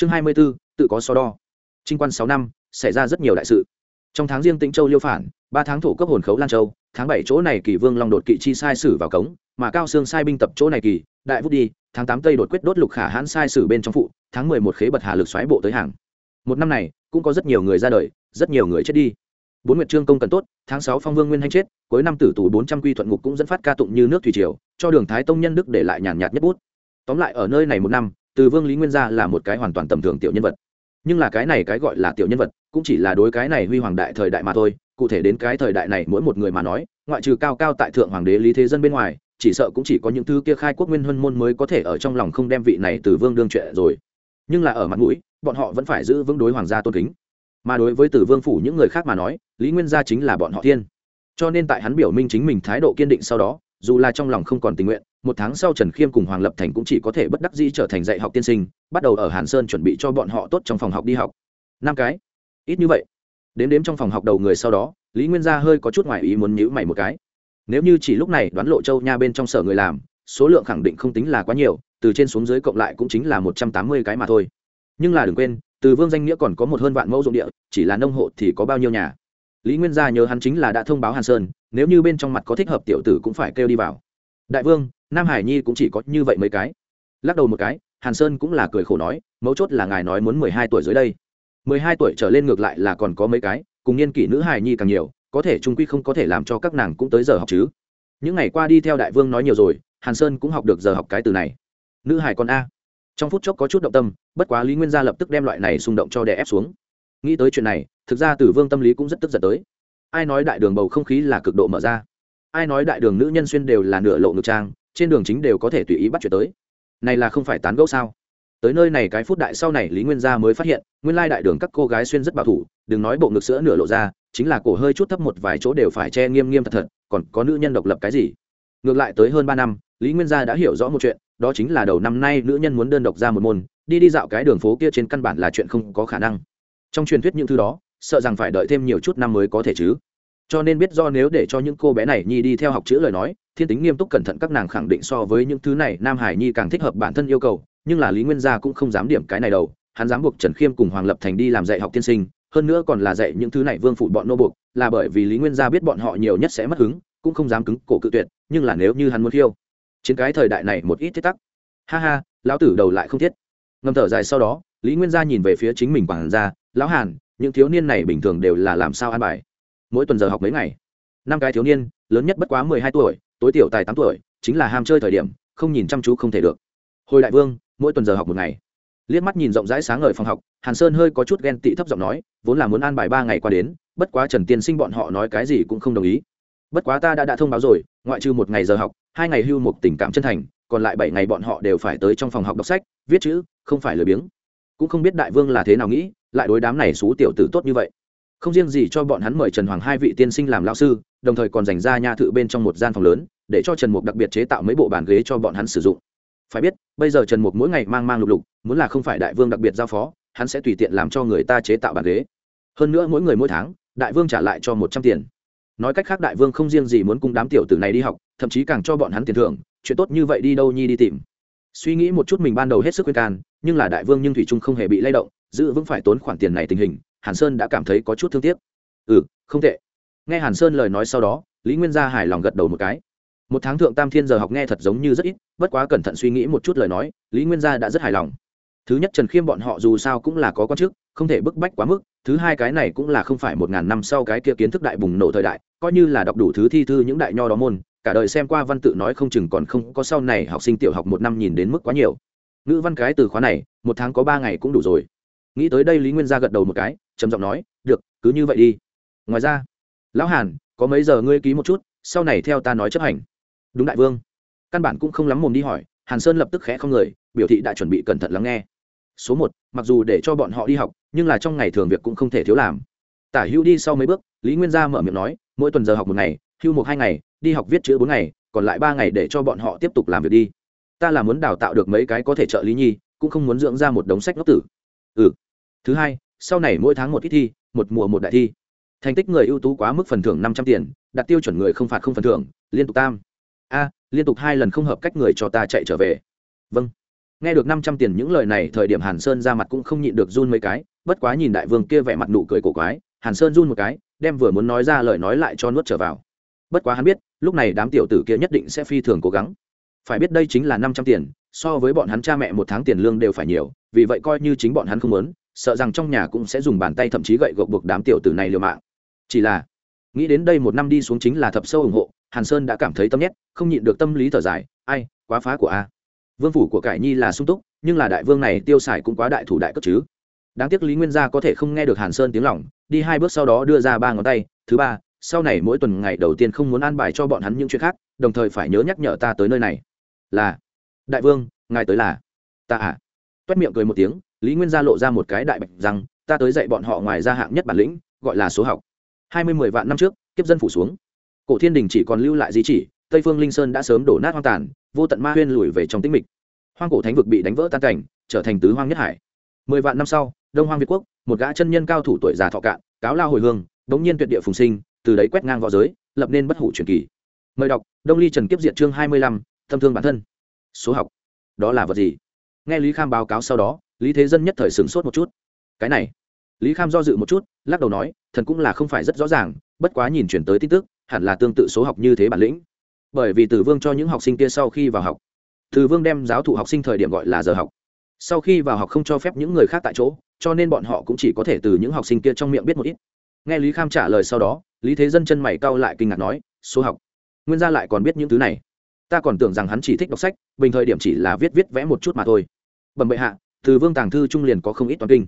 chương hai mươi b ố tự có so đo. Trinh quan sáu năm, xảy ra rất nhiều đại sự. Trong tháng riêng tĩnh châu liêu phản, ba tháng thổ cấp hồn khấu lan châu, tháng bảy chỗ này kỳ vương long đột kỵ chi sai sử vào cống, mà cao xương sai binh tập chỗ này kỳ, đại vút đi, tháng tám tây đột quyết đốt lục khả hãn sai sử bên trong phụ, tháng mười một khế bật hà lực xoáy bộ tới hàng. Một năm này, cũng có rất nhiều người ra đời, rất nhiều người chết đi. Bốn nguyệt trương công cần tốt, tháng sáu phong vương nguyên hanh chết, cuối năm tử tù bốn trăm quy thuận ngục cũng dẫn phát ca tụng như nước thủy triều, cho đường thái tông nhân đức để lại nhàn nhạt nhất bút. Tóm lại ở nơi này một năm từ vương lý nguyên gia là một cái hoàn toàn tầm thường tiểu nhân vật. Nhưng là cái này cái gọi là tiểu nhân vật, cũng chỉ là đối cái này huy hoàng đại thời đại mà thôi, cụ thể đến cái thời đại này mỗi một người mà nói, ngoại trừ cao cao tại thượng hoàng đế lý thế dân bên ngoài, chỉ sợ cũng chỉ có những thứ kia khai quốc nguyên huân môn mới có thể ở trong lòng không đem vị này từ vương đương chuyện rồi. Nhưng là ở mặt mũi, bọn họ vẫn phải giữ vững đối hoàng gia tôn kính. Mà đối với tử vương phủ những người khác mà nói, lý nguyên gia chính là bọn họ thiên. Cho nên tại hắn biểu minh chính mình thái độ kiên định sau đó, dù là trong lòng không còn tình nguyện một tháng sau trần khiêm cùng hoàng lập thành cũng chỉ có thể bất đắc dĩ trở thành dạy học tiên sinh, bắt đầu ở hàn sơn chuẩn bị cho bọn họ tốt trong phòng học đi học. Năm cái. Ít như vậy. Đến đếm trong phòng học đầu người sau đó, lý nguyên gia hơi có chút ngoại ý muốn nhữ mày một cái. Nếu như chỉ lúc này đoán lộ châu nha bên trong sở người làm, số lượng khẳng định không tính là quá nhiều, từ trên xuống dưới cộng lại cũng chính là một trăm tám mươi cái mà thôi. Nhưng là đừng quên, từ vương danh nghĩa còn có một hơn vạn mẫu dụng địa, chỉ là nông hộ thì có bao nhiêu nhà? Lý nguyên gia nhớ hắn chính là đã thông báo hàn sơn, nếu như bên trong mặt có thích hợp tiểu tử cũng phải kêu đi vào đại vương, nam hải nhi cũng chỉ có như vậy mấy cái. Lắc đầu một cái, hàn sơn cũng là cười khổ nói, mấu chốt là ngài nói muốn mười hai tuổi dưới đây. mười hai tuổi trở lên ngược lại là còn có mấy cái, cùng niên kỷ nữ hải nhi càng nhiều, có thể trung quy không có thể làm cho các nàng cũng tới giờ học chứ. Những ngày qua đi theo đại vương nói nhiều rồi, hàn sơn cũng học được giờ học cái từ này. Nữ hải con a. Trong phút chốc có chút động tâm, bất quá lý nguyên gia lập tức đem loại này xung động cho đè ép xuống. Nghĩ tới chuyện này, thực ra tử vương tâm lý cũng rất tức giận tới. Ai nói đại đường bầu không khí là cực độ mở ra? Ai nói đại đường nữ nhân xuyên đều là nửa lộ ngực trang, trên đường chính đều có thể tùy ý bắt chuyện tới. Này là không phải tán gẫu sao? Tới nơi này cái phút đại sau này lý nguyên gia mới phát hiện, nguyên lai đại đường các cô gái xuyên rất bảo thủ, đừng nói bộ ngực sữa nửa lộ ra, chính là cổ hơi chút thấp một vài chỗ đều phải che nghiêm nghiêm thật thật, còn có nữ nhân độc lập cái gì? Ngược lại tới hơn ba năm, lý nguyên gia đã hiểu rõ một chuyện, đó chính là đầu năm nay nữ nhân muốn đơn độc ra một môn, đi đi dạo cái đường phố kia trên căn bản là chuyện không có khả năng. Trong truyền thuyết những thứ đó, sợ rằng phải đợi thêm nhiều chút năm mới có thể chứ cho nên biết do nếu để cho những cô bé này nhi đi theo học chữ lời nói, thiên tính nghiêm túc cẩn thận các nàng khẳng định so với những thứ này, nam hải nhi càng thích hợp bản thân yêu cầu, nhưng là lý nguyên gia cũng không dám điểm cái này đâu, hắn dám buộc trần khiêm cùng hoàng lập thành đi làm dạy học tiên sinh, hơn nữa còn là dạy những thứ này vương phụ bọn nô buộc, là bởi vì lý nguyên gia biết bọn họ nhiều nhất sẽ mất hứng, cũng không dám cứng cổ cự tuyệt, nhưng là nếu như hắn muốn khiêu chiến cái thời đại này một ít thiết tắc. Ha ha, lão tử đầu lại không thiết. Ngầm thở dài sau đó, lý nguyên gia nhìn về phía chính mình quản gia, lão hàn, những thiếu niên này bình thường đều là làm sao an bài? Mỗi tuần giờ học mấy ngày. Năm cái thiếu niên, lớn nhất bất quá mười hai tuổi, tối tiểu tài tám tuổi, chính là ham chơi thời điểm, không nhìn chăm chú không thể được. Hồi đại vương, mỗi tuần giờ học một ngày. Liếc mắt nhìn rộng rãi sáng ngời phòng học, hàn sơn hơi có chút ghen tị thấp giọng nói, vốn là muốn an bài ba ngày qua đến, bất quá trần tiên sinh bọn họ nói cái gì cũng không đồng ý. Bất quá ta đã đã thông báo rồi, ngoại trừ một ngày giờ học, hai ngày hưu một tình cảm chân thành, còn lại bảy ngày bọn họ đều phải tới trong phòng học đọc sách, viết chữ, không phải lười biếng. Cũng không biết đại vương là thế nào nghĩ, lại đối đám này xú tiểu tử tốt như vậy không riêng gì cho bọn hắn mời trần hoàng hai vị tiên sinh làm lao sư, đồng thời còn dành ra nha thự bên trong một gian phòng lớn, để cho trần mục đặc biệt chế tạo mấy bộ bàn ghế cho bọn hắn sử dụng. Phải biết, bây giờ trần mục mỗi ngày mang mang lục lục, muốn là không phải đại vương đặc biệt giao phó, hắn sẽ tùy tiện làm cho người ta chế tạo bàn ghế. Hơn nữa mỗi người mỗi tháng, đại vương trả lại cho một trăm tiền. Nói cách khác đại vương không riêng gì muốn cung đám tiểu tử này đi học, thậm chí càng cho bọn hắn tiền thưởng, chuyện tốt như vậy đi đâu nhi đi tìm. Suy nghĩ một chút mình ban đầu hết sức khuyên can, nhưng là đại vương nhưng thủy trung không hề bị lay động, giữ vững phải tốn khoản tiền này tình hình hàn sơn đã cảm thấy có chút thương tiếc. Ừ không tệ. Nghe hàn sơn lời nói sau đó, lý nguyên gia hài lòng gật đầu một cái. Một tháng thượng tam thiên giờ học nghe thật giống như rất ít, bất quá cẩn thận suy nghĩ một chút lời nói, lý nguyên gia đã rất hài lòng. Thứ nhất trần khiêm bọn họ dù sao cũng là có quan chức, không thể bức bách quá mức, thứ hai cái này cũng là không phải một ngàn năm sau cái kia kiến thức đại bùng nổ thời đại, coi như là đọc đủ thứ thi thư những đại nho đó môn, cả đời xem qua văn tự nói không chừng còn không có sau này học sinh tiểu học một năm nhìn đến mức quá nhiều. Ngữ văn cái từ khóa này, một tháng có ba ngày cũng đủ rồi nghĩ tới đây lý nguyên gia gật đầu một cái, trầm giọng nói, được, cứ như vậy đi. Ngoài ra, lão hàn, có mấy giờ ngươi ký một chút, sau này theo ta nói chấp hành. Đúng đại vương. Căn bản cũng không lắm mồm đi hỏi, hàn sơn lập tức khẽ không người, biểu thị đã chuẩn bị cẩn thận lắng nghe. Số một, mặc dù để cho bọn họ đi học, nhưng là trong ngày thường việc cũng không thể thiếu làm. Tả hữu đi sau mấy bước, lý nguyên gia mở miệng nói, mỗi tuần giờ học một ngày, hưu một hai ngày, đi học viết chữ bốn ngày, còn lại ba ngày để cho bọn họ tiếp tục làm việc đi. Ta là muốn đào tạo được mấy cái có thể trợ lý nhi, cũng không muốn dưỡng ra một đống sách ngốc tử. Ừ thứ hai, sau này mỗi tháng một ít thi, một mùa một đại thi. Thành tích người ưu tú quá mức phần thưởng năm trăm tiền, đặt tiêu chuẩn người không phạt không phần thưởng, liên tục tam. A, liên tục hai lần không hợp cách người cho ta chạy trở về. Vâng. Nghe được năm trăm tiền những lời này, thời điểm hàn sơn ra mặt cũng không nhịn được run mấy cái, bất quá nhìn đại vương kia vẻ mặt nụ cười cổ quái, hàn sơn run một cái, đem vừa muốn nói ra lời nói lại cho nuốt trở vào. Bất quá hắn biết, lúc này đám tiểu tử kia nhất định sẽ phi thường cố gắng. Phải biết đây chính là năm trăm tiền, so với bọn hắn cha mẹ một tháng tiền lương đều phải nhiều, vì vậy coi như chính bọn hắn không muốn sợ rằng trong nhà cũng sẽ dùng bàn tay thậm chí gậy gộc buộc đám tiểu tử này liều mạng. Chỉ là, nghĩ đến đây một năm đi xuống chính là thập sâu ủng hộ, hàn sơn đã cảm thấy tâm nhét, không nhịn được tâm lý thở dài, ai, quá phá của a. Vương phủ của cải nhi là sung túc, nhưng là đại vương này tiêu xài cũng quá đại thủ đại cấp chứ. Đáng tiếc lý nguyên gia có thể không nghe được hàn sơn tiếng lỏng đi hai bước sau đó đưa ra ba ngón tay, thứ ba, sau này mỗi tuần ngày đầu tiên không muốn an bài cho bọn hắn những chuyện khác, đồng thời phải nhớ nhắc nhở ta tới nơi này. Là, đại vương, ngài tới là, ta à? Toét miệng cười một tiếng lý nguyên gia lộ ra một cái đại bạch rằng ta tới dạy bọn họ ngoài ra hạng nhất bản lĩnh, gọi là số học. Hai mươi mười vạn năm trước, kiếp dân phủ xuống. Cổ thiên đình chỉ còn lưu lại di chỉ, tây phương linh sơn đã sớm đổ nát hoang tàn, vô tận ma huyên lùi về trong tĩnh mịch. Hoang cổ thánh vực bị đánh vỡ tan cảnh, trở thành tứ hoang nhất hải. Mười vạn năm sau, đông hoang việt quốc, một gã chân nhân cao thủ tuổi già thọ cạn, cáo lao hồi hương bỗng nhiên tuyệt địa phùng sinh, từ đấy quét ngang v õ giới, lập nên bất hủ truyền kỳ. Mời đọc, đông ly trần kiếp diện chương hai mươi lăm, thâm thương bản thân. Số học. Đó là vật gì? Nghe lý kham báo cáo sau đó lý thế dân nhất thời sửng sốt một chút. Cái này, lý kham do dự một chút, lắc đầu nói, thần cũng là không phải rất rõ ràng, bất quá nhìn chuyển tới tin tức, hẳn là tương tự số học như thế bản lĩnh. Bởi vì tử vương cho những học sinh kia sau khi vào học tử vương đem giáo thụ học sinh thời điểm gọi là giờ học. Sau khi vào học không cho phép những người khác tại chỗ, cho nên bọn họ cũng chỉ có thể từ những học sinh kia trong miệng biết một ít. Nghe lý kham trả lời sau đó, lý thế dân chân mày cau lại kinh ngạc nói, số học? Nguyên gia lại còn biết những thứ này. Ta còn tưởng rằng hắn chỉ thích đọc sách, bình thời điểm chỉ là viết viết vẽ một chút mà thôi. Bẩm bệ hạ từ vương tàng thư trung liền có không ít toàn kinh.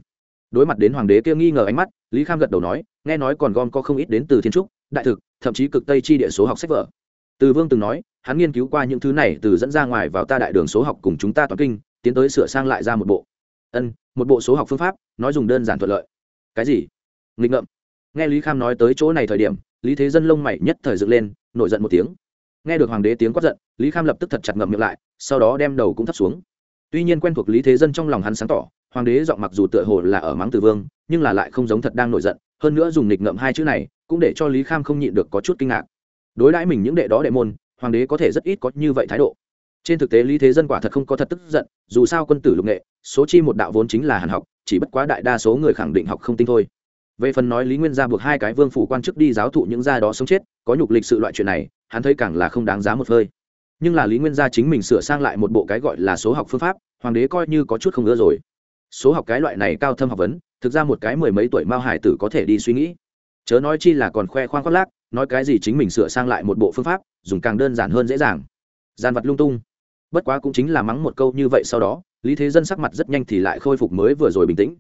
Đối mặt đến hoàng đế kia nghi ngờ ánh mắt, lý kham gật đầu nói, nghe nói còn gom có không ít đến từ thiên trúc, đại thực, thậm chí cực tây chi địa số học sách vở. Từ vương từng nói, hắn nghiên cứu qua những thứ này từ dẫn ra ngoài vào ta đại đường số học cùng chúng ta toàn kinh, tiến tới sửa sang lại ra một bộ. Ân, một bộ số học phương pháp, nói dùng đơn giản thuận lợi. Cái gì? Nghịch ngợm. Nghe lý kham nói tới chỗ này thời điểm, lý thế dân lông mày nhất thời dựng lên, nổi giận một tiếng. Nghe được hoàng đế tiếng quát giận, lý kham lập tức thật chặt ngậm miệng lại, sau đó đem đầu cũng thấp xuống tuy nhiên quen thuộc lý thế dân trong lòng hắn sáng tỏ, hoàng đế giọng mặc dù tựa hồ là ở mắng từ vương, nhưng là lại không giống thật đang nổi giận, hơn nữa dùng nịch ngậm hai chữ này, cũng để cho lý kham không nhịn được có chút kinh ngạc. Đối đãi mình những đệ đó đệ môn, hoàng đế có thể rất ít có như vậy thái độ. Trên thực tế lý thế dân quả thật không có thật tức giận, dù sao quân tử lục nghệ, số chi một đạo vốn chính là hàn học, chỉ bất quá đại đa số người khẳng định học không tinh thôi. Về phần nói lý nguyên gia buộc hai cái vương phủ quan chức đi giáo thụ những gia đó sống chết, có nhục lịch sự loại chuyện này, hắn thấy càng là không đáng giá một phơi nhưng là lý nguyên gia chính mình sửa sang lại một bộ cái gọi là số học phương pháp, hoàng đế coi như có chút không ngỡ rồi. Số học cái loại này cao thâm học vấn, thực ra một cái mười mấy tuổi mao hải tử có thể đi suy nghĩ. Chớ nói chi là còn khoe khoang khoác lác, nói cái gì chính mình sửa sang lại một bộ phương pháp, dùng càng đơn giản hơn dễ dàng. Gian vật lung tung. Bất quá cũng chính là mắng một câu như vậy sau đó, lý thế dân sắc mặt rất nhanh thì lại khôi phục mới vừa rồi bình tĩnh.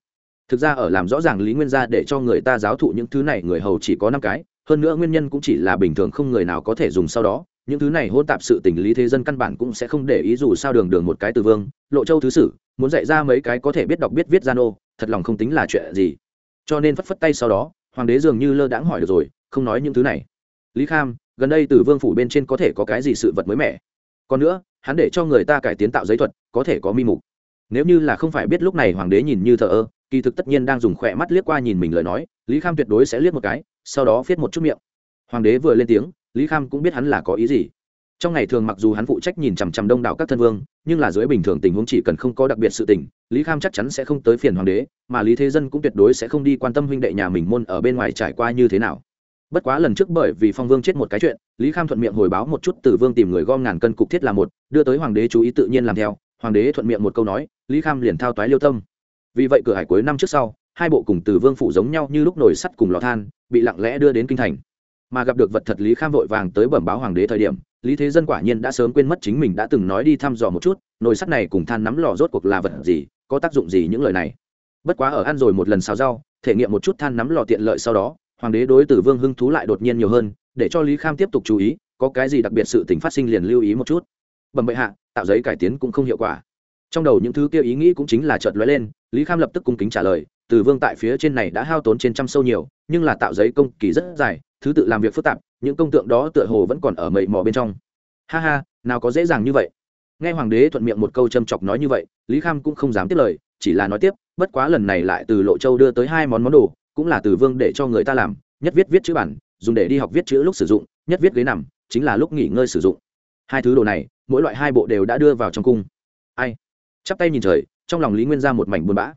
Thực ra ở làm rõ ràng lý nguyên gia để cho người ta giáo thụ những thứ này người hầu chỉ có năm cái, hơn nữa nguyên nhân cũng chỉ là bình thường không người nào có thể dùng sau đó những thứ này hôn tạp sự tình lý thế dân căn bản cũng sẽ không để ý dù sao đường đường một cái từ vương, lộ châu thứ sử, muốn dạy ra mấy cái có thể biết đọc biết viết gian ô thật lòng không tính là chuyện gì. Cho nên phất phất tay sau đó, hoàng đế dường như lơ đãng hỏi được rồi, không nói những thứ này. Lý kham, gần đây từ vương phủ bên trên có thể có cái gì sự vật mới mẻ? Còn nữa, hắn để cho người ta cải tiến tạo giấy thuật, có thể có mi mục. Nếu như là không phải biết lúc này hoàng đế nhìn như thờ ơ, kỳ thực tất nhiên đang dùng khỏe mắt liếc qua nhìn mình lời nói, lý kham tuyệt đối sẽ liếc một cái, sau đó viết một chút miệng. Hoàng đế vừa lên tiếng lý kham cũng biết hắn là có ý gì. Trong ngày thường mặc dù hắn phụ trách nhìn chằm chằm đông đảo các thân vương, nhưng là dưới bình thường tình huống chỉ cần không có đặc biệt sự tình, lý kham chắc chắn sẽ không tới phiền hoàng đế, mà lý thế dân cũng tuyệt đối sẽ không đi quan tâm huynh đệ nhà mình môn ở bên ngoài trải qua như thế nào. Bất quá lần trước bởi vì phong vương chết một cái chuyện, lý kham thuận miệng hồi báo một chút từ vương tìm người gom ngàn cân cục thiết là một, đưa tới hoàng đế chú ý tự nhiên làm theo, hoàng đế thuận miệng một câu nói, lý kham liền thao toái liêu tâm. Vì vậy cửa hải cuối năm trước sau, hai bộ cùng từ vương phủ giống nhau như lúc nổi sắt cùng lò than, bị lặng lẽ đưa đến kinh thành mà gặp được vật thật lý kham vội vàng tới bẩm báo hoàng đế thời điểm, lý thế dân quả nhiên đã sớm quên mất chính mình đã từng nói đi thăm dò một chút, nồi sắt này cùng than nắm lò rốt cuộc là vật gì, có tác dụng gì những lời này. Bất quá ở ăn rồi một lần xào rau, thể nghiệm một chút than nắm lò tiện lợi sau đó, hoàng đế đối tử vương hưng thú lại đột nhiên nhiều hơn, để cho lý kham tiếp tục chú ý, có cái gì đặc biệt sự tình phát sinh liền lưu ý một chút. Bẩm bệ hạ, tạo giấy cải tiến cũng không hiệu quả. Trong đầu những thứ kia ý nghĩ cũng chính là chợt lóe lên, lý kham lập tức cung kính trả lời từ vương tại phía trên này đã hao tốn trên trăm sâu nhiều, nhưng là tạo giấy công kỳ rất dài thứ tự làm việc phức tạp, những công tượng đó tựa hồ vẫn còn ở mầy mò bên trong. Ha ha, nào có dễ dàng như vậy. Nghe hoàng đế thuận miệng một câu châm chọc nói như vậy, lý kham cũng không dám tiếp lời, chỉ là nói tiếp, bất quá lần này lại từ lộ châu đưa tới hai món món đồ, cũng là từ vương để cho người ta làm, nhất viết viết chữ bản, dùng để đi học viết chữ lúc sử dụng, nhất viết ghế nằm, chính là lúc nghỉ ngơi sử dụng. Hai thứ đồ này, mỗi loại hai bộ đều đã đưa vào trong cung. Ai? Chắp tay nhìn trời, trong lòng lý nguyên ra một mảnh buồn bã.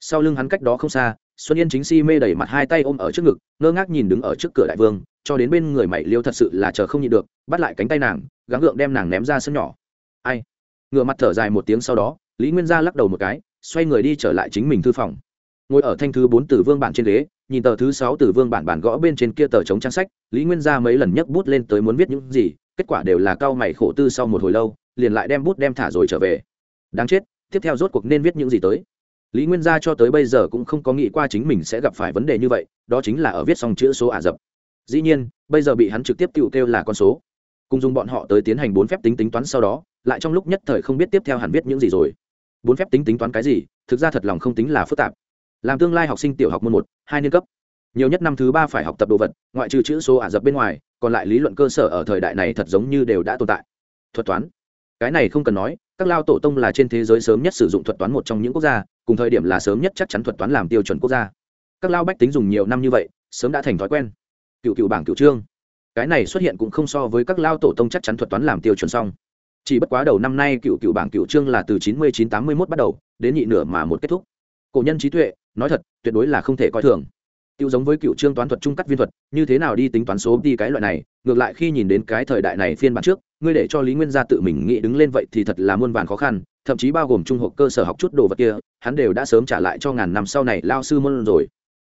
Sau lưng hắn cách đó không xa xuân yên chính si mê đẩy mặt hai tay ôm ở trước ngực, ngơ ngác nhìn đứng ở trước cửa đại vương, cho đến bên người mày liêu thật sự là chờ không nhịn được, bắt lại cánh tay nàng, gắng gượng đem nàng ném ra sân nhỏ. Ai? Ngựa mặt thở dài một tiếng sau đó, lý nguyên gia lắc đầu một cái, xoay người đi trở lại chính mình thư phòng. Ngồi ở thanh thứ bốn từ vương bản trên ghế, nhìn tờ thứ sáu từ vương bản bản gõ bên trên kia tờ chống trang sách, lý nguyên gia mấy lần nhấc bút lên tới muốn viết những gì, kết quả đều là cao mày khổ tư sau một hồi lâu, liền lại đem bút đem thả rồi trở về. Đáng chết, tiếp theo rốt cuộc nên viết những gì tới? Lý nguyên gia cho tới bây giờ cũng không có nghĩ qua chính mình sẽ gặp phải vấn đề như vậy, đó chính là ở viết xong chữ số ả rập. Dĩ nhiên, bây giờ bị hắn trực tiếp tự kêu là con số. Cùng dùng bọn họ tới tiến hành bốn phép tính tính toán sau đó, lại trong lúc nhất thời không biết tiếp theo hẳn viết những gì rồi. Bốn phép tính tính toán cái gì? Thực ra thật lòng không tính là phức tạp. Làm tương lai học sinh tiểu học môn một, hai niên cấp. Nhiều nhất năm thứ ba phải học tập đồ vật, ngoại trừ chữ số ả rập bên ngoài, còn lại lý luận cơ sở ở thời đại này thật giống như đều đã tồn tại. Thuật toán. Cái này không cần nói, các lao tổ tông là trên thế giới sớm nhất sử dụng thuật toán một trong những quốc gia cùng thời điểm là sớm nhất chắc chắn thuật toán làm tiêu chuẩn quốc gia. Các lao bách tính dùng nhiều năm như vậy, sớm đã thành thói quen. Cựu cựu bảng cựu trương. Cái này xuất hiện cũng không so với các lao tổ tông chắc chắn thuật toán làm tiêu chuẩn xong. Chỉ bất quá đầu năm nay cựu cựu bảng cựu trương là từ chín mươi chín tám mươi mốt bắt đầu, đến nhị nửa mà một kết thúc. Cổ nhân trí tuệ, nói thật, tuyệt đối là không thể coi thường tiêu giống với cựu trương toán thuật trung cắt viên thuật, như thế nào đi tính toán số đi cái loại này, ngược lại khi nhìn đến cái thời đại này phiên bản trước, ngươi để cho lý nguyên gia tự mình nghĩ đứng lên vậy thì thật là muôn vàn khó khăn, thậm chí bao gồm trung học cơ sở học chút đồ vật kia, hắn đều đã sớm trả lại cho ngàn năm sau này lao sư môn rồi.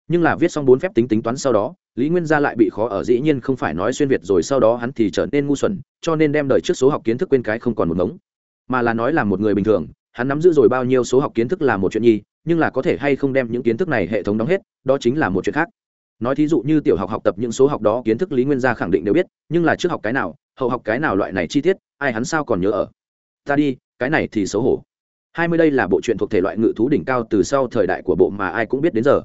Nhưng là viết xong bốn phép tính tính toán sau đó, lý nguyên gia lại bị khó ở dĩ nhiên không phải nói xuyên việt rồi sau đó hắn thì trở nên ngu xuẩn, cho nên đem đời trước số học kiến thức quên cái không còn một ngống, mà là nói là một người bình thường hắn nắm giữ rồi bao nhiêu số học kiến thức là một chuyện nhi, nhưng là có thể hay không đem những kiến thức này hệ thống đóng hết, đó chính là một chuyện khác. Nói thí dụ như tiểu học học tập những số học đó, kiến thức lý nguyên gia khẳng định đều biết, nhưng là trước học cái nào, hậu học cái nào loại này chi tiết, ai hắn sao còn nhớ ở? Ta đi, cái này thì xấu hổ. Hai mươi đây là bộ truyện thuộc thể loại ngự thú đỉnh cao từ sau thời đại của bộ mà ai cũng biết đến giờ.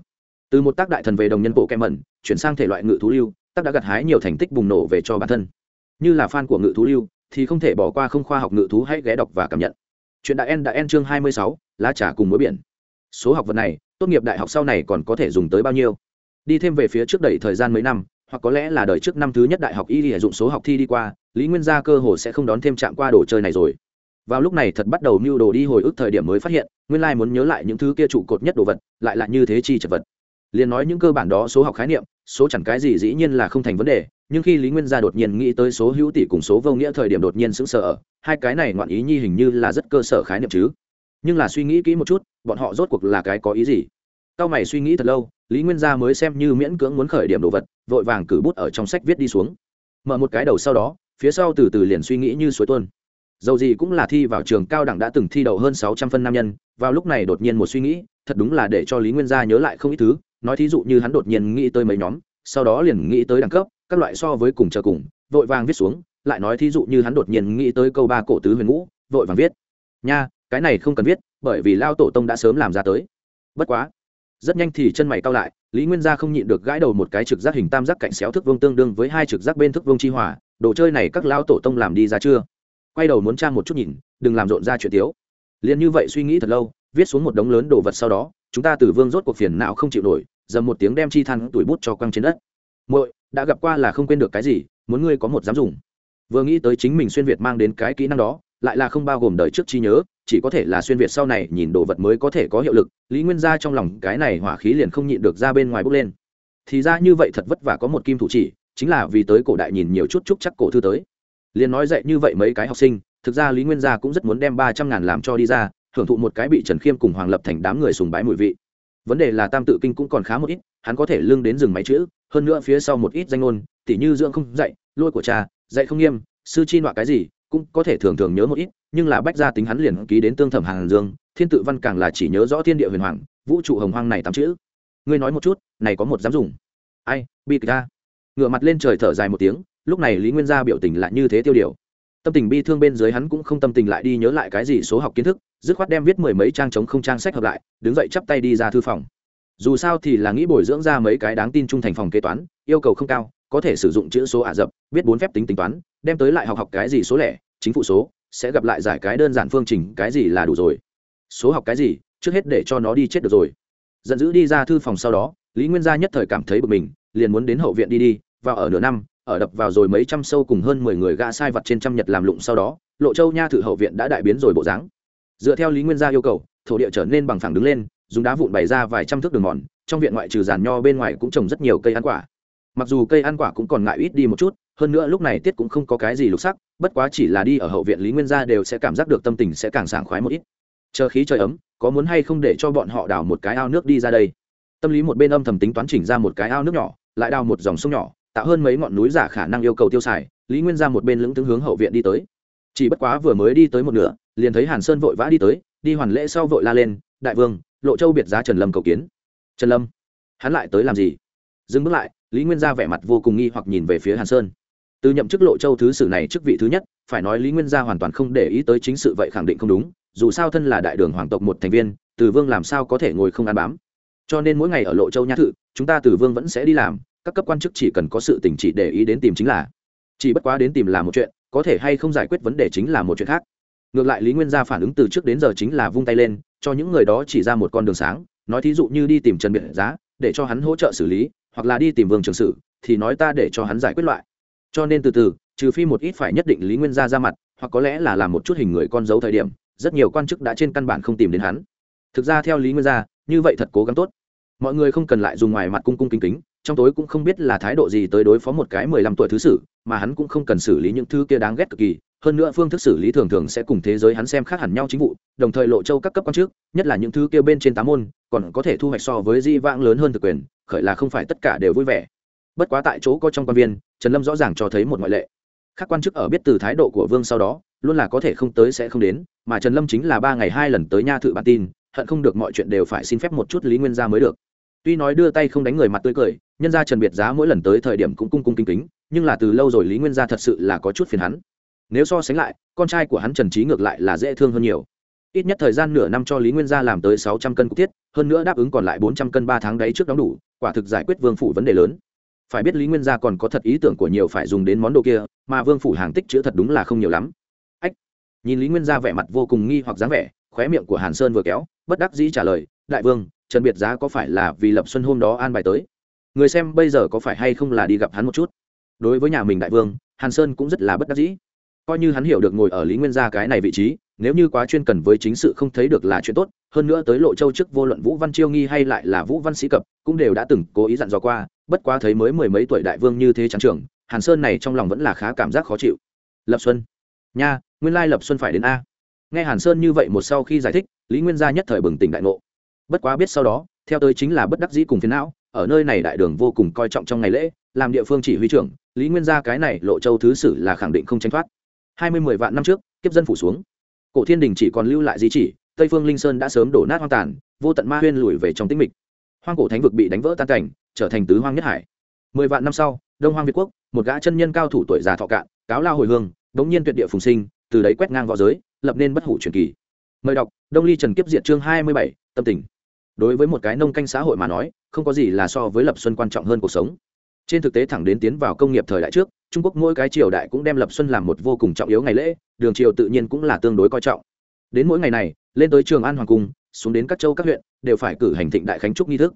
Từ một tác đại thần về đồng nhân bộ kem mẩn, chuyển sang thể loại ngự thú lưu, tác đã gặt hái nhiều thành tích bùng nổ về cho bản thân. Như là fan của ngự thú lưu, thì không thể bỏ qua không khoa học ngự thú hãy ghé đọc và cảm nhận chuyện đại en đại en chương hai mươi sáu, lá trà cùng muối biển. Số học vật này, tốt nghiệp đại học sau này còn có thể dùng tới bao nhiêu? Đi thêm về phía trước đẩy thời gian mấy năm, hoặc có lẽ là đời trước năm thứ nhất đại học y sử dụng số học thi đi qua, lý nguyên gia cơ hồ sẽ không đón thêm chạm qua đồ chơi này rồi. Vào lúc này thật bắt đầu mưu đồ đi hồi ức thời điểm mới phát hiện, nguyên lai muốn nhớ lại những thứ kia trụ cột nhất đồ vật, lại là như thế chi chật vật. Liền nói những cơ bản đó số học khái niệm, số chẳng cái gì dĩ nhiên là không thành vấn đề nhưng khi lý nguyên gia đột nhiên nghĩ tới số hữu tỷ cùng số vô nghĩa thời điểm đột nhiên sững sờ hai cái này ngoạn ý nhi hình như là rất cơ sở khái niệm chứ. Nhưng là suy nghĩ kỹ một chút, bọn họ rốt cuộc là cái có ý gì? Cao mày suy nghĩ thật lâu, lý nguyên gia mới xem như miễn cưỡng muốn khởi điểm đồ vật, vội vàng cử bút ở trong sách viết đi xuống. Mở một cái đầu sau đó, phía sau từ từ liền suy nghĩ như suối tuôn. Dầu gì cũng là thi vào trường cao đẳng đã từng thi đậu hơn sáu trăm phân nam nhân, vào lúc này đột nhiên một suy nghĩ, thật đúng là để cho lý nguyên gia nhớ lại không ít thứ, nói thí dụ như hắn đột nhiên nghĩ tới mấy nhóm sau đó liền nghĩ tới đẳng cấp, các loại so với cùng chờ cùng, vội vàng viết xuống, lại nói thí dụ như hắn đột nhiên nghĩ tới câu ba cổ tứ huyền ngũ, vội vàng viết. Nha, cái này không cần viết, bởi vì lao tổ tông đã sớm làm ra tới. Bất quá, rất nhanh thì chân mày cao lại, lý nguyên gia không nhịn được gãi đầu một cái trực giác hình tam giác cạnh xéo thức vương tương đương với hai trực giác bên thức vương chi hỏa đồ chơi này các lao tổ tông làm đi ra chưa? Quay đầu muốn trang một chút nhìn, đừng làm rộn ra chuyện tiếu. Liền như vậy suy nghĩ thật lâu, viết xuống một đống lớn đồ vật sau đó, chúng ta từ vương rốt cuộc phiền não không chịu nổi dầm một tiếng đem chi than tuổi bút cho quăng trên đất. Muội, đã gặp qua là không quên được cái gì, muốn ngươi có một dám dùng. Vừa nghĩ tới chính mình xuyên việt mang đến cái kỹ năng đó, lại là không bao gồm đời trước chi nhớ, chỉ có thể là xuyên việt sau này nhìn đồ vật mới có thể có hiệu lực, lý nguyên gia trong lòng cái này hỏa khí liền không nhịn được ra bên ngoài bốc lên. Thì ra như vậy thật vất vả có một kim thủ chỉ, chính là vì tới cổ đại nhìn nhiều chút chúc chắc cổ thư tới. Liền nói dạy như vậy mấy cái học sinh, thực ra lý nguyên gia cũng rất muốn đem ba trăm ngàn làm cho đi ra, hưởng thụ một cái bị trần khiêm cùng hoàng lập thành đám người sùng bái mùi vị vấn đề là tam tự kinh cũng còn khá một ít, hắn có thể lương đến rừng máy chữ, hơn nữa phía sau một ít danh ngôn, tỉ như dưỡng không dạy, lôi của cha, dạy không nghiêm, sư chi nọa cái gì, cũng có thể thường thường nhớ một ít, nhưng là bách gia tính hắn liền ký đến tương thẩm hàng dương, thiên tự văn càng là chỉ nhớ rõ thiên địa huyền hoàng, vũ trụ hồng hoang này tám chữ. Ngươi nói một chút, này có một dám dùng? Ai, bi kịch ta. Ngựa mặt lên trời thở dài một tiếng, lúc này lý nguyên gia biểu tình lại như thế tiêu điều tâm tình bi thương bên dưới hắn cũng không tâm tình lại đi nhớ lại cái gì số học kiến thức, dứt khoát đem viết mười mấy trang chống không trang sách hợp lại, đứng dậy chắp tay đi ra thư phòng. Dù sao thì là nghĩ bồi dưỡng ra mấy cái đáng tin trung thành phòng kế toán, yêu cầu không cao, có thể sử dụng chữ số ả rập biết bốn phép tính tính toán, đem tới lại học học cái gì số lẻ, chính phủ số, sẽ gặp lại giải cái đơn giản phương trình, cái gì là đủ rồi. Số học cái gì, trước hết để cho nó đi chết được rồi. Giận dữ đi ra thư phòng sau đó, lý nguyên gia nhất thời cảm thấy bực mình, liền muốn đến hậu viện đi đi, vào ở nửa năm ở đập vào rồi mấy trăm sâu cùng hơn mười người gã sai vật trên trăm nhật làm lụng sau đó, lộ châu nha thử hậu viện đã đại biến rồi bộ dáng. Dựa theo lý nguyên gia yêu cầu, thổ địa trở nên bằng phẳng đứng lên, dùng đá vụn bày ra vài trăm thước đường mòn, trong viện ngoại trừ giàn nho bên ngoài cũng trồng rất nhiều cây ăn quả. Mặc dù cây ăn quả cũng còn ngại ít đi một chút, hơn nữa lúc này tiết cũng không có cái gì lục sắc, bất quá chỉ là đi ở hậu viện lý nguyên gia đều sẽ cảm giác được tâm tình sẽ càng sảng khoái một ít. Chờ khí trời ấm, có muốn hay không để cho bọn họ đào một cái ao nước đi ra đây? Tâm lý một bên âm thầm tính toán chỉnh ra một cái ao nước nhỏ, lại đào một dòng sông nhỏ tạo hơn mấy ngọn núi giả khả năng yêu cầu tiêu xài, lý nguyên ra một bên lững tướng hướng hậu viện đi tới. Chỉ bất quá vừa mới đi tới một nửa, liền thấy hàn sơn vội vã đi tới, đi hoàn lễ sau vội la lên, đại vương, lộ châu biệt giá trần lâm cầu kiến. Trần lâm? Hắn lại tới làm gì? Dừng bước lại, lý nguyên gia vẻ mặt vô cùng nghi hoặc nhìn về phía hàn sơn. Từ nhậm chức lộ châu thứ sử này chức vị thứ nhất, phải nói lý nguyên gia hoàn toàn không để ý tới chính sự vậy khẳng định không đúng, dù sao thân là đại đường hoàng tộc một thành viên, từ vương làm sao có thể ngồi không ăn bám. Cho nên mỗi ngày ở lộ châu nhã thự, chúng ta từ vương vẫn sẽ đi làm các cấp quan chức chỉ cần có sự tình chỉ để ý đến tìm chính là. Chỉ bất quá đến tìm là một chuyện, có thể hay không giải quyết vấn đề chính là một chuyện khác. Ngược lại lý nguyên gia phản ứng từ trước đến giờ chính là vung tay lên, cho những người đó chỉ ra một con đường sáng, nói thí dụ như đi tìm trần biệt giá, để cho hắn hỗ trợ xử lý, hoặc là đi tìm vương trường sử, thì nói ta để cho hắn giải quyết loại. Cho nên từ từ, trừ phi một ít phải nhất định lý nguyên gia ra mặt, hoặc có lẽ là làm một chút hình người con dấu thời điểm, rất nhiều quan chức đã trên căn bản không tìm đến hắn. Thực ra theo lý nguyên gia, như vậy thật cố gắng tốt. Mọi người không cần lại dùng ngoài mặt cung cung kính kính trong tối cũng không biết là thái độ gì tới đối phó một cái mười lăm tuổi thứ sử, mà hắn cũng không cần xử lý những thứ kia đáng ghét cực kỳ. Hơn nữa phương thức xử lý thường thường sẽ cùng thế giới hắn xem khác hẳn nhau chính vụ, đồng thời lộ châu các cấp quan trước, nhất là những thứ kia bên trên tám môn, còn có thể thu hoạch so với di vãng lớn hơn thực quyền, khởi là không phải tất cả đều vui vẻ. Bất quá tại chỗ có trong quan viên, trần lâm rõ ràng cho thấy một ngoại lệ. Các quan chức ở biết từ thái độ của vương sau đó, luôn là có thể không tới sẽ không đến, mà trần lâm chính là ba ngày hai lần tới nha thự bản tin, hận không được mọi chuyện đều phải xin phép một chút lý nguyên gia mới được tuy nói đưa tay không đánh người mặt tươi cười, nhân gia trần biệt giá mỗi lần tới thời điểm cũng cung cung kính kính, nhưng là từ lâu rồi lý nguyên gia thật sự là có chút phiền hắn. Nếu so sánh lại, con trai của hắn trần trí ngược lại là dễ thương hơn nhiều. Ít nhất thời gian nửa năm cho lý nguyên gia làm tới sáu trăm cân cục thiết, hơn nữa đáp ứng còn lại bốn trăm cân ba tháng đấy trước đóng đủ, quả thực giải quyết vương phủ vấn đề lớn. Phải biết lý nguyên gia còn có thật ý tưởng của nhiều phải dùng đến món đồ kia, mà vương phủ hàng tích chữ thật đúng là không nhiều lắm. Ách! Nhìn lý nguyên gia vẻ mặt vô cùng nghi hoặc dáng vẻ, khóe miệng của hàn sơn vừa kéo, bất đắc dĩ trả lời đại vương, trần biệt giá có phải là vì lập xuân hôm đó an bài tới? Người xem bây giờ có phải hay không là đi gặp hắn một chút? Đối với nhà mình đại vương, hàn sơn cũng rất là bất đắc dĩ. Coi như hắn hiểu được ngồi ở lý nguyên gia cái này vị trí, nếu như quá chuyên cần với chính sự không thấy được là chuyện tốt, hơn nữa tới lộ châu trước vô luận vũ văn chiêu nghi hay lại là vũ văn sĩ cập, cũng đều đã từng cố ý dặn dò qua, bất quá thấy mới mười mấy tuổi đại vương như thế trắng trưởng hàn sơn này trong lòng vẫn là khá cảm giác khó chịu. Lập xuân. Nha, nguyên lai lập xuân phải đến a. Nghe hàn sơn như vậy một sau khi giải thích, lý nguyên gia nhất thời bừng tỉnh đại ngộ bất quá biết sau đó, theo tới chính là bất đắc dĩ cùng phiến não, ở nơi này đại đường vô cùng coi trọng trong ngày lễ, làm địa phương chỉ huy trưởng, lý nguyên gia cái này lộ châu thứ sử là khẳng định không tranh thoát. Hai mươi mười vạn năm trước, kiếp dân phủ xuống. Cổ thiên đình chỉ còn lưu lại di chỉ, tây phương linh sơn đã sớm đổ nát hoang tàn, vô tận ma huyên lùi về trong tĩnh mịch. Hoang cổ thánh vực bị đánh vỡ tan cảnh, trở thành tứ hoang nhất hải. Mười vạn năm sau, đông hoang việt quốc, một gã chân nhân cao thủ tuổi già thọ cạn, cáo lao hồi hương, đống nhiên tuyệt địa phùng sinh, từ đấy quét ngang v õ giới, lập nên bất hủ truyền kỳ. Mời đọc, đông ly trần kiếp diệt chương hai mươi bảy, tâm tình đối với một cái nông canh xã hội mà nói, không có gì là so với lập xuân quan trọng hơn cuộc sống. Trên thực tế thẳng đến tiến vào công nghiệp thời đại trước, trung quốc mỗi cái triều đại cũng đem lập xuân làm một vô cùng trọng yếu ngày lễ, đường triều tự nhiên cũng là tương đối coi trọng. Đến mỗi ngày này, lên tới trường an hoàng cung, xuống đến các châu các huyện, đều phải cử hành thịnh đại khánh trúc nghi thức.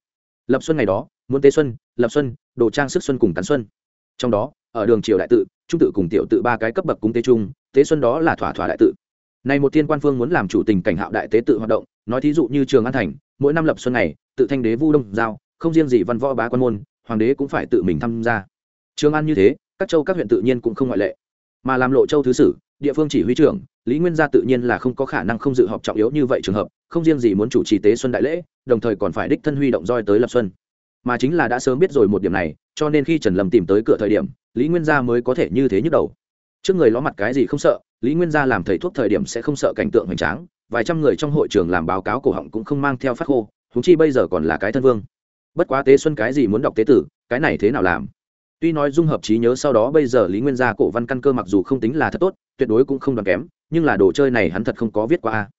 Lập xuân ngày đó, muốn tế xuân, lập xuân, đồ trang sức xuân cùng cắn xuân. Trong đó, ở đường triều đại tự, trung tự cùng tiểu tự ba cái cấp bậc cúng tế trung tế xuân đó là thỏa thỏa đại tự. Này một thiên quan phương muốn làm chủ tình cảnh hạo đại tế tự hoạt động, nói thí dụ như trường an thành mỗi năm lập xuân này, tự thanh đế vu đông giao, không riêng gì văn võ bá quan môn, hoàng đế cũng phải tự mình tham gia. Trường an như thế, các châu các huyện tự nhiên cũng không ngoại lệ. Mà làm lộ châu thứ sử, địa phương chỉ huy trưởng, lý nguyên gia tự nhiên là không có khả năng không dự họp trọng yếu như vậy trường hợp, không riêng gì muốn chủ trì tế xuân đại lễ, đồng thời còn phải đích thân huy động roi tới lập xuân. Mà chính là đã sớm biết rồi một điểm này, cho nên khi trần lâm tìm tới cửa thời điểm, lý nguyên gia mới có thể như thế nhức đầu. Trước người ló mặt cái gì không sợ, lý nguyên gia làm thầy thuốc thời điểm sẽ không sợ cảnh tượng hoành tráng vài trăm người trong hội trường làm báo cáo cổ họng cũng không mang theo phát khô húng chi bây giờ còn là cái thân vương. Bất quá tế xuân cái gì muốn đọc tế tử, cái này thế nào làm? Tuy nói dung hợp trí nhớ sau đó bây giờ lý nguyên gia cổ văn căn cơ mặc dù không tính là thật tốt, tuyệt đối cũng không đoàn kém, nhưng là đồ chơi này hắn thật không có viết qua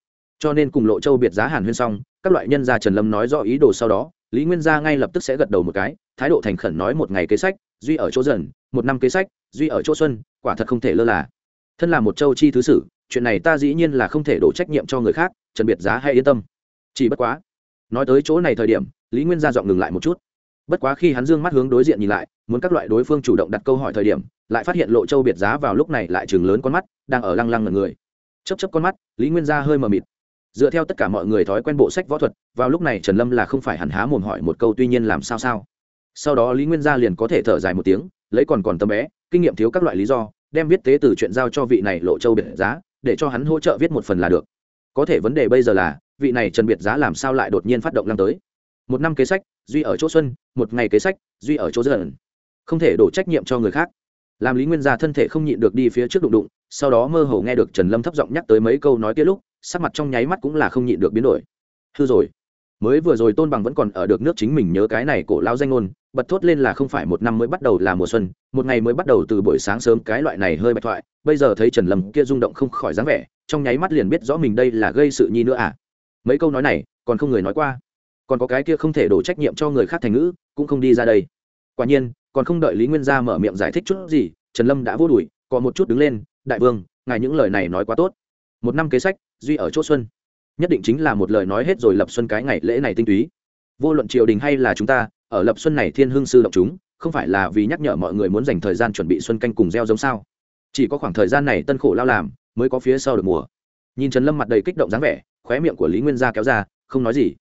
cho nên cùng lộ châu biệt giá hàn huyên xong, các loại nhân gia trần lâm nói rõ ý đồ sau đó, lý nguyên gia ngay lập tức sẽ gật đầu một cái, thái độ thành khẩn nói một ngày kế sách, duy ở chỗ dần, một năm kế sách, duy ở chỗ xuân, quả thật không thể lơ là. Thân là một châu chi thứ sử chuyện này ta dĩ nhiên là không thể đổ trách nhiệm cho người khác, trần biệt giá hay yên tâm. Chỉ bất quá, nói tới chỗ này thời điểm, lý nguyên gia dọn ngừng lại một chút. Bất quá khi hắn dương mắt hướng đối diện nhìn lại, muốn các loại đối phương chủ động đặt câu hỏi thời điểm, lại phát hiện lộ châu biệt giá vào lúc này lại chừng lớn con mắt, đang ở lăng lăng ngần người. Chấp chấp con mắt, lý nguyên gia hơi mờ mịt. Dựa theo tất cả mọi người thói quen bộ sách võ thuật, vào lúc này trần lâm là không phải hẳn há mồm hỏi một câu tuy nhiên làm sao sao. Sau đó lý nguyên gia liền có thể thở dài một tiếng, lấy còn còn tâm bé, kinh nghiệm thiếu các loại lý do, đem viết tế từ chuyện giao cho vị này lộ châu biệt giá để cho hắn hỗ trợ viết một phần là được. Có thể vấn đề bây giờ là, vị này trần biệt giá làm sao lại đột nhiên phát động lăng tới? Một năm kế sách, duy ở chỗ xuân, một ngày kế sách, duy ở chỗ dần. Không thể đổ trách nhiệm cho người khác. Làm lý nguyên gia thân thể không nhịn được đi phía trước đụng đụng, sau đó mơ hồ nghe được trần lâm thấp giọng nhắc tới mấy câu nói kia lúc, sắc mặt trong nháy mắt cũng là không nhịn được biến đổi. Hư rồi. Mới vừa rồi tôn bằng vẫn còn ở được nước chính mình nhớ cái này cổ lao danh ngôn, bật thốt lên là không phải một năm mới bắt đầu là mùa xuân, một ngày mới bắt đầu từ buổi sáng sớm cái loại này hơi bạch thoại bây giờ thấy trần lâm kia rung động không khỏi dáng vẻ, trong nháy mắt liền biết rõ mình đây là gây sự nhi nữa à. Mấy câu nói này, còn không người nói qua. Còn có cái kia không thể đổ trách nhiệm cho người khác thành ngữ, cũng không đi ra đây. Quả nhiên, còn không đợi lý nguyên gia mở miệng giải thích chút gì, trần lâm đã vô đùi có một chút đứng lên, đại vương, ngài những lời này nói quá tốt. Một năm kế sách, duy ở chỗ xuân. Nhất định chính là một lời nói hết rồi lập xuân cái ngày lễ này tinh túy. Vô luận triều đình hay là chúng ta, ở lập xuân này thiên hương sư động chúng, không phải là vì nhắc nhở mọi người muốn dành thời gian chuẩn bị xuân canh cùng gieo giống sao? Chỉ có khoảng thời gian này tân khổ lao làm, mới có phía sau được mùa. Nhìn trần lâm mặt đầy kích động dáng vẻ, khóe miệng của lý nguyên gia kéo ra, không nói gì.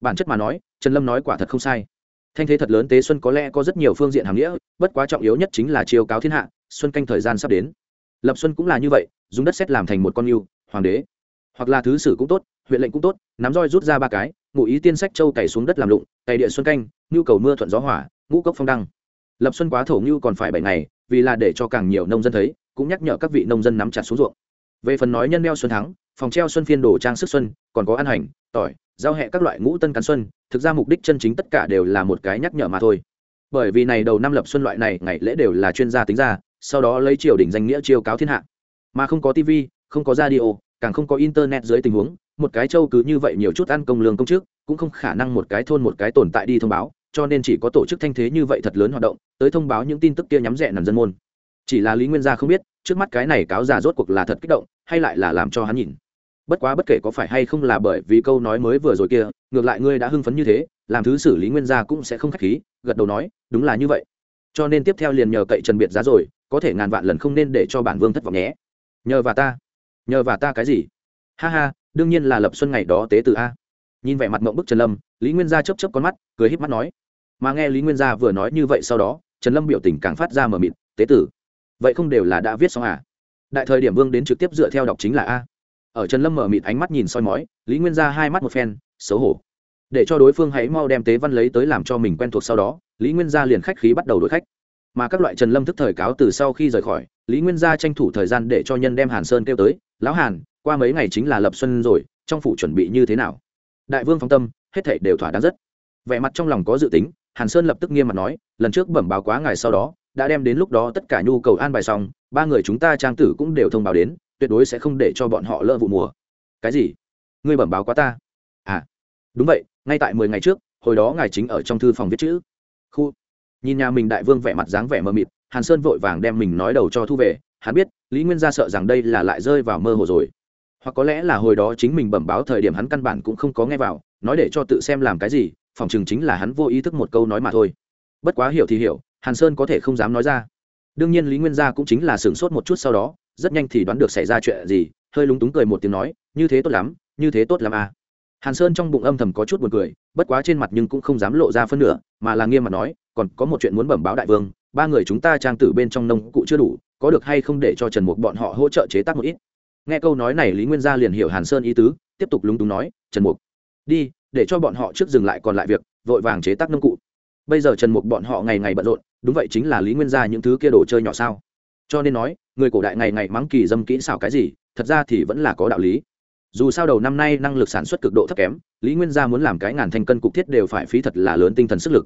Bản chất mà nói, trần lâm nói quả thật không sai. Thanh thế thật lớn tế xuân có lẽ có rất nhiều phương diện hàm nghĩa, bất quá trọng yếu nhất chính là chiêu cáo thiên hạ, xuân canh thời gian sắp đến. Lập xuân cũng là như vậy, dùng đất xét làm thành một con yêu, hoàng đế. Hoặc là thứ sử cũng tốt, huyện lệnh cũng tốt, nắm roi rút ra ba cái, ngụ ý tiên sách châu cày xuống đất làm lụng, cày địa xuân canh, nhu cầu mưa thuận gió hỏa ngũ cốc phong đăng. Lập xuân quá thổ ngưu còn phải bảy ngày, vì là để cho càng nhiều nông dân thấy cũng nhắc nhở các vị nông dân nắm chặt xuống ruộng. Về phần nói nhân đeo xuân thắng, phòng treo xuân phiên đồ trang sức xuân, còn có ăn hành, tỏi, giao hẹ các loại ngũ tân cắn xuân, thực ra mục đích chân chính tất cả đều là một cái nhắc nhở mà thôi. Bởi vì này đầu năm lập xuân loại này, ngày lễ đều là chuyên gia tính ra, sau đó lấy triều đình danh nghĩa chiêu cáo thiên hạ. Mà không có tv không có radio, càng không có internet dưới tình huống, một cái châu cứ như vậy nhiều chút ăn công lương công chức, cũng không khả năng một cái thôn một cái tồn tại đi thông báo, cho nên chỉ có tổ chức thanh thế như vậy thật lớn hoạt động, tới thông báo những tin tức kia nhắm rẻ nằm dân môn chỉ là lý nguyên gia không biết, trước mắt cái này cáo già rốt cuộc là thật kích động, hay lại là làm cho hắn nhìn. Bất quá bất kể có phải hay không là bởi vì câu nói mới vừa rồi kia, ngược lại ngươi đã hưng phấn như thế, làm thứ xử lý nguyên gia cũng sẽ không k h á c h khí, gật đầu nói, đúng là như vậy. Cho nên tiếp theo liền nhờ cậy trần biệt giá rồi, có thể ngàn vạn lần không nên để cho bản vương thất vọng nhé. Nhờ và ta. Nhờ và ta cái gì? Ha ha, đương nhiên là lập xuân ngày đó tế tự a. Nhìn vẻ mặt mộng bức trần lâm, lý nguyên gia chấp chấp con mắt, cười híp mắt nói. Mà nghe lý nguyên gia vừa nói như vậy sau đó, trần lâm biểu tình càng phát ra mờ mịt, tế tử vậy không đều là đã viết xong à? Đại thời điểm vương đến trực tiếp dựa theo đọc chính là a. Ở trần lâm mở mịt ánh mắt nhìn soi mói, lý nguyên ra hai mắt một phen, xấu hổ. Để cho đối phương hãy mau đem tế văn lấy tới làm cho mình quen thuộc sau đó, lý nguyên gia liền khách khí bắt đầu đối khách. Mà các loại trần lâm thức thời cáo từ sau khi rời khỏi, lý nguyên gia tranh thủ thời gian để cho nhân đem hàn sơn kêu tới, lão hàn, qua mấy ngày chính là lập xuân rồi, trong phủ chuẩn bị như thế nào? Đại vương phong tâm, hết thảy đều thỏa đáng rất. Vẻ mặt trong lòng có dự tính, hàn sơn lập tức nghiêm mặt nói, lần trước bẩm báo quá ngày sau đó đã đem đến lúc đó tất cả nhu cầu an bài xong, ba người chúng ta trang tử cũng đều thông báo đến, tuyệt đối sẽ không để cho bọn họ lỡ vụ mùa. Cái gì? Ngươi bẩm báo quá ta. À đúng vậy, ngay tại mười ngày trước, hồi đó ngài chính ở trong thư phòng viết chữ. Khu. Nhìn nhà mình đại vương vẻ mặt dáng vẻ mờ mịt, hàn sơn vội vàng đem mình nói đầu cho thu về, hắn biết, lý nguyên gia sợ rằng đây là lại rơi vào mơ hồ rồi. Hoặc có lẽ là hồi đó chính mình bẩm báo thời điểm hắn căn bản cũng không có nghe vào, nói để cho tự xem làm cái gì, phòng chừng chính là hắn vô ý thức một câu nói mà thôi. Bất quá hiểu thì hiểu hàn sơn có thể không dám nói ra. Đương nhiên lý nguyên gia cũng chính là sửng sốt một chút sau đó, rất nhanh thì đoán được xảy ra chuyện gì, hơi lúng túng cười một tiếng nói, như thế tốt lắm, như thế tốt lắm à. hàn sơn trong bụng âm thầm có chút buồn cười, bất quá trên mặt nhưng cũng không dám lộ ra phân nửa, mà là nghiêm mặt nói, còn có một chuyện muốn bẩm báo đại vương, ba người chúng ta trang tử bên trong nông cụ chưa đủ, có được hay không để cho trần mục bọn họ hỗ trợ chế tác một ít? Nghe câu nói này lý nguyên gia liền hiểu hàn sơn ý tứ, tiếp tục lúng túng nói, trần mục, đi, để cho bọn họ trước dừng lại còn lại việc, vội vàng chế tác nông cụ bây giờ trần mục bọn họ ngày ngày bận rộn, đúng vậy chính là lý nguyên gia những thứ kia đồ chơi nhỏ sao? Cho nên nói, người cổ đại ngày ngày mắng kỳ dâm kỹ xảo cái gì, thật ra thì vẫn là có đạo lý. Dù sao đầu năm nay năng lực sản xuất cực độ thấp kém, lý nguyên gia muốn làm cái ngàn thành cân cục thiết đều phải phí thật là lớn tinh thần sức lực.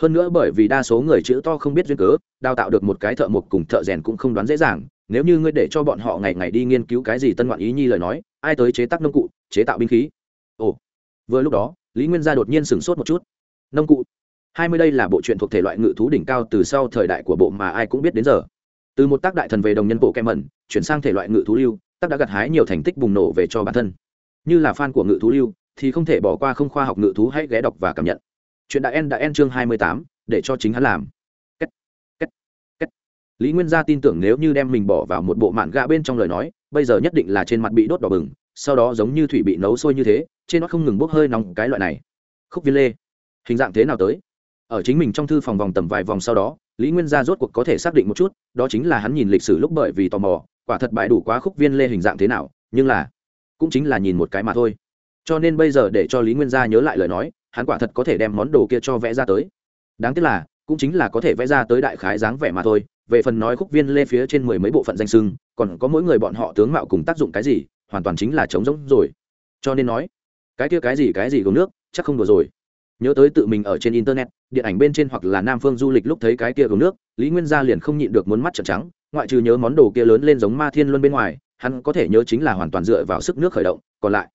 Hơn nữa bởi vì đa số người chữ to không biết duyên cớ, đào tạo được một cái thợ mộc cùng thợ rèn cũng không đoán dễ dàng, nếu như ngươi để cho bọn họ ngày ngày đi nghiên cứu cái gì tân ngoạn ý nhi lời nói, ai tới chế tác nông cụ, chế tạo binh khí? Ồ, vừa lúc đó, lý nguyên gia đột nhiên sửng sốt một chút. Nông cụ? Hai mươi đây là bộ truyện thuộc thể loại ngự thú đỉnh cao từ sau thời đại của bộ mà ai cũng biết đến giờ từ một tác đại thần về đồng nhân bộ kem mẩn, chuyển sang thể loại ngự thú lưu, tác đã gặt hái nhiều thành tích bùng nổ về cho bản thân như là fan của ngự thú lưu, thì không thể bỏ qua không khoa học ngự thú hãy ghé đọc và cảm nhận chuyện đại en đã en chương hai mươi tám, để cho chính hắn làm Kết. Kết. Kết. lý nguyên gia tin tưởng nếu như đem mình bỏ vào một bộ mạn gạ bên trong lời nói, bây giờ nhất định là trên mặt bị đốt đỏ bừng, sau đó giống như thủy bị nấu sôi như thế, trên nó không ngừng bốc hơi nóng cái loại này khúc viên lê hình dạng thế nào tới ở chính mình trong thư phòng vòng tầm vài vòng sau đó, lý nguyên gia rốt cuộc có thể xác định một chút, đó chính là hắn nhìn lịch sử lúc bởi vì tò mò, quả thật bại đủ quá khúc viên lê hình dạng thế nào, nhưng là cũng chính là nhìn một cái mà thôi. Cho nên bây giờ để cho lý nguyên gia nhớ lại lời nói, hắn quả thật có thể đem món đồ kia cho vẽ ra tới. Đáng tiếc là, cũng chính là có thể vẽ ra tới đại khái dáng vẻ mà thôi, về phần nói khúc viên lê phía trên mười mấy bộ phận danh sưng, còn có mỗi người bọn họ tướng mạo cùng tác dụng cái gì, hoàn toàn chính là trống rỗng rồi. Cho nên nói, cái kia cái gì cái gì gồm nước, chắc không đùa rồi nhớ tới tự mình ở trên internet, điện ảnh bên trên hoặc là nam phương du lịch lúc thấy cái kia gồm nước, lý nguyên gia liền không nhịn được muốn mắt trợn trắng, ngoại trừ nhớ món đồ kia lớn lên giống ma thiên luân bên ngoài, hắn có thể nhớ chính là hoàn toàn dựa vào sức nước khởi động, còn lại,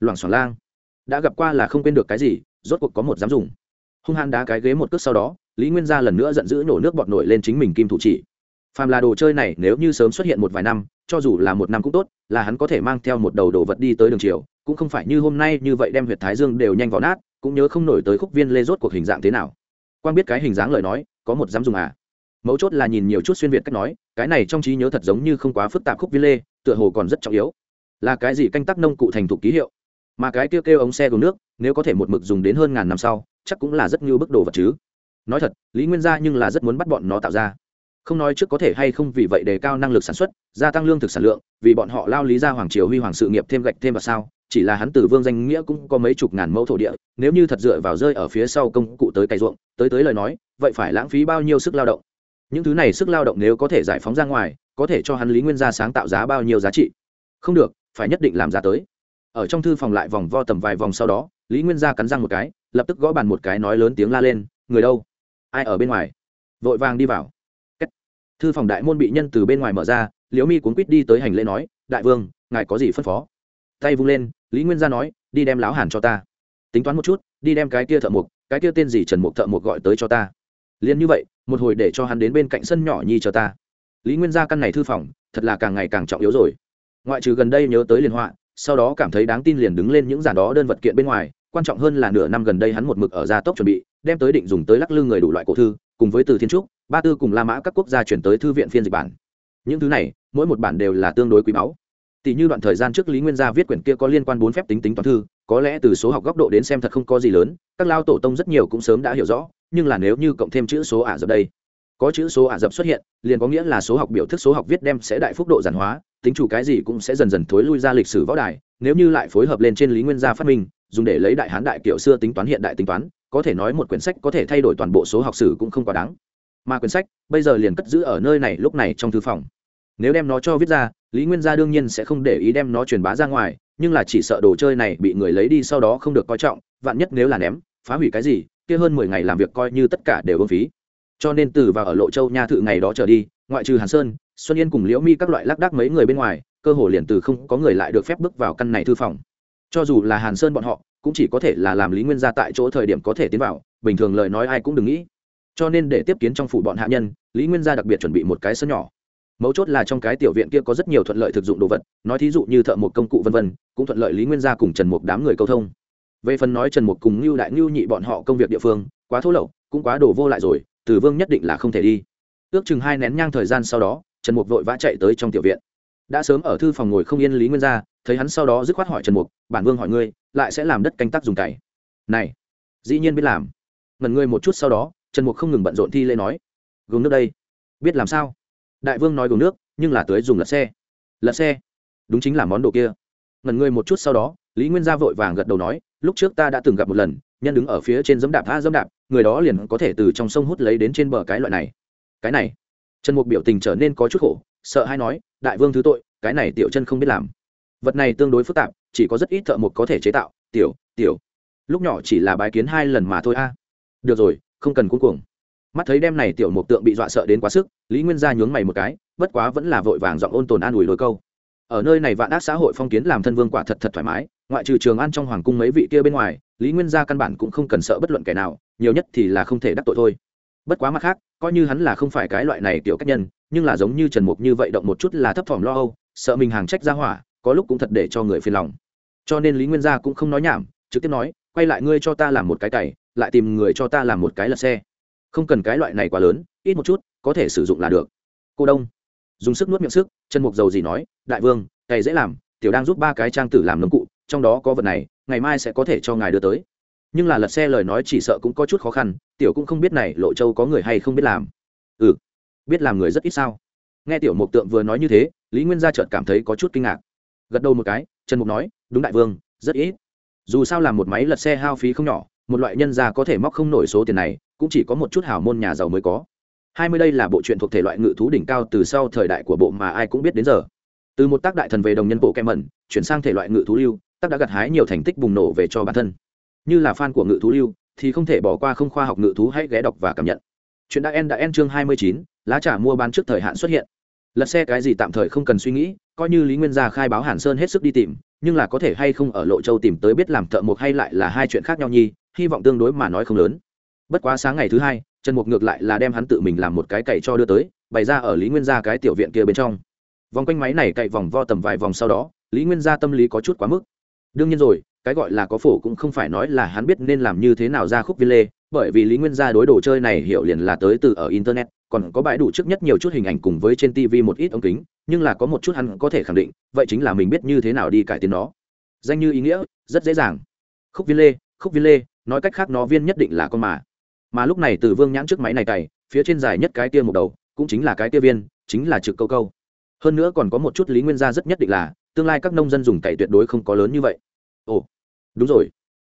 loảng xoảng lang. Đã gặp qua là không quên được cái gì, rốt cuộc có một dám dùng. Hung hăng đá cái ghế một cước sau đó, lý nguyên gia lần nữa giận dữ nổ nước bọt nổi lên chính mình kim thủ chỉ. Phàm là đồ chơi này nếu như sớm xuất hiện một vài năm, cho dù là một năm cũng tốt, là hắn có thể mang theo một đầu đồ vật đi tới đường chiều, cũng không phải như hôm nay như vậy đem huyệt thái dương đều nhanh vào nát cũng nhớ không nổi tới khúc viên lê rốt cuộc hình dạng thế nào. Quang biết cái hình dáng lời nói, có một dám dùng à? Mấu chốt là nhìn nhiều chút xuyên việt cách nói, cái này trong trí nhớ thật giống như không quá phức tạp khúc viên lê, tựa hồ còn rất trọng yếu. Là cái gì canh tác nông cụ thành thục ký hiệu? Mà cái kêu kêu ống xe của nước, nếu có thể một mực dùng đến hơn ngàn năm sau, chắc cũng là rất như bức đồ vật chứ. Nói thật, lý nguyên gia nhưng là rất muốn bắt bọn nó tạo ra. Không nói trước có thể hay không vì vậy đề cao năng lực sản xuất, gia tăng lương thực sản lượng, vì bọn họ lao lý ra hoàng triều huy hoàng sự nghiệp thêm gạch thêm vào sao chỉ là hắn từ vương danh nghĩa cũng có mấy chục ngàn mẫu thổ địa, nếu như thật dựa vào rơi ở phía sau công cụ tới cày ruộng, tới tới lời nói, vậy phải lãng phí bao nhiêu sức lao động? Những thứ này sức lao động nếu có thể giải phóng ra ngoài, có thể cho hắn lý nguyên gia sáng tạo giá bao nhiêu giá trị? Không được, phải nhất định làm ra tới. Ở trong thư phòng lại vòng vo tầm vài vòng sau đó, lý nguyên gia cắn răng một cái, lập tức gõ bàn một cái nói lớn tiếng la lên, người đâu? Ai ở bên ngoài? Vội vàng đi vào. Thư phòng đại môn bị nhân từ bên ngoài mở ra, liễu mi cuốn quýt đi tới hành lễ nói, đại vương, ngài có gì phân phó? Tay vung lên lý nguyên gia nói đi đem láo hàn cho ta. Tính toán một chút đi đem cái kia thợ mộc, cái kia tên gì trần mục thợ Mộc gọi tới cho ta. Liền như vậy một hồi để cho hắn đến bên cạnh sân nhỏ nhi cho ta. Lý nguyên gia căn này thư phòng thật là càng ngày càng trọng yếu rồi. Ngoại trừ gần đây nhớ tới liên họa sau đó cảm thấy đáng tin liền đứng lên những giản đó đơn vật kiện bên ngoài quan trọng hơn là nửa năm gần đây hắn một mực ở gia tốc chuẩn bị đem tới định dùng tới lắc lư người đủ loại cổ thư cùng với từ thiên trúc ba tư cùng la mã các quốc gia chuyển tới thư viện phiên dịch bản. Những thứ này mỗi một bản đều là tương đối quý báu tỷ như đoạn thời gian trước lý nguyên gia viết quyển kia có liên quan bốn phép tính tính toán thư, có lẽ từ số học góc độ đến xem thật không có gì lớn, các lao tổ tông rất nhiều cũng sớm đã hiểu rõ, nhưng là nếu như cộng thêm chữ số ả rập đây, có chữ số ả rập xuất hiện, liền có nghĩa là số học biểu thức số học viết đem sẽ đại phúc độ giản hóa, tính chủ cái gì cũng sẽ dần dần thối lui ra lịch sử võ đài, nếu như lại phối hợp lên trên lý nguyên gia phát minh, dùng để lấy đại hán đại kiểu xưa tính toán hiện đại tính toán, có thể nói một quyển sách có thể thay đổi toàn bộ số học sử cũng không quá đáng. Mà quyển sách bây giờ liền cất giữ ở nơi này lúc này trong thư phòng. Nếu đem nó cho viết ra lý nguyên gia đương nhiên sẽ không để ý đem nó truyền bá ra ngoài, nhưng là chỉ sợ đồ chơi này bị người lấy đi sau đó không được coi trọng, vạn nhất nếu là ném, phá hủy cái gì, kia hơn mười ngày làm việc coi như tất cả đều ưng phí. Cho nên từ và ở lộ châu nha thự ngày đó trở đi, ngoại trừ hàn sơn, xuân yên cùng liễu mi các loại lác đác mấy người bên ngoài, cơ hồ liền từ không có người lại được phép bước vào căn này thư phòng. Cho dù là hàn sơn bọn họ, cũng chỉ có thể là làm lý nguyên gia tại chỗ thời điểm có thể tiến vào, bình thường lời nói ai cũng đừng nghĩ. Cho nên để tiếp kiến trong phủ bọn hạ nhân, lý nguyên gia đặc biệt chuẩn bị một cái sân nhỏ mấu chốt là trong cái tiểu viện kia có rất nhiều thuận lợi thực dụng đồ vật, nói thí dụ như thợ một công cụ vân vân, cũng thuận lợi lý nguyên gia cùng trần mục đám người câu thông. Về phần nói trần mục cùng ngưu đại ngưu nhị bọn họ công việc địa phương, quá thô lậu, cũng quá đổ vô lại rồi tử vương nhất định là không thể đi. Ước chừng hai nén nhang thời gian sau đó, trần mục vội vã chạy tới trong tiểu viện. Đã sớm ở thư phòng ngồi không yên lý nguyên gia, thấy hắn sau đó dứt khoát hỏi trần mục bản vương hỏi ngươi, lại sẽ làm đất canh tác dùng cày? Này, dĩ nhiên biết làm. Ngần ngươi một chút sau đó, trần mục không ngừng bận rộn thi lê nói gồm nước đây, biết làm sao? Đại vương nói gồm nước, nhưng là tới dùng lật xe. Lật xe? Đúng chính là món đồ kia. Ngần ngươi một chút sau đó, lý nguyên gia vội vàng gật đầu nói, lúc trước ta đã từng gặp một lần, nhân đứng ở phía trên dẫm đạp tha dẫm đạp, người đó liền có thể từ trong sông hút lấy đến trên bờ cái loại này. Cái này? Trần mục biểu tình trở nên có chút khổ, sợ hay nói, đại vương thứ tội, cái này tiểu chân không biết làm. Vật này tương đối phức tạp, chỉ có rất ít thợ mộc có thể chế tạo. Tiểu tiểu. Lúc nhỏ chỉ là bái kiến hai lần mà thôi a. Được rồi, không cần cuống cuồng mắt thấy đem này tiểu mục tượng bị dọa sợ đến quá sức, lý nguyên gia nhướng mày một cái, bất quá vẫn là vội vàng giọng ôn tồn an ủi đôi câu. Ở nơi này vạn ác xã hội phong kiến làm thân vương quả thật thật thoải mái, ngoại trừ trường ăn trong hoàng cung mấy vị kia bên ngoài, lý nguyên gia căn bản cũng không cần sợ bất luận kẻ nào, nhiều nhất thì là không thể đắc tội thôi. Bất quá mặt khác, coi như hắn là không phải cái loại này tiểu cách nhân, nhưng là giống như trần mục như vậy động một chút là thấp thỏm lo âu, sợ mình hàng trách ra hỏa, có lúc cũng thật để cho người phiền lòng. Cho nên lý nguyên gia cũng không nói nhảm, trực tiếp nói, quay lại ngươi cho ta làm một cái cày, lại tìm người cho ta làm một cái lật xe không cần cái loại này quá lớn, ít một chút, có thể sử dụng là được. Cô đông, dùng sức nuốt miệng sức, chân mục dầu gì nói, đại vương, cày dễ làm, tiểu đang giúp ba cái trang tử làm nấm cụ, trong đó có vật này, ngày mai sẽ có thể cho ngài đưa tới. Nhưng là lật xe lời nói chỉ sợ cũng có chút khó khăn, tiểu cũng không biết này lộ châu có người hay không biết làm. Ừ biết làm người rất ít sao? Nghe tiểu mục tượng vừa nói như thế, lý nguyên gia chợt cảm thấy có chút kinh ngạc. Gật đầu một cái trần mục nói, đúng đại vương, rất ít. Dù sao làm một máy lật xe hao phí không nhỏ một loại nhân gia có thể móc không nổi số tiền này, cũng chỉ có một chút hào môn nhà giàu mới có. Hai mươi đây là bộ truyện thuộc thể loại ngự thú đỉnh cao từ sau thời đại của bộ mà ai cũng biết đến giờ. Từ một tác đại thần về đồng nhân bộ kem mẩn, chuyển sang thể loại ngự thú lưu, tác đã gặt hái nhiều thành tích bùng nổ về cho bản thân. Như là fan của ngự thú lưu, thì không thể bỏ qua không khoa học ngự thú hãy ghé đọc và cảm nhận. Chuyện đã en đã en chương hai mươi chín, lá trả mua bán trước thời hạn xuất hiện. Lật xe cái gì tạm thời không cần suy nghĩ, coi như lý nguyên gia khai báo hàn sơn hết sức đi tìm, nhưng là có thể hay không ở lộ châu tìm tới biết làm thợ mộc hay lại là hai chuyện khác nhau nhi hy vọng tương đối mà nói không lớn. Bất quá sáng ngày thứ hai, trần mục ngược lại là đem hắn tự mình làm một cái cậy cho đưa tới, bày ra ở lý nguyên gia cái tiểu viện kia bên trong. Vòng quanh máy này cậy vòng vo tầm vài vòng sau đó, lý nguyên gia tâm lý có chút quá mức. Đương nhiên rồi, cái gọi là có phổ cũng không phải nói là hắn biết nên làm như thế nào ra khúc viên lê bởi vì lý nguyên gia đối đồ chơi này hiểu liền là tới từ ở internet, còn có bãi đủ trước nhất nhiều chút hình ảnh cùng với trên tv một ít ống kính, nhưng là có một chút hắn có thể khẳng định, vậy chính là mình biết như thế nào đi cải tiến nó. Danh như ý nghĩa, rất dễ dàng. Khúc viên lê khúc viên lê nói cách khác nó viên nhất định là con mà. Mà lúc này từ vương nhãn trước máy này cày, phía trên dài nhất cái tia một đầu, cũng chính là cái tia viên, chính là trực câu câu. Hơn nữa còn có một chút lý nguyên gia rất nhất định là, tương lai các nông dân dùng cày tuyệt đối không có lớn như vậy. Ồ, đúng rồi.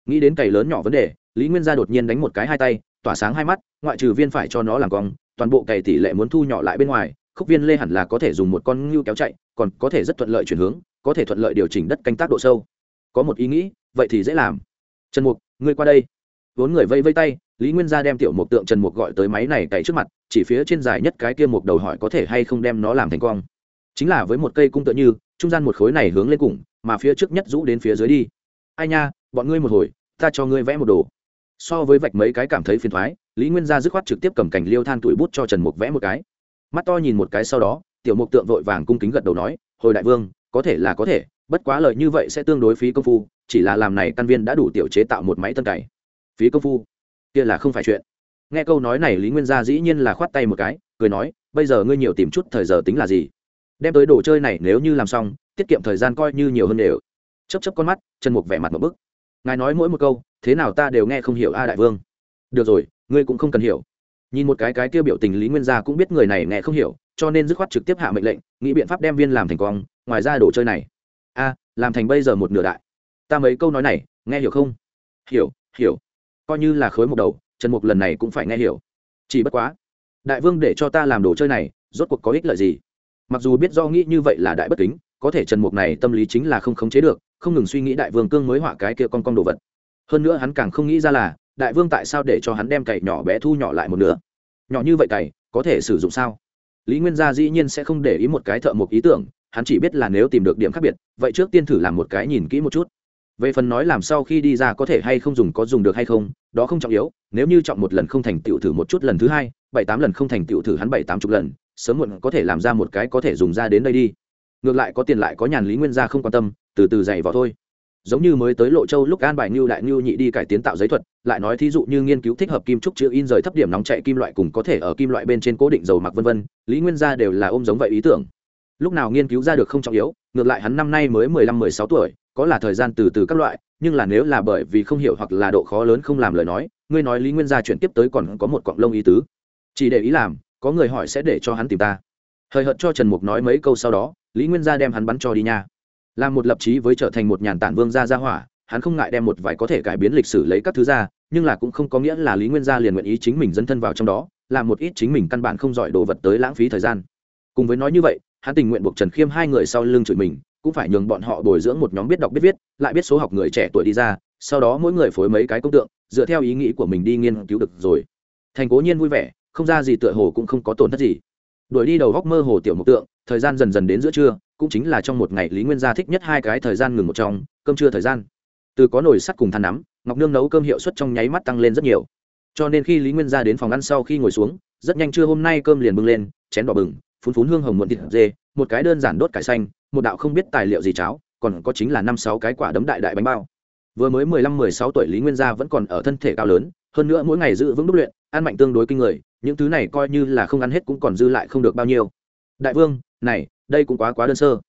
Nghĩ đến cày lớn nhỏ vấn đề, lý nguyên gia đột nhiên đánh một cái hai tay, tỏa sáng hai mắt, ngoại trừ viên phải cho nó làm cong, toàn bộ cày tỷ lệ muốn thu nhỏ lại bên ngoài, khúc viên lê hẳn là có thể dùng một con ngưu kéo chạy, còn có thể rất thuận lợi chuyển hướng, có thể thuận lợi điều chỉnh đất canh tác độ sâu. Có một ý nghĩ, vậy thì dễ làm. Trần mục ngươi qua đây. Vốn người vây vây tay, lý nguyên gia đem tiểu mục tượng trần mục gọi tới máy này cày trước mặt, chỉ phía trên dài nhất cái kia mục đầu hỏi có thể hay không đem nó làm thành cong chính là với một cây cung tựa như, trung gian một khối này hướng lên cùng, mà phía trước nhất rũ đến phía dưới đi. Ai nha, bọn ngươi một hồi, ta cho ngươi vẽ một đồ. So với vạch mấy cái cảm thấy phiền thoái, lý nguyên gia dứt khoát trực tiếp cầm cảnh liêu than tuổi bút cho trần mục vẽ một cái. Mắt to nhìn một cái sau đó, tiểu mục tượng vội vàng cung kính gật đầu nói, hồi đại vương, có thể là có thể, bất quá lời như vậy sẽ tương đối phí công phu chỉ là làm này căn viên đã đủ tiểu chế tạo một máy tân cày. Phí công phu. Kia là không phải chuyện. Nghe câu nói này, lý nguyên gia dĩ nhiên là khoát tay một cái, cười nói, bây giờ ngươi nhiều tìm chút thời giờ tính là gì? Đem tới đồ chơi này nếu như làm xong, tiết kiệm thời gian coi như nhiều hơn đều. Chấp chấp con mắt, chân mục vẻ mặt một bức. Ngài nói mỗi một câu, thế nào ta đều nghe không hiểu a đại vương. Được rồi, ngươi cũng không cần hiểu. Nhìn một cái cái tiêu biểu tình lý nguyên gia cũng biết người này nghe không hiểu, cho nên dứt khoát trực tiếp hạ mệnh lệnh, nghĩ biện pháp đem viên làm thành quang, ngoài ra đồ chơi này. A, làm thành bây giờ một nửa đại ta mấy câu nói này, nghe hiểu không? Hiểu hiểu. Coi như là khối một đầu, trần mục lần này cũng phải nghe hiểu. Chỉ bất quá, đại vương để cho ta làm đồ chơi này, rốt cuộc có ích lợi gì? Mặc dù biết do nghĩ như vậy là đại bất kính, có thể trần mục này tâm lý chính là không khống chế được, không ngừng suy nghĩ đại vương cương mới họa cái kia con con đồ vật. Hơn nữa hắn càng không nghĩ ra là, đại vương tại sao để cho hắn đem cày nhỏ bé thu nhỏ lại một nửa? Nhỏ như vậy cày, có thể sử dụng sao? Lý nguyên gia dĩ nhiên sẽ không để ý một cái thợ một ý tưởng, hắn chỉ biết là nếu tìm được điểm khác biệt, vậy trước tiên thử làm một cái nhìn kỹ một chút về phần nói làm sau khi đi ra có thể hay không dùng có dùng được hay không, đó không trọng yếu, nếu như chọn một lần không thành tựu thử một chút lần thứ hai, bảy tám lần không thành tựu thử hắn bảy tám chục lần, sớm muộn có thể làm ra một cái có thể dùng ra đến đây đi. Ngược lại có tiền lại có nhàn lý nguyên gia không quan tâm, từ từ dày vào thôi. Giống như mới tới lộ châu lúc an bài ngưu đại ngưu nhị đi cải tiến tạo giấy thuật, lại nói thí dụ như nghiên cứu thích hợp kim trúc chữ in rời thấp điểm nóng chạy kim loại cùng có thể ở kim loại bên trên cố định dầu mặc vân vân, lý nguyên gia đều là ôm giống vậy ý tưởng. Lúc nào nghiên cứu ra được không trọng yếu, ngược lại hắn năm nay mới mười lăm mười sáu tuổi có là thời gian từ từ các loại, nhưng là nếu là bởi vì không hiểu hoặc là độ khó lớn không làm lời nói, ngươi nói lý nguyên gia chuyển tiếp tới còn có một cọng lông ý tứ. Chỉ để ý làm, có người hỏi sẽ để cho hắn tìm ta. Hời hợt cho trần mục nói mấy câu sau đó, lý nguyên gia đem hắn bắn cho đi nha. Làm một lập trí với trở thành một nhàn tản vương gia gia hỏa, hắn không ngại đem một vài có thể cải biến lịch sử lấy các thứ ra, nhưng là cũng không có nghĩa là lý nguyên gia liền nguyện ý chính mình dấn thân vào trong đó, làm một ít chính mình căn bản không giỏi đồ vật tới lãng phí thời gian. Cùng với nói như vậy, hắn tình nguyện buộc trần khiêm hai người sau lưng chửi mình cũng phải nhường bọn họ bồi dưỡng một nhóm biết đọc biết viết, lại biết số học người trẻ tuổi đi ra, sau đó mỗi người phối mấy cái công tượng, dựa theo ý nghĩ của mình đi nghiên cứu được rồi. Thành cố nhiên vui vẻ, không ra gì tựa hồ cũng không có tổn thất gì. Đuổi đi đầu góc mơ hồ tiểu mục tượng, thời gian dần dần đến giữa trưa, cũng chính là trong một ngày lý nguyên gia thích nhất hai cái thời gian ngừng một trong, cơm trưa thời gian. Từ có nồi sắt cùng than nắm, ngọc nương nấu cơm hiệu suất trong nháy mắt tăng lên rất nhiều. Cho nên khi lý nguyên gia đến phòng ăn sau khi ngồi xuống, rất nhanh trưa hôm nay cơm liền bưng lên, chén đỏ bừng phun phun hương hồng muộn thịt dê, một cái đơn giản đốt cải xanh một đạo không biết tài liệu gì cháo, còn có chính là năm sáu cái quả đấm đại đại bánh bao. Vừa mới mười lăm, mười sáu tuổi lý nguyên gia vẫn còn ở thân thể cao lớn, hơn nữa mỗi ngày giữ vững đúc luyện, ăn mạnh tương đối kinh người, những thứ này coi như là không ăn hết cũng còn dư lại không được bao nhiêu. Đại vương, này, đây cũng quá quá đơn sơ.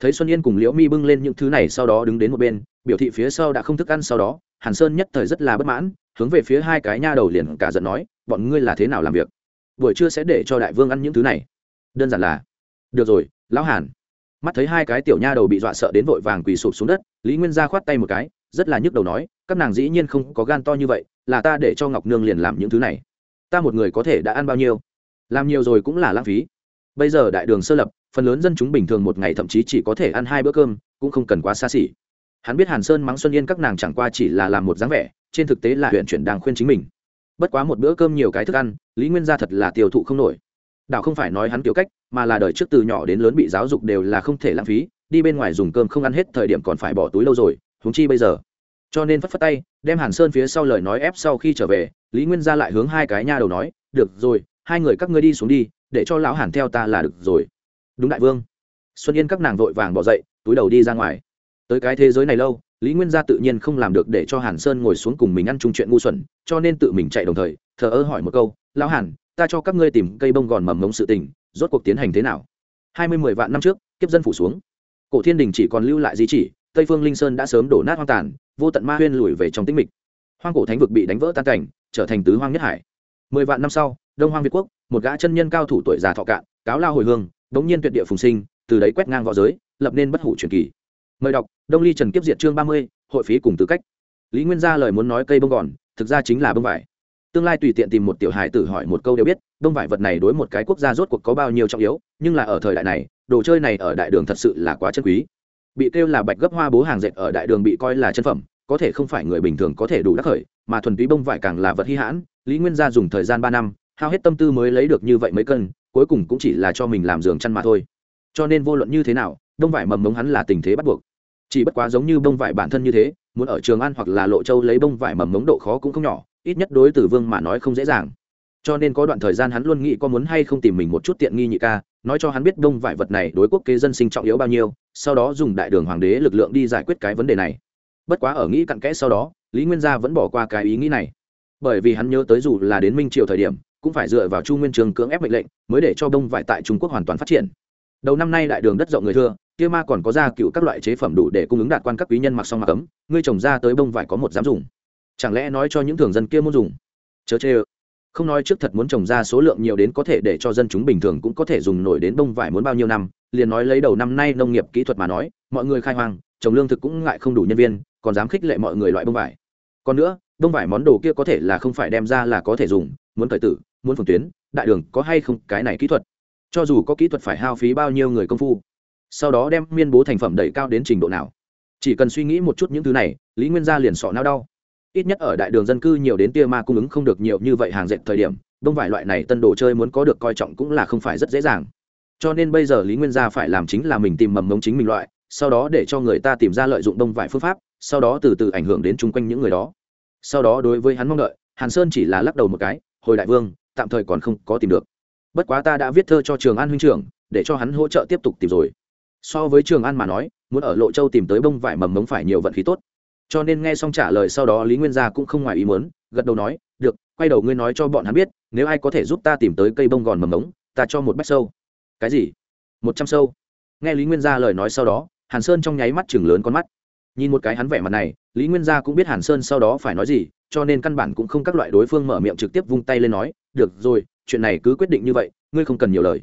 Thấy xuân yên cùng liễu mi bưng lên những thứ này sau đó đứng đến một bên, biểu thị phía sau đã không thức ăn sau đó, hàn sơn nhất thời rất là bất mãn, hướng về phía hai cái nha đầu liền cả giận nói, bọn ngươi là thế nào làm việc? Buổi trưa sẽ để cho đại vương ăn những thứ này. Đơn giản là, được rồi, lão hàn mắt thấy hai cái tiểu nha đầu bị dọa sợ đến vội vàng quỳ sụp xuống đất, lý nguyên gia khoát tay một cái, rất là nhức đầu nói, các nàng dĩ nhiên không có gan to như vậy, là ta để cho ngọc nương liền làm những thứ này. Ta một người có thể đã ăn bao nhiêu? Làm nhiều rồi cũng là lãng phí. Bây giờ đại đường sơ lập, phần lớn dân chúng bình thường một ngày thậm chí chỉ có thể ăn hai bữa cơm, cũng không cần quá xa xỉ. Hắn biết hàn sơn mắng xuân yên các nàng chẳng qua chỉ là làm một dáng vẻ, trên thực tế là huyện chuyển đang khuyên chính mình. Bất quá một bữa cơm nhiều cái thức ăn, lý nguyên gia thật là tiêu thụ không nổi đạo không phải nói hắn kiểu cách, mà là đời trước từ nhỏ đến lớn bị giáo dục đều là không thể lãng phí, đi bên ngoài dùng cơm không ăn hết thời điểm còn phải bỏ túi lâu rồi, huống chi bây giờ. Cho nên phất phất tay, đem hàn sơn phía sau lời nói ép sau khi trở về, lý nguyên gia lại hướng hai cái nha đầu nói, được rồi, hai người các ngươi đi xuống đi, để cho lão hàn theo ta là được rồi. Đúng đại vương. Xuân yên các nàng vội vàng bỏ dậy, túi đầu đi ra ngoài. Tới cái thế giới này lâu, lý nguyên gia tự nhiên không làm được để cho hàn sơn ngồi xuống cùng mình ăn chung chuyện ngu xuẩn, cho nên tự mình chạy đồng thời, thờ ơ hỏi một câu, lão hàn ta cho các ngươi tìm cây bông gòn mầm mống sự tình, rốt cuộc tiến hành thế nào? Hai mươi mười vạn năm trước, kiếp dân phủ xuống. Cổ thiên đình chỉ còn lưu lại di chỉ, tây phương linh sơn đã sớm đổ nát hoang tàn, vô tận ma huyên lùi về trong tĩnh mịch. Hoang cổ thánh vực bị đánh vỡ tan cảnh, trở thành tứ hoang nhất hải. Mười vạn năm sau, đông hoang việt quốc, một gã chân nhân cao thủ tuổi già thọ cạn, cáo lao hồi hương bỗng nhiên tuyệt địa phùng sinh, từ đấy quét ngang v õ giới, lập nên bất hủ truyền kỳ. Mời đọc, đông ly trần kiếp diệt chương ba mươi, hội phí cùng tư cách. Lý nguyên gia lời muốn nói cây bông gòn, thực ra chính là bông vải tương lai tùy tiện tìm một tiểu hài tử hỏi một câu đều biết, Đông vải vật này đối một cái quốc gia rốt cuộc có bao nhiêu trọng yếu, nhưng là ở thời đại này, đồ chơi này ở đại đường thật sự là quá chân quý. Bị kêu là bạch gấp hoa bố hàng dệt ở đại đường bị coi là chân phẩm, có thể không phải người bình thường có thể đủ đắc khởi, mà thuần túy bông vải càng là vật hy hãn, lý nguyên gia dùng thời gian ba năm, hao hết tâm tư mới lấy được như vậy mấy cân, cuối cùng cũng chỉ là cho mình làm giường chăn mà thôi. Cho nên vô luận như thế nào, đông vải mầm mống hắn là tình thế bắt buộc. Chỉ bất quá giống như bông vải bản thân như thế, muốn ở trường ăn hoặc là lộ châu lấy bông vải mầm mống độ khó cũng không nhỏ ít nhất đối tử vương mà nói không dễ dàng. Cho nên có đoạn thời gian hắn luôn nghĩ có muốn hay không tìm mình một chút tiện nghi nhị ca, nói cho hắn biết đông vải vật này đối quốc kế dân sinh trọng yếu bao nhiêu, sau đó dùng đại đường hoàng đế lực lượng đi giải quyết cái vấn đề này. Bất quá ở nghĩ cặn kẽ sau đó, lý nguyên gia vẫn bỏ qua cái ý nghĩ này. Bởi vì hắn nhớ tới dù là đến minh triều thời điểm, cũng phải dựa vào chu nguyên trường cưỡng ép mệnh lệnh, mới để cho đông vải tại trung quốc hoàn toàn phát triển. Đầu năm nay đại đường đất rộng người thưa kia ma còn có ra cựu các loại chế phẩm đủ để cung ứng đạt quan các quý nhân mặc xong mặc cấm ngươi trồng ra tới bông vải có một dám dùng chẳng lẽ nói cho những thường dân kia muốn dùng? Chớ chê ơ. Không nói trước thật muốn trồng ra số lượng nhiều đến có thể để cho dân chúng bình thường cũng có thể dùng nổi đến bông vải muốn bao nhiêu năm, liền nói lấy đầu năm nay nông nghiệp kỹ thuật mà nói, mọi người khai hoang, trồng lương thực cũng ngại không đủ nhân viên, còn dám khích lệ mọi người loại bông vải. Còn nữa, bông vải món đồ kia có thể là không phải đem ra là có thể dùng, muốn thời tử, muốn phường tuyến, đại đường có hay không, cái này kỹ thuật. Cho dù có kỹ thuật phải hao phí bao nhiêu người công phu, sau đó đem miên bố thành phẩm đẩy cao đến trình độ nào. Chỉ cần suy nghĩ một chút những thứ này, lý nguyên gia liền sọ nao đau ít nhất ở đại đường dân cư nhiều đến tia ma cung ứng không được nhiều như vậy hàng dệt thời điểm, đông vải loại này tân đồ chơi muốn có được coi trọng cũng là không phải rất dễ dàng. Cho nên bây giờ lý nguyên gia phải làm chính là mình tìm mầm mống chính mình loại, sau đó để cho người ta tìm ra lợi dụng đông vải phương pháp, sau đó từ từ ảnh hưởng đến chung quanh những người đó. Sau đó đối với hắn mong đợi, hàn sơn chỉ là lắc đầu một cái, hồi đại vương, tạm thời còn không có tìm được. Bất quá ta đã viết thơ cho trường an huynh trưởng, để cho hắn hỗ trợ tiếp tục tìm rồi. So với trường an mà nói, muốn ở lộ châu tìm tới bông vải mầm mống phải nhiều vận khí tốt cho nên nghe xong trả lời sau đó lý nguyên gia cũng không ngoài ý muốn, gật đầu nói, được, quay đầu ngươi nói cho bọn hắn biết, nếu ai có thể giúp ta tìm tới cây bông gòn mầm ống, ta cho một bách sâu. Cái gì? Một trăm sâu? Nghe lý nguyên gia lời nói sau đó, hàn sơn trong nháy mắt chừng lớn con mắt. Nhìn một cái hắn vẻ mặt này, lý nguyên gia cũng biết hàn sơn sau đó phải nói gì, cho nên căn bản cũng không các loại đối phương mở miệng trực tiếp vung tay lên nói, được rồi, chuyện này cứ quyết định như vậy, ngươi không cần nhiều lời.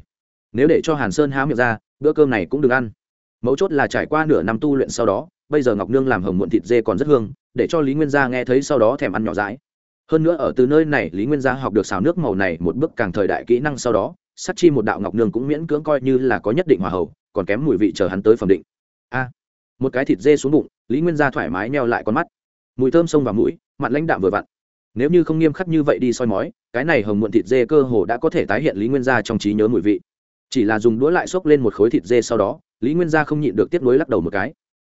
Nếu để cho hàn sơn há miệng ra, bữa cơm này cũng đừng ăn. Mấu chốt là trải qua nửa năm tu luyện sau đó bây giờ ngọc nương làm hồng muộn thịt dê còn rất hương, để cho lý nguyên gia nghe thấy sau đó thèm ăn nhỏ dãi. Hơn nữa ở từ nơi này, lý nguyên gia học được xào nước màu này một bước càng thời đại kỹ năng sau đó sắc chi một đạo ngọc nương cũng miễn cưỡng coi như là có nhất định hòa hậu, còn kém mùi vị chờ hắn tới phẩm định. A! Một cái thịt dê xuống bụng, lý nguyên gia thoải mái neo lại con mắt. Mùi thơm sông vào mũi mặn lãnh đạm vừa vặn. Nếu như không nghiêm khắc như vậy đi soi mói, cái này hồng muộn thịt dê cơ hồ đã có thể tái hiện lý nguyên gia trong trí nhớ mùi vị. Chỉ là dùng đũa lại xốc lên một khối thịt dê sau đó, lý nguyên gia không nhịn được tiếp nối lắc đầu một cái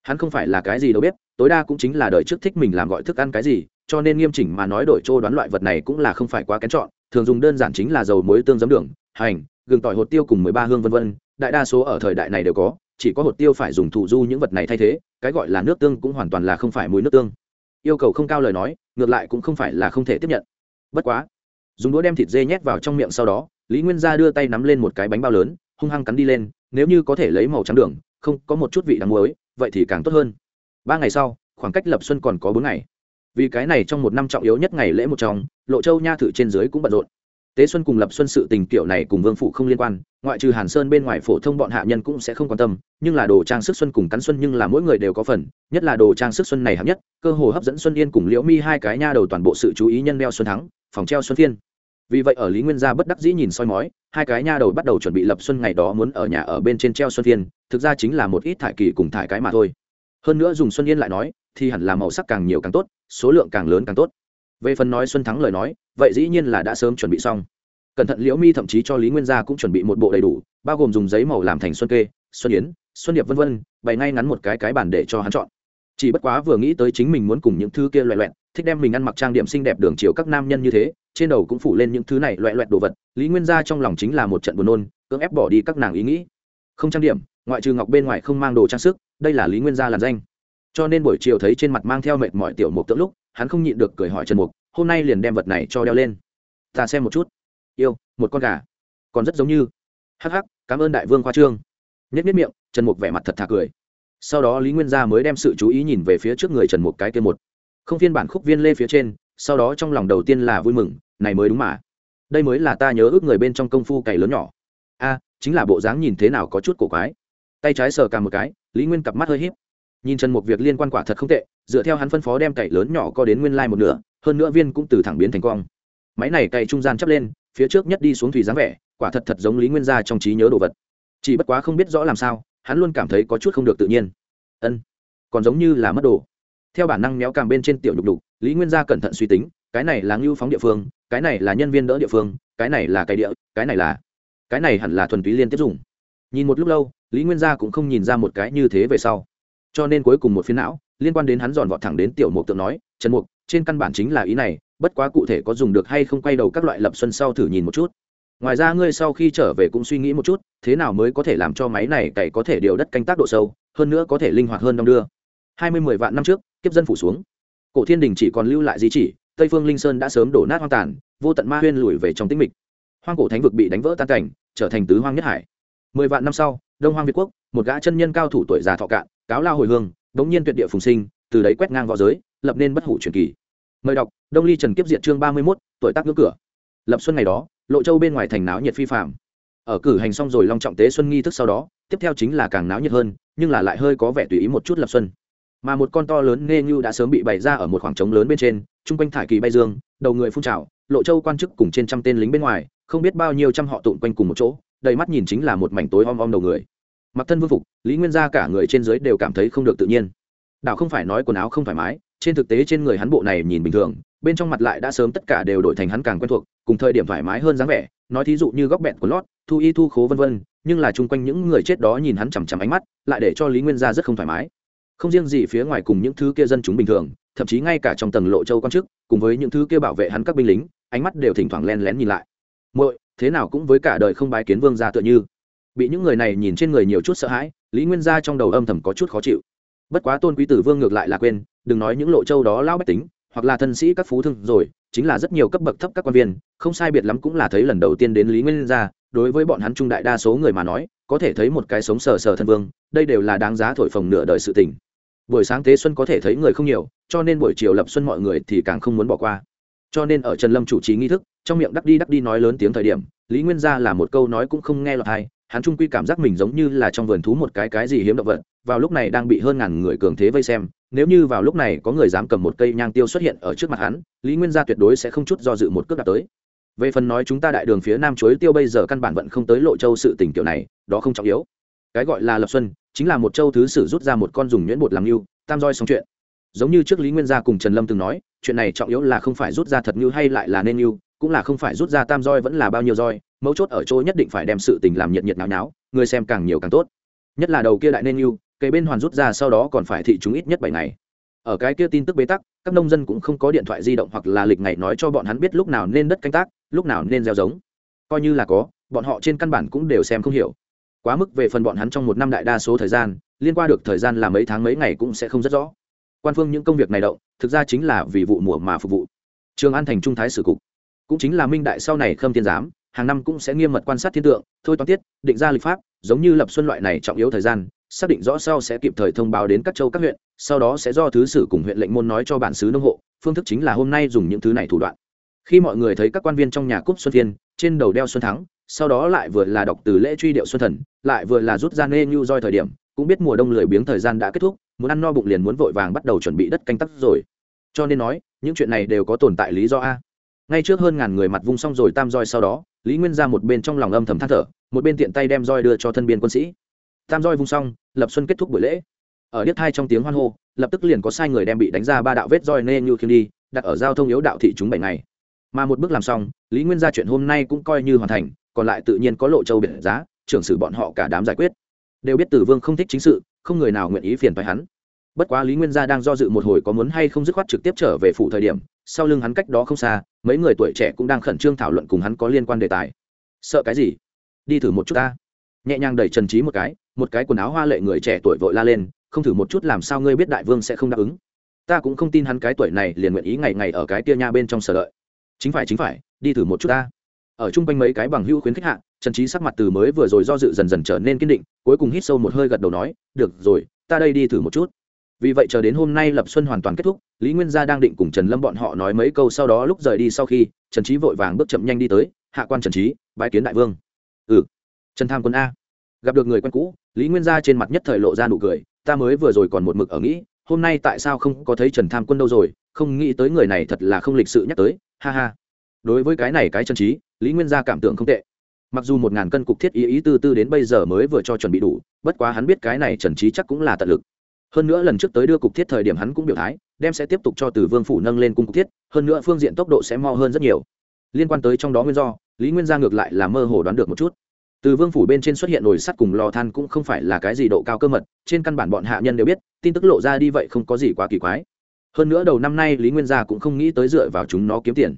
hắn không phải là cái gì đâu biết, tối đa cũng chính là đợi trước thích mình làm gọi thức ăn cái gì, cho nên nghiêm chỉnh mà nói đổi trô đoán loại vật này cũng là không phải quá kén chọn, thường dùng đơn giản chính là dầu muối tương giấm đường, hành, gừng tỏi hột tiêu cùng mười ba hương vân vân, đại đa số ở thời đại này đều có, chỉ có hột tiêu phải dùng thủ du những vật này thay thế, cái gọi là nước tương cũng hoàn toàn là không phải mùi nước tương. Yêu cầu không cao lời nói, ngược lại cũng không phải là không thể tiếp nhận. Bất quá, dùng đũa đem thịt dê nhét vào trong miệng sau đó, lý nguyên gia đưa tay nắm lên một cái bánh bao lớn, hung hăng cắn đi lên, nếu như có thể lấy màu trắng đường, không có một chút vị đắng muối vậy thì càng tốt hơn. Ba ngày sau, khoảng cách lập xuân còn có bốn ngày. Vì cái này trong một năm trọng yếu nhất ngày lễ một trong, lộ châu nha thử trên dưới cũng bận rộn. Tế xuân cùng lập xuân sự tình kiểu này cùng vương phụ không liên quan, ngoại trừ hàn sơn bên ngoài phổ thông bọn hạ nhân cũng sẽ không quan tâm, nhưng là đồ trang sức xuân cùng cắn xuân nhưng là mỗi người đều có phần, nhất là đồ trang sức xuân này hạng nhất, cơ hồ hấp dẫn xuân yên cùng liễu mi hai cái nha đầu toàn bộ sự chú ý nhân đeo xuân thắng, phòng treo xuân phiên vì vậy ở lý nguyên gia bất đắc dĩ nhìn soi mói, hai cái nha đầu bắt đầu chuẩn bị lập xuân ngày đó muốn ở nhà ở bên trên treo xuân thiên thực ra chính là một ít thải kỳ cùng thải cái mà thôi. Hơn nữa dùng xuân yên lại nói, thì hẳn là màu sắc càng nhiều càng tốt, số lượng càng lớn càng tốt. Về phần nói xuân thắng lời nói, vậy dĩ nhiên là đã sớm chuẩn bị xong. Cẩn thận liễu mi thậm chí cho lý nguyên gia cũng chuẩn bị một bộ đầy đủ, bao gồm dùng giấy màu làm thành xuân kê, xuân yến, xuân điệp v v bày ngay ngắn một cái cái bản để cho hắn chọn. Chỉ bất quá vừa nghĩ tới chính mình muốn cùng những thứ kia loẹ loẹn, thích đem mình ăn mặc trang điểm xinh đẹp đường chiều các nam nhân như thế trên đầu cũng phủ lên những thứ này loẹ loẹt đồ vật, lý nguyên gia trong lòng chính là một trận buồn nôn, cưỡng ép bỏ đi các nàng ý nghĩ. Không trang điểm, ngoại trừ ngọc bên ngoài không mang đồ trang sức, đây là lý nguyên gia làn danh. Cho nên buổi chiều thấy trên mặt mang theo mệt mỏi tiểu mục tượng lúc, hắn không nhịn được cười hỏi trần mục, hôm nay liền đem vật này cho đeo lên. Ta xem một chút. Yêu, một con gà. Còn rất giống như. Hắc hắc, cảm ơn đại vương khoa trương. Nhất nhất miệng, trần mục vẻ mặt thật thà cười. Sau đó lý nguyên gia mới đem sự chú ý nhìn về phía trước người trần mục cái kia một. Không phiên bản khúc viên lê phía trên, sau đó trong lòng đầu tiên là vui mừng này mới đúng mà. Đây mới là ta nhớ ước người bên trong công phu cày lớn nhỏ. A chính là bộ dáng nhìn thế nào có chút cổ quái. Tay trái sờ cả một cái lý nguyên cặp mắt hơi híp, nhìn trần một việc liên quan quả thật không tệ dựa theo hắn phân phó đem cày lớn nhỏ co đến nguyên lai một nửa hơn nữa viên cũng từ thẳng biến thành cong. Máy này cày trung gian chắp lên phía trước nhất đi xuống thủy dáng vẻ quả thật thật giống lý nguyên gia trong trí nhớ đồ vật. Chỉ bất quá không biết rõ làm sao hắn luôn cảm thấy có chút không được tự nhiên. Ân còn giống như là mất đồ. Theo bản năng méo càng bên trên tiểu nhục đục lý nguyên gia cẩn thận suy tính cái này là ngưu phóng địa phương cái này là nhân viên đỡ địa phương, cái này là cái địa, cái này là, cái này hẳn là thuần túy liên tiếp dùng. Nhìn một lúc lâu, lý nguyên gia cũng không nhìn ra một cái như thế về sau. Cho nên cuối cùng một phiến não, liên quan đến hắn dọn vọt thẳng đến tiểu mục tượng nói, trần mục, trên căn bản chính là ý này, bất quá cụ thể có dùng được hay không quay đầu các loại lập xuân sau thử nhìn một chút. Ngoài ra ngươi sau khi trở về cũng suy nghĩ một chút, thế nào mới có thể làm cho máy này cày có thể điều đất canh tác độ sâu, hơn nữa có thể linh hoạt hơn đong đưa. Hai mươi mười vạn năm trước, kiếp dân phủ xuống. Cổ thiên đình chỉ còn lưu lại di chỉ tây phương linh sơn đã sớm đổ nát hoang tàn, vô tận ma huyên lùi về trong tĩnh mịch. Hoang cổ thánh vực bị đánh vỡ tan cảnh, trở thành tứ hoang nhất hải. Mười vạn năm sau, đông hoang việt quốc, một gã chân nhân cao thủ tuổi già thọ cạn, cáo lao hồi hương, đống nhiên tuyệt địa phùng sinh, từ đấy quét ngang v õ giới, lập nên bất hủ truyền kỳ. Mời đọc, đông ly trần kiếp diện chương ba mươi mốt, tuổi tác ngưỡng cửa. Lập xuân ngày đó, lộ châu bên ngoài thành náo nhiệt phi phạm ở cử hành xong rồi long trọng tế xuân nghi thức sau đó, tiếp theo chính là càng náo nhiệt hơn, nhưng là lại hơi có vẻ tùy ý một chút lập xuân mà một con to lớn nghe như đã sớm bị bày ra ở một khoảng trống lớn bên trên, chung quanh thải kỳ bay dương, đầu người phun trào, lộ châu quan chức cùng trên trăm tên lính bên ngoài, không biết bao nhiêu trăm họ tụn quanh cùng một chỗ, đầy mắt nhìn chính là một mảnh tối om om đầu người. Mặc thân vương phục, lý nguyên gia cả người trên dưới đều cảm thấy không được tự nhiên. Đảo không phải nói quần áo không thoải mái, trên thực tế trên người hắn bộ này nhìn bình thường, bên trong mặt lại đã sớm tất cả đều đổi thành hắn càng quen thuộc, cùng thời điểm thoải mái hơn dáng vẻ, nói thí dụ như góc bẹn của lót, thu y thu khố vân vân, nhưng là chung quanh những người chết đó nhìn hắn chằm chằm ánh mắt, lại để cho lý nguyên gia rất không thoải mái không riêng gì phía ngoài cùng những thứ kia dân chúng bình thường, thậm chí ngay cả trong tầng lộ châu quan chức, cùng với những thứ kia bảo vệ hắn các binh lính, ánh mắt đều thỉnh thoảng len lén nhìn lại. Muội, thế nào cũng với cả đời không bái kiến vương gia tựa như. Bị những người này nhìn trên người nhiều chút sợ hãi, lý nguyên gia trong đầu âm thầm có chút khó chịu. Bất quá tôn quý tử vương ngược lại là quên, đừng nói những lộ châu đó lao bách tính, hoặc là thân sĩ các phú thương rồi, chính là rất nhiều cấp bậc thấp các quan viên, không sai biệt lắm cũng là thấy lần đầu tiên đến lý nguyên gia, đối với bọn hắn trung đại đa số người mà nói, có thể thấy một cái sống sờ sờ thân vương, đây đều là đáng giá thổi phồng nửa đời sự tình buổi sáng tế xuân có thể thấy người không nhiều, cho nên buổi chiều lập xuân mọi người thì càng không muốn bỏ qua. Cho nên ở trần lâm chủ trì nghi thức, trong miệng đắc đi đắc đi nói lớn tiếng thời điểm, lý nguyên gia là một câu nói cũng không nghe lọt hay hắn trung quy cảm giác mình giống như là trong vườn thú một cái cái gì hiếm động vật, vào lúc này đang bị hơn ngàn người cường thế vây xem, nếu như vào lúc này có người dám cầm một cây nhang tiêu xuất hiện ở trước mặt hắn, lý nguyên gia tuyệt đối sẽ không chút do dự một cước đạt tới. Về phần nói chúng ta đại đường phía nam chối tiêu bây giờ căn bản vẫn không tới lộ châu sự tình kiểu này, đó không trọng yếu cái gọi là lập xuân, chính là một châu thứ sử rút ra một con dùng nhuyễn bột làm mưu tam roi xong chuyện. Giống như trước lý nguyên gia cùng trần lâm từng nói, chuyện này trọng yếu là không phải rút ra thật mưu hay lại là nên mưu cũng là không phải rút ra tam roi vẫn là bao nhiêu roi, mấu chốt ở chỗ nhất định phải đem sự tình làm nhiệt nhiệt náo náo, người xem càng nhiều càng tốt. Nhất là đầu kia đại nên mưu cây bên hoàn rút ra sau đó còn phải thị chúng ít nhất bảy ngày. Ở cái kia tin tức bế tắc, các nông dân cũng không có điện thoại di động hoặc là lịch ngày nói cho bọn hắn biết lúc nào nên đất canh tác, lúc nào nên gieo giống. Coi như là có, bọn họ trên căn bản cũng đều xem không hiểu quá mức về phần bọn hắn trong một năm đại đa số thời gian, liên qua được thời gian là mấy tháng mấy ngày cũng sẽ không rất rõ. Quan phương những công việc này động, thực ra chính là vì vụ mùa mà phục vụ. Trường an thành trung thái sử cục. Cũng chính là minh đại sau này khâm thiên giám, hàng năm cũng sẽ nghiêm mật quan sát thiên tượng, thôi toán tiết, định ra lịch pháp, giống như lập xuân loại này trọng yếu thời gian, xác định rõ sau sẽ kịp thời thông báo đến các châu các huyện, sau đó sẽ do thứ sử cùng huyện lệnh môn nói cho bản xứ nông hộ, phương thức chính là hôm nay dùng những thứ này thủ đoạn. Khi mọi người thấy các quan viên trong nhà cúp xuân thiên, trên đầu đeo xuân thắng sau đó lại vừa là đọc từ lễ truy điệu xuân thần, lại vừa là rút ra nê như roi thời điểm, cũng biết mùa đông lười biếng thời gian đã kết thúc, muốn ăn no bụng liền muốn vội vàng bắt đầu chuẩn bị đất canh tắc rồi. Cho nên nói, những chuyện này đều có tồn tại lý do a. Ngay trước hơn ngàn người mặt vung xong rồi tam roi sau đó, lý nguyên ra một bên trong lòng âm thầm than thở, một bên tiện tay đem roi đưa cho thân biên quân sĩ. Tam roi vung xong, lập xuân kết thúc buổi lễ. Ở điếc hai trong tiếng hoan hô, lập tức liền có sai người đem bị đánh ra ba đạo vết roi nê như khiêm đi, đặt ở giao thông yếu đạo thị chúng bảy ngày. Mà một bước làm xong, lý nguyên ra chuyện hôm nay cũng coi như hoàn thành còn lại tự nhiên có lộ châu biển giá, trưởng sử bọn họ cả đám giải quyết. Đều biết tử vương không thích chính sự, không người nào nguyện ý phiền phải hắn. Bất quá lý nguyên gia đang do dự một hồi có muốn hay không dứt khoát trực tiếp trở về phủ thời điểm, sau lưng hắn cách đó không xa, mấy người tuổi trẻ cũng đang khẩn trương thảo luận cùng hắn có liên quan đề tài. Sợ cái gì? Đi thử một chút ta. Nhẹ nhàng đẩy trần trí một cái một cái quần áo hoa lệ người trẻ tuổi vội la lên, không thử một chút làm sao ngươi biết đại vương sẽ không đáp ứng? Ta cũng không tin hắn cái tuổi này liền nguyện ý ngày ngày ở cái tia nha bên trong sở đợi. Chính phải chính phải, đi thử một chút ta ở chung quanh mấy cái bằng hữu khuyến khách hạ, trần trí sắc mặt từ mới vừa rồi do dự dần dần trở nên kiên định, cuối cùng hít sâu một hơi gật đầu nói, được rồi, ta đây đi thử một chút. Vì vậy chờ đến hôm nay lập xuân hoàn toàn kết thúc, lý nguyên gia đang định cùng trần lâm bọn họ nói mấy câu sau đó lúc rời đi sau khi, trần trí vội vàng bước chậm nhanh đi tới, hạ quan trần trí bãi kiến đại vương. Ừ. Trần tham quân a. Gặp được người quen cũ, lý nguyên gia trên mặt nhất thời lộ ra nụ cười, ta mới vừa rồi còn một mực ở nghĩ, hôm nay tại sao không có thấy trần tham quân đâu rồi, không nghĩ tới người này thật là không lịch sự nhắc tới, ha ha. Đối với cái này cái trần trí lý nguyên gia cảm tưởng không tệ. Mặc dù một ngàn cân cục thiết ý ý tư tư đến bây giờ mới vừa cho chuẩn bị đủ, bất quá hắn biết cái này trần trí chắc cũng là tận lực. Hơn nữa lần trước tới đưa cục thiết thời điểm hắn cũng biểu thái, đem sẽ tiếp tục cho từ vương phủ nâng lên cung cục thiết, hơn nữa phương diện tốc độ sẽ mo hơn rất nhiều. Liên quan tới trong đó nguyên do, lý nguyên gia ngược lại là mơ hồ đoán được một chút. Từ vương phủ bên trên xuất hiện nồi sắt cùng lò than cũng không phải là cái gì độ cao cơ mật, trên căn bản bọn hạ nhân đều biết, tin tức lộ ra đi vậy không có gì quá kỳ quái. Hơn nữa đầu năm nay lý nguyên gia cũng không nghĩ tới dựa vào chúng nó kiếm tiền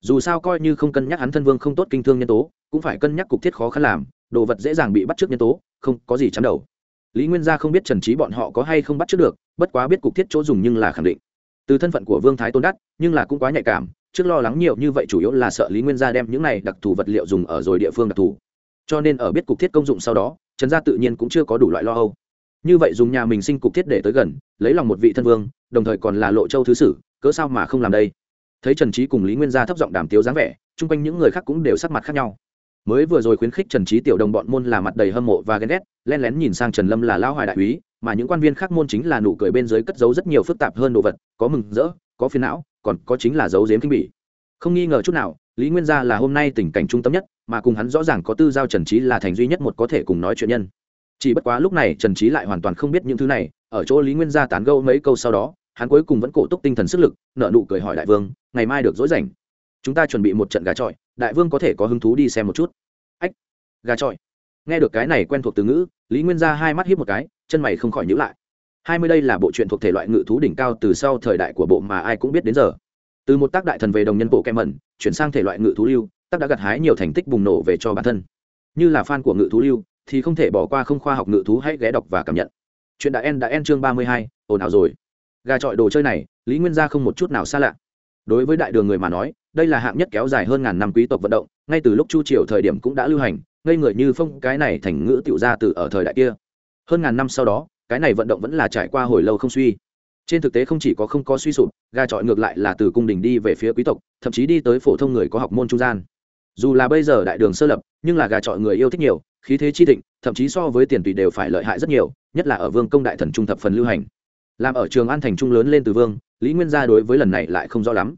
dù sao coi như không cân nhắc hắn thân vương không tốt kinh thương nhân tố, cũng phải cân nhắc cục thiết khó khăn làm, đồ vật dễ dàng bị bắt trước nhân tố, không có gì chắn đầu. Lý nguyên gia không biết trần trí bọn họ có hay không bắt trước được, bất quá biết cục thiết chỗ dùng nhưng là khẳng định. Từ thân phận của vương thái tôn đắt nhưng là cũng quá nhạy cảm, trước lo lắng nhiều như vậy chủ yếu là sợ lý nguyên gia đem những này đặc thù vật liệu dùng ở rồi địa phương đặc thù. Cho nên ở biết cục thiết công dụng sau đó, trần gia tự nhiên cũng chưa có đủ loại lo âu. Như vậy dùng nhà mình sinh cục thiết để tới gần, lấy lòng một vị thân vương, đồng thời còn là lộ châu thứ sử, cớ sao mà không làm đây? Thấy trần trí cùng lý nguyên gia thấp giọng đàm tiếu dáng vẻ chung quanh những người khác cũng đều sắc mặt khác nhau mới vừa rồi khuyến khích trần trí tiểu đồng bọn môn là mặt đầy hâm mộ và ghen ghét len lén nhìn sang trần lâm là lao hoài đại úy mà những quan viên khác môn chính là nụ cười bên dưới cất giấu rất nhiều phức tạp hơn đồ vật có mừng rỡ có phiền não còn có chính là dấu dếm kinh bỉ không nghi ngờ chút nào lý nguyên gia là hôm nay tình cảnh trung tâm nhất mà cùng hắn rõ ràng có tư giao trần trí là thành duy nhất một có thể cùng nói chuyện nhân chỉ bất quá lúc này trần trí lại hoàn toàn không biết những thứ này ở chỗ lý nguyên gia tán gâu mấy câu sau đó hắn cuối cùng vẫn cổ túc tinh thần sức lực nợ nụ cười hỏi đại vương, ngày mai được dối rảnh. Chúng ta chuẩn bị một trận gà trọi đại vương có thể có hứng thú đi xem một chút. Ách, gà trọi nghe được cái này quen thuộc từ ngữ, lý nguyên ra hai mắt hiếp một cái, chân mày không khỏi nhữ lại. Hai mươi đây là bộ truyện thuộc thể loại ngự thú đỉnh cao từ sau thời đại của bộ mà ai cũng biết đến giờ. Từ một tác đại thần về đồng nhân bộ kem mẩn, chuyển sang thể loại ngự thú lưu, tác đã gặt hái nhiều thành tích bùng nổ về cho bản thân. Như là fan của ngự thú lưu, thì không thể bỏ qua không khoa học ngự thú hãy ghé đọc và cảm nhận. Chuyện đã en đã en chương ba mươi hai, ồn ào rồi gà trọi đồ chơi này, lý nguyên gia không một chút nào xa lạ. Đối với đại đường người mà nói, đây là hạng nhất kéo dài hơn ngàn năm quý tộc vận động, ngay từ lúc chu triều thời điểm cũng đã lưu hành, ngây người như phong cái này thành ngữ tiểu ra từ ở thời đại kia. Hơn ngàn năm sau đó, cái này vận động vẫn là trải qua hồi lâu không suy. Trên thực tế không chỉ có không có suy sụp, gà trọi ngược lại là từ cung đình đi về phía quý tộc, thậm chí đi tới phổ thông người có học môn trung gian. Dù là bây giờ đại đường sơ lập, nhưng là gà trọi người yêu thích nhiều, khí thế chi thịnh, thậm chí so với tiền tùy đều phải lợi hại rất nhiều, nhất là ở vương công đại thần trung thập phần lưu hành làm ở trường an thành trung lớn lên từ vương, lý nguyên gia đối với lần này lại không rõ lắm.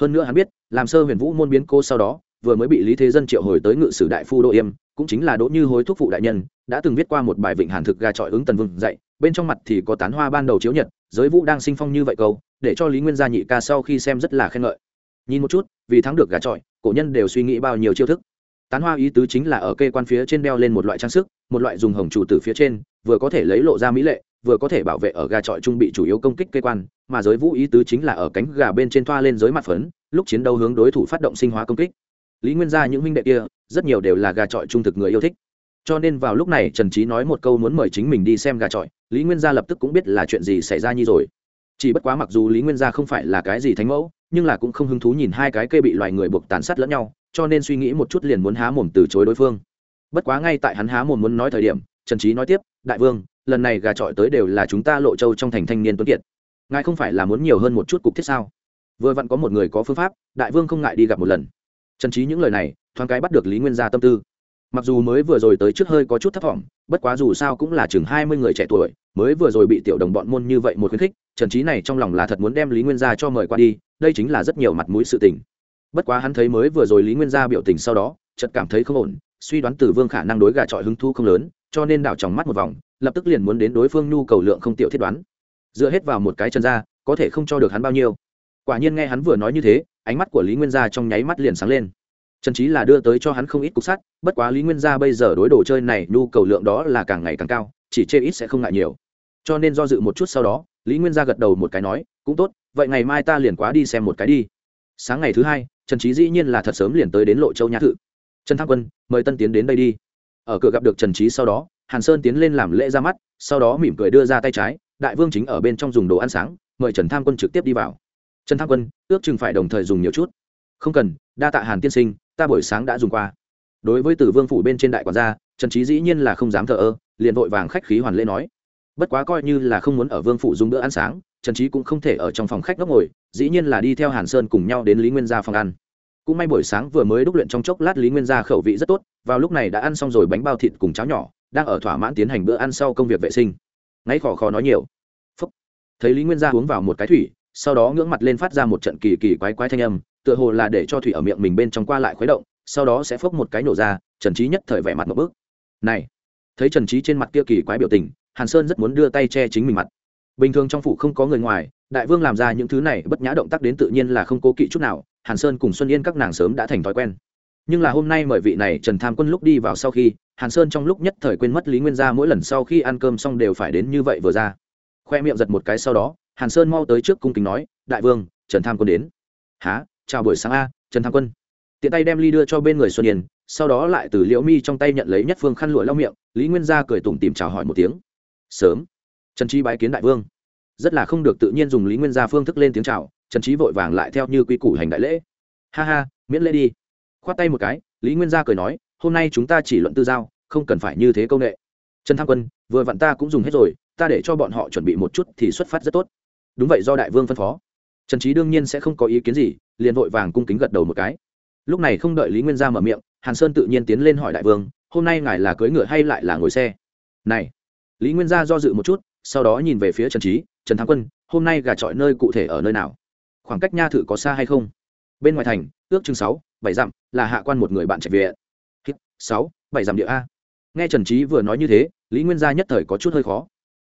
Hơn nữa hắn biết, làm sơ huyền vũ môn biến cô sau đó, vừa mới bị lý thế dân triệu hồi tới ngự sử đại phu đỗ yêm, cũng chính là đỗ như hối thúc phụ đại nhân, đã từng viết qua một bài vịnh hàn thực gà trọi ứng tần vương dạy, bên trong mặt thì có tán hoa ban đầu chiếu nhật, giới vũ đang sinh phong như vậy câu, để cho lý nguyên gia nhị ca sau khi xem rất là khen ngợi. Nhìn một chút, vì thắng được gà trọi, cổ nhân đều suy nghĩ bao nhiêu chiêu thức. Tán hoa ý tứ chính là ở cây quan phía trên đeo lên một loại trang sức, một loại dùng hồng chủ từ phía trên, vừa có thể lấy lộ ra mỹ lệ vừa có thể bảo vệ ở gà trọi trung bị chủ yếu công kích cây quan, mà giới vũ ý tứ chính là ở cánh gà bên trên thoa lên giới mặt phấn, lúc chiến đấu hướng đối thủ phát động sinh hóa công kích. Lý nguyên gia những huynh đệ kia, rất nhiều đều là gà trọi trung thực người yêu thích. Cho nên vào lúc này trần trí nói một câu muốn mời chính mình đi xem gà trọi, lý nguyên gia lập tức cũng biết là chuyện gì xảy ra như rồi. Chỉ bất quá mặc dù lý nguyên gia không phải là cái gì thánh mẫu, nhưng là cũng không hứng thú nhìn hai cái cây bị loài người buộc tàn sát lẫn nhau, cho nên suy nghĩ một chút liền muốn há mồm từ chối đối phương. Bất quá ngay tại hắn há mồm muốn nói thời điểm, trần trí nói tiếp, đại vương lần này gà trọi tới đều là chúng ta lộ châu trong thành thanh niên tuấn kiệt. Ngài không phải là muốn nhiều hơn một chút cục thiết sao? Vừa vặn có một người có phương pháp, đại vương không ngại đi gặp một lần. Trần trí những lời này, thoáng cái bắt được lý nguyên gia tâm tư. Mặc dù mới vừa rồi tới trước hơi có chút thất vọng bất quá dù sao cũng là chừng hai mươi người trẻ tuổi, mới vừa rồi bị tiểu đồng bọn môn như vậy một khuyến khích, trần trí này trong lòng là thật muốn đem lý nguyên gia cho mời qua đi, đây chính là rất nhiều mặt mũi sự tình. Bất quá hắn thấy mới vừa rồi lý nguyên gia biểu tình sau đó, chợt cảm thấy không ổn, suy đoán tử vương khả năng đối gà trọi hứng thu không lớn, cho nên đảo tròng mắt một vòng lập tức liền muốn đến đối phương nhu cầu lượng không tiểu thiết đoán. Dựa hết vào một cái chân ra, có thể không cho được hắn bao nhiêu. Quả nhiên nghe hắn vừa nói như thế, ánh mắt của lý nguyên gia trong nháy mắt liền sáng lên. Trần trí là đưa tới cho hắn không ít cục sắt, bất quá lý nguyên gia bây giờ đối đồ chơi này nhu cầu lượng đó là càng ngày càng cao, chỉ chê ít sẽ không ngại nhiều. Cho nên do dự một chút sau đó, lý nguyên gia gật đầu một cái nói, cũng tốt, vậy ngày mai ta liền quá đi xem một cái đi. Sáng ngày thứ hai, trần trí dĩ nhiên là thật sớm liền tới đến lộ châu nhã thự. Trần tham quân, mời tân tiến đến đây đi. Ở cửa gặp được trần trí sau đó hàn sơn tiến lên làm lễ ra mắt, sau đó mỉm cười đưa ra tay trái, đại vương chính ở bên trong dùng đồ ăn sáng, mời trần tham quân trực tiếp đi vào. Trần tham quân, ước chừng phải đồng thời dùng nhiều chút. Không cần, đa tạ hàn tiên sinh, ta buổi sáng đã dùng qua. Đối với tử vương phủ bên trên đại quản gia, trần trí dĩ nhiên là không dám thờ ơ, liền vội vàng khách khí hoàn lễ nói. Bất quá coi như là không muốn ở vương phủ dùng bữa ăn sáng, trần trí cũng không thể ở trong phòng khách ngốc ngồi, dĩ nhiên là đi theo hàn sơn cùng nhau đến lý nguyên gia phòng ăn. Cũng may buổi sáng vừa mới đúc luyện trong chốc lát lý nguyên gia khẩu vị rất tốt, vào lúc này đã ăn xong rồi bánh bao thịt cùng cháo nhỏ đang ở thỏa mãn tiến hành bữa ăn sau công việc vệ sinh. Ngáy khò khò nói nhiều. Phúc. thấy lý nguyên gia uống vào một cái thủy, sau đó ngưỡng mặt lên phát ra một trận kỳ kỳ quái quái thanh âm, tựa hồ là để cho thủy ở miệng mình bên trong qua lại khuấy động, sau đó sẽ phốc một cái nổ ra, trần trí nhất thời vẻ mặt một bước. Này. Thấy trần trí trên mặt kia kỳ quái biểu tình, hàn sơn rất muốn đưa tay che chính mình mặt. Bình thường trong phủ không có người ngoài, đại vương làm ra những thứ này bất nhã động tác đến tự nhiên là không cố kỵ chút nào, hàn sơn cùng xuân yên các nàng sớm đã thành thói quen nhưng là hôm nay mời vị này trần tham quân lúc đi vào sau khi, hàn sơn trong lúc nhất thời quên mất lý nguyên gia mỗi lần sau khi ăn cơm xong đều phải đến như vậy vừa ra. Khoe miệng giật một cái sau đó, hàn sơn mau tới trước cung kính nói, đại vương, trần tham quân đến. Há chào buổi sáng a, trần tham quân. Tiện tay đem ly đưa cho bên người xuân yên, sau đó lại từ liễu mi trong tay nhận lấy nhất phương khăn lụa lau miệng, lý nguyên gia cười tủm tìm chào hỏi một tiếng. Sớm. Trần trí bái kiến đại vương. Rất là không được tự nhiên dùng lý nguyên gia phương thức lên tiếng chào, trần trí vội vàng lại theo như quy củ hành đại lễ. Ha ha, miễn lễ đi khoát tay một cái, lý nguyên gia cười nói, hôm nay chúng ta chỉ luận tư giao, không cần phải như thế công nghệ trần tham quân, vừa vặn ta cũng dùng hết rồi, ta để cho bọn họ chuẩn bị một chút thì xuất phát rất tốt. Đúng vậy do đại vương phân phó. Trần trí đương nhiên sẽ không có ý kiến gì, liền vội vàng cung kính gật đầu một cái. Lúc này không đợi lý nguyên gia mở miệng, hàn sơn tự nhiên tiến lên hỏi đại vương, hôm nay ngài là cưỡi ngựa hay lại là ngồi xe? Này. Lý nguyên gia do dự một chút, sau đó nhìn về phía trần trí trần thắng quân, hôm nay gà trọi nơi cụ thể ở nơi nào? Khoảng cách nha thự có xa hay không? Bên ngoài thành, ước chừng sáu bảy dặm, là hạ quan một người bạn trạch viện sáu, bảy dặm địa a. Nghe trần trí vừa nói như thế, lý nguyên gia nhất thời có chút hơi khó.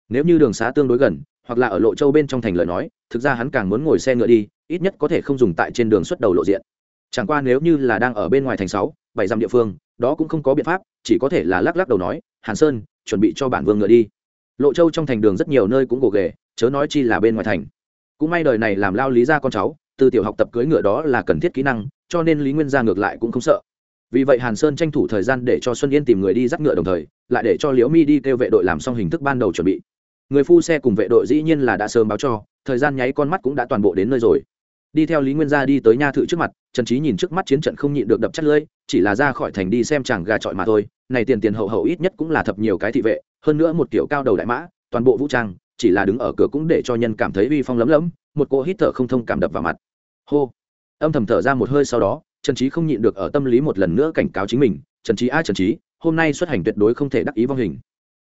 Nếu như đường xá tương đối gần, hoặc là ở lộ châu bên trong thành lời nói, thực ra hắn càng muốn ngồi xe ngựa đi, ít nhất có thể không dùng tại trên đường xuất đầu lộ diện. Chẳng qua nếu như là đang ở bên ngoài thành sáu, bảy dặm địa phương, đó cũng không có biện pháp, chỉ có thể là lắc lắc đầu nói, hàn sơn, chuẩn bị cho bản vương ngựa đi. Lộ châu trong thành đường rất nhiều nơi cũng gồ ghề, chớ nói chi là bên ngoài thành. Cũng may đời này làm lao lý ra con cháu từ tiểu học tập cưỡi ngựa đó là cần thiết kỹ năng, cho nên lý nguyên gia ngược lại cũng không sợ. Vì vậy hàn sơn tranh thủ thời gian để cho xuân yên tìm người đi dắt ngựa đồng thời, lại để cho liễu mi đi kêu vệ đội làm xong hình thức ban đầu chuẩn bị. Người phu xe cùng vệ đội dĩ nhiên là đã sớm báo cho, thời gian nháy con mắt cũng đã toàn bộ đến nơi rồi. Đi theo lý nguyên gia đi tới nha thự trước mặt, trần trí nhìn trước mắt chiến trận không nhịn được đập chất lưỡi, chỉ là ra khỏi thành đi xem chàng gà trọi mà thôi, này tiền tiền hậu hậu ít nhất cũng là thập nhiều cái thị vệ, hơn nữa một kiểu cao đầu đại mã, toàn bộ vũ trang, chỉ là đứng ở cửa cũng để cho nhân cảm thấy uy phong lấm lấm, một cô hít thở không thông cảm đập vào mặt hô. Âm thầm thở ra một hơi sau đó, trần trí không nhịn được ở tâm lý một lần nữa cảnh cáo chính mình, trần trí a, trần trí hôm nay xuất hành tuyệt đối không thể đắc ý vong hình.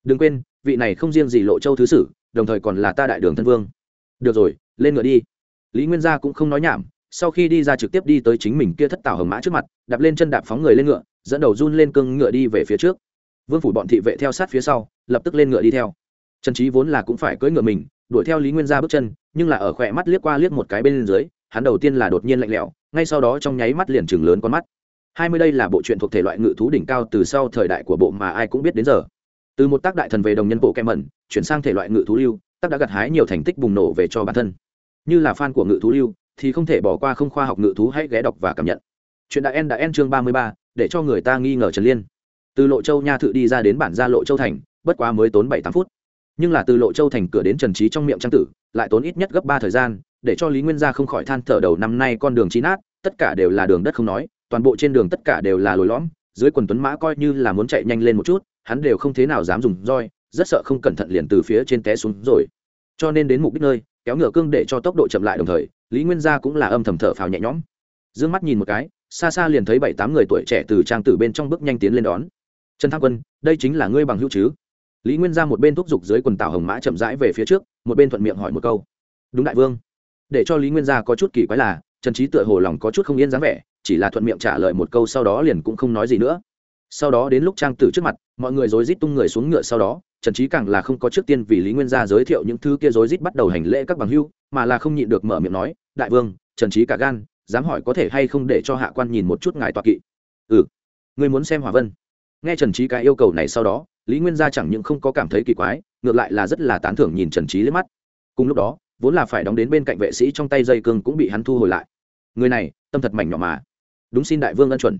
Đừng quên, vị này không riêng gì lộ châu thứ sử, đồng thời còn là ta đại đường thân vương. Được rồi, lên ngựa đi. Lý nguyên gia cũng không nói nhảm, sau khi đi ra trực tiếp đi tới chính mình kia thất tảo hầm mã trước mặt, đạp lên chân đạp phóng người lên ngựa, dẫn đầu run lên cưng ngựa đi về phía trước. Vương phủ bọn thị vệ theo sát phía sau, lập tức lên ngựa đi theo. Trần trí vốn là cũng phải cưỡi ngựa mình, đuổi theo lý nguyên gia bước chân, nhưng là ở khỏe mắt liếc qua liếc một cái bên dưới hắn đầu tiên là đột nhiên lạnh lẽo, ngay sau đó trong nháy mắt liền chừng lớn con mắt. Hai mươi đây là bộ truyện thuộc thể loại ngự thú đỉnh cao từ sau thời đại của bộ mà ai cũng biết đến giờ. Từ một tác đại thần về đồng nhân bộ kem mẩn chuyển sang thể loại ngự thú lưu, tác đã gặt hái nhiều thành tích bùng nổ về cho bản thân. Như là fan của ngự thú lưu, thì không thể bỏ qua không khoa học ngự thú hãy ghé đọc và cảm nhận. Chuyện đã en đã en chương ba mươi ba, để cho người ta nghi ngờ trần liên. Từ lộ châu nha thự đi ra đến bản gia lộ châu thành, bất quá mới tốn bảy tám phút. Nhưng là từ lộ châu thành cửa đến trần trí trong miệng trang tử, lại tốn ít nhất gấp ba thời gian để cho lý nguyên gia không khỏi than thở đầu năm nay con đường chín nát, tất cả đều là đường đất không nói, toàn bộ trên đường tất cả đều là lồi lõm, dưới quần tuấn mã coi như là muốn chạy nhanh lên một chút, hắn đều không thế nào dám dùng roi, rất sợ không cẩn thận liền từ phía trên té xuống rồi. Cho nên đến mục đích nơi, kéo ngựa cương để cho tốc độ chậm lại đồng thời, lý nguyên gia cũng là âm thầm thở phào nhẹ nhõm. D ư ơ n g mắt nhìn một cái, xa xa liền thấy bảy tám người tuổi trẻ từ trang tử bên trong bước nhanh tiến lên đón. Trần thăng quân, đây chính là ngươi bằng hữu chứ? Lý nguyên ra một bên thúc giục dưới quần tàu hồng mã chậm rãi về phía trước, một bên thuận miệng hỏi một câu. Đúng đại vương để cho lý nguyên gia có chút kỳ quái là trần trí tựa hồ lòng có chút không yên dáng vẻ chỉ là thuận miệng trả lời một câu sau đó liền cũng không nói gì nữa sau đó đến lúc trang tử trước mặt mọi người rối rít tung người xuống ngựa sau đó trần trí càng là không có trước tiên vì lý nguyên gia giới thiệu những thứ kia rối rít bắt đầu hành lễ các bằng hưu mà là không nhịn được mở miệng nói đại vương trần trí cả gan dám hỏi có thể hay không để cho hạ quan nhìn một chút ngài tọa kỵ ừ người muốn xem hòa vân nghe trần trí cái yêu cầu này sau đó lý nguyên gia chẳng những không có cảm thấy kỳ quái ngược lại là rất là tán thưởng nhìn trần trí lên mắt cùng lúc đó vốn là phải đóng đến bên cạnh vệ sĩ trong tay dây cương cũng bị hắn thu hồi lại. Người này, tâm thật mảnh nhỏ mà. Đúng xin đại vương ân chuẩn.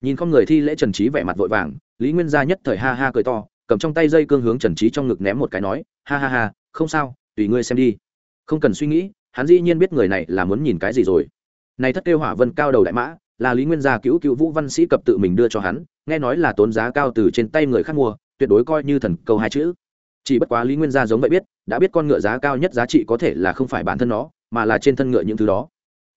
Nhìn con người thi lễ trần trí vẻ mặt vội vàng, lý nguyên gia nhất thời ha ha cười to, cầm trong tay dây cương hướng trần trí trong ngực ném một cái nói, ha ha ha, không sao, tùy ngươi xem đi. Không cần suy nghĩ, hắn dĩ nhiên biết người này là muốn nhìn cái gì rồi. Này thất kêu hỏa vân cao đầu đại mã, là lý nguyên gia cứu cứu vũ văn sĩ cập tự mình đưa cho hắn, nghe nói là tốn giá cao từ trên tay người khác mua, tuyệt đối coi như thần câu hai chữ chỉ bất quá lý nguyên gia giống vậy biết, đã biết con ngựa giá cao nhất giá trị có thể là không phải bản thân nó, mà là trên thân ngựa những thứ đó.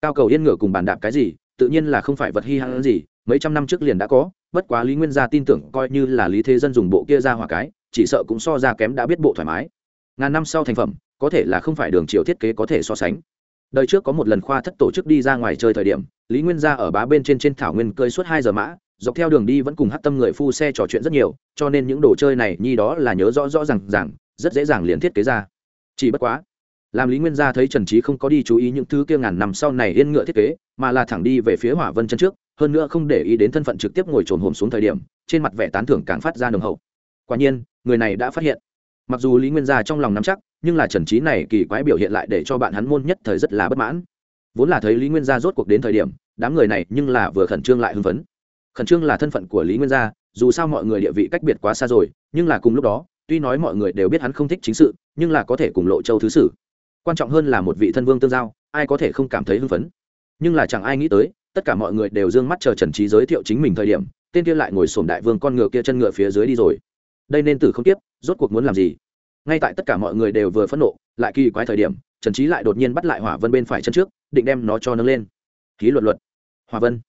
Cao cầu yên ngựa cùng bàn đạp cái gì, tự nhiên là không phải vật hy hãn gì, mấy trăm năm trước liền đã có, bất quá lý nguyên gia tin tưởng coi như là lý thế dân dùng bộ kia ra hỏa cái, chỉ sợ cũng so ra kém đã biết bộ thoải mái. Ngàn năm sau thành phẩm, có thể là không phải đường chiều thiết kế có thể so sánh. Đời trước có một lần khoa thất tổ chức đi ra ngoài chơi thời điểm, lý nguyên gia ở bá bên trên trên thảo nguyên cơi suốt hai giờ mã dọc theo đường đi vẫn cùng hát tâm người phu xe trò chuyện rất nhiều, cho nên những đồ chơi này nhi đó là nhớ rõ rõ r à n g rằng rất dễ dàng liền thiết kế ra. Chỉ bất quá, làm lý nguyên gia thấy trần trí không có đi chú ý những thứ kia ngàn năm sau này yên ngựa thiết kế, mà là thẳng đi về phía hỏa vân chân trước, hơn nữa không để ý đến thân phận trực tiếp ngồi trồn hồm xuống thời điểm, trên mặt vẻ tán thưởng càng phát ra nồng hậu. Quả nhiên, người này đã phát hiện. Mặc dù lý nguyên gia trong lòng nắm chắc, nhưng là trần trí này kỳ quái biểu hiện lại để cho bạn hắn môn nhất thời rất là bất mãn. Vốn là thấy lý nguyên gia rốt cuộc đến thời điểm, đám người này nhưng là vừa khẩn trương lại hưng phấn khẩn trương là thân phận của lý nguyên gia, dù sao mọi người địa vị cách biệt quá xa rồi, nhưng là cùng lúc đó, tuy nói mọi người đều biết hắn không thích chính sự, nhưng là có thể cùng lộ châu thứ sử quan trọng hơn là một vị thân vương tương giao, ai có thể không cảm thấy hưng phấn. Nhưng là chẳng ai nghĩ tới, tất cả mọi người đều d ư ơ n g mắt chờ trần trí giới thiệu chính mình thời điểm, tên kia lại ngồi sổm đại vương con ngựa kia chân ngựa phía dưới đi rồi. Đây nên từ không tiếp, rốt cuộc muốn làm gì? Ngay tại tất cả mọi người đều vừa phẫn nộ, lại kỳ quái thời điểm, trần trí lại đột nhiên bắt lại hỏa vân bên phải chân trước, định đem nó cho nâng lên. Ký luật luật. Hòa vân,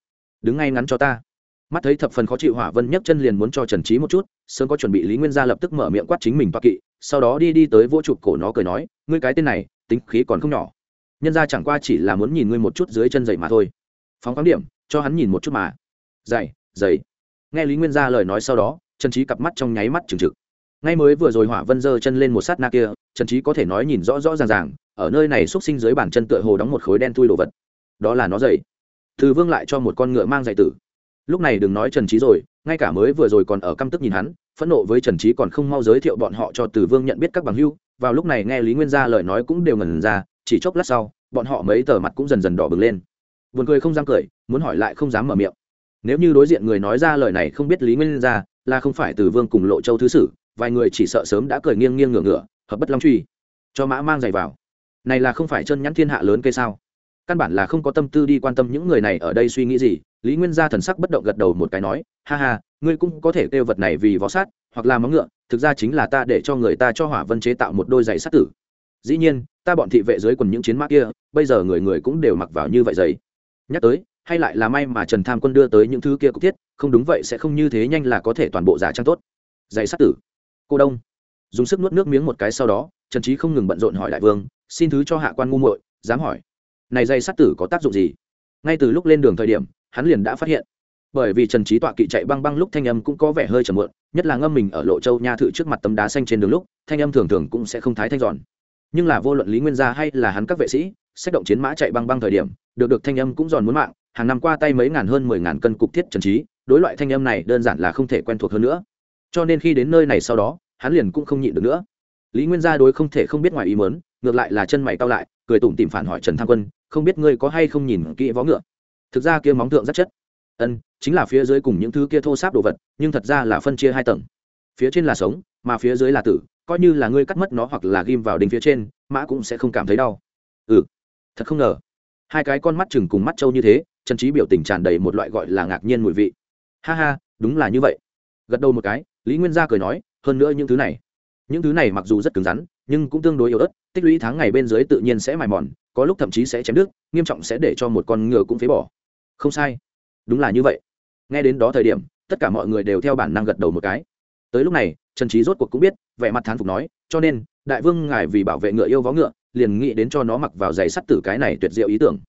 đứng ngay ngắn cho ta mắt thấy thập phần khó chịu hỏa vân nhấc chân liền muốn cho trần trí một chút, sớm có chuẩn bị lý nguyên gia lập tức mở miệng quát chính mình toa kỵ, sau đó đi đi tới vô chụp cổ nó cười nói, ngươi cái tên này, tính khí còn không nhỏ. Nhân ra chẳng qua chỉ là muốn nhìn ngươi một chút dưới chân dậy mà thôi. Phóng khoáng điểm, cho hắn nhìn một chút mà. Dậy dậy. Nghe lý nguyên gia lời nói sau đó, trần trí cặp mắt trong nháy mắt trừng trực. Ngay mới vừa rồi hỏa vân giơ chân lên một sát na kia, trần trí có thể nói nhìn rõ rõ ràng ràng, ở nơi này xúc sinh dưới bàn chân tựa hồ đóng một khối đen thui đồ vật. Đó là nó dậy. Từ vương lại cho một con ngựa mang dạy tử lúc này đừng nói trần trí rồi, ngay cả mới vừa rồi còn ở căm tức nhìn hắn, phẫn nộ với trần trí còn không mau giới thiệu bọn họ cho từ vương nhận biết các bằng hưu vào lúc này nghe lý nguyên gia lời nói cũng đều ngần ra, chỉ chốc lát sau, bọn họ mấy tờ mặt cũng dần dần đỏ bừng lên. Buồn cười không dám cười, muốn hỏi lại không dám mở miệng. Nếu như đối diện người nói ra lời này không biết lý nguyên gia, là không phải từ vương cùng lộ châu thứ sử, vài người chỉ sợ sớm đã cười nghiêng nghiêng ngửa ngửa, hợp bất long truy. Cho mã mang giày vào. Này là không phải chân nhắn thiên hạ lớn cây sao? Căn bản là không có tâm tư đi quan tâm những người này ở đây suy nghĩ gì lý nguyên gia thần sắc bất động gật đầu một cái nói, ha ha, ngươi cũng có thể kêu vật này vì vó sát, hoặc là móng ngựa, thực ra chính là ta để cho người ta cho hỏa vân chế tạo một đôi giày sát tử. Dĩ nhiên, ta bọn thị vệ dưới quần những chiến mã kia, bây giờ người người cũng đều mặc vào như vậy giày. Nhắc tới, hay lại là may mà trần tham quân đưa tới những thứ kia cũng thiết, không đúng vậy sẽ không như thế nhanh là có thể toàn bộ giả trang tốt. Giày sát tử. Cô đông. Dùng sức nuốt nước miếng một cái sau đó, trần trí không ngừng bận rộn hỏi đại vương, xin thứ cho hạ quan ngu muội, dám hỏi. Này dây sát tử có tác dụng gì? Ngay từ lúc lên đường thời điểm hắn liền đã phát hiện. Bởi vì trần trí tọa kỵ chạy băng băng lúc thanh âm cũng có vẻ hơi trầm muộn, nhất là ngâm mình ở lộ châu nha thự trước mặt tấm đá xanh trên đường lúc, thanh âm thường thường cũng sẽ không thái thanh giòn. Nhưng là vô luận lý nguyên gia hay là hắn các vệ sĩ sách động chiến mã chạy băng băng thời điểm, được được thanh âm cũng giòn muốn mạng, hàng năm qua tay mấy ngàn hơn mười ngàn cân cục thiết trần trí đối loại thanh âm này đơn giản là không thể quen thuộc hơn nữa. Cho nên khi đến nơi này sau đó, hắn liền cũng không nhịn được nữa. Lý nguyên gia đối không thể không biết ngoài ý mớn ngược lại là chân mày cao lại, cười tủm tìm phản hỏi trần tham quân, không biết ngươi có hay không nhìn kỹ võ ngựa? Thực ra kia móng thượng rất chất. Ân, chính là phía dưới cùng những thứ kia thô sáp đồ vật, nhưng thật ra là phân chia hai tầng. Phía trên là sống, mà phía dưới là tử, coi như là ngươi cắt mất nó hoặc là ghim vào đinh phía trên, mã cũng sẽ không cảm thấy đau. Ừ thật không ngờ. Hai cái con mắt chừng cùng mắt trâu như thế trần trí biểu tình tràn đầy một loại gọi là ngạc nhiên mùi vị. Ha ha, đúng là như vậy. Gật đầu một cái, lý nguyên gia cười nói, hơn nữa những thứ này. Những thứ này mặc dù rất cứng rắn, nhưng cũng tương đối yếu ớt, tích lũy tháng ngày bên dưới tự nhiên sẽ mài mòn, có lúc thậm chí sẽ chém đứt, nghiêm trọng sẽ để cho một con ngựa cũng phế bỏ không sai. Đúng là như vậy. Nghe đến đó thời điểm, tất cả mọi người đều theo bản năng gật đầu một cái. Tới lúc này, trần trí rốt cuộc cũng biết, vẻ mặt thán phục nói, cho nên, đại vương ngài vì bảo vệ ngựa yêu vó ngựa, liền nghĩ đến cho nó mặc vào giày sắt tử cái này tuyệt diệu ý tưởng.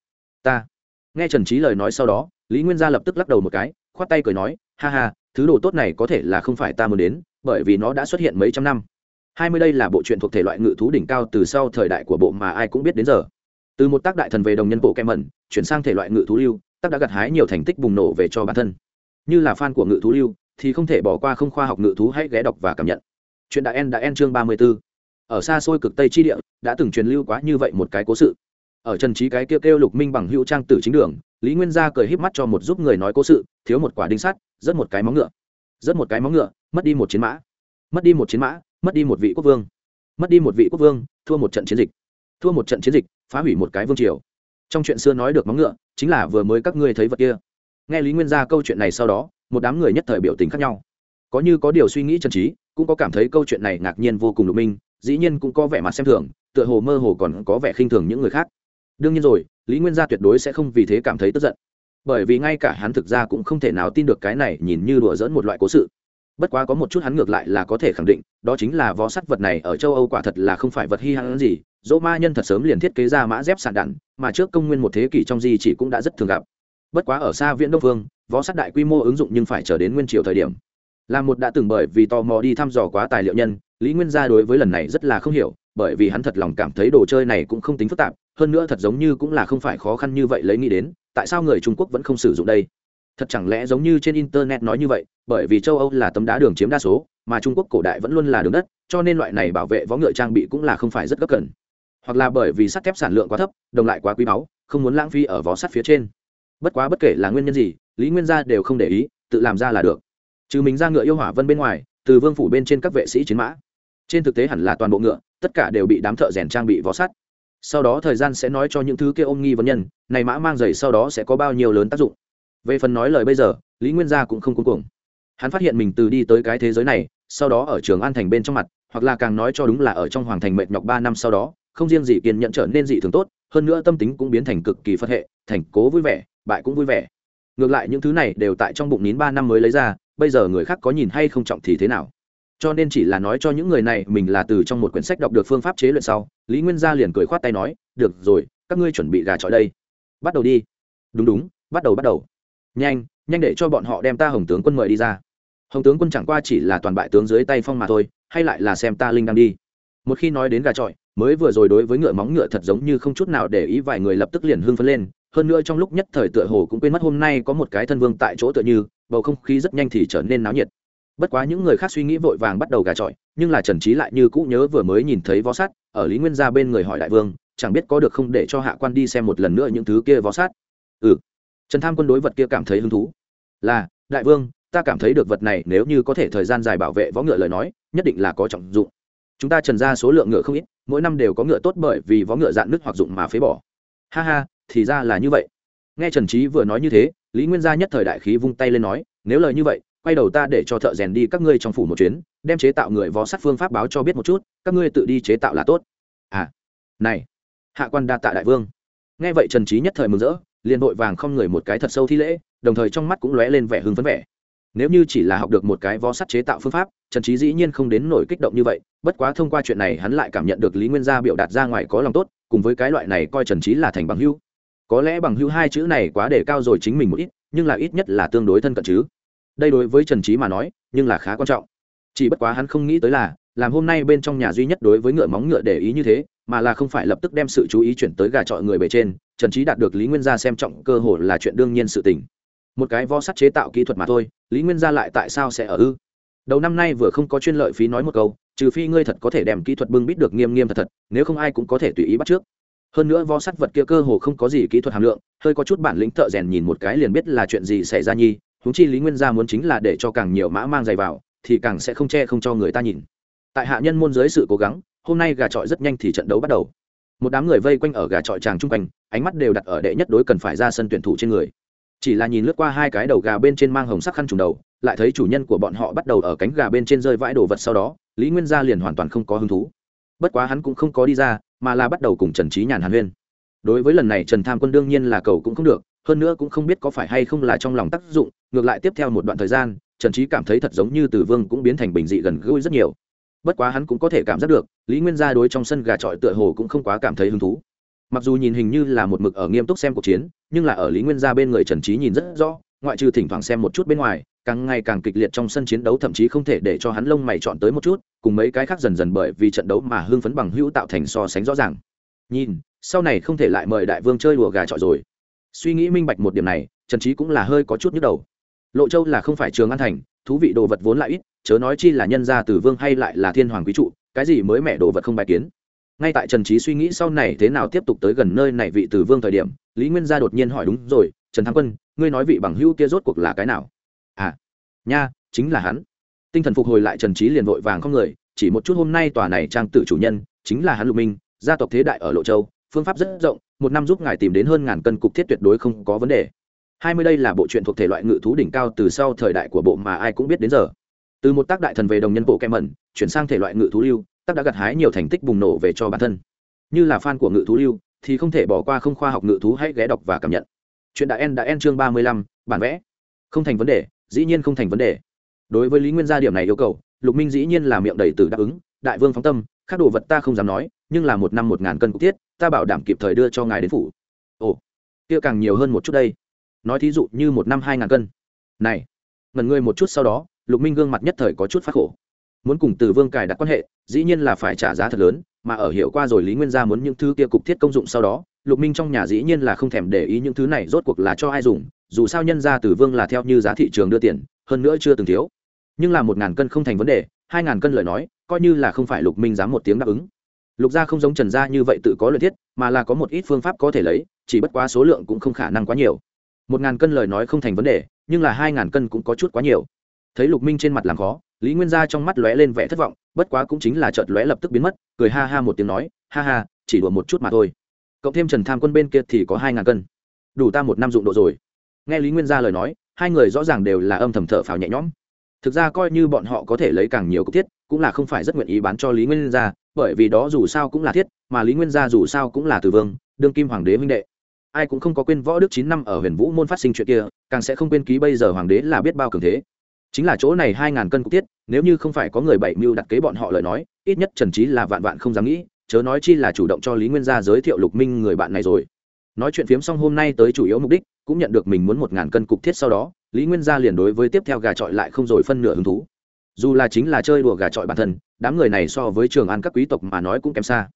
Ta. Nghe trần trí lời nói sau đó, lý nguyên gia lập tức lắc đầu một cái, khoát tay cười nói, ha ha, thứ đồ tốt này có thể là không phải ta muốn đến, bởi vì nó đã xuất hiện mấy trăm năm. Hai mươi đây là bộ truyện thuộc thể loại ngự thú đỉnh cao từ sau thời đại của bộ mà ai cũng biết đến giờ. Từ một tác đại thần về đồng nhân bộ kem mẩn, chuyển sang thể loại ngự thú lưu tác đã gặt hái nhiều thành tích bùng nổ về cho bản thân. Như là fan của ngự thú lưu, thì không thể bỏ qua không khoa học ngự thú hãy ghé đọc và cảm nhận. Chuyện đã en đã en chương ba mươi 34. ở xa xôi cực tây chi địa, đã từng truyền lưu quá như vậy một cái cố sự. Ở trần trí cái kêu kêu lục minh bằng hữu trang tử chính đường, lý nguyên gia cười híp mắt cho một giúp người nói cố sự, thiếu một quả đinh sắt rất một cái móng ngựa. Rất một cái móng ngựa, mất đi một chiến mã. Mất đi một chiến mã, mất đi một vị quốc vương. Mất đi một vị quốc vương, thua một trận chiến dịch. Thua một trận chiến dịch, phá hủy một cái vương triều trong chuyện xưa nói được móng ngựa, chính là vừa mới các ngươi thấy vật kia. Nghe lý nguyên gia câu chuyện này sau đó, một đám người nhất thời biểu tình khác nhau. Có như có điều suy nghĩ trần trí cũng có cảm thấy câu chuyện này ngạc nhiên vô cùng lục minh, dĩ nhiên cũng có vẻ mặt xem thường, tựa hồ mơ hồ còn có vẻ khinh thường những người khác. Đương nhiên rồi, lý nguyên gia tuyệt đối sẽ không vì thế cảm thấy tức giận. Bởi vì ngay cả hắn thực ra cũng không thể nào tin được cái này nhìn như đùa dỡn một loại cố sự. Bất quá có một chút hắn ngược lại là có thể khẳng định, đó chính là vó sắt vật này ở châu âu quả thật là không phải vật hy hãn gì dỗ ma nhân thật sớm liền thiết kế ra mã dép sàn đạn, mà trước công nguyên một thế kỷ trong di chỉ cũng đã rất thường gặp. Bất quá ở xa viễn đông phương, võ sát đại quy mô ứng dụng nhưng phải chờ đến nguyên triều thời điểm. Là một đã từng bởi vì tò mò đi thăm dò quá tài liệu nhân, lý nguyên gia đối với lần này rất là không hiểu, bởi vì hắn thật lòng cảm thấy đồ chơi này cũng không tính phức tạp, hơn nữa thật giống như cũng là không phải khó khăn như vậy lấy nghĩ đến, tại sao người trung quốc vẫn không sử dụng đây? Thật chẳng lẽ giống như trên internet nói như vậy, bởi vì châu âu là tấm đá đường chiếm đa số, mà trung quốc cổ đại vẫn luôn là đường đất, cho nên loại này bảo vệ võ ngựa trang bị cũng là không phải rất gấp cần hoặc là bởi vì sắt thép sản lượng quá thấp, đồng lại quá quý báu, không muốn lãng phí ở vó sắt phía trên. Bất quá bất kể là nguyên nhân gì, lý nguyên gia đều không để ý, tự làm ra là được. Trừ mình ra ngựa yêu hỏa vân bên ngoài, từ vương phủ bên trên các vệ sĩ chiến mã. Trên thực tế hẳn là toàn bộ ngựa, tất cả đều bị đám thợ rèn trang bị vó sắt. Sau đó thời gian sẽ nói cho những thứ kia ôm nghi vấn nhân, này mã mang giày sau đó sẽ có bao nhiêu lớn tác dụng. Về phần nói lời bây giờ, lý nguyên gia cũng không cuối cùng hắn phát hiện mình từ đi tới cái thế giới này, sau đó ở trường an thành bên trong mặt, hoặc là càng nói cho đúng là ở trong hoàng thành mệt nhọc ba năm sau đó không riêng gì kiên nhận trở nên dị thường tốt, hơn nữa tâm tính cũng biến thành cực kỳ phật hệ, thành cố vui vẻ, bại cũng vui vẻ. Ngược lại những thứ này đều tại trong bụng nín ba năm mới lấy ra, bây giờ người khác có nhìn hay không trọng thì thế nào? Cho nên chỉ là nói cho những người này mình là từ trong một quyển sách đọc được phương pháp chế luyện sau, lý nguyên gia liền cười khoát tay nói, được rồi, các ngươi chuẩn bị gà trọi đây. Bắt đầu đi. Đúng đúng, bắt đầu bắt đầu. Nhanh nhanh để cho bọn họ đem ta hồng tướng quân mời đi ra. Hồng tướng quân chẳng qua chỉ là toàn bại tướng dưới tay phong mà thôi, hay lại là xem ta linh đang đi một khi nói đến gà trọi, mới vừa rồi đối với ngựa móng ngựa thật giống như không chút nào để ý vài người lập tức liền hưng phấn lên. Hơn nữa trong lúc nhất thời tựa hồ cũng quên mất hôm nay có một cái thân vương tại chỗ tựa như, bầu không khí rất nhanh thì trở nên náo nhiệt. Bất quá những người khác suy nghĩ vội vàng bắt đầu gà trọi, nhưng là trần trí lại như cũ nhớ vừa mới nhìn thấy vó sát ở lý nguyên gia bên người hỏi đại vương, chẳng biết có được không để cho hạ quan đi xem một lần nữa những thứ kia vó sát ừ. Trần tham quân đối vật kia cảm thấy hứng thú. Là, đại vương, ta cảm thấy được vật này nếu như có thể thời gian dài bảo vệ võ ngựa lời nói, nhất định là có trọng dụng chúng ta trần ra số lượng ngựa không ít, mỗi năm đều có ngựa tốt bởi vì vó ngựa dạn nứt hoặc dụng mà phế bỏ. Ha ha, thì ra là như vậy. Nghe trần trí vừa nói như thế, lý nguyên gia nhất thời đại khí vung tay lên nói, nếu lời như vậy, quay đầu ta để cho thợ rèn đi các ngươi trong phủ một chuyến, đem chế tạo người vó sắt phương pháp báo cho biết một chút, các ngươi tự đi chế tạo là tốt. À này, hạ quan đa tạ đại vương. Nghe vậy trần trí nhất thời mừng rỡ, liền vội vàng không người một cái thật sâu thi lễ, đồng thời trong mắt cũng lóe lên vẻ hưng phấn vẻ. Nếu như chỉ là học được một cái vó sắt chế tạo phương pháp trần trí dĩ nhiên không đến nổi kích động như vậy, bất quá thông qua chuyện này hắn lại cảm nhận được lý nguyên gia biểu đạt ra ngoài có lòng tốt, cùng với cái loại này coi trần trí là thành bằng hữu. Có lẽ bằng hữu hai chữ này quá để cao rồi chính mình một ít, nhưng là ít nhất là tương đối thân cận chứ. Đây đối với trần trí mà nói, nhưng là khá quan trọng. Chỉ bất quá hắn không nghĩ tới là, làm hôm nay bên trong nhà duy nhất đối với ngựa móng ngựa để ý như thế, mà là không phải lập tức đem sự chú ý chuyển tới gà trọi người bề trên, trần trí đạt được lý nguyên gia xem trọng cơ hội là chuyện đương nhiên sự tình. Một cái vo sắt chế tạo kỹ thuật mà thôi, lý nguyên gia lại tại sao sẽ ở ư? Đầu năm nay vừa không có chuyên lợi phí nói một câu, trừ phi ngươi thật có thể đem kỹ thuật bưng bít được nghiêm nghiêm thật thật, nếu không ai cũng có thể tùy ý bắt trước. Hơn nữa vo sắt vật kia cơ hồ không có gì kỹ thuật hàm lượng, hơi có chút bản lĩnh thợ rèn nhìn một cái liền biết là chuyện gì xảy ra nhi húng chi lý nguyên gia muốn chính là để cho càng nhiều mã mang giày vào, thì càng sẽ không che không cho người ta nhìn. Tại hạ nhân môn dưới sự cố gắng, hôm nay gà trọi rất nhanh thì trận đấu bắt đầu. Một đám người vây quanh ở gà trọi tràng chung quanh, ánh mắt đều đặt ở đệ nhất đối cần phải ra sân tuyển thủ trên người. Chỉ là nhìn lướt qua hai cái đầu gà bên trên mang hồng sắc khăn trùng đầu lại thấy chủ nhân của bọn họ bắt đầu ở cánh gà bên trên rơi vãi đồ vật sau đó, lý nguyên gia liền hoàn toàn không có hứng thú. Bất quá hắn cũng không có đi ra, mà là bắt đầu cùng trần trí nhàn hàn huyên. Đối với lần này trần tham quân đương nhiên là cầu cũng không được, hơn nữa cũng không biết có phải hay không là trong lòng tác dụng, ngược lại tiếp theo một đoạn thời gian, trần trí cảm thấy thật giống như tử vương cũng biến thành bình dị gần gũi rất nhiều. Bất quá hắn cũng có thể cảm giác được, lý nguyên gia đối trong sân gà trọi tựa hồ cũng không quá cảm thấy hứng thú. Mặc dù nhìn hình như là một mực ở nghiêm túc xem cuộc chiến, nhưng là ở lý nguyên gia bên người trần trí nhìn rất rõ ngoại trừ thỉnh thoảng xem một chút bên ngoài, càng ngày càng kịch liệt trong sân chiến đấu, thậm chí không thể để cho hắn lông mày chọn tới một chút, cùng mấy cái khác dần dần bởi vì trận đấu mà hưng phấn bằng hữu tạo thành so sánh rõ ràng. Nhìn, sau này không thể lại mời đại vương chơi đùa gà trọi rồi. Suy nghĩ minh bạch một điểm này, trần trí cũng là hơi có chút nhức đầu. Lộ châu là không phải trường an thành, thú vị đồ vật vốn lại ít, chớ nói chi là nhân gia từ vương hay lại là thiên hoàng quý trụ, cái gì mới mẹ đồ vật không bài kiến. Ngay tại trần trí suy nghĩ sau này thế nào tiếp tục tới gần nơi này vị từ vương thời điểm, lý nguyên gia đột nhiên hỏi đúng rồi trần thắng quân, ngươi nói vị bằng hữu kia rốt cuộc là cái nào? À nha, chính là hắn. Tinh thần phục hồi lại trần trí liền vội vàng không người, chỉ một chút hôm nay tòa này trang tử chủ nhân, chính là hắn lục minh, gia tộc thế đại ở lộ châu, phương pháp rất rộng, một năm giúp ngài tìm đến hơn ngàn cân cục thiết tuyệt đối không có vấn đề. Hai mươi đây là bộ truyện thuộc thể loại ngự thú đỉnh cao từ sau thời đại của bộ mà ai cũng biết đến giờ. Từ một tác đại thần về đồng nhân bộ kem mẩn, chuyển sang thể loại ngự thú lưu, tác đã gặt hái nhiều thành tích bùng nổ về cho bản thân. Như là fan của ngự thú lưu, thì không thể bỏ qua không khoa học ngự thú hãy ghé đọc và cảm nhận chuyện đã en đã en chương ba mươi lăm, bản vẽ. Không thành vấn đề, dĩ nhiên không thành vấn đề. Đối với lý nguyên gia điểm này yêu cầu, lục minh dĩ nhiên là miệng đầy từ đáp ứng. Đại vương phóng tâm, các đồ vật ta không dám nói, nhưng là một năm một ngàn cân cục tiết ta bảo đảm kịp thời đưa cho ngài đến phủ. Ồ, kia càng nhiều hơn một chút đây. Nói thí dụ như một năm hai ngàn cân. Này, ngần ngươi một chút sau đó, lục minh gương mặt nhất thời có chút phát khổ. Muốn cùng từ vương cài đặt quan hệ, dĩ nhiên là phải trả giá thật lớn, mà ở hiệu qua rồi lý nguyên gia muốn những thứ kia cục thiết công dụng sau đó lục minh trong nhà dĩ nhiên là không thèm để ý những thứ này, rốt cuộc là cho ai dùng, dù sao nhân gia tử vương là theo như giá thị trường đưa tiền, hơn nữa chưa từng thiếu. Nhưng là một ngàn cân không thành vấn đề, hai ngàn cân lời nói, coi như là không phải lục minh dám một tiếng đáp ứng. Lục gia không giống trần gia như vậy tự có lợi thiết, mà là có một ít phương pháp có thể lấy, chỉ bất quá số lượng cũng không khả năng quá nhiều. Một ngàn cân lời nói không thành vấn đề, nhưng là hai ngàn cân cũng có chút quá nhiều. Thấy lục minh trên mặt làm khó, lý nguyên gia trong mắt lóe lên vẻ thất vọng, bất quá cũng chính là chợt lóe lập tức biến mất, cười ha ha một tiếng nói, ha ha, chỉ đùa một chút mà thôi cộng thêm trần tham quân bên kia thì có hai ngàn cân. Đủ ta một năm dụng độ rồi. Nghe lý nguyên gia lời nói, hai người rõ ràng đều là âm thầm thở phào nhẹ nhõm. Thực ra coi như bọn họ có thể lấy càng nhiều cốc thiết, cũng là không phải rất nguyện ý bán cho lý nguyên gia, bởi vì đó dù sao cũng là thiết, mà lý nguyên gia dù sao cũng là từ vương, đương kim hoàng đế minh đệ. Ai cũng không có quên võ đức chín năm ở huyền vũ môn phát sinh chuyện kia, càng sẽ không quên ký bây giờ hoàng đế là biết bao cường thế. Chính là chỗ này hai ngàn cân cốc tiết nếu như không phải có người bảy mưu đặt kế bọn họ lời nói, ít nhất trần trí là vạn vạn không dám nghĩ chớ nói chi là chủ động cho lý nguyên gia giới thiệu lục minh người bạn này rồi. Nói chuyện phiếm xong hôm nay tới chủ yếu mục đích, cũng nhận được mình muốn một ngàn cân cục thiết sau đó, lý nguyên gia liền đối với tiếp theo gà trọi lại không rồi phân nửa hứng thú. Dù là chính là chơi đùa gà trọi bản thân, đám người này so với trường ăn các quý tộc mà nói cũng kém xa.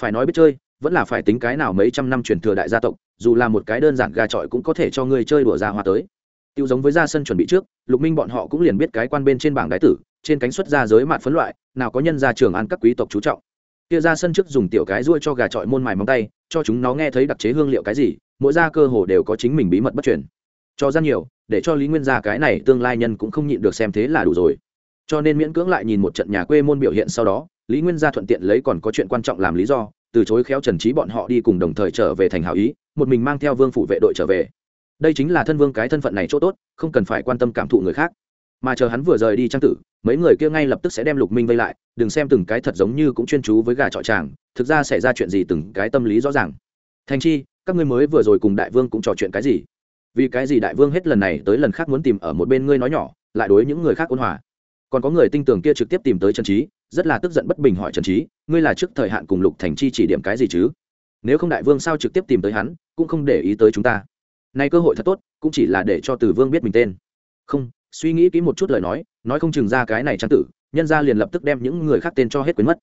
Phải nói biết chơi, vẫn là phải tính cái nào mấy trăm năm truyền thừa đại gia tộc, dù là một cái đơn giản gà trọi cũng có thể cho người chơi đùa ra hoa tới. Tiêu giống với ra sân chuẩn bị trước, lục minh bọn họ cũng liền biết cái quan bên trên bảng đái tử, trên cánh xuất ra giới mạn phấn loại, nào có nhân ra trường ăn các quý tộc chú trọng kia ra sân trước dùng tiểu cái ruôi cho gà trọi môn mài móng tay, cho chúng nó nghe thấy đặc chế hương liệu cái gì, mỗi gia cơ hồ đều có chính mình bí mật bất truyền. Cho ra nhiều, để cho lý nguyên gia cái này tương lai nhân cũng không nhịn được xem thế là đủ rồi. Cho nên miễn cưỡng lại nhìn một trận nhà quê môn biểu hiện sau đó, lý nguyên gia thuận tiện lấy còn có chuyện quan trọng làm lý do, từ chối khéo trần trí bọn họ đi cùng đồng thời trở về thành hảo ý, một mình mang theo vương phủ vệ đội trở về. Đây chính là thân vương cái thân phận này chỗ tốt, không cần phải quan tâm cảm thụ người khác mà chờ hắn vừa rời đi trang tử, mấy người kia ngay lập tức sẽ đem lục minh vây lại, đừng xem từng cái thật giống như cũng chuyên chú với gà trọi tràng, thực ra xảy ra chuyện gì từng cái tâm lý rõ ràng. Thành chi, các ngươi mới vừa rồi cùng đại vương cũng trò chuyện cái gì? Vì cái gì đại vương hết lần này tới lần khác muốn tìm ở một bên ngươi nói nhỏ, lại đối những người khác ôn hòa? Còn có người tinh tường kia trực tiếp tìm tới trần trí rất là tức giận bất bình hỏi trần trí ngươi là trước thời hạn cùng lục thành chi chỉ điểm cái gì chứ? Nếu không đại vương sao trực tiếp tìm tới hắn, cũng không để ý tới chúng ta. Nay cơ hội thật tốt, cũng chỉ là để cho từ vương biết mình tên. Không suy nghĩ kỹ một chút lời nói nói không chừng ra cái này trang tử, nhân ra liền lập tức đem những người khác tên cho hết quyến mất.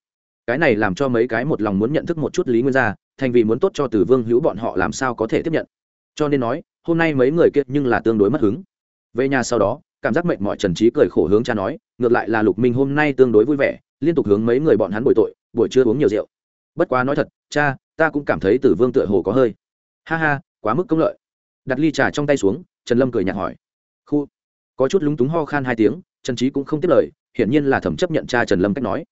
Cái này làm cho mấy cái một lòng muốn nhận thức một chút lý nguyên gia, thành vì muốn tốt cho từ vương hữu bọn họ làm sao có thể tiếp nhận. Cho nên nói, hôm nay mấy người kia nhưng là tương đối mất hứng. Về nhà sau đó, cảm giác mệnh mọi trần trí cười khổ hướng cha nói, ngược lại là lục minh hôm nay tương đối vui vẻ, liên tục hướng mấy người bọn hắn bồi tội, buổi trưa uống nhiều rượu. Bất quá nói thật, cha, ta cũng cảm thấy tử vương tựa hồ có hơi. Ha ha, quá mức công lợi. Đặt ly trà trong tay xuống, trần lâm cười nhạt hỏi. Khu có chút lúng túng ho khan hai tiếng, trần trí cũng không tiếp lời, hiển nhiên là thẩm chấp nhận cha trần lâm cách nói.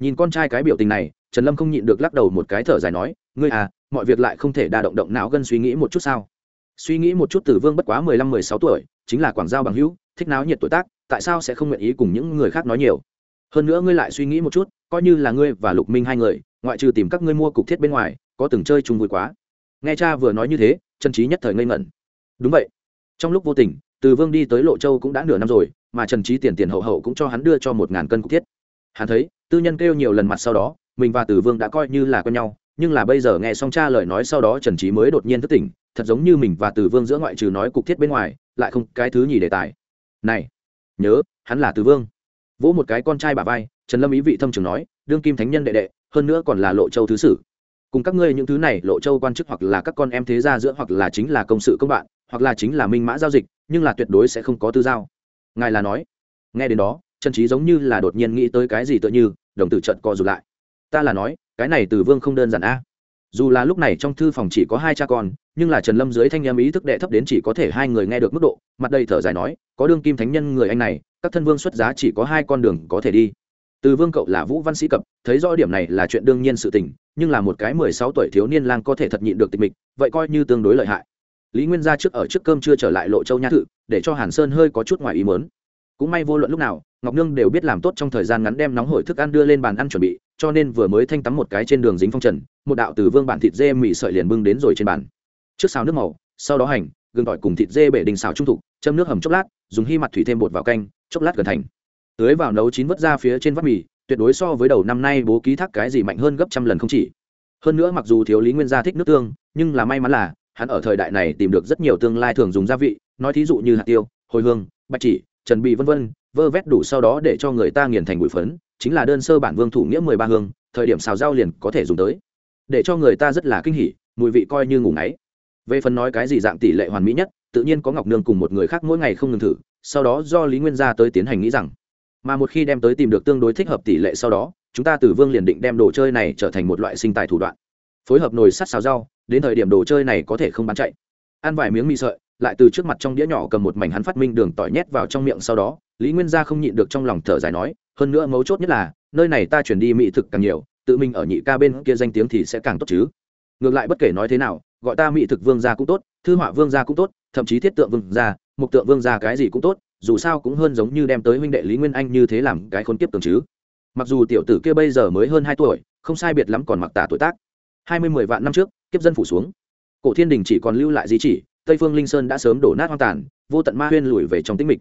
Nhìn con trai cái biểu tình này, trần lâm không nhịn được lắc đầu một cái thở dài nói, ngươi à mọi việc lại không thể đa động động não gân suy nghĩ một chút sao? Suy nghĩ một chút tử vương bất quá mười lăm, mười sáu tuổi, chính là quảng giao bằng hữu, thích náo nhiệt tuổi tác, tại sao sẽ không nguyện ý cùng những người khác nói nhiều? Hơn nữa ngươi lại suy nghĩ một chút, coi như là ngươi và lục minh hai người, ngoại trừ tìm các ngươi mua cục thiết bên ngoài, có từng chơi chung vui quá. Nghe cha vừa nói như thế, trần trí nhất thời ngây ngẩn. Đúng vậy. Trong lúc vô tình từ vương đi tới lộ châu cũng đã nửa năm rồi, mà trần trí tiền tiền hậu hậu cũng cho hắn đưa cho một ngàn cân cục thiết. Hắn thấy, tư nhân kêu nhiều lần mặt sau đó, mình và từ vương đã coi như là quen nhau, nhưng là bây giờ nghe xong cha lời nói sau đó trần trí mới đột nhiên thức tỉnh, thật giống như mình và từ vương giữa ngoại trừ nói cục thiết bên ngoài, lại không cái thứ nhì đề tài. Này, nhớ, hắn là từ vương. Vỗ một cái con trai bà vai, trần lâm ý vị thâm trường nói, đương kim thánh nhân đệ đệ, hơn nữa còn là lộ châu thứ sử. Cùng các ngươi những thứ này, lộ châu quan chức hoặc là các con em thế gia giữa hoặc là chính là công sự công bạn, hoặc là chính là minh mã giao dịch nhưng là tuyệt đối sẽ không có tư giao. Ngài là nói. Nghe đến đó, trần trí giống như là đột nhiên nghĩ tới cái gì tựa như, đồng tử trận co rụt lại. Ta là nói, cái này từ vương không đơn giản a. Dù là lúc này trong thư phòng chỉ có hai cha con, nhưng là trần lâm dưới thanh em ý thức đệ thấp đến chỉ có thể hai người nghe được mức độ, mặt đây thở dài nói, có đương kim thánh nhân người anh này, các thân vương xuất giá chỉ có hai con đường có thể đi. Từ vương cậu là vũ văn sĩ cập, thấy rõ điểm này là chuyện đương nhiên sự tình, nhưng là một cái mười sáu tuổi thiếu niên lang có thể thật nhịn được tịch mịch, vậy coi như tương đối lợi hại lý nguyên gia trước ở trước cơm chưa trở lại lộ châu nha thự, để cho hàn sơn hơi có chút ngoài ý mớn cũng may vô luận lúc nào, ngọc nương đều biết làm tốt trong thời gian ngắn đem nóng hổi thức ăn đưa lên bàn ăn chuẩn bị, cho nên vừa mới thanh tắm một cái trên đường dính phong trần, một đạo từ vương bản thịt dê mì sợi liền bưng đến rồi trên bàn. Trước xào nước màu, sau đó hành, gừng tỏi cùng thịt dê bể đình xào trung thục, châm nước hầm chốc lát, dùng hy mặt thủy thêm bột vào canh, chốc lát gần thành. Tưới vào nấu chín vớt ra phía trên vắt mì, tuyệt đối so với đầu năm nay bố ký thác cái gì mạnh hơn gấp trăm lần không chỉ. Hơn nữa mặc dù thiếu lý nguyên gia thích nước tương, nhưng là may mắn là hắn ở thời đại này tìm được rất nhiều tương lai thường dùng gia vị, nói thí dụ như hạt tiêu, hồi hương, bạch chỉ, trần bị vân vân, vơ vét đủ sau đó để cho người ta nghiền thành bụi phấn, chính là đơn sơ bản vương thủ nghĩa mười ba hương, thời điểm xào rau liền có thể dùng tới. Để cho người ta rất là kinh hỉ, mùi vị coi như ngủ ngáy. Về phần nói cái gì dạng tỷ lệ hoàn mỹ nhất, tự nhiên có ngọc nương cùng một người khác mỗi ngày không ngừng thử, sau đó do lý nguyên gia tới tiến hành nghĩ rằng, mà một khi đem tới tìm được tương đối thích hợp tỷ lệ sau đó, chúng ta tử vương liền định đem đồ chơi này trở thành một loại sinh tài thủ đoạn phối hợp nồi sắt xào rau, đến thời điểm đồ chơi này có thể không bán chạy. Ăn vài miếng mì sợi, lại từ trước mặt trong đĩa nhỏ cầm một mảnh hắn phát minh đường tỏi nhét vào trong miệng sau đó, lý nguyên gia không nhịn được trong lòng thở dài nói, hơn nữa mấu chốt nhất là, nơi này ta chuyển đi mỹ thực càng nhiều, tự mình ở nhị ca bên kia danh tiếng thì sẽ càng tốt chứ. Ngược lại bất kể nói thế nào, gọi ta mỹ thực vương gia cũng tốt, thư họa vương gia cũng tốt, thậm chí thiết tượng vương gia, mục tượng vương gia cái gì cũng tốt, dù sao cũng hơn giống như đem tới huynh đệ lý nguyên anh như thế làm cái khốn kiếp tưởng chứ. Mặc dù tiểu tử kia bây giờ mới hơn hai tuổi, không sai biệt lắm còn mặc tả tuổi tác hai mươi mười vạn năm trước, kiếp dân phủ xuống. Cổ thiên đình chỉ còn lưu lại di chỉ, tây phương linh sơn đã sớm đổ nát hoang tàn, vô tận ma huyên lùi về trong tĩnh mịch.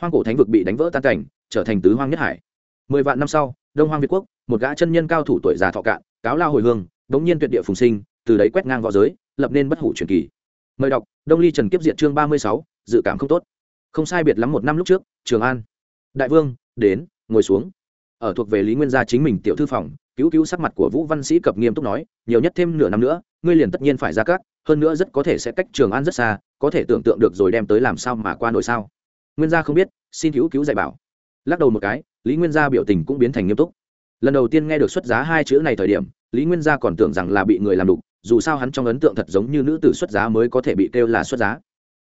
Hoang cổ thánh vực bị đánh vỡ tan cảnh, trở thành tứ hoang nhất hải. Mười vạn năm sau, đông hoang việt quốc, một gã chân nhân cao thủ tuổi già thọ cạn, cáo lao hồi hương, đống nhiên tuyệt địa phùng sinh, từ đấy quét ngang v õ giới, lập nên bất hủ truyền kỳ. Mời đọc, đông ly trần kiếp diện chương ba mươi sáu, dự cảm không tốt. Không sai biệt lắm một năm lúc trước, trường an. Đại vương, đến, ngồi xuống. Ở thuộc về lý nguyên gia chính mình tiểu thư phòng cứu cứu sắc mặt của vũ văn sĩ cập nghiêm túc nói, nhiều nhất thêm nửa năm nữa, ngươi liền tất nhiên phải ra cát hơn nữa rất có thể sẽ cách trường an rất xa, có thể tưởng tượng được rồi đem tới làm sao mà qua nổi sao. Nguyên gia không biết, xin cứu cứu dạy bảo. Lắc đầu một cái, lý nguyên gia biểu tình cũng biến thành nghiêm túc. Lần đầu tiên nghe được xuất giá hai chữ này thời điểm, lý nguyên gia còn tưởng rằng là bị người làm đục, dù sao hắn trong ấn tượng thật giống như nữ tử xuất giá mới có thể bị kêu là xuất giá.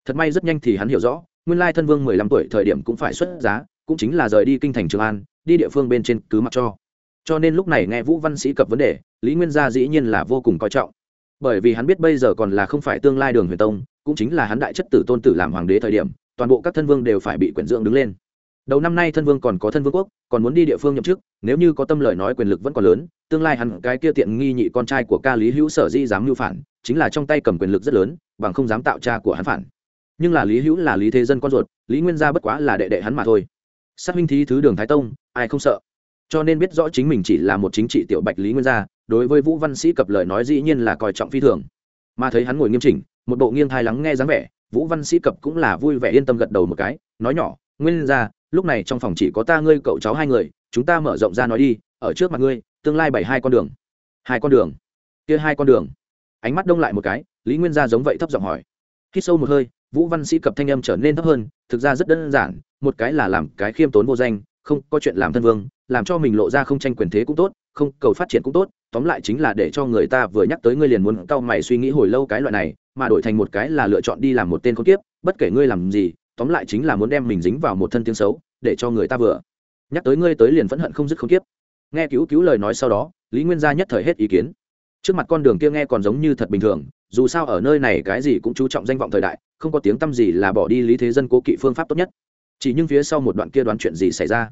Thật may rất nhanh thì hắn hiểu rõ, nguyên lai thân vương mười lăm tuổi thời điểm cũng phải xuất giá, cũng chính là rời đi kinh thành trường an, đi địa phương bên trên cứ mặc cho cho nên lúc này nghe vũ văn sĩ cập vấn đề, lý nguyên gia dĩ nhiên là vô cùng coi trọng. Bởi vì hắn biết bây giờ còn là không phải tương lai đường huyền tông, cũng chính là hắn đại chất tử tôn tử làm hoàng đế thời điểm, toàn bộ các thân vương đều phải bị quyển dưỡng đứng lên. Đầu năm nay thân vương còn có thân vương quốc, còn muốn đi địa phương nhậm chức, nếu như có tâm lời nói quyền lực vẫn còn lớn, tương lai hắn cái kia tiện nghi nhị con trai của ca lý hữu sở di dám mưu phản, chính là trong tay cầm quyền lực rất lớn, bằng không dám tạo cha của hắn phản. Nhưng là lý hữu là lý thế dân con ruột, lý nguyên gia bất quá là đệ đệ hắn mà thôi. Sát minh thí thứ đường thái tông, ai không sợ? Cho nên biết rõ chính mình chỉ là một chính trị tiểu bạch lý nguyên gia, đối với vũ văn sĩ cập lời nói dĩ nhiên là coi trọng phi thường. Mà thấy hắn ngồi nghiêm chỉnh, một bộ nghiêng thai lắng nghe dáng vẻ, vũ văn sĩ cập cũng là vui vẻ yên tâm gật đầu một cái, nói nhỏ, nguyên ra lúc này trong phòng chỉ có ta ngươi cậu cháu hai người, chúng ta mở rộng ra nói đi, ở trước mặt ngươi, tương lai bảy hai con đường. Hai con đường? Kia hai con đường? Ánh mắt đông lại một cái, lý nguyên gia giống vậy thấp giọng hỏi. Khi sâu một hơi, vũ văn sĩ cập thanh âm trở nên thấp hơn, thực ra rất đơn giản, một cái là làm cái khiêm tốn vô danh không, có chuyện làm thân vương, làm cho mình lộ ra không tranh quyền thế cũng tốt, không, cầu phát triển cũng tốt, tóm lại chính là để cho người ta vừa nhắc tới ngươi liền muốn cau mày suy nghĩ hồi lâu cái loại này, mà đổi thành một cái là lựa chọn đi làm một tên con tiếp bất kể ngươi làm gì, tóm lại chính là muốn đem mình dính vào một thân tiếng xấu, để cho người ta vừa nhắc tới ngươi tới liền phẫn hận không dứt không tiếp nghe cứu cứu lời nói sau đó, lý nguyên gia nhất thời hết ý kiến. Trước mặt con đường kia nghe còn giống như thật bình thường, dù sao ở nơi này cái gì cũng chú trọng danh vọng thời đại, không có tiếng tăm gì là bỏ đi lý thế dân cố kỵ phương pháp tốt nhất chỉ nhưng phía sau một đoạn kia đoán chuyện gì xảy ra?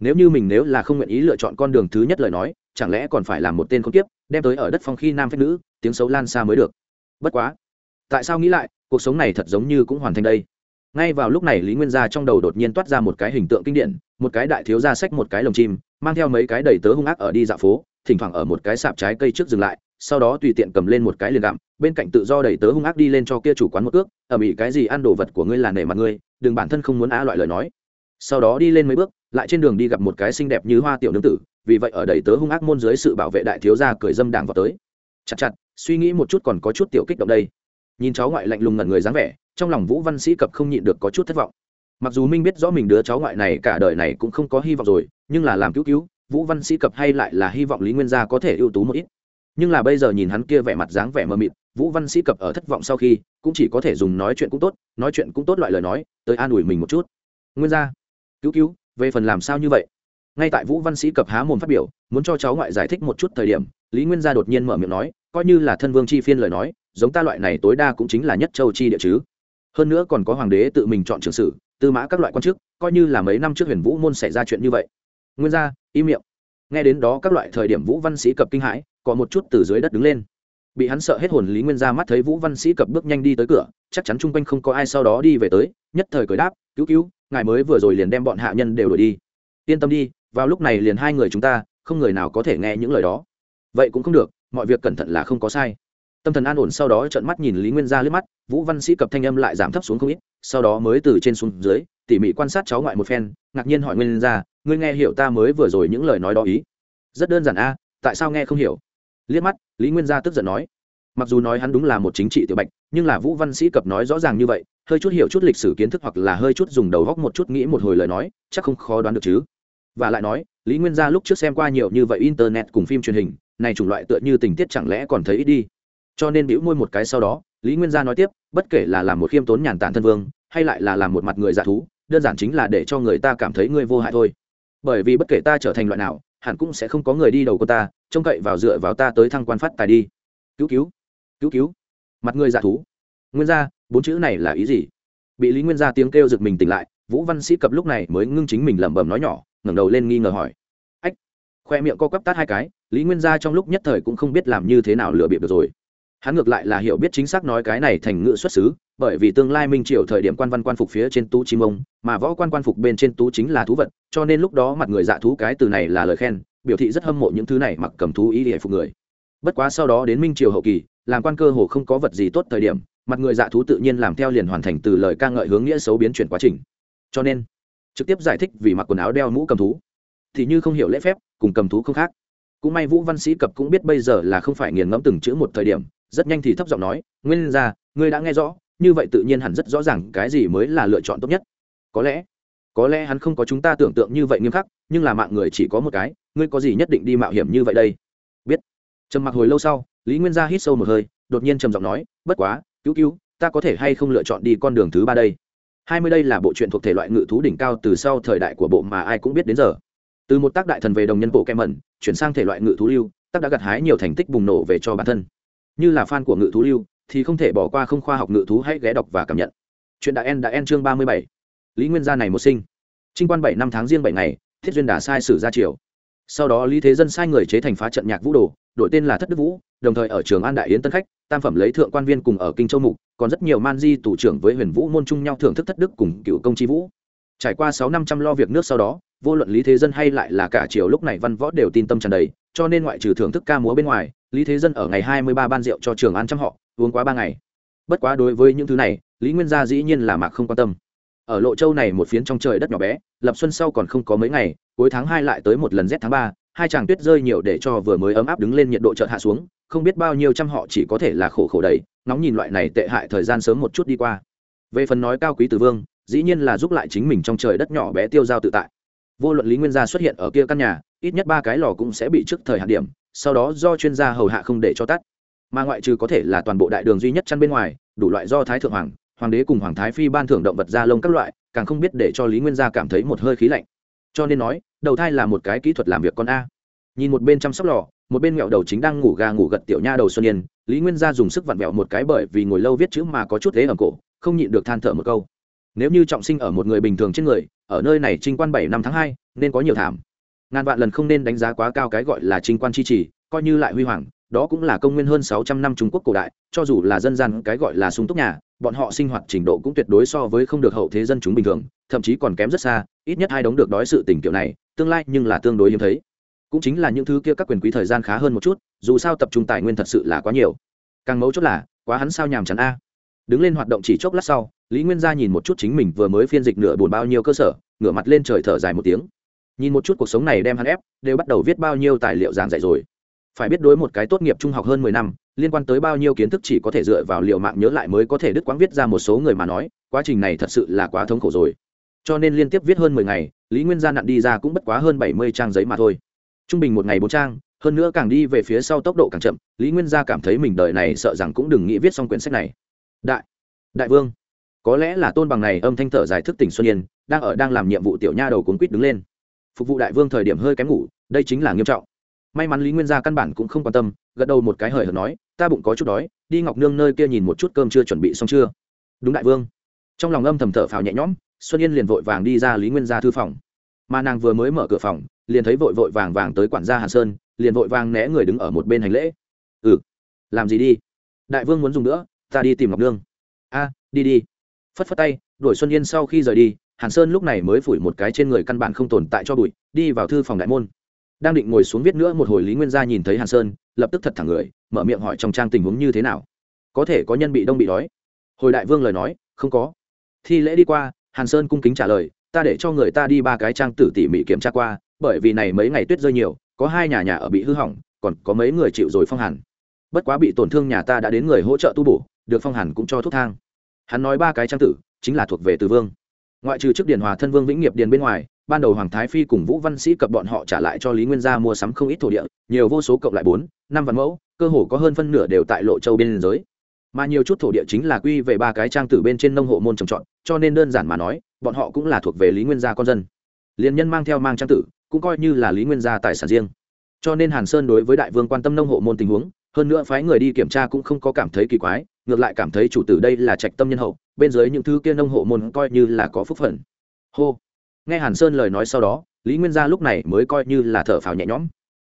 Nếu như mình nếu là không nguyện ý lựa chọn con đường thứ nhất lời nói, chẳng lẽ còn phải làm một tên con tiếp đem tới ở đất phong khi nam phép nữ, tiếng xấu lan xa mới được. Bất quá, tại sao nghĩ lại, cuộc sống này thật giống như cũng hoàn thành đây. Ngay vào lúc này lý nguyên gia trong đầu đột nhiên toát ra một cái hình tượng kinh điển, một cái đại thiếu gia sách một cái lồng chim, mang theo mấy cái đầy tớ hung ác ở đi dạo phố, thỉnh thoảng ở một cái sạp trái cây trước dừng lại, sau đó tùy tiện cầm lên một cái liền gặm, bên cạnh tự do đầy tớ hung ác đi lên cho kia chủ quán một ước ở bị cái gì ăn đồ vật của ngươi là nể mặt ngươi đừng bản thân không muốn á loại lời nói. Sau đó đi lên mấy bước, lại trên đường đi gặp một cái xinh đẹp như hoa tiểu nương tử, vì vậy ở đầy tớ hung ác môn dưới sự bảo vệ đại thiếu gia cười dâm đảng vào tới. Chặt chặt, suy nghĩ một chút còn có chút tiểu kích động đây. Nhìn cháu ngoại lạnh lùng ngẩn người dáng vẻ, trong lòng vũ văn sĩ cập không nhịn được có chút thất vọng. Mặc dù minh biết rõ mình đứa cháu ngoại này cả đời này cũng không có hy vọng rồi, nhưng là làm cứu cứu, vũ văn sĩ cập hay lại là hy vọng lý nguyên gia có thể ưu tú một ít. Nhưng là bây giờ nhìn hắn kia vẻ mặt dáng vẻ mờ mịt vũ văn sĩ cập ở thất vọng sau khi, cũng chỉ có thể dùng nói chuyện cũng tốt, nói chuyện cũng tốt loại lời nói, tới an ủi mình một chút. Nguyên gia, cứu cứu, về phần làm sao như vậy? Ngay tại vũ văn sĩ cập há mồm phát biểu, muốn cho cháu ngoại giải thích một chút thời điểm, lý nguyên gia đột nhiên mở miệng nói, coi như là thân vương chi phiên lời nói, giống ta loại này tối đa cũng chính là nhất châu chi địa chứ. Hơn nữa còn có hoàng đế tự mình chọn trường sử, tư mã các loại quan chức, coi như là mấy năm trước huyền vũ môn xảy ra chuyện như vậy. Nguyên gia, im miệng. Nghe đến đó các loại thời điểm vũ văn sĩ cập kinh hãi, có một chút từ dưới đất đứng lên bị hắn sợ hết hồn lý nguyên gia mắt thấy vũ văn sĩ cập bước nhanh đi tới cửa, chắc chắn chung quanh không có ai sau đó đi về tới, nhất thời cười đáp, cứu cứu, ngài mới vừa rồi liền đem bọn hạ nhân đều đổi đi. Yên tâm đi, vào lúc này liền hai người chúng ta, không người nào có thể nghe những lời đó. Vậy cũng không được, mọi việc cẩn thận là không có sai. Tâm thần an ổn sau đó trợn mắt nhìn lý nguyên gia lướt mắt, vũ văn sĩ cập thanh âm lại giảm thấp xuống không ít, sau đó mới từ trên xuống dưới, tỉ mỉ quan sát cháu ngoại một phen, ngạc nhiên hỏi nguyên gia ngươi nghe hiểu ta mới vừa rồi những lời nói đó ý? Rất đơn giản a, tại sao nghe không hiểu? Liếc mắt, lý nguyên gia tức giận nói. Mặc dù nói hắn đúng là một chính trị tiểu bạch, nhưng là vũ văn sĩ cập nói rõ ràng như vậy, hơi chút hiểu chút lịch sử kiến thức hoặc là hơi chút dùng đầu góc một chút nghĩ một hồi lời nói, chắc không khó đoán được chứ. Và lại nói, lý nguyên gia lúc trước xem qua nhiều như vậy internet cùng phim truyền hình, này chủng loại tựa như tình tiết chẳng lẽ còn thấy ít đi. Cho nên bĩu môi một cái sau đó, lý nguyên gia nói tiếp, bất kể là làm một khiêm tốn nhàn tản thân vương, hay lại là làm một mặt người dạ thú, đơn giản chính là để cho người ta cảm thấy ngươi vô hại thôi. Bởi vì bất kể ta trở thành loại nào hẳn cũng sẽ không có người đi đầu cô ta, trông cậy vào dựa vào ta tới thăng quan phát tài đi. Cứu cứu cứu cứu. Mặt người dạ thú. Nguyên gia, bốn chữ này là ý gì? Bị lý nguyên gia tiếng kêu giật mình tỉnh lại, vũ văn sĩ cập lúc này mới ngưng chính mình lẩm bẩm nói nhỏ, ngẩng đầu lên nghi ngờ hỏi. Ách, khoe miệng co quắp tát hai cái, lý nguyên gia trong lúc nhất thời cũng không biết làm như thế nào lừa bịp được rồi hắn ngược lại là hiểu biết chính xác nói cái này thành ngữ xuất xứ, bởi vì tương lai minh triều thời điểm quan văn quan phục phía trên tú chim ông, mà võ quan quan phục bên trên tú chính là thú vật, cho nên lúc đó mặt người dạ thú cái từ này là lời khen, biểu thị rất hâm mộ những thứ này mặc cầm thú ý để phục người. Bất quá sau đó đến minh triều hậu kỳ, làm quan cơ hồ không có vật gì tốt thời điểm, mặt người dạ thú tự nhiên làm theo liền hoàn thành từ lời ca ngợi hướng nghĩa xấu biến chuyển quá trình. Cho nên, trực tiếp giải thích vì mặc quần áo đeo mũ cầm thú. Thì như không hiểu lễ phép, cùng cầm thú không khác. Cũng may vũ văn sĩ cập cũng biết bây giờ là không phải nghiền ngẫm từng chữ một thời điểm rất nhanh thì thấp giọng nói, nguyên ra ngươi đã nghe rõ, như vậy tự nhiên hẳn rất rõ ràng cái gì mới là lựa chọn tốt nhất. Có lẽ có lẽ hắn không có chúng ta tưởng tượng như vậy nghiêm khắc, nhưng là mạng người chỉ có một cái, ngươi có gì nhất định đi mạo hiểm như vậy đây? Biết. Trầm mặc hồi lâu sau, lý nguyên gia hít sâu một hơi, đột nhiên trầm giọng nói, bất quá, cứu cứu, ta có thể hay không lựa chọn đi con đường thứ ba đây? Hai mươi đây là bộ truyện thuộc thể loại ngự thú đỉnh cao từ sau thời đại của bộ mà ai cũng biết đến giờ. Từ một tác đại thần về đồng nhân bộ kem mẩn chuyển sang thể loại ngự thú lưu, tác đã gặt hái nhiều thành tích bùng nổ về cho bản thân như là fan của ngự thú lưu, thì không thể bỏ qua không khoa học ngự thú hãy ghé đọc và cảm nhận. Chuyện đã en đã en chương ba mươi bảy. Lý nguyên gia này một sinh. Trinh quan bảy năm tháng riêng bảy ngày, thiết duyên đà sai sử ra triều. Sau đó lý thế dân sai người chế thành phá trận nhạc vũ đồ, đổi tên là thất đức vũ, đồng thời ở trường an đại yến tân khách, tam phẩm lấy thượng quan viên cùng ở kinh châu mục, còn rất nhiều man di tủ trưởng với huyền vũ môn chung nhau thưởng thức thất đức cùng cựu công chi vũ. Trải qua sáu năm trăm lo việc nước sau đó, vô luận lý thế dân hay lại là cả triều lúc này văn võ đều tin tâm tràn đầy, cho nên ngoại trừ thưởng thức ca múa bên ngoài lý thế dân ở ngày hai mươi ba ban rượu cho trường an trăm họ, uống quá ba ngày. Bất quá đối với những thứ này, lý nguyên gia dĩ nhiên là mạc không quan tâm. Ở lộ châu này một phiến trong trời đất nhỏ bé, lập xuân sau còn không có mấy ngày, cuối tháng hai lại tới một lần rét tháng ba, hai chàng tuyết rơi nhiều để cho vừa mới ấm áp đứng lên nhiệt độ chợt hạ xuống, không biết bao nhiêu trăm họ chỉ có thể là khổ khổ đầy nóng nhìn loại này tệ hại thời gian sớm một chút đi qua. Về phần nói cao quý tử vương, dĩ nhiên là giúp lại chính mình trong trời đất nhỏ bé tiêu dao tự tại. Vô luận lý nguyên gia xuất hiện ở kia căn nhà, ít nhất ba cái lò cũng sẽ bị trước thời hạn điểm sau đó do chuyên gia hầu hạ không để cho tắt. Mà ngoại trừ có thể là toàn bộ đại đường duy nhất chăn bên ngoài, đủ loại do thái thượng hoàng hoàng đế cùng hoàng thái phi ban thưởng động vật da lông các loại, càng không biết để cho lý nguyên gia cảm thấy một hơi khí lạnh. Cho nên nói, đầu thai là một cái kỹ thuật làm việc con a. Nhìn một bên chăm sóc lò, một bên mẹo đầu chính đang ngủ gà ngủ gật tiểu nha đầu xuân yên, lý nguyên gia dùng sức vặn vẹo một cái bởi vì ngồi lâu viết chữ mà có chút thế ở cổ, không nhịn được than thở một câu. Nếu như trọng sinh ở một người bình thường trên người, ở nơi này trinh quan bảy năm tháng hai, nên có nhiều thảm ngàn vạn lần không nên đánh giá quá cao cái gọi là trinh quan chi trì, coi như lại huy hoàng, đó cũng là công nguyên hơn sáu trăm năm trung quốc cổ đại, cho dù là dân gian cái gọi là sung túc nhà, bọn họ sinh hoạt trình độ cũng tuyệt đối so với không được hậu thế dân chúng bình thường, thậm chí còn kém rất xa, ít nhất hai đống được đói sự tình kiểu này, tương lai nhưng là tương đối hiếm thấy. Cũng chính là những thứ kia các quyền quý thời gian khá hơn một chút, dù sao tập trung tài nguyên thật sự là quá nhiều. Càng mấu chốt là, quá hắn sao nhàm chán a. Đứng lên hoạt động chỉ chốc lát sau, lý nguyên gia nhìn một chút chính mình vừa mới phiên dịch nửa buồn bao nhiêu cơ sở, ngửa mặt lên trời thở dài một tiếng nhìn một chút cuộc sống này đem hắn ép, đều bắt đầu viết bao nhiêu tài liệu giảng dạy rồi. Phải biết đối một cái tốt nghiệp trung học hơn mười năm, liên quan tới bao nhiêu kiến thức chỉ có thể dựa vào liệu mạng nhớ lại mới có thể đứt quãng viết ra một số người mà nói, quá trình này thật sự là quá thống khổ rồi. Cho nên liên tiếp viết hơn mười ngày, lý nguyên gia nặn đi ra cũng bất quá hơn bảy mươi trang giấy mà thôi. Trung bình một ngày bốn trang, hơn nữa càng đi về phía sau tốc độ càng chậm, lý nguyên gia cảm thấy mình đời này sợ rằng cũng đừng nghĩ viết xong quyển sách này. Đại đại vương, có lẽ là tôn bằng này âm thanh thở dài thức tỉnh xuân yên, đang ở đang làm nhiệm vụ tiểu nha đầu cuốn quýt đứng lên phục vụ đại vương thời điểm hơi kém ngủ, đây chính là nghiêm trọng. May mắn lý nguyên gia căn bản cũng không quan tâm, gật đầu một cái hời hợt nói, ta bụng có chút đói, đi ngọc nương nơi kia nhìn một chút cơm chưa chuẩn bị xong chưa? Đúng đại vương. Trong lòng âm thầm thở phào nhẹ nhõm, xuân yên liền vội vàng đi ra lý nguyên gia thư phòng. Mà nàng vừa mới mở cửa phòng, liền thấy vội vội vàng vàng tới quản gia hàn sơn, liền vội vàng né người đứng ở một bên hành lễ. Ừ làm gì đi? Đại vương muốn dùng nữa, ta đi tìm ngọc nương. A, đi đi. Phất phất tay, đuổi xuân yên sau khi rời đi hàn sơn lúc này mới phủi một cái trên người căn bản không tồn tại cho bụi, đi vào thư phòng đại môn. Đang định ngồi xuống viết nữa một hồi lý nguyên gia nhìn thấy hàn sơn, lập tức thật thẳng người, mở miệng hỏi trong trang tình huống như thế nào. Có thể có nhân bị đông bị đói. Hồi đại vương lời nói, không có. Thi lễ đi qua, hàn sơn cung kính trả lời, ta để cho người ta đi ba cái trang tử tỉ mỉ kiểm tra qua, bởi vì này mấy ngày tuyết rơi nhiều, có hai nhà nhà ở bị hư hỏng, còn có mấy người chịu rồi phong hàn. Bất quá bị tổn thương nhà ta đã đến người hỗ trợ tu bổ, được phong hàn cũng cho thuốc thang. Hắn nói ba cái trang tử, chính là thuộc về từ vương ngoại trừ trước điền hòa thân vương vĩnh nghiệp điền bên ngoài, ban đầu hoàng thái phi cùng vũ văn sĩ cập bọn họ trả lại cho lý nguyên gia mua sắm không ít thổ địa, nhiều vô số cộng lại bốn, năm vạn mẫu, cơ hồ có hơn phân nửa đều tại lộ châu biên giới mà nhiều chút thổ địa chính là quy về ba cái trang tử bên trên nông hộ môn trồng trọt, cho nên đơn giản mà nói, bọn họ cũng là thuộc về lý nguyên gia con dân. Liên nhân mang theo mang trang tử, cũng coi như là lý nguyên gia tài sản riêng. Cho nên hàn sơn đối với đại vương quan tâm nông hộ môn tình huống, hơn nữa phái người đi kiểm tra cũng không có cảm thấy kỳ quái, ngược lại cảm thấy chủ tử đây là trạch tâm nhân hậu bên dưới những thứ kia nông hộ môn coi như là có phúc phận hô. Nghe hàn sơn lời nói sau đó, lý nguyên gia lúc này mới coi như là thở phào nhẹ nhõm.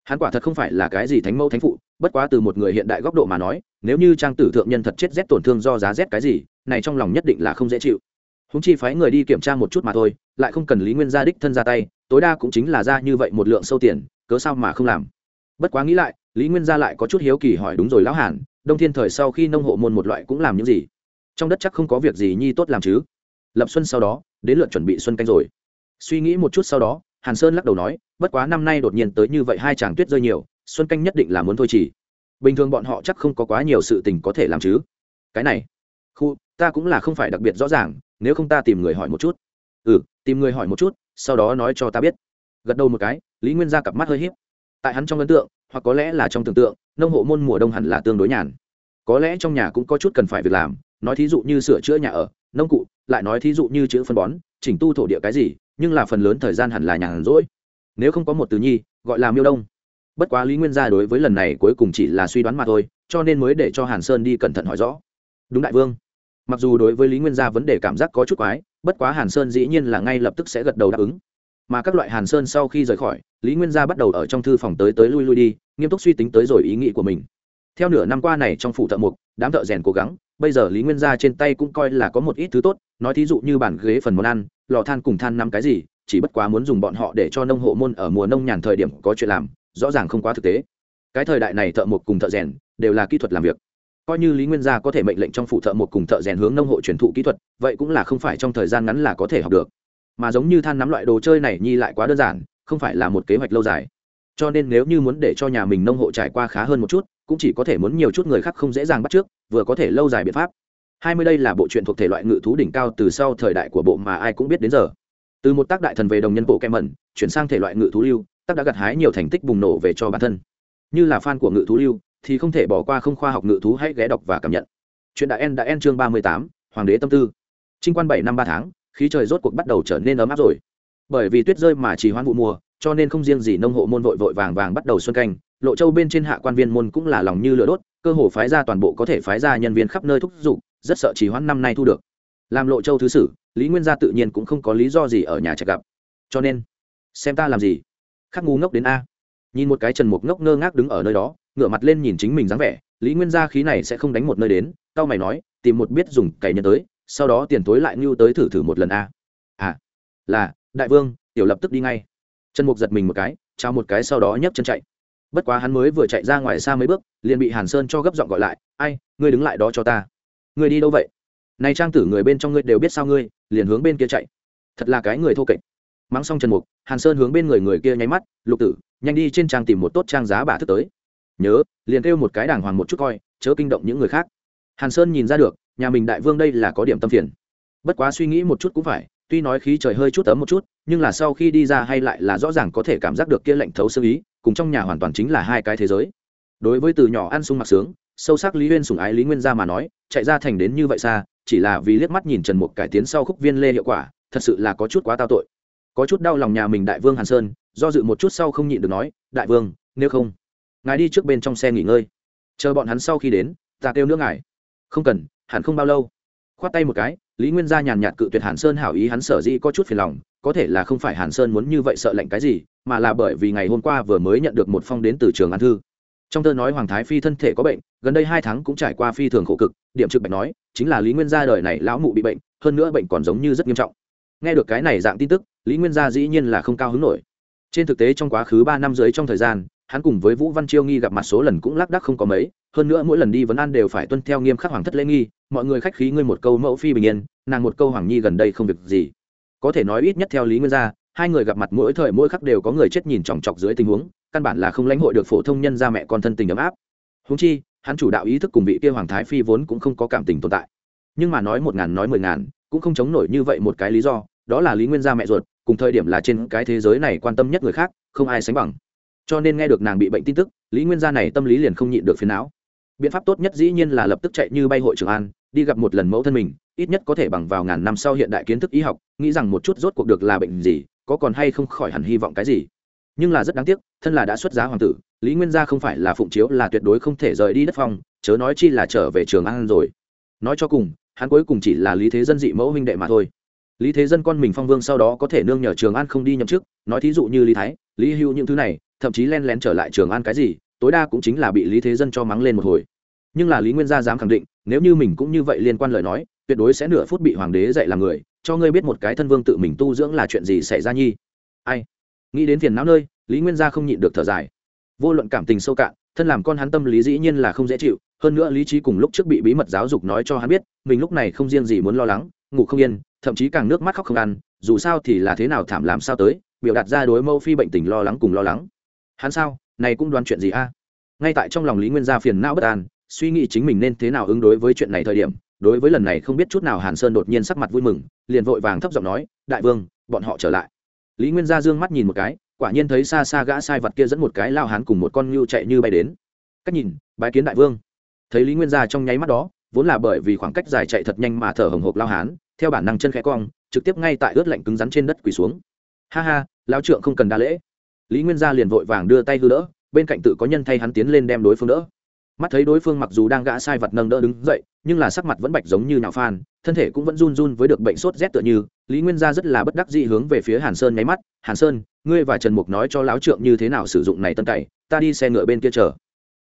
Hắn quả thật không phải là cái gì thánh mẫu thánh phụ, bất quá từ một người hiện đại góc độ mà nói, nếu như trang tử thượng nhân thật chết rét tổn thương do giá rét cái gì, này trong lòng nhất định là không dễ chịu. Húng chi phái người đi kiểm tra một chút mà thôi, lại không cần lý nguyên gia đích thân ra tay, tối đa cũng chính là ra như vậy một lượng sâu tiền, cớ sao mà không làm. Bất quá nghĩ lại, lý nguyên gia lại có chút hiếu kỳ hỏi đúng rồi lão hàn, đông thiên thời sau khi nông hộ môn một loại cũng làm những gì? Trong đất chắc không có việc gì nhi tốt làm chứ. Lập xuân sau đó, đến lượt chuẩn bị xuân canh rồi. Suy nghĩ một chút sau đó, hàn sơn lắc đầu nói, bất quá năm nay đột nhiên tới như vậy hai chàng tuyết rơi nhiều, xuân canh nhất định là muốn thôi chỉ. Bình thường bọn họ chắc không có quá nhiều sự tình có thể làm chứ. Cái này, khu, ta cũng là không phải đặc biệt rõ ràng, nếu không ta tìm người hỏi một chút. Ừ tìm người hỏi một chút, sau đó nói cho ta biết. Gật đầu một cái, lý nguyên ra cặp mắt hơi h í p tại hắn trong ấn tượng, hoặc có lẽ là trong tưởng tượng, nông hộ môn mùa đông hẳn là tương đối nhàn. Có lẽ trong nhà cũng có chút cần phải việc làm nói thí dụ như sửa chữa nhà ở, nông cụ, lại nói thí dụ như chữ phân bón, chỉnh tu thổ địa cái gì, nhưng là phần lớn thời gian hẳn là nhàn rỗi. Nếu không có một từ nhi, gọi là miêu đông. Bất quá lý nguyên gia đối với lần này cuối cùng chỉ là suy đoán mà thôi, cho nên mới để cho hàn sơn đi cẩn thận hỏi rõ. Đúng đại vương. Mặc dù đối với lý nguyên gia vấn đề cảm giác có chút quái, bất quá hàn sơn dĩ nhiên là ngay lập tức sẽ gật đầu đáp ứng. Mà các loại hàn sơn sau khi rời khỏi, lý nguyên gia bắt đầu ở trong thư phòng tới tới lui lui đi, nghiêm túc suy tính tới rồi ý nghĩ của mình theo nửa năm qua này trong phủ thợ mục đám thợ rèn cố gắng, bây giờ lý nguyên gia trên tay cũng coi là có một ít thứ tốt, nói thí dụ như bản ghế phần món ăn, lò than cùng than năm cái gì, chỉ bất quá muốn dùng bọn họ để cho nông hộ môn ở mùa nông nhàn thời điểm có chuyện làm, rõ ràng không quá thực tế. Cái thời đại này thợ mộc cùng thợ rèn đều là kỹ thuật làm việc. Coi như lý nguyên gia có thể mệnh lệnh trong phủ thợ mộc cùng thợ rèn hướng nông hộ truyền thụ kỹ thuật, vậy cũng là không phải trong thời gian ngắn là có thể học được. Mà giống như than nắm loại đồ chơi này nhi lại quá đơn giản, không phải là một kế hoạch lâu dài. Cho nên nếu như muốn để cho nhà mình nông hộ trải qua khá hơn một chút cũng chỉ có thể muốn nhiều chút người khác không dễ dàng bắt trước, vừa có thể lâu dài biện pháp. Hai mươi đây là bộ truyện thuộc thể loại ngự thú đỉnh cao từ sau thời đại của bộ mà ai cũng biết đến giờ. Từ một tác đại thần về đồng nhân bộ kem mẩn, chuyển sang thể loại ngự thú lưu, tác đã gặt hái nhiều thành tích bùng nổ về cho bản thân. Như là fan của ngự thú lưu, thì không thể bỏ qua không khoa học ngự thú hãy ghé đọc và cảm nhận. Chuyện đã en đã en chương ba mươi tám, hoàng đế tâm tư. Trinh quan bảy năm ba tháng, khí trời rốt cuộc bắt đầu trở nên ấm áp rồi. Bởi vì tuyết rơi mà chỉ hoãn vụ mùa, cho nên không riêng gì nông hộ môn vội vội vàng vàng bắt đầu xuân canh lộ châu bên trên hạ quan viên môn cũng là lòng như lửa đốt, cơ hồ phái ra toàn bộ có thể phái ra nhân viên khắp nơi thúc giục, rất sợ chỉ hoãn năm nay thu được. Làm lộ châu thứ sử, lý nguyên gia tự nhiên cũng không có lý do gì ở nhà chạy gặp. Cho nên, xem ta làm gì? Khắc ngu ngốc đến a. Nhìn một cái trần mục ngốc ngơ ngác đứng ở nơi đó, ngửa mặt lên nhìn chính mình dáng vẻ, lý nguyên gia khí này sẽ không đánh một nơi đến tao mày nói, tìm một biết dùng cày nhân tới, sau đó tiền tối lại ngưu tới thử thử một lần a. À là, đại vương, tiểu lập tức đi ngay. Trần mục giật mình một cái trao một cái sau đó nhấc chân chạy bất quá hắn mới vừa chạy ra ngoài xa mấy bước, liền bị hàn sơn cho gấp giọng gọi lại, ai, ngươi đứng lại đó cho ta. Ngươi đi đâu vậy? Này trang tử người bên trong ngươi đều biết sao ngươi, liền hướng bên kia chạy. Thật là cái người thô kệch. Mắng xong trần mục, hàn sơn hướng bên người người kia nháy mắt, lục tử, nhanh đi trên trang tìm một tốt trang giá bà thức tới. Nhớ, liền kêu một cái đàng hoàng một chút coi, chớ kinh động những người khác. Hàn sơn nhìn ra được, nhà mình đại vương đây là có điểm tâm phiền. Bất quá suy nghĩ một chút cũng phải, tuy nói khí trời hơi chút ấm một chút, nhưng là sau khi đi ra hay lại là rõ ràng có thể cảm giác được kia lạnh thấu sơ ý cùng trong nhà hoàn toàn chính là hai cái thế giới. Đối với từ nhỏ ăn sung mặc sướng, sâu sắc lý huyên sùng ái lý nguyên gia mà nói, chạy ra thành đến như vậy xa, chỉ là vì liếc mắt nhìn trần mục cải tiến sau khúc viên lê hiệu quả, thật sự là có chút quá tao tội. Có chút đau lòng nhà mình đại vương hàn sơn, do dự một chút sau không nhịn được nói, đại vương, nếu không, ngài đi trước bên trong xe nghỉ ngơi. Chờ bọn hắn sau khi đến, ta kêu nước ngài. Không cần, hẳn không bao lâu. Khoát tay một cái lý nguyên gia nhàn nhạt cự tuyệt hàn sơn hảo ý, hắn sở dĩ có chút phiền lòng, có thể là không phải hàn sơn muốn như vậy sợ lạnh cái gì, mà là bởi vì ngày hôm qua vừa mới nhận được một phong đến từ trường an thư. Trong thơ nói hoàng thái phi thân thể có bệnh, gần đây hai tháng cũng trải qua phi thường khổ cực, điểm trực bạch nói, chính là lý nguyên gia đời này lão mụ bị bệnh, hơn nữa bệnh còn giống như rất nghiêm trọng. Nghe được cái này dạng tin tức, lý nguyên gia dĩ nhiên là không cao hứng nổi. Trên thực tế trong quá khứ ba năm dưới trong thời gian, hắn cùng với vũ văn chiêu nghi gặp mặt số lần cũng lác đắc không có mấy, hơn nữa mỗi lần đi vấn an đều phải tuân theo nghiêm khắc hoàng thất lễ nghi mọi người khách khí ngươi một câu mẫu phi bình yên, nàng một câu hoàng nhi gần đây không việc gì. Có thể nói ít nhất theo lý nguyên gia, hai người gặp mặt mỗi thời mỗi khắc đều có người chết nhìn chòng chọc dưới tình huống, căn bản là không lãnh hội được phổ thông nhân ra mẹ con thân tình ấm áp. Húng chi, hắn chủ đạo ý thức cùng vị kia hoàng thái phi vốn cũng không có cảm tình tồn tại. Nhưng mà nói một ngàn nói mười ngàn, cũng không chống nổi như vậy một cái lý do, đó là lý nguyên gia mẹ ruột, cùng thời điểm là trên cái thế giới này quan tâm nhất người khác, không ai sánh bằng. Cho nên nghe được nàng bị bệnh tin tức, lý nguyên gia này tâm lý liền không nhịn được phiền não. Biện pháp tốt nhất dĩ nhiên là lập tức chạy như bay hội trường an đi gặp một lần mẫu thân mình, ít nhất có thể bằng vào ngàn năm sau hiện đại kiến thức y học, nghĩ rằng một chút rốt cuộc được là bệnh gì, có còn hay không khỏi hẳn hy vọng cái gì. Nhưng là rất đáng tiếc, thân là đã xuất giá hoàng tử, lý nguyên gia không phải là phụng chiếu là tuyệt đối không thể rời đi đất phong, chớ nói chi là trở về trường an rồi. Nói cho cùng, hắn cuối cùng chỉ là lý thế dân dị mẫu huynh đệ mà thôi. Lý thế dân con mình phong vương sau đó có thể nương nhờ trường an không đi nhậm chức, nói thí dụ như lý thái, lý hưu những thứ này, thậm chí len lén trở lại trường an cái gì, tối đa cũng chính là bị lý thế dân cho mắng lên một hồi. Nhưng là lý nguyên gia dám khẳng định nếu như mình cũng như vậy liên quan lời nói, tuyệt đối sẽ nửa phút bị hoàng đế dạy làm người, cho ngươi biết một cái thân vương tự mình tu dưỡng là chuyện gì xảy ra nhi. Ai? Nghĩ đến phiền não nơi, lý nguyên gia không nhịn được thở dài. Vô luận cảm tình sâu cạn, thân làm con hắn tâm lý dĩ nhiên là không dễ chịu, hơn nữa lý trí cùng lúc trước bị bí mật giáo dục nói cho hắn biết, mình lúc này không riêng gì muốn lo lắng, ngủ không yên, thậm chí càng nước mắt khóc không ăn, dù sao thì là thế nào thảm làm sao tới, biểu đạt ra đối mâu phi bệnh tình lo lắng cùng lo lắng. Hắn sao? Này cũng đoán chuyện gì a? Ngay tại trong lòng lý nguyên gia phiền não bất an suy nghĩ chính mình nên thế nào ứng đối với chuyện này thời điểm, đối với lần này không biết chút nào hàn sơn đột nhiên sắc mặt vui mừng, liền vội vàng thấp giọng nói, đại vương, bọn họ trở lại. Lý nguyên gia dương mắt nhìn một cái, quả nhiên thấy xa xa gã sai vật kia dẫn một cái lao hán cùng một con ngưu chạy như bay đến. Cách nhìn, bái kiến đại vương. Thấy lý nguyên gia trong nháy mắt đó, vốn là bởi vì khoảng cách dài chạy thật nhanh mà thở hồng hộc lao hán, theo bản năng chân khẽ cong, trực tiếp ngay tại ướt lạnh cứng rắn trên đất quỳ xuống. Ha ha lao trượng không cần đa lễ. Lý nguyên gia liền vội vàng đưa tay hư đỡ, bên cạnh tự có nhân thay hắn tiến lên đem đối phương đỡ mắt thấy đối phương mặc dù đang gã sai vật nâng đỡ đứng dậy, nhưng là sắc mặt vẫn bạch giống như nhạo phan, thân thể cũng vẫn run run với được bệnh sốt rét tựa như, lý nguyên gia rất là bất đắc dĩ hướng về phía hàn sơn nháy mắt, hàn sơn, ngươi và trần mục nói cho lão trượng như thế nào sử dụng này tân cày ta đi xe ngựa bên kia chờ.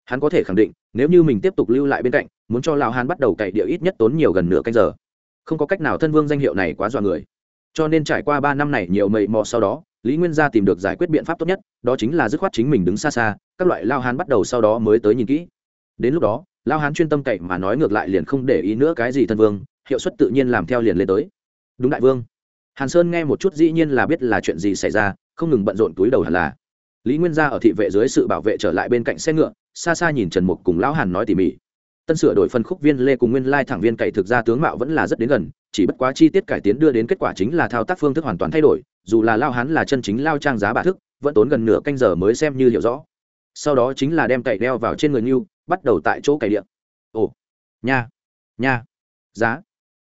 Hắn có thể khẳng định, nếu như mình tiếp tục lưu lại bên cạnh, muốn cho lão hàn bắt đầu cày địa ít nhất tốn nhiều gần nửa canh giờ. Không có cách nào thân vương danh hiệu này quá dọa người. Cho nên trải qua ba năm này nhiều mầy mò sau đó, lý nguyên gia tìm được giải quyết biện pháp tốt nhất, đó chính là dứt khoát chính mình đứng xa xa, các loại lao hán bắt đầu sau đó mới tới nhìn kỹ đến lúc đó, lao hán chuyên tâm cậy mà nói ngược lại liền không để ý nữa cái gì thân vương, hiệu suất tự nhiên làm theo liền lên tới. Đúng đại vương. Hàn sơn nghe một chút dĩ nhiên là biết là chuyện gì xảy ra, không ngừng bận rộn túi đầu hẳn là. Lý nguyên gia ở thị vệ dưới sự bảo vệ trở lại bên cạnh xe ngựa, xa xa nhìn trần mục cùng lão hàn nói tỉ mỉ. Tân sửa đổi phân khúc viên lê cùng nguyên lai thẳng viên cậy thực ra tướng mạo vẫn là rất đến gần, chỉ bất quá chi tiết cải tiến đưa đến kết quả chính là thao tác phương thức hoàn toàn thay đổi, dù là lao hán là chân chính lao trang giá bà thức, vẫn tốn gần nửa canh giờ mới xem như hiểu rõ. Sau đó chính là đem cậy đeo vào trên người như bắt đầu tại chỗ cày điện. Ồ, nha nha, giá.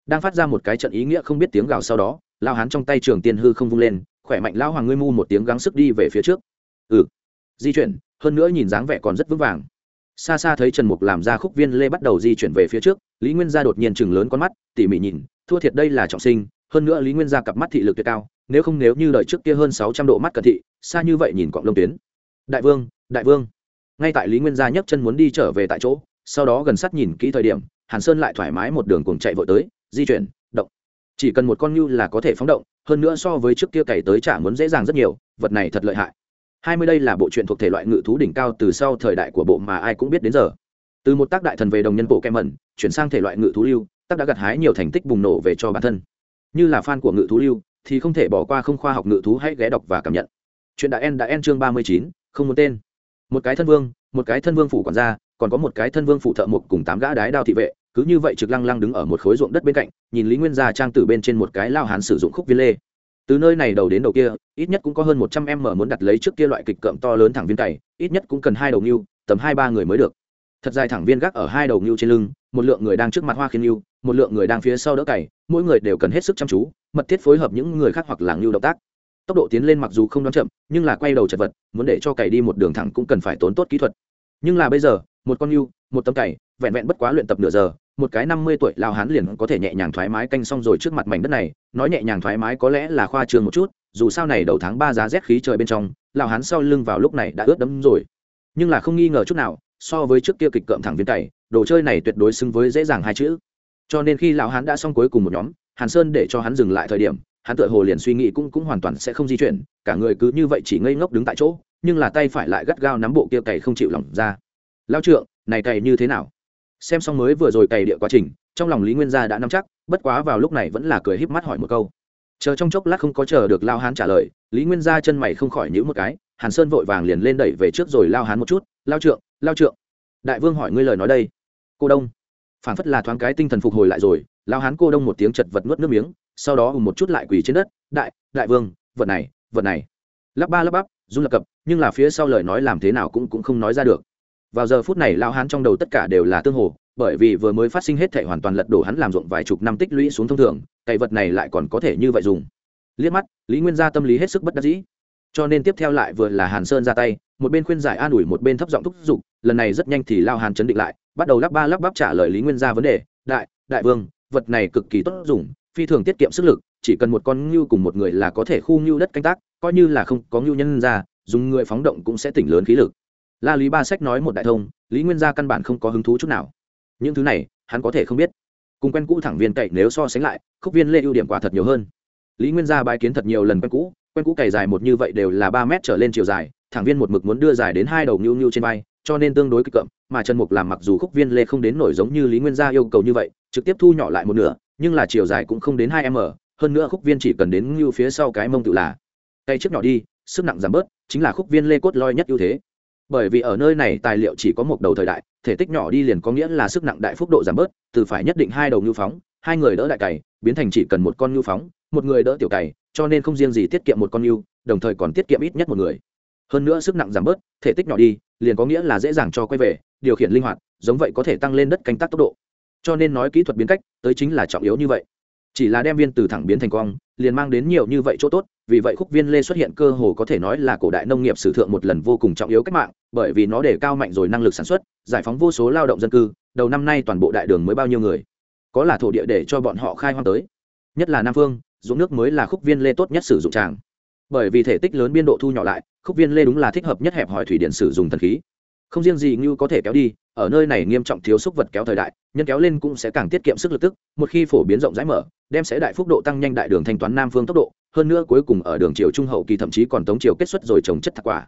Đang phát ra một cái trận ý nghĩa không biết tiếng gào sau đó lao hán trong tay trường tiên hư không vung lên, khỏe mạnh lao hoàng ngươi mu một tiếng gắng sức đi về phía trước. Ừ di chuyển, hơn nữa nhìn dáng vẻ còn rất vững vàng. Xa xa thấy trần mục làm ra khúc viên lê bắt đầu di chuyển về phía trước, lý nguyên gia đột nhiên chừng lớn con mắt, tỉ mỉ nhìn, thua thiệt đây là trọng sinh, hơn nữa lý nguyên gia cặp mắt thị lực tuyệt cao, nếu không nếu như đợi trước kia hơn sáu trăm độ mắt cận thị, xa như vậy nhìn cọng lông tuyến. Đại vương đại vương ngay tại lý nguyên gia nhấc chân muốn đi trở về tại chỗ, sau đó gần sát nhìn kỹ thời điểm, hàn sơn lại thoải mái một đường cùng chạy vội tới, di chuyển, động. Chỉ cần một con ngưu là có thể phóng động, hơn nữa so với trước kia cày tới chả muốn dễ dàng rất nhiều, vật này thật lợi hại. Hai mươi đây là bộ truyện thuộc thể loại ngự thú đỉnh cao từ sau thời đại của bộ mà ai cũng biết đến giờ. Từ một tác đại thần về đồng nhân bộ kem mẩn chuyển sang thể loại ngự thú lưu, tác đã gặt hái nhiều thành tích bùng nổ về cho bản thân. Như là fan của ngự thú lưu, thì không thể bỏ qua không khoa học ngự thú hãy ghé đọc và cảm nhận. Chuyện đã en đã en chương ba mươi chín, không muốn tên một cái thân vương, một cái thân vương phủ quản gia, còn có một cái thân vương phủ thợ mộc cùng tám gã đái đao thị vệ, cứ như vậy trực lăng lăng đứng ở một khối ruộng đất bên cạnh, nhìn lý nguyên gia trang tử bên trên một cái lao hán sử dụng khúc viên lê. Từ nơi này đầu đến đầu kia, ít nhất cũng có hơn một trăm em mở muốn đặt lấy trước kia loại kịch cợm to lớn thẳng viên cày, ít nhất cũng cần hai đầu ngưu, tầm hai ba người mới được. Thật dài thẳng viên gác ở hai đầu ngưu trên lưng, một lượng người đang trước mặt hoa khiên ngưu, một lượng người đang phía sau đỡ cày, mỗi người đều cần hết sức chăm chú, mật thiết phối hợp những người khác hoặc là ngưu động tác tốc độ tiến lên mặc dù không đoán chậm, nhưng là quay đầu chật vật, muốn để cho cày đi một đường thẳng cũng cần phải tốn tốt kỹ thuật. Nhưng là bây giờ, một con yêu, một tấm cày, vẹn vẹn bất quá luyện tập nửa giờ, một cái năm mươi tuổi lao hán liền có thể nhẹ nhàng thoải mái canh xong rồi trước mặt mảnh đất này. Nói nhẹ nhàng thoải mái có lẽ là khoa trường một chút, dù sao này đầu tháng ba giá rét khí trời bên trong lao hán sau lưng vào lúc này đã ướt đẫm rồi. Nhưng là không nghi ngờ chút nào, so với trước kia kịch cợm thẳng viên cày, đồ chơi này tuyệt đối xứng với dễ dàng hai chữ. Cho nên khi lão hán đã xong cuối cùng một nhóm, hàn sơn để cho hắn dừng lại thời điểm hắn tựa hồ liền suy nghĩ cũng cũng hoàn toàn sẽ không di chuyển, cả người cứ như vậy chỉ ngây ngốc đứng tại chỗ, nhưng là tay phải lại gắt gao nắm bộ kia cày không chịu lỏng ra. Lao trượng, này cày như thế nào? Xem xong mới vừa rồi cày địa quá trình, trong lòng lý nguyên gia đã nắm chắc, bất quá vào lúc này vẫn là cười híp mắt hỏi một câu. Chờ trong chốc lát không có chờ được lao hán trả lời, lý nguyên gia chân mày không khỏi nhữ một cái, hàn sơn vội vàng liền lên đẩy về trước rồi lao hán một chút, lao trượng lao trượng. Đại vương hỏi ngươi lời nói đây. Cô đông. Phản phất là thoáng cái tinh thần phục hồi lại rồi, lao hán cô đông một tiếng chật vật nuốt nước miếng sau đó hùng một chút lại quỳ trên đất, đại đại vương, vật này vật này. Lắp ba lắp bắp, run lập cập, nhưng là phía sau lời nói làm thế nào cũng cũng không nói ra được. Vào giờ phút này lao hán trong đầu tất cả đều là tương hồ, bởi vì vừa mới phát sinh hết thể hoàn toàn lật đổ hắn làm ruộng vài chục năm tích lũy xuống thông thường cày vật này lại còn có thể như vậy dùng. Liếc mắt, lý nguyên gia tâm lý hết sức bất đắc dĩ. Cho nên tiếp theo lại vừa là hàn sơn ra tay, một bên khuyên giải an ủi, một bên thấp giọng thúc giục, lần này rất nhanh thì lao hàn chấn định lại, bắt đầu lắp ba lắp bắp trả lời lý nguyên gia vấn đề, đại đại vương, vật này cực kỳ tốt dùng phi thường tiết kiệm sức lực, chỉ cần một con ngưu cùng một người là có thể khu ngưu đất canh tác, coi như là không có ngưu nhân ra, dùng người phóng động cũng sẽ tỉnh lớn khí lực. La lý ba sách nói một đại thông, lý nguyên gia căn bản không có hứng thú chút nào. Những thứ này, hắn có thể không biết. Cùng quen cũ thẳng viên cậy nếu so sánh lại, khúc viên lê ưu điểm quả thật nhiều hơn. Lý nguyên gia bài kiến thật nhiều lần quen cũ quen cũ cày dài một như vậy đều là ba mét trở lên chiều dài, thẳng viên một mực muốn đưa dài đến hai đầu ngưu ngưu trên vai, cho nên tương đối kịch cậm, mà trần mục làm mặc dù khúc viên lê không đến nổi giống như lý nguyên gia yêu cầu như vậy, trực tiếp thu nhỏ lại một nửa nhưng là chiều dài cũng không đến hai m, hơn nữa khúc viên chỉ cần đến ngưu phía sau cái mông tự là. Tay trước nhỏ đi, sức nặng giảm bớt, chính là khúc viên lê cốt loi nhất ưu thế. Bởi vì ở nơi này tài liệu chỉ có một đầu thời đại, thể tích nhỏ đi liền có nghĩa là sức nặng đại phúc độ giảm bớt, từ phải nhất định hai đầu ngưu phóng, hai người đỡ đại cày, biến thành chỉ cần một con ngưu phóng, một người đỡ tiểu cày, cho nên không riêng gì tiết kiệm một con ngưu, đồng thời còn tiết kiệm ít nhất một người. Hơn nữa sức nặng giảm bớt, thể tích nhỏ đi, liền có nghĩa là dễ dàng cho quay về, điều khiển linh hoạt, giống vậy có thể tăng lên đất canh tác tốc độ cho nên nói kỹ thuật biến cách, tới chính là trọng yếu như vậy. Chỉ là đem viên từ thẳng biến thành cong, liền mang đến nhiều như vậy chỗ tốt, vì vậy khúc viên lê xuất hiện cơ hồ có thể nói là cổ đại nông nghiệp sử thượng một lần vô cùng trọng yếu cách mạng, bởi vì nó để cao mạnh rồi năng lực sản xuất, giải phóng vô số lao động dân cư, đầu năm nay toàn bộ đại đường mới bao nhiêu người. Có là thổ địa để cho bọn họ khai hoang tới. Nhất là nam phương dụng nước mới là khúc viên lê tốt nhất sử dụng tràng. Bởi vì thể tích lớn biên độ thu nhỏ lại, khúc viên lê đúng là thích hợp nhất hẹp hỏi thủy điện sử dụng thần khí không riêng gì như có thể kéo đi, ở nơi này nghiêm trọng thiếu xúc vật kéo thời đại, nhân kéo lên cũng sẽ càng tiết kiệm sức lực tức, một khi phổ biến rộng rãi mở, đem sẽ đại phúc độ tăng nhanh đại đường thanh toán nam phương tốc độ, hơn nữa cuối cùng ở đường triều trung hậu kỳ thậm chí còn tống triều kết xuất rồi trồng chất thạc quả.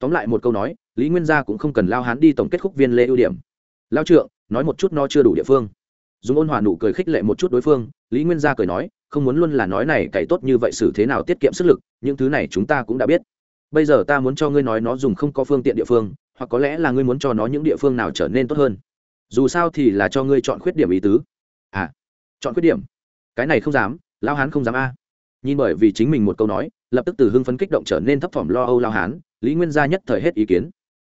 Tóm lại một câu nói, lý nguyên gia cũng không cần lao hán đi tổng kết khúc viên lê ưu điểm. Lao trượng, nói một chút no chưa đủ địa phương. Dùng ôn hòa nụ cười khích lệ một chút đối phương, lý nguyên gia cười nói, không muốn luôn là nói này cày tốt như vậy xử thế nào tiết kiệm sức lực, những thứ này chúng ta cũng đã biết. Bây giờ ta muốn cho ngươi nói nó dùng không có phương tiện địa phương hoặc có lẽ là ngươi muốn cho nó những địa phương nào trở nên tốt hơn. Dù sao thì là cho ngươi chọn khuyết điểm ý tứ. À chọn khuyết điểm? Cái này không dám, lao hán không dám a. Nhìn bởi vì chính mình một câu nói, lập tức từ hưng phấn kích động trở nên thấp thỏm lo âu lao hán, lý nguyên gia nhất thời hết ý kiến.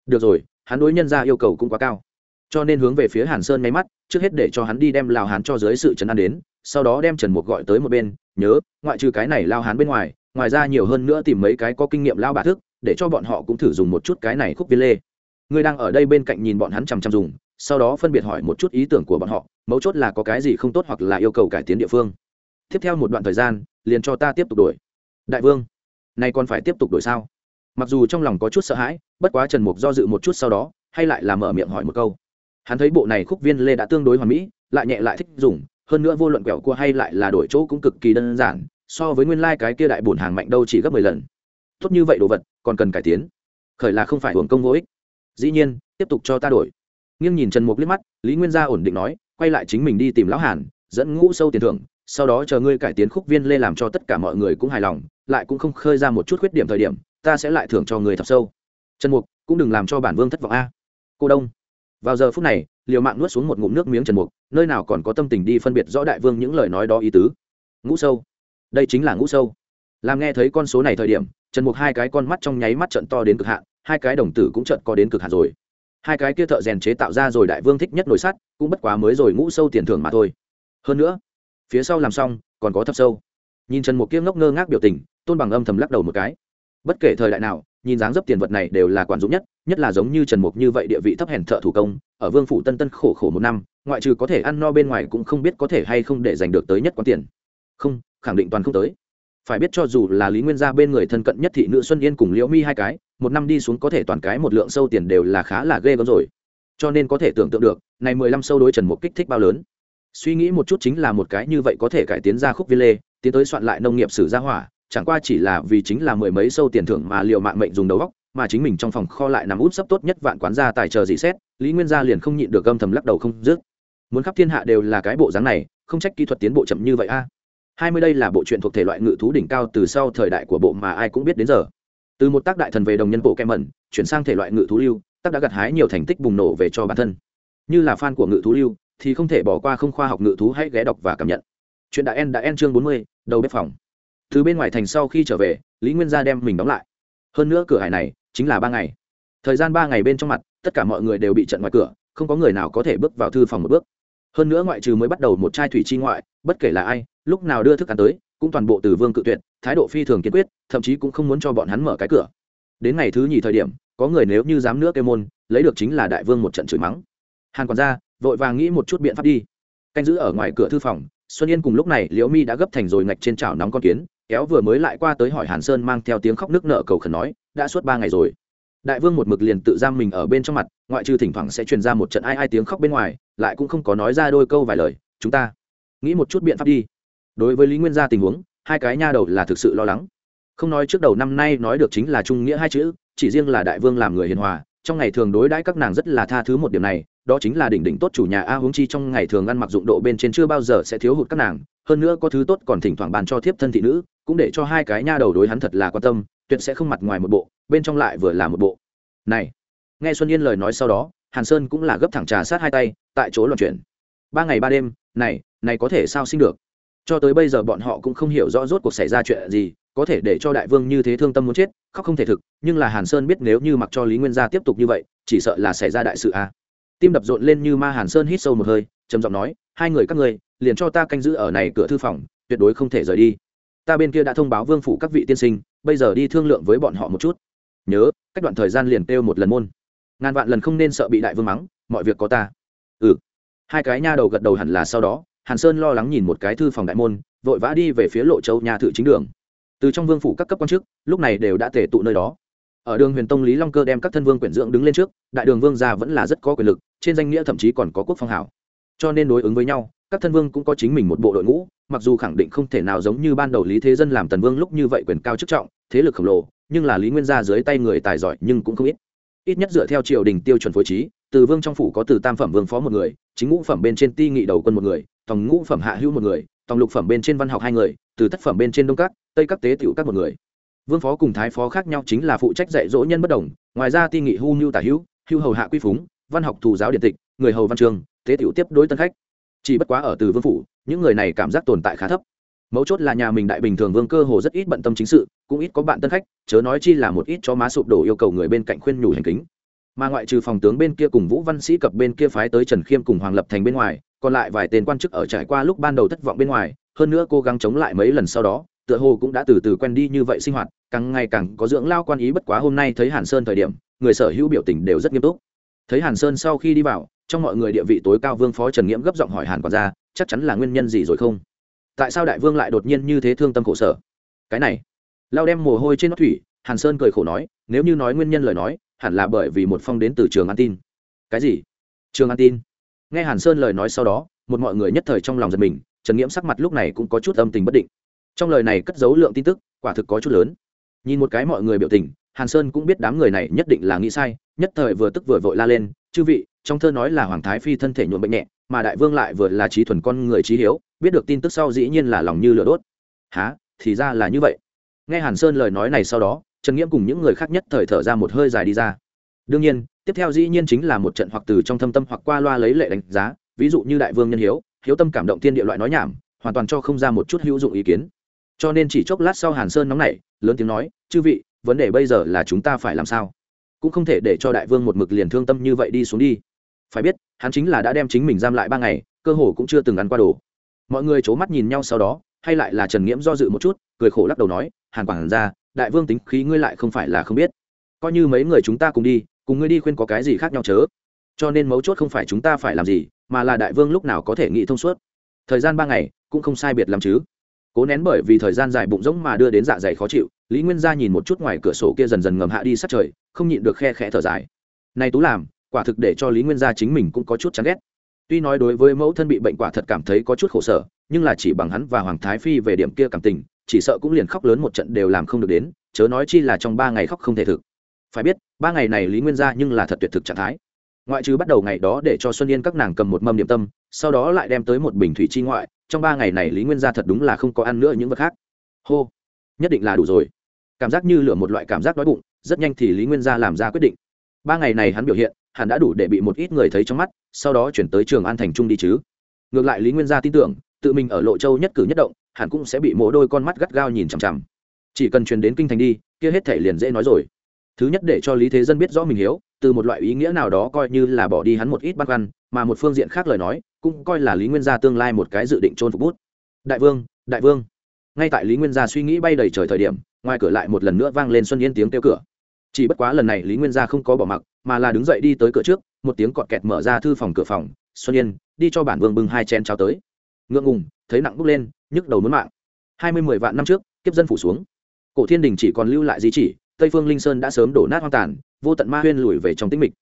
Được rồi, hắn đối nhân gia yêu cầu cũng quá cao. Cho nên hướng về phía hàn sơn nháy mắt, trước hết để cho hắn đi đem lao hán cho dưới sự trấn an đến, sau đó đem trần mục gọi tới một bên, nhớ, ngoại trừ cái này lao hán bên ngoài ngoài ra nhiều hơn nữa tìm mấy cái có kinh nghiệm lao bà thức, để cho bọn họ cũng thử dùng một chút cái này khúc viên lê ngươi đang ở đây bên cạnh nhìn bọn hắn chằm chằm dùng, sau đó phân biệt hỏi một chút ý tưởng của bọn họ, mấu chốt là có cái gì không tốt hoặc là yêu cầu cải tiến địa phương. Tiếp theo một đoạn thời gian, liền cho ta tiếp tục đổi. Đại vương nay còn phải tiếp tục đổi sao? Mặc dù trong lòng có chút sợ hãi, bất quá trần mục do dự một chút sau đó, hay lại là mở miệng hỏi một câu. Hắn thấy bộ này khúc viên lê đã tương đối hoàn mỹ, lại nhẹ lại thích dùng, hơn nữa vô luận quẹo cua hay lại là đổi chỗ cũng cực kỳ đơn giản, so với nguyên lai、like、cái kia đại bổn hàng mạnh đâu chỉ gấp mười lần. Tốt như vậy đồ vật, còn cần cải tiến. Khởi là không phải hưởng công vô ích dĩ nhiên, tiếp tục cho ta đổi. Nghiêng nhìn trần mục liếc mắt, lý nguyên gia ổn định nói, quay lại chính mình đi tìm lão hàn, dẫn ngũ sâu tiền thưởng, sau đó chờ ngươi cải tiến khúc viên lê làm cho tất cả mọi người cũng hài lòng, lại cũng không khơi ra một chút khuyết điểm thời điểm, ta sẽ lại thưởng cho người thập sâu. Trần mục, cũng đừng làm cho bản vương thất vọng a. Cô đông. Vào giờ phút này, liều mạng nuốt xuống một ngụm nước miếng trần mục, nơi nào còn có tâm tình đi phân biệt rõ đại vương những lời nói đó ý tứ. Ngũ sâu. Đây chính là ngũ sâu. Làm nghe thấy con số này thời điểm, trần mục hai cái con mắt trong nháy mắt trận to đến cực hạn hai cái đồng tử cũng chợt có đến cực hạn rồi. Hai cái kia thợ rèn chế tạo ra rồi đại vương thích nhất nổi sắt, cũng bất quá mới rồi ngũ sâu tiền thưởng mà thôi. Hơn nữa, phía sau làm xong, còn có thập sâu. Nhìn trần mục kia ngốc ngơ ngác biểu tình, tôn bằng âm thầm lắc đầu một cái. Bất kể thời đại nào, nhìn dáng dấp tiền vật này đều là quản dụng nhất nhất là giống như trần mục như vậy địa vị thấp hèn thợ thủ công, ở vương phủ tân tân khổ khổ một năm, ngoại trừ có thể ăn no bên ngoài cũng không biết có thể hay không để giành được tới nhất quán tiền. Không, khẳng định toàn không tới. Phải biết cho dù là lý nguyên gia bên người thân cận nhất thị nữ xuân yên cùng liễu mi hai cái một năm đi xuống có thể toàn cái một lượng sâu tiền đều là khá là ghê gớm rồi. Cho nên có thể tưởng tượng được, này mười lăm sâu đối trần mục kích thích bao lớn. Suy nghĩ một chút chính là một cái như vậy có thể cải tiến ra khúc viên lê tiến tới soạn lại nông nghiệp sử gia hỏa, chẳng qua chỉ là vì chính là mười mấy sâu tiền thưởng mà liệu mạng mệnh dùng đầu góc mà chính mình trong phòng kho lại nằm út sấp tốt nhất vạn quán gia tài chờ gì xét, lý nguyên gia liền không nhịn được gâm thầm lắc đầu không dứt. Muốn khắp thiên hạ đều là cái bộ dáng này, không trách kỹ thuật tiến bộ chậm như vậy a. Hai mươi đây là bộ truyện thuộc thể loại ngự thú đỉnh cao từ sau thời đại của bộ mà ai cũng biết đến giờ từ một tác đại thần về đồng nhân bộ kem mẩn, chuyển sang thể loại ngự thú lưu, tác đã gặt hái nhiều thành tích bùng nổ về cho bản thân. Như là fan của ngự thú lưu, thì không thể bỏ qua không khoa học ngự thú hãy ghé đọc và cảm nhận. Chuyện đã en đã en chương bốn mươi, đầu bếp phòng. Từ bên ngoài thành sau khi trở về, lý nguyên gia đem mình đóng lại. Hơn nữa cửa hải này chính là ba ngày. Thời gian ba ngày bên trong mặt, tất cả mọi người đều bị trận ngoài cửa, không có người nào có thể bước vào thư phòng một bước. Hơn nữa ngoại trừ mới bắt đầu một chai thủy chi ngoại, bất kể là ai, lúc nào đưa thức ăn tới cũng toàn bộ từ vương cự tuyệt, thái độ phi thường kiên quyết, thậm chí cũng không muốn cho bọn hắn mở cái cửa. Đến ngày thứ nhì thời điểm, có người nếu như dám nữa kêu môn, lấy được chính là đại vương một trận chửi mắng. Hàn còn ra vội vàng nghĩ một chút biện pháp đi. Canh giữ ở ngoài cửa thư phòng, xuân yên cùng lúc này liễu mi đã gấp thành rồi ngạch trên chảo nóng con kiến, kéo vừa mới lại qua tới hỏi hàn sơn mang theo tiếng khóc nước nợ cầu khẩn nói, đã suốt ba ngày rồi. Đại vương một mực liền tự giam mình ở bên trong mặt, ngoại trừ thỉnh thoảng sẽ truyền ra một trận ai ai tiếng khóc bên ngoài, lại cũng không có nói ra đôi câu vài lời. Chúng ta, nghĩ một chút biện pháp đi đối với lý nguyên gia tình huống, hai cái nha đầu là thực sự lo lắng. Không nói trước đầu năm nay nói được chính là trung nghĩa hai chữ, chỉ riêng là đại vương làm người hiền hòa, trong ngày thường đối đãi các nàng rất là tha thứ một điểm này, đó chính là đỉnh đỉnh tốt chủ nhà a huống chi trong ngày thường ăn mặc dụng độ bên trên chưa bao giờ sẽ thiếu hụt các nàng, hơn nữa có thứ tốt còn thỉnh thoảng bàn cho thiếp thân thị nữ, cũng để cho hai cái nha đầu đối hắn thật là quan tâm, tuyệt sẽ không mặt ngoài một bộ, bên trong lại vừa là một bộ. Này, nghe xuân yên lời nói sau đó, hàn sơn cũng là gấp thẳng trà sát hai tay, tại chỗ loạn chuyển ba ngày ba đêm, này này có thể sao sinh được? Cho tới bây giờ bọn họ cũng không hiểu rõ rốt cuộc xảy ra chuyện gì, có thể để cho đại vương như thế thương tâm muốn chết, khóc không thể thực, nhưng là hàn sơn biết nếu như mặc cho lý nguyên gia tiếp tục như vậy, chỉ sợ là xảy ra đại sự a tim đập rộn lên như ma hàn sơn hít sâu một hơi, trầm giọng nói, hai người các ngươi, liền cho ta canh giữ ở này cửa thư phòng, tuyệt đối không thể rời đi. Ta bên kia đã thông báo vương phủ các vị tiên sinh, bây giờ đi thương lượng với bọn họ một chút. Nhớ, cách đoạn thời gian liền kêu một lần môn. Ngàn vạn lần không nên sợ bị đại vương mắng, mọi việc có ta. Ừ. Hai cái nha đầu gật đầu hẳn là sau đó hàn sơn lo lắng nhìn một cái thư phòng đại môn, vội vã đi về phía lộ châu nhà thự chính đường. Từ trong vương phủ các cấp quan chức, lúc này đều đã tề tụ nơi đó. Ở đường huyền tông lý long cơ đem các thân vương quyển dưỡng đứng lên trước, đại đường vương gia vẫn là rất có quyền lực, trên danh nghĩa thậm chí còn có quốc phong hảo. Cho nên đối ứng với nhau, các thân vương cũng có chính mình một bộ đội ngũ, mặc dù khẳng định không thể nào giống như ban đầu lý thế dân làm tần vương lúc như vậy quyền cao chức trọng, thế lực khổng lồ, nhưng là lý nguyên gia dưới tay người tài giỏi nhưng cũng không ít. Ít nhất dựa theo triều đình tiêu chuẩn phối trí, từ vương trong phủ có từ tam phẩm vương phó một người, chính ngũ phẩm bên trên ti nghị đầu quân một người tòng ngũ phẩm hạ hữu một người, tòng lục phẩm bên trên văn học hai người, từ thất phẩm bên trên đông các, tây các tế tiểu các một người. Vương phó cùng thái phó khác nhau chính là phụ trách dạy dỗ nhân bất đồng, ngoài ra ti nghị hu mưu tả hữu hưu hầu hạ quy phúng, văn học thù giáo điện tịch, người hầu văn trường, tế tiểu tiếp đối tân khách. Chỉ bất quá ở từ vương phủ, những người này cảm giác tồn tại khá thấp. Mấu chốt là nhà mình đại bình thường vương cơ hồ rất ít bận tâm chính sự, cũng ít có bạn tân khách, chớ nói chi là một ít cho má sụp đổ yêu cầu người bên cạnh khuyên nhủ hành kính. Mà ngoại trừ phòng tướng bên kia cùng vũ văn sĩ cập bên kia phái tới trần khiêm cùng hoàng lập thành bên ngoài còn lại vài tên quan chức ở trải qua lúc ban đầu thất vọng bên ngoài, hơn nữa cố gắng chống lại mấy lần sau đó, tựa hồ cũng đã từ từ quen đi như vậy sinh hoạt, càng ngày càng có dưỡng lao quan ý bất quá hôm nay thấy hàn sơn thời điểm, người sở hữu biểu tình đều rất nghiêm túc. Thấy hàn sơn sau khi đi vào, trong mọi người địa vị tối cao vương phó trần nghiễm gấp giọng hỏi hàn quản gia, chắc chắn là nguyên nhân gì rồi không? Tại sao đại vương lại đột nhiên như thế thương tâm khổ sở? Cái này. Lao đem mồ hôi trên nót thủy, hàn sơn cười khổ nói, nếu như nói nguyên nhân lời nói, hẳn là bởi vì một phong đến từ trường an tin. Cái gì? Trường an tin nghe hàn sơn lời nói sau đó, một mọi người nhất thời trong lòng giật mình, trần nghiễm sắc mặt lúc này cũng có chút âm tình bất định. Trong lời này cất dấu lượng tin tức, quả thực có chút lớn. Nhìn một cái mọi người biểu tình, hàn sơn cũng biết đám người này nhất định là nghĩ sai, nhất thời vừa tức vừa vội la lên, chư vị, trong thơ nói là hoàng thái phi thân thể nhuộm bệnh nhẹ, mà đại vương lại vừa là trí thuần con người trí hiếu, biết được tin tức sau dĩ nhiên là lòng như lửa đốt. Há thì ra là như vậy. Nghe hàn sơn lời nói này sau đó, trần nghiễm cùng những người khác nhất thời thở ra một hơi dài đi ra. Đương nhiên tiếp theo dĩ nhiên chính là một trận hoặc từ trong thâm tâm hoặc qua loa lấy lệ đánh giá, ví dụ như đại vương nhân hiếu hiếu tâm cảm động thiên địa loại nói nhảm, hoàn toàn cho không ra một chút hữu dụng ý kiến. Cho nên chỉ chốc lát sau hàn sơn nóng nảy, lớn tiếng nói, chư vị, vấn đề bây giờ là chúng ta phải làm sao? Cũng không thể để cho đại vương một mực liền thương tâm như vậy đi xuống đi. Phải biết, hắn chính là đã đem chính mình giam lại ba ngày, cơ hồ cũng chưa từng ăn qua đồ. Mọi người c h ố mắt nhìn nhau sau đó, hay lại là trần nghiễm do dự một chút, cười khổ lắc đầu nói, hàn quản ra đại vương tính khí ngươi lại không phải là không biết. Coi như mấy người chúng ta cùng đi cùng ngươi đi khuyên có cái gì khác nhau chớ. Cho nên mấu chốt không phải chúng ta phải làm gì, mà là đại vương lúc nào có thể nghĩ thông suốt. Thời gian ba ngày, cũng không sai biệt làm chứ. Cố nén bởi vì thời gian dài bụng rỗng mà đưa đến dạ dày khó chịu, lý nguyên gia nhìn một chút ngoài cửa sổ kia dần dần ngầm hạ đi sát trời, không nhịn được khe khẽ thở dài. Nay tú làm, quả thực để cho lý nguyên gia chính mình cũng có chút chán ghét. Tuy nói đối với mẫu thân bị bệnh quả thật cảm thấy có chút khổ sở, nhưng là chỉ bằng hắn và hoàng thái phi về điểm kia cảm tình, chỉ sợ cũng liền khóc lớn một trận đều làm không được đến, chớ nói chi là trong ba ngày khóc không thể thực phải biết, ba ngày này lý nguyên gia nhưng là thật tuyệt thực trạng thái. Ngoại trừ bắt đầu ngày đó để cho xuân yên các nàng cầm một mâm điểm tâm, sau đó lại đem tới một bình thủy chi ngoại, trong ba ngày này lý nguyên gia thật đúng là không có ăn nữa những vật khác. Hô, nhất định là đủ rồi. Cảm giác như lửa một loại cảm giác đói bụng, rất nhanh thì lý nguyên gia làm ra quyết định. Ba ngày này hắn biểu hiện hắn đã đủ để bị một ít người thấy trong mắt, sau đó chuyển tới trường an thành trung đi chứ. Ngược lại lý nguyên gia tin tưởng, tự mình ở lộ châu nhất cử nhất động hắn cũng sẽ bị mổ đôi con mắt gắt gao nhìn chằm chằm. Chỉ cần truyền đến kinh thành đi, kia hết thể liền dễ nói rồi thứ nhất để cho lý thế dân biết rõ mình hiếu, từ một loại ý nghĩa nào đó coi như là bỏ đi hắn một ít băn khoăn, mà một phương diện khác lời nói, cũng coi là lý nguyên gia tương lai một cái dự định trôn phục bút. Đại vương đại vương. Ngay tại lý nguyên gia suy nghĩ bay đầy trời thời điểm, ngoài cửa lại một lần nữa vang lên xuân yên tiếng kêu cửa. Chỉ bất quá lần này lý nguyên gia không có bỏ mặc, mà là đứng dậy đi tới cửa trước, một tiếng cọt kẹt mở ra thư phòng cửa phòng, xuân yên, đi cho bản vương bưng hai chén trao tới. Ngượng ngùng, thấy nặng bốc lên, nhức đầu muốn mạng. Hai mươi mười vạn năm trước, kiếp dân phủ xuống. Cổ thiên đình chỉ còn lưu lại di chỉ tây phương linh sơn đã sớm đổ nát hoang tàn, vô tận ma huyên lùi về trong tĩnh mịch.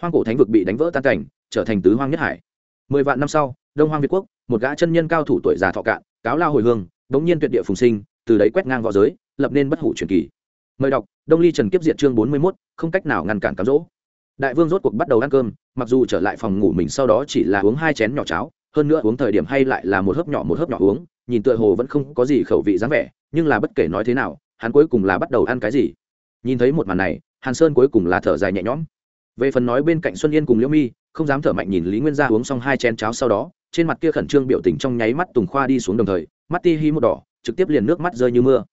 Hoang cổ thánh vực bị đánh vỡ tan cảnh, trở thành tứ hoang nhất hải. Mười vạn năm sau, đông hoang việt quốc, một gã chân nhân cao thủ tuổi già thọ cạn, cáo lao hồi hương bỗng nhiên tuyệt địa phùng sinh, từ đấy quét ngang v õ giới, lập nên bất hủ truyền kỳ. Mời đọc, đông ly trần kiếp diệt chương bốn mươi mốt, không cách nào ngăn cản cám dỗ. Đại vương rốt cuộc bắt đầu ăn cơm, mặc dù trở lại phòng ngủ mình sau đó chỉ là uống hai chén nhỏ cháo, hơn nữa uống thời điểm hay lại là một hớp nhỏ một hớp nhỏ uống, nhìn tựa hồ vẫn không có gì khẩu vị dáng vẻ, nhưng là bất kể nói thế nào, hắn cuối cùng là bắt đầu ăn cái gì nhìn thấy một màn này, hàn sơn cuối cùng là thở dài nhẹ nhõm. Về phần nói bên cạnh xuân yên cùng liễu mi, không dám thở mạnh nhìn lý nguyên gia uống xong hai chén cháo sau đó, trên mặt kia khẩn trương biểu tình trong nháy mắt tùng khoa đi xuống đồng thời, mắt ti hi một đỏ, trực tiếp liền nước mắt rơi như mưa.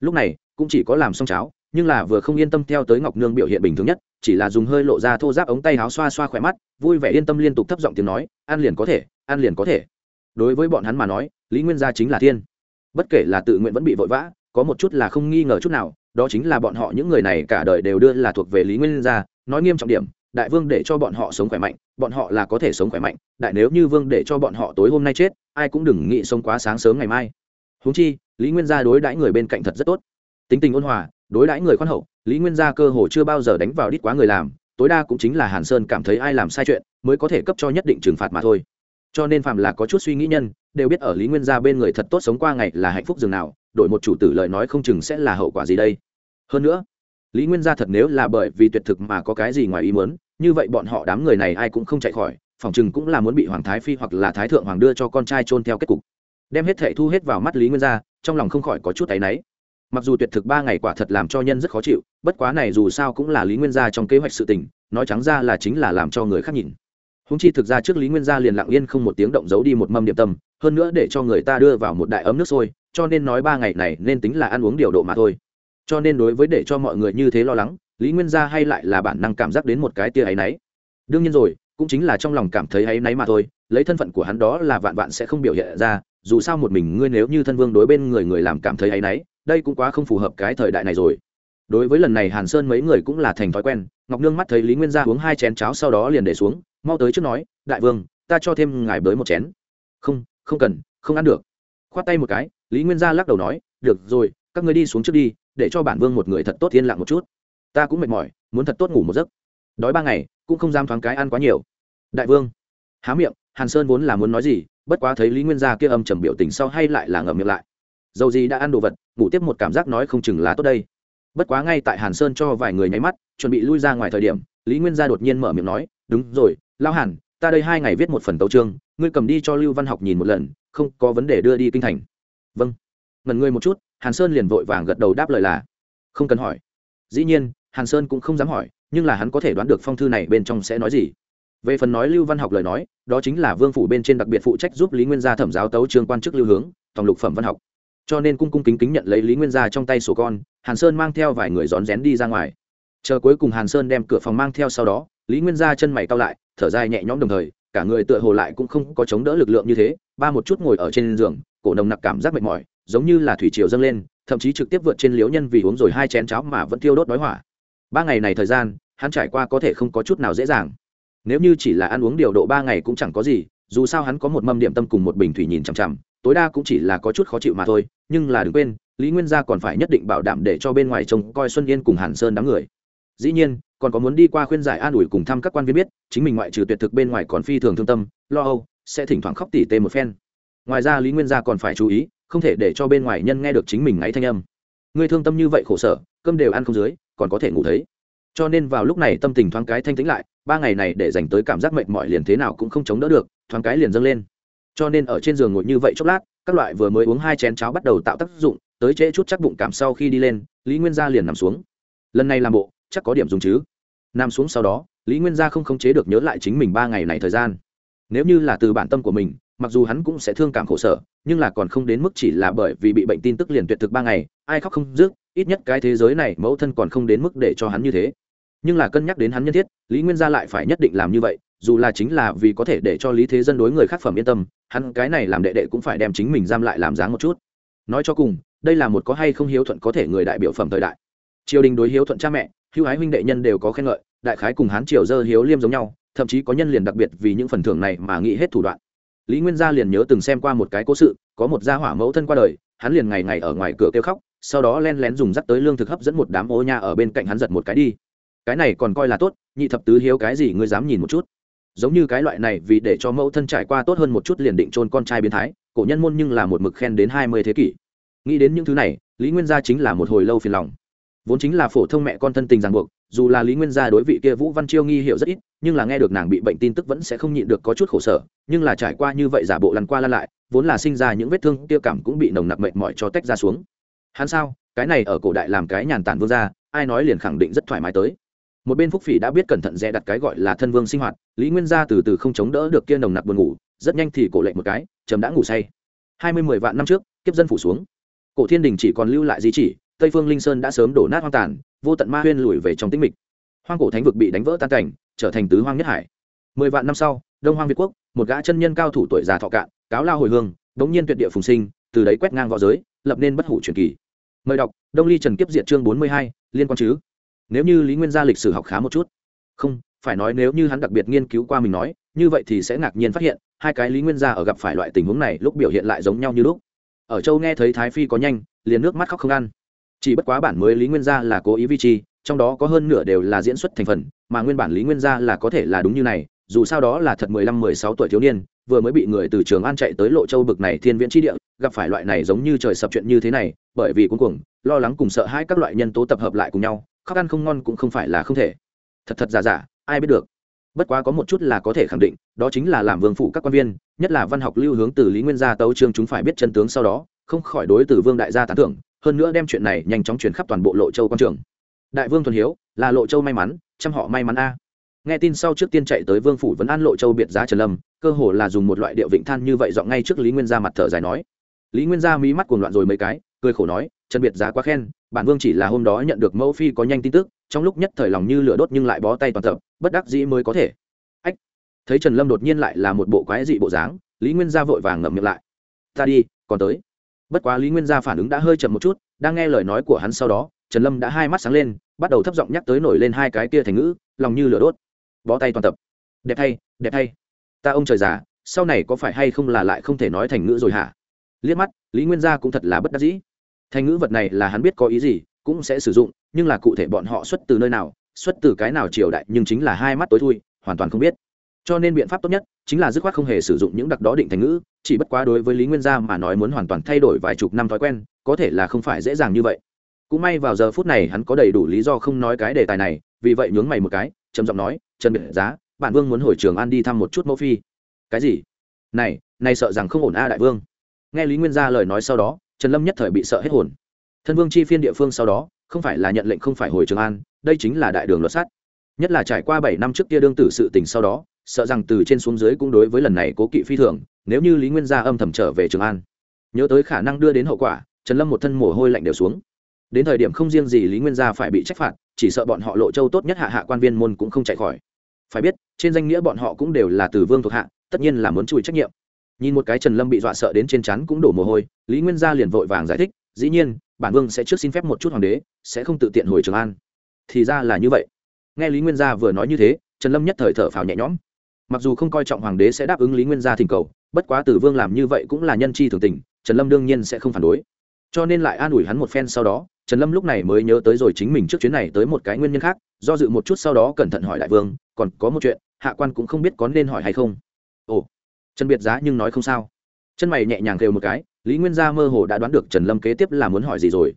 Lúc này, cũng chỉ có làm xong cháo, nhưng là vừa không yên tâm theo tới ngọc nương biểu hiện bình thường nhất, chỉ là dùng hơi lộ ra thô giáp ống tay áo xoa xoa khỏe mắt, vui vẻ yên tâm liên tục thấp giọng tiếng nói, ăn liền có thể, ăn liền có thể. Đối với bọn hắn mà nói, lý nguyên gia chính là thiên. Bất kể là tự nguyện vẫn bị vội vã, có một chút là không nghi ngờ chút nào đó chính là bọn họ những người này cả đời đều đưa là thuộc về lý nguyên gia, nói nghiêm trọng điểm, đại vương để cho bọn họ sống khỏe mạnh, bọn họ là có thể sống khỏe mạnh, đại nếu như vương để cho bọn họ tối hôm nay chết, ai cũng đừng nghĩ sống quá sáng sớm ngày mai. Húng chi, lý nguyên gia đối đãi người bên cạnh thật rất tốt. Tính tình ôn hòa, đối đãi người khoan hậu, lý nguyên gia cơ hồ chưa bao giờ đánh vào đít quá người làm, tối đa cũng chính là hàn sơn cảm thấy ai làm sai chuyện, mới có thể cấp cho nhất định trừng phạt mà thôi cho nên phạm là có chút suy nghĩ nhân, đều biết ở lý nguyên gia bên người thật tốt sống qua ngày là hạnh phúc dường nào, đổi một chủ tử lời nói không chừng sẽ là hậu quả gì đây. Hơn nữa, lý nguyên gia thật nếu là bởi vì tuyệt thực mà có cái gì ngoài ý muốn, như vậy bọn họ đám người này ai cũng không chạy khỏi, phòng chừng cũng là muốn bị hoàng thái phi hoặc là thái thượng hoàng đưa cho con trai trôn theo kết cục. Đem hết thệ thu hết vào mắt lý nguyên gia, trong lòng không khỏi có chút áy náy. Mặc dù tuyệt thực ba ngày quả thật làm cho nhân rất khó chịu, bất quá này dù sao cũng là lý nguyên gia trong kế hoạch sự tình, nói trắng ra là chính là làm cho người khác nhìn húng chi thực ra trước lý nguyên gia liền lặng yên không một tiếng động giấu đi một mâm điểm tâm, hơn nữa để cho người ta đưa vào một đại ấm nước sôi, cho nên nói ba ngày này nên tính là ăn uống điều độ mà thôi. Cho nên đối với để cho mọi người như thế lo lắng, lý nguyên gia hay lại là bản năng cảm giác đến một cái tia áy náy. Đương nhiên rồi, cũng chính là trong lòng cảm thấy áy náy mà thôi, lấy thân phận của hắn đó là vạn vạn sẽ không biểu hiện ra, dù sao một mình ngươi nếu như thân vương đối bên người người làm cảm thấy áy náy, đây cũng quá không phù hợp cái thời đại này rồi. Đối với lần này hàn sơn mấy người cũng là thành thói quen, ngọc nương mắt thấy lý nguyên gia uống hai chén cháo sau đó liền để xuống mau tới trước nói, đại vương, ta cho thêm ngài bới một chén. Không không cần, không ăn được. Khoát tay một cái, lý nguyên gia lắc đầu nói, được rồi, các ngươi đi xuống trước đi, để cho bản vương một người thật tốt yên lặng một chút. Ta cũng mệt mỏi, muốn thật tốt ngủ một giấc. Đói ba ngày, cũng không dám thoáng cái ăn quá nhiều. Đại vương. Há miệng, hàn sơn vốn là muốn nói gì, bất quá thấy lý nguyên gia kia âm trầm biểu tình sau hay lại là ngậm miệng lại. Dầu gì đã ăn đồ vật, ngủ tiếp một cảm giác nói không chừng là tốt đây. Bất quá ngay tại hàn sơn cho vài người nháy mắt, chuẩn bị lui ra ngoài thời điểm, lý nguyên gia đột nhiên mở miệng nói, đúng rồi lao hàn, ta đây hai ngày viết một phần tấu trương ngươi cầm đi cho lưu văn học nhìn một lần, không có vấn đề đưa đi kinh thành. Vâng. Ngần ngươi một chút, hàn sơn liền vội vàng gật đầu đáp lời là, không cần hỏi. Dĩ nhiên, hàn sơn cũng không dám hỏi, nhưng là hắn có thể đoán được phong thư này bên trong sẽ nói gì. Về phần nói lưu văn học lời nói, đó chính là vương phủ bên trên đặc biệt phụ trách giúp lý nguyên gia thẩm giáo tấu trương quan chức lưu hướng, tổng lục phẩm văn học. Cho nên cung cung kính kính nhận lấy lý nguyên gia trong tay sổ con, hàn sơn mang theo vài người rón rén đi ra ngoài. Chờ cuối cùng hàn sơn đem cửa phòng mang theo sau đó lý nguyên gia chân mày cao lại, thở dài nhẹ nhõm đồng thời, cả người tựa hồ lại cũng không có chống đỡ lực lượng như thế, ba một chút ngồi ở trên giường, cổ nồng nặc cảm giác mệt mỏi, giống như là thủy triều dâng lên, thậm chí trực tiếp vượt trên liếu nhân vì uống rồi hai chén cháo mà vẫn thiêu đốt đói hỏa. Ba ngày này thời gian, hắn trải qua có thể không có chút nào dễ dàng. Nếu như chỉ là ăn uống điều độ ba ngày cũng chẳng có gì, dù sao hắn có một mâm điểm tâm cùng một bình thủy nhìn chằm chằm, tối đa cũng chỉ là có chút khó chịu mà thôi, nhưng là đừng quên, lý nguyên gia còn phải nhất định bảo đảm để cho bên ngoài trông coi xuân yên cùng hàn sơn đám người dĩ nhiên, còn có muốn đi qua khuyên giải an ủi cùng thăm các quan viên biết, chính mình ngoại trừ tuyệt thực bên ngoài còn phi thường thương tâm, lo âu, sẽ thỉnh thoảng khóc tỉ tê một phen. Ngoài ra lý nguyên gia còn phải chú ý, không thể để cho bên ngoài nhân nghe được chính mình ngáy thanh âm. Người thương tâm như vậy khổ sở, cơm đều ăn không dưới, còn có thể ngủ thấy. Cho nên vào lúc này tâm tình thoáng cái thanh tĩnh lại, ba ngày này để dành tới cảm giác mệt mỏi liền thế nào cũng không chống đỡ được, thoáng cái liền dâng lên. Cho nên ở trên giường ngồi như vậy chốc lát, các loại vừa mới uống hai chén cháo bắt đầu tạo tác dụng, tới trễ chút chắc bụng cảm sau khi đi lên, lý nguyên gia liền nằm xuống. Lần này làm bộ chắc có điểm dùng chứ. Nằm xuống sau đó, lý nguyên gia không khống chế được nhớ lại chính mình ba ngày này thời gian. Nếu như là từ bản tâm của mình, mặc dù hắn cũng sẽ thương cảm khổ sở, nhưng là còn không đến mức chỉ là bởi vì bị bệnh tin tức liền tuyệt thực ba ngày, ai khóc không dứt ít nhất cái thế giới này mẫu thân còn không đến mức để cho hắn như thế. Nhưng là cân nhắc đến hắn nhân thiết, lý nguyên gia lại phải nhất định làm như vậy, dù là chính là vì có thể để cho lý thế dân đối người khác phẩm yên tâm, hắn cái này làm đệ đệ cũng phải đem chính mình giam lại làm dáng một chút. Nói cho cùng, đây là một có hay không hiếu thuận có thể người đại biểu phẩm thời đại. Triều đình đối hiếu thuận cha mẹ hữu ái huynh đệ nhân đều có khen ngợi, đại khái cùng hán triều dơ hiếu liêm giống nhau, thậm chí có nhân liền đặc biệt vì những phần thưởng này mà nghĩ hết thủ đoạn. Lý nguyên gia liền nhớ từng xem qua một cái cố sự, có một gia hỏa mẫu thân qua đời, hắn liền ngày ngày ở ngoài cửa kêu khóc, sau đó len lén dùng dắt tới lương thực hấp dẫn một đám ô nha ở bên cạnh hắn giật một cái đi. Cái này còn coi là tốt, nhị thập tứ hiếu cái gì ngươi dám nhìn một chút. Giống như cái loại này vì để cho mẫu thân trải qua tốt hơn một chút liền định trôn con trai biến thái, cổ nhân môn nhưng là một mực khen đến hai mươi thế kỷ. Nghĩ đến những thứ này, lý nguyên gia chính là một hồi lâu phiền lòng vốn chính là phổ thông mẹ con thân tình ràng buộc, dù là lý nguyên gia đối vị kia vũ văn chiêu nghi hiểu rất ít, nhưng là nghe được nàng bị bệnh tin tức vẫn sẽ không nhịn được có chút khổ sở, nhưng là trải qua như vậy giả bộ lăn qua lăn lại, vốn là sinh ra những vết thương tiêu cảm cũng bị nồng nặc mệt mỏi cho tách ra xuống. Hắn sao? Cái này ở cổ đại làm cái nhàn tản vương gia, ai nói liền khẳng định rất thoải mái tới. Một bên phúc phỉ đã biết cẩn thận dè đặt cái gọi là thân vương sinh hoạt, lý nguyên gia từ từ không chống đỡ được kia nồng nặc buồn ngủ, rất nhanh thì cổ lệnh một cái, chấm đã ngủ say. Hai mươi mười vạn năm trước, kiếp dân phủ xuống. Cổ thiên đình chỉ còn lưu lại di chỉ tây phương linh sơn đã sớm đổ nát hoang tàn, vô tận ma huyên lùi về trong tĩnh mịch. Hoang cổ thánh vực bị đánh vỡ tan cảnh, trở thành tứ hoang nhất hải. Mười vạn năm sau, đông hoang việt quốc, một gã chân nhân cao thủ tuổi già thọ cạn, cáo lao hồi hương, đống nhiên tuyệt địa phùng sinh, từ đấy quét ngang v õ giới, lập nên bất hủ truyền kỳ. Mời đọc, đông ly trần kiếp diệt chương bốn mươi hai, liên quan chứ? Nếu như lý nguyên gia lịch sử học khá một chút. Không, phải nói nếu như hắn đặc biệt nghiên cứu qua mình nói, như vậy thì sẽ ngạc nhiên phát hiện, hai cái lý nguyên gia ở gặp phải loại tình huống này lúc biểu hiện lại giống nhau như lúc. Ở châu nghe thấy thái phi có nhanh, liền nước mắt khóc không ăn chỉ bất quá bản mới lý nguyên gia là cố ý vi chi, trong đó có hơn nửa đều là diễn xuất thành phần, mà nguyên bản lý nguyên gia là có thể là đúng như này, dù sao đó là thật mười lăm, mười sáu tuổi thiếu niên, vừa mới bị người từ trường an chạy tới lộ châu bực này thiên viễn tri địa, gặp phải loại này giống như trời sập chuyện như thế này, bởi vì cuối cùng lo lắng cùng sợ hãi các loại nhân tố tập hợp lại cùng nhau, khóc ăn không ngon cũng không phải là không thể. Thật thật giả giả, ai biết được. Bất quá có một chút là có thể khẳng định, đó chính là làm vương phụ các quan viên, nhất là văn học lưu hướng từ lý nguyên gia tấu trương chúng phải biết chân tướng sau đó, không khỏi đối từ vương đại gia tán thưởng hơn nữa đem chuyện này nhanh chóng chuyển khắp toàn bộ lộ châu quan trường. Đại vương thuần hiếu, là lộ châu may mắn, chăm họ may mắn a. Nghe tin sau trước tiên chạy tới vương phủ vẫn an lộ châu biệt giá trần lâm, cơ hồ là dùng một loại điệu vịnh than như vậy dọn ngay trước lý nguyên gia mặt thở dài nói. Lý nguyên gia mí mắt cuồng loạn rồi mấy cái, cười khổ nói, trần biệt giá quá khen, bản vương chỉ là hôm đó nhận được mẫu phi có nhanh tin tức, trong lúc nhất thời lòng như lửa đốt nhưng lại bó tay toàn tập, bất đắc dĩ mới có thể. Ách! Thấy trần lâm đột nhiên lại là một bộ quái dị bộ dáng, lý nguyên gia vội vàng ngậm miệng lại. Ta đi, còn tới bất quá lý nguyên gia phản ứng đã hơi chậm một chút, đang nghe lời nói của hắn sau đó, trần lâm đã hai mắt sáng lên, bắt đầu thấp giọng nhắc tới nổi lên hai cái kia thành ngữ, lòng như lửa đốt. Bó tay toàn tập. Đẹp thay đẹp thay ta ông trời già, sau này có phải hay không là lại không thể nói thành ngữ rồi hả? Liếc mắt, lý nguyên gia cũng thật là bất đắc dĩ. Thành ngữ vật này là hắn biết có ý gì, cũng sẽ sử dụng, nhưng là cụ thể bọn họ xuất từ nơi nào, xuất từ cái nào triều đại, nhưng chính là hai mắt tối thui, hoàn toàn không biết cho nên biện pháp tốt nhất chính là dứt khoát không hề sử dụng những đặc đó định thành ngữ, chỉ bất quá đối với lý nguyên gia mà nói muốn hoàn toàn thay đổi vài chục năm thói quen, có thể là không phải dễ dàng như vậy. Cũng may vào giờ phút này hắn có đầy đủ lý do không nói cái đề tài này, vì vậy nhướng mày một cái, trầm giọng nói, trần biệt giá bản vương muốn hồi trường an đi thăm một chút mẫu phi. Cái gì? Này này sợ rằng không ổn a đại vương. Nghe lý nguyên gia lời nói sau đó, trần lâm nhất thời bị sợ hết hồn. Thân vương chi phiên địa phương sau đó, không phải là nhận lệnh không phải hồi trường an, đây chính là đại đường luật sát. Nhất là trải qua bảy năm trước kia đương tử sự tình sau đó sợ rằng từ trên xuống dưới cũng đối với lần này cố kỵ phi thường, nếu như lý nguyên gia âm thầm trở về trường an. Nhớ tới khả năng đưa đến hậu quả, trần lâm một thân mồ hôi lạnh đều xuống. Đến thời điểm không riêng gì lý nguyên gia phải bị trách phạt, chỉ sợ bọn họ lộ châu tốt nhất hạ hạ quan viên môn cũng không chạy khỏi. Phải biết, trên danh nghĩa bọn họ cũng đều là từ vương thuộc hạ, tất nhiên là muốn chùi trách nhiệm. Nhìn một cái trần lâm bị dọa sợ đến trên chắn cũng đổ mồ hôi, lý nguyên gia liền vội vàng giải thích, dĩ nhiên, bản vương sẽ trước xin phép một chút hoàng đế, sẽ không tự tiện hồi trường an. Thì ra là như vậy. Nghe lý nguyên gia vừa nói như thế, trần lâm nhất thời thở phào nhẹ nhõm mặc dù không coi trọng hoàng đế sẽ đáp ứng lý nguyên gia thỉnh cầu, bất quá tử vương làm như vậy cũng là nhân chi thường tình, trần lâm đương nhiên sẽ không phản đối. Cho nên lại an ủi hắn một phen sau đó, trần lâm lúc này mới nhớ tới rồi chính mình trước chuyến này tới một cái nguyên nhân khác, do dự một chút sau đó cẩn thận hỏi đại vương, còn có một chuyện, hạ quan cũng không biết có nên hỏi hay không. Ồ, trần biệt giá nhưng nói không sao. Chân mày nhẹ nhàng kêu một cái, lý nguyên gia mơ hồ đã đoán được trần lâm kế tiếp là muốn hỏi gì rồi.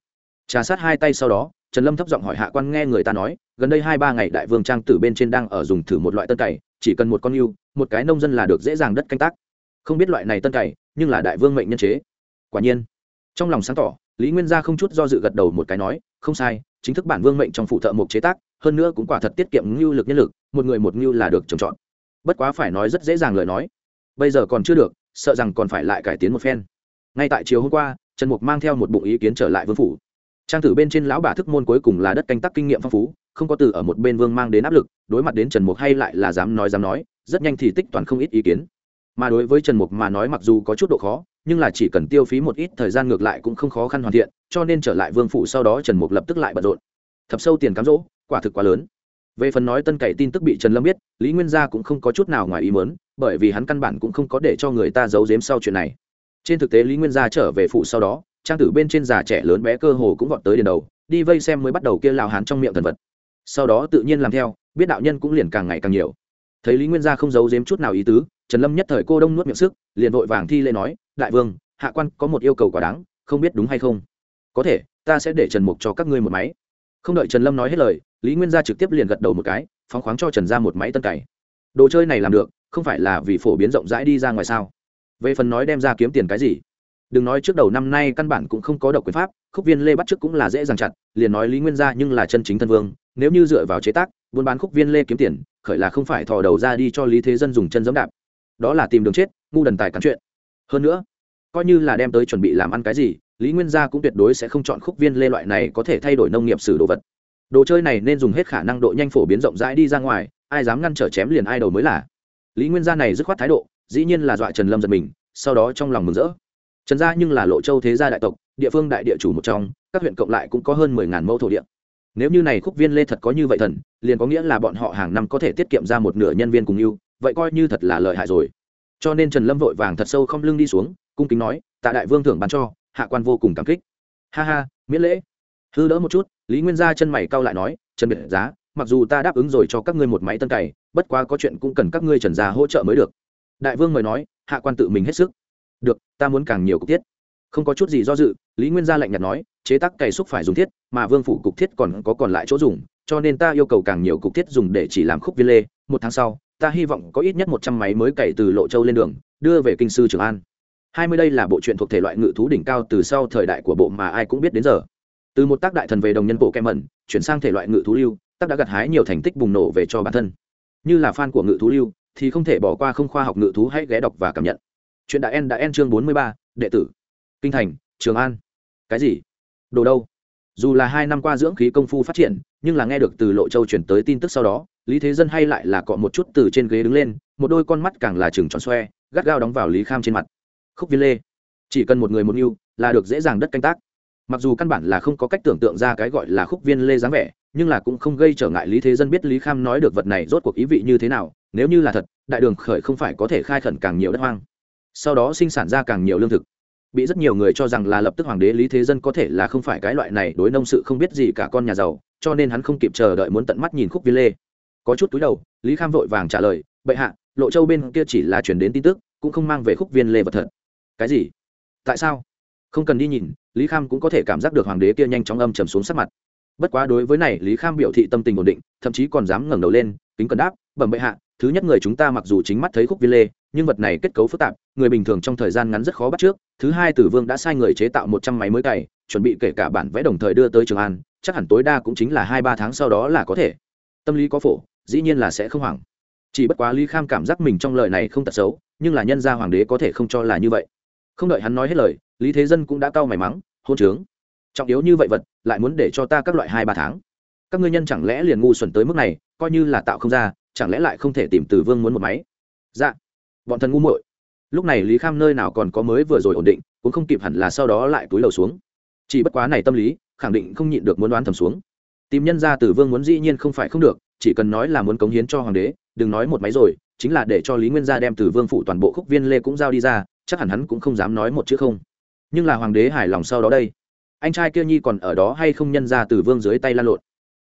Trà sát hai tay sau đó, trần lâm thấp giọng hỏi hạ quan nghe người ta nói, gần đây hai ba ngày đại vương trang tử bên trên đang ở dùng thử một loại tân cày chỉ cần một con yêu, một cái nông dân là được dễ dàng đất canh tác. Không biết loại này tân cày, nhưng là đại vương mệnh nhân chế. Quả nhiên, trong lòng sáng tỏ, lý nguyên gia không chút do dự gật đầu một cái nói, không sai, chính thức bản vương mệnh trong phụ thợ mục chế tác, hơn nữa cũng quả thật tiết kiệm ngưu lực nhân lực, một người một ngưu là được trồng trọt. Bất quá phải nói rất dễ dàng lời nói. Bây giờ còn chưa được, sợ rằng còn phải lại cải tiến một phen. Ngay tại chiều hôm qua, trần mục mang theo một bụng ý kiến trở lại vương phủ. Trang tử bên trên lão bà thức môn cuối cùng là đất canh tác kinh nghiệm phong phú không có từ ở một bên vương mang đến áp lực, đối mặt đến trần mục hay lại là dám nói dám nói, rất nhanh thì tích toàn không ít ý kiến. Mà đối với trần mục mà nói mặc dù có chút độ khó, nhưng là chỉ cần tiêu phí một ít thời gian ngược lại cũng không khó khăn hoàn thiện, cho nên trở lại vương phủ sau đó trần mục lập tức lại bận rộn. Thập sâu tiền cám dỗ, quả thực quá lớn. Về phần nói tân cậy tin tức bị trần lâm biết, lý nguyên gia cũng không có chút nào ngoài ý mớn bởi vì hắn căn bản cũng không có để cho người ta giấu giếm sau chuyện này. Trên thực tế lý nguyên gia trở về phủ sau đó, trang tử bên trên già trẻ lớn bé cơ hồ cũng vọt tới đền đầu, đi vây xem mới bắt đầu kia lao hán trong miệng thần vật sau đó tự nhiên làm theo, biết đạo nhân cũng liền càng ngày càng nhiều. Thấy lý nguyên gia không giấu giếm chút nào ý tứ, trần lâm nhất thời cô đông nuốt miệng sức, liền vội vàng thi lễ nói, đại vương, hạ quan có một yêu cầu quả đáng, không biết đúng hay không? Có thể, ta sẽ để trần mục cho các ngươi một máy. Không đợi trần lâm nói hết lời, lý nguyên gia trực tiếp liền gật đầu một cái, phóng khoáng cho trần ra một máy tân cày. Đồ chơi này làm được, không phải là vì phổ biến rộng rãi đi ra ngoài sao? Về phần nói đem ra kiếm tiền cái gì? Đừng nói trước đầu năm nay căn bản cũng không có độc quyền pháp, khúc viên lê bắt trước cũng là dễ dàng chặt, liền nói lý nguyên gia nhưng là chân chính thân vương, nếu như dựa vào chế tác, buôn bán khúc viên lê kiếm tiền, khởi là không phải thò đầu ra đi cho lý thế dân dùng chân giẫm đạp. Đó là tìm đường chết, ngu đần tài cắn chuyện. Hơn nữa, coi như là đem tới chuẩn bị làm ăn cái gì, lý nguyên gia cũng tuyệt đối sẽ không chọn khúc viên lê loại này có thể thay đổi nông nghiệp sử đồ vật. Đồ chơi này nên dùng hết khả năng độ nhanh phổ biến rộng rãi đi ra ngoài, ai dám ngăn trở chém liền ai đầu mới là. Lý nguyên gia này dứt khoát thái độ, dĩ nhiên là dọa trần lâm giật mình, sau đó trong lòng mừng rỡ trần gia nhưng là lộ châu thế gia đại tộc, địa phương đại địa chủ một trong, các huyện cộng lại cũng có hơn mười ngàn mẫu thổ địa. Nếu như này khúc viên lê thật có như vậy thần, liền có nghĩa là bọn họ hàng năm có thể tiết kiệm ra một nửa nhân viên cùng yêu vậy coi như thật là lợi hại rồi. Cho nên trần lâm vội vàng thật sâu không lưng đi xuống, cung kính nói, tạ đại vương thưởng bán cho, hạ quan vô cùng cảm kích. Ha ha, miễn lễ. Hư đỡ một chút, lý nguyên gia chân mày cau lại nói, trần biệt giá, mặc dù ta đáp ứng rồi cho các ngươi một máy tân cày, bất quá có chuyện cũng cần các ngươi trần gia hỗ trợ mới được. Đại vương mời nói, hạ quan tự mình hết sức được, ta muốn càng nhiều cục thiết. Không có chút gì do dự, lý nguyên gia lạnh nhạt nói, chế tác cày xúc phải dùng thiết, mà vương phủ cục thiết còn có còn lại chỗ dùng, cho nên ta yêu cầu càng nhiều cục thiết dùng để chỉ làm khúc viên lê. Một tháng sau, ta hy vọng có ít nhất một trăm máy mới cày từ lộ châu lên đường, đưa về kinh sư trường an. Hai mươi đây là bộ truyện thuộc thể loại ngự thú đỉnh cao từ sau thời đại của bộ mà ai cũng biết đến giờ. Từ một tác đại thần về đồng nhân bộ kem mẩn, chuyển sang thể loại ngự thú lưu, tác đã gặt hái nhiều thành tích bùng nổ về cho bản thân. Như là fan của ngự thú lưu, thì không thể bỏ qua không khoa học ngự thú hãy ghé đọc và cảm nhận chuyện đã en đã en chương bốn mươi ba, đệ tử. Kinh thành, trường an. Cái gì? Đồ đâu? Dù là hai năm qua dưỡng khí công phu phát triển, nhưng là nghe được từ lộ châu chuyển tới tin tức sau đó, lý thế dân hay lại là cọ một chút từ trên ghế đứng lên, một đôi con mắt càng là chừng tròn xoe, gắt gao đóng vào lý kham trên mặt. Khúc viên lê. Chỉ cần một người một mưu là được dễ dàng đất canh tác. Mặc dù căn bản là không có cách tưởng tượng ra cái gọi là khúc viên lê dáng vẻ, nhưng là cũng không gây trở ngại lý thế dân biết lý kham nói được vật này rốt cuộc ý vị như thế nào, nếu như là thật, đại đường khởi không phải có thể khai khẩn càng nhiều đất hoang sau đó sinh sản ra càng nhiều lương thực. Bị rất nhiều người cho rằng là lập tức hoàng đế lý thế dân có thể là không phải cái loại này đối nông sự không biết gì cả con nhà giàu, cho nên hắn không kịp chờ đợi muốn tận mắt nhìn khúc viên lê. Có chút túi đầu, lý kham vội vàng trả lời, bệ hạ, lộ châu bên kia chỉ là chuyển đến tin tức, cũng không mang về khúc viên lê vật thật. Cái gì? Tại sao? Không cần đi nhìn, lý kham cũng có thể cảm giác được hoàng đế kia nhanh chóng âm trầm xuống sắc mặt. Bất quá đối với này, lý kham biểu thị tâm tình ổn định, thậm chí còn dám ngẩng đầu lên, kính cần đáp, bẩm bệ hạ, thứ nhất người chúng ta mặc dù chính mắt thấy khúc viên lê nhưng vật này kết cấu phức tạp, người bình thường trong thời gian ngắn rất khó bắt trước. Thứ hai, tử vương đã sai người chế tạo một trăm máy mới cày, chuẩn bị kể cả bản vẽ đồng thời đưa tới trường an, chắc hẳn tối đa cũng chính là hai ba tháng sau đó là có thể. Tâm lý có phổ, dĩ nhiên là sẽ không hoảng. Chỉ bất quá lý kham cảm giác mình trong lời này không tật xấu, nhưng là nhân gia hoàng đế có thể không cho là như vậy. Không đợi hắn nói hết lời, lý thế dân cũng đã cau mày mắng, hôn trướng. Trọng yếu như vậy vật, lại muốn để cho ta các loại hai ba tháng. Các ngươi nhân chẳng lẽ liền ngu xuẩn tới mức này, coi như là tạo không ra, chẳng lẽ lại không thể tìm từ vương muốn một máy? Dạ bọn thần ngu muội. Lúc này lý kham nơi nào còn có mới vừa rồi ổn định, cũng không kịp hẳn là sau đó lại túi lầu xuống. Chỉ bất quá này tâm lý, khẳng định không nhịn được muốn đoán thầm xuống. Tìm nhân ra từ vương muốn dĩ nhiên không phải không được, chỉ cần nói là muốn cống hiến cho hoàng đế, đừng nói một máy rồi, chính là để cho lý nguyên gia đem từ vương phụ toàn bộ khúc viên lê cũng giao đi ra, chắc hẳn hắn cũng không dám nói một chữ không. Nhưng là hoàng đế hài lòng sau đó đây. Anh trai kia nhi còn ở đó hay không nhân ra từ vương dưới tay lan lộn?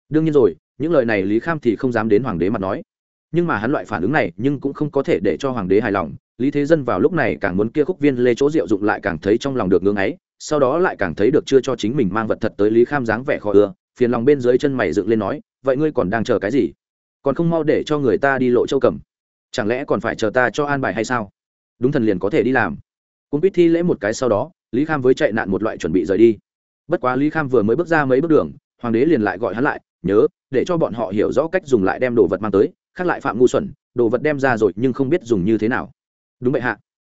Đương nhiên rồi, những lời này lý kham thì không dám đến hoàng đế mặt nói nhưng mà hắn loại phản ứng này nhưng cũng không có thể để cho hoàng đế hài lòng. Lý thế dân vào lúc này càng muốn kia khúc viên lê chỗ diệu dụng lại càng thấy trong lòng được ngưng ấy, sau đó lại càng thấy được chưa cho chính mình mang vật thật tới lý kham dáng vẻ khó ưa, phiền lòng bên dưới chân mày dựng lên nói, vậy ngươi còn đang chờ cái gì? Còn không mau để cho người ta đi lộ châu cầm. Chẳng lẽ còn phải chờ ta cho an bài hay sao? Đúng thần liền có thể đi làm. Cũng biết thi lễ một cái sau đó, lý kham với chạy nạn một loại chuẩn bị rời đi. Bất quá lý kham vừa mới bước ra mấy bước đường, hoàng đế liền lại gọi hắn lại, nhớ, để cho bọn họ hiểu rõ cách dùng lại đem đồ vật mang tới khác lại phạm ngu xuẩn, đồ vật đem ra rồi nhưng không biết dùng như thế nào. Đúng vậy hạ.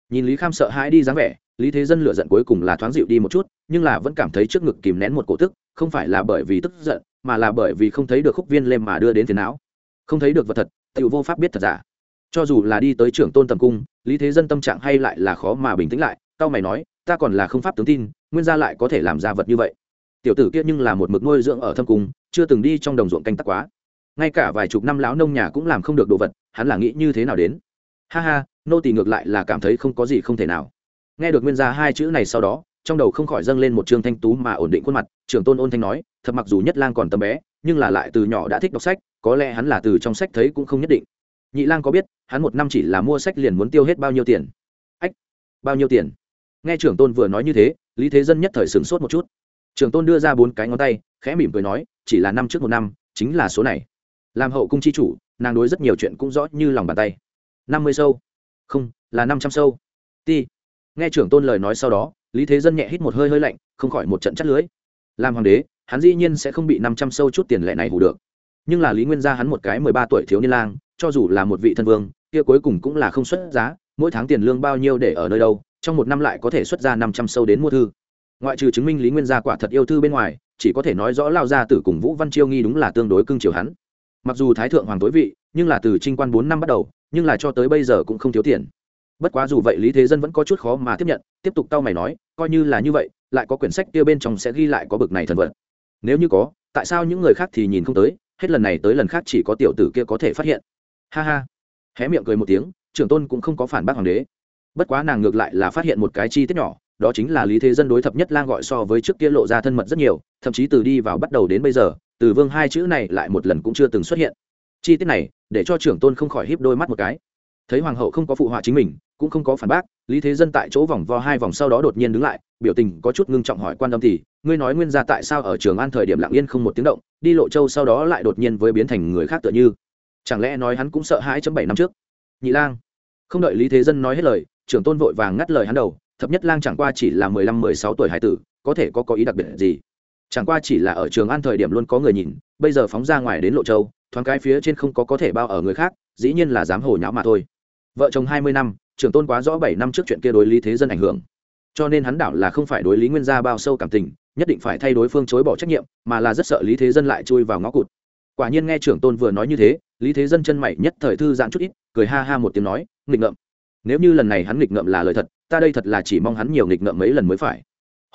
Nhìn lý kham sợ hãi đi dáng vẻ, lý thế dân lựa giận cuối cùng là thoáng dịu đi một chút, nhưng là vẫn cảm thấy trước ngực kìm nén một cổ tức, không phải là bởi vì tức giận, mà là bởi vì không thấy được khúc viên lên mà đưa đến tiền não. Không thấy được vật thật tự vô pháp biết thật giả. Cho dù là đi tới trưởng tôn tầm cung, lý thế dân tâm trạng hay lại là khó mà bình tĩnh lại tao mày nói, ta còn là không pháp tướng tin, nguyên gia lại có thể làm ra vật như vậy. Tiểu tử kia nhưng là một mực nuôi dưỡng ở thâm cung, chưa từng đi trong đồng ruộng canh tắc quá ngay cả vài chục năm lão nông nhà cũng làm không được đồ vật, hắn là nghĩ như thế nào đến? Ha ha, nô tỳ ngược lại là cảm thấy không có gì không thể nào. Nghe được nguyên gia hai chữ này sau đó, trong đầu không khỏi dâng lên một trương thanh tú mà ổn định khuôn mặt, trưởng tôn ôn thanh nói, thật mặc dù nhất lang còn tầm bé, nhưng là lại từ nhỏ đã thích đọc sách, có lẽ hắn là từ trong sách thấy cũng không nhất định. Nhị lang có biết, hắn một năm chỉ là mua sách liền muốn tiêu hết bao nhiêu tiền? Ách, bao nhiêu tiền? Nghe trưởng tôn vừa nói như thế, lý thế dân nhất thời sửng sốt một chút. Trưởng tôn đưa ra bốn cái ngón tay, khẽ mỉm cười nói, chỉ là năm trước một năm, chính là số này làm hậu cung chi chủ, nàng đối rất nhiều chuyện cũng rõ như lòng bàn tay. Năm mươi sâu. Không, là năm trăm sâu. Ti. Nghe trưởng tôn lời nói sau đó, lý thế dân nhẹ hít một hơi hơi lạnh, không khỏi một trận chắt lưới. Làm hoàng đế, hắn dĩ nhiên sẽ không bị năm trăm sâu chút tiền lệ này hù được. Nhưng là lý nguyên gia hắn một cái mười ba tuổi thiếu niên lang, cho dù là một vị thân vương, kia cuối cùng cũng là không xuất giá, mỗi tháng tiền lương bao nhiêu để ở nơi đâu, trong một năm lại có thể xuất ra năm trăm sâu đến mua thư. Ngoại trừ chứng minh lý nguyên gia quả thật yêu thư bên ngoài, chỉ có thể nói rõ lao gia tử cùng vũ văn chiêu nghi đúng là tương đối cưng chiều hắn mặc dù thái thượng hoàng tối vị, nhưng là từ trinh quan bốn năm bắt đầu, nhưng là cho tới bây giờ cũng không thiếu tiền. Bất quá dù vậy lý thế dân vẫn có chút khó mà tiếp nhận, tiếp tục tao mày nói, coi như là như vậy, lại có quyển sách kia bên trong sẽ ghi lại có bực này thần vật. Nếu như có, tại sao những người khác thì nhìn không tới, hết lần này tới lần khác chỉ có tiểu tử kia có thể phát hiện. Ha ha. Hé miệng cười một tiếng, trưởng tôn cũng không có phản bác hoàng đế. Bất quá nàng ngược lại là phát hiện một cái chi tiết nhỏ, đó chính là lý thế dân đối thập nhất lang gọi so với trước kia lộ ra thân mật rất nhiều, thậm chí từ đi vào bắt đầu đến bây giờ từ vương hai chữ này lại một lần cũng chưa từng xuất hiện. Chi tiết này, để cho trưởng tôn không khỏi híp đôi mắt một cái. Thấy hoàng hậu không có phụ họa chính mình, cũng không có phản bác, lý thế dân tại chỗ vòng vo hai vòng sau đó đột nhiên đứng lại, biểu tình có chút ngưng trọng hỏi quan tâm thì, ngươi nói nguyên ra tại sao ở trường an thời điểm lặng yên không một tiếng động, đi lộ châu sau đó lại đột nhiên với biến thành người khác tựa như? Chẳng lẽ nói hắn cũng sợ hãi chấm bảy năm trước? Nhị lang. Không đợi lý thế dân nói hết lời, trưởng tôn vội vàng ngắt lời hắn đầu, thập nhất lang chẳng qua chỉ là mười lăm, mười sáu tuổi hải tử, có thể có có ý đặc biệt gì? Chẳng qua chỉ là ở trường an thời điểm luôn có người nhìn, bây giờ phóng ra ngoài đến lộ châu, thoáng cái phía trên không có có thể bao ở người khác, dĩ nhiên là dám hồ nháo mà thôi. Vợ chồng hai mươi năm, trưởng tôn quá rõ bảy năm trước chuyện kia đối lý thế dân ảnh hưởng. Cho nên hắn đảo là không phải đối lý nguyên gia bao sâu cảm tình, nhất định phải thay đối phương chối bỏ trách nhiệm, mà là rất sợ lý thế dân lại chui vào ngõ cụt. Quả nhiên nghe trưởng tôn vừa nói như thế, lý thế dân chân mày nhất thời thư giãn chút ít, cười ha ha một tiếng nói, nghịch ngợm. Nếu như lần này hắn nghịch ngợm là lời thật, ta đây thật là chỉ mong hắn nhiều nghịch ngợm mấy lần mới phải.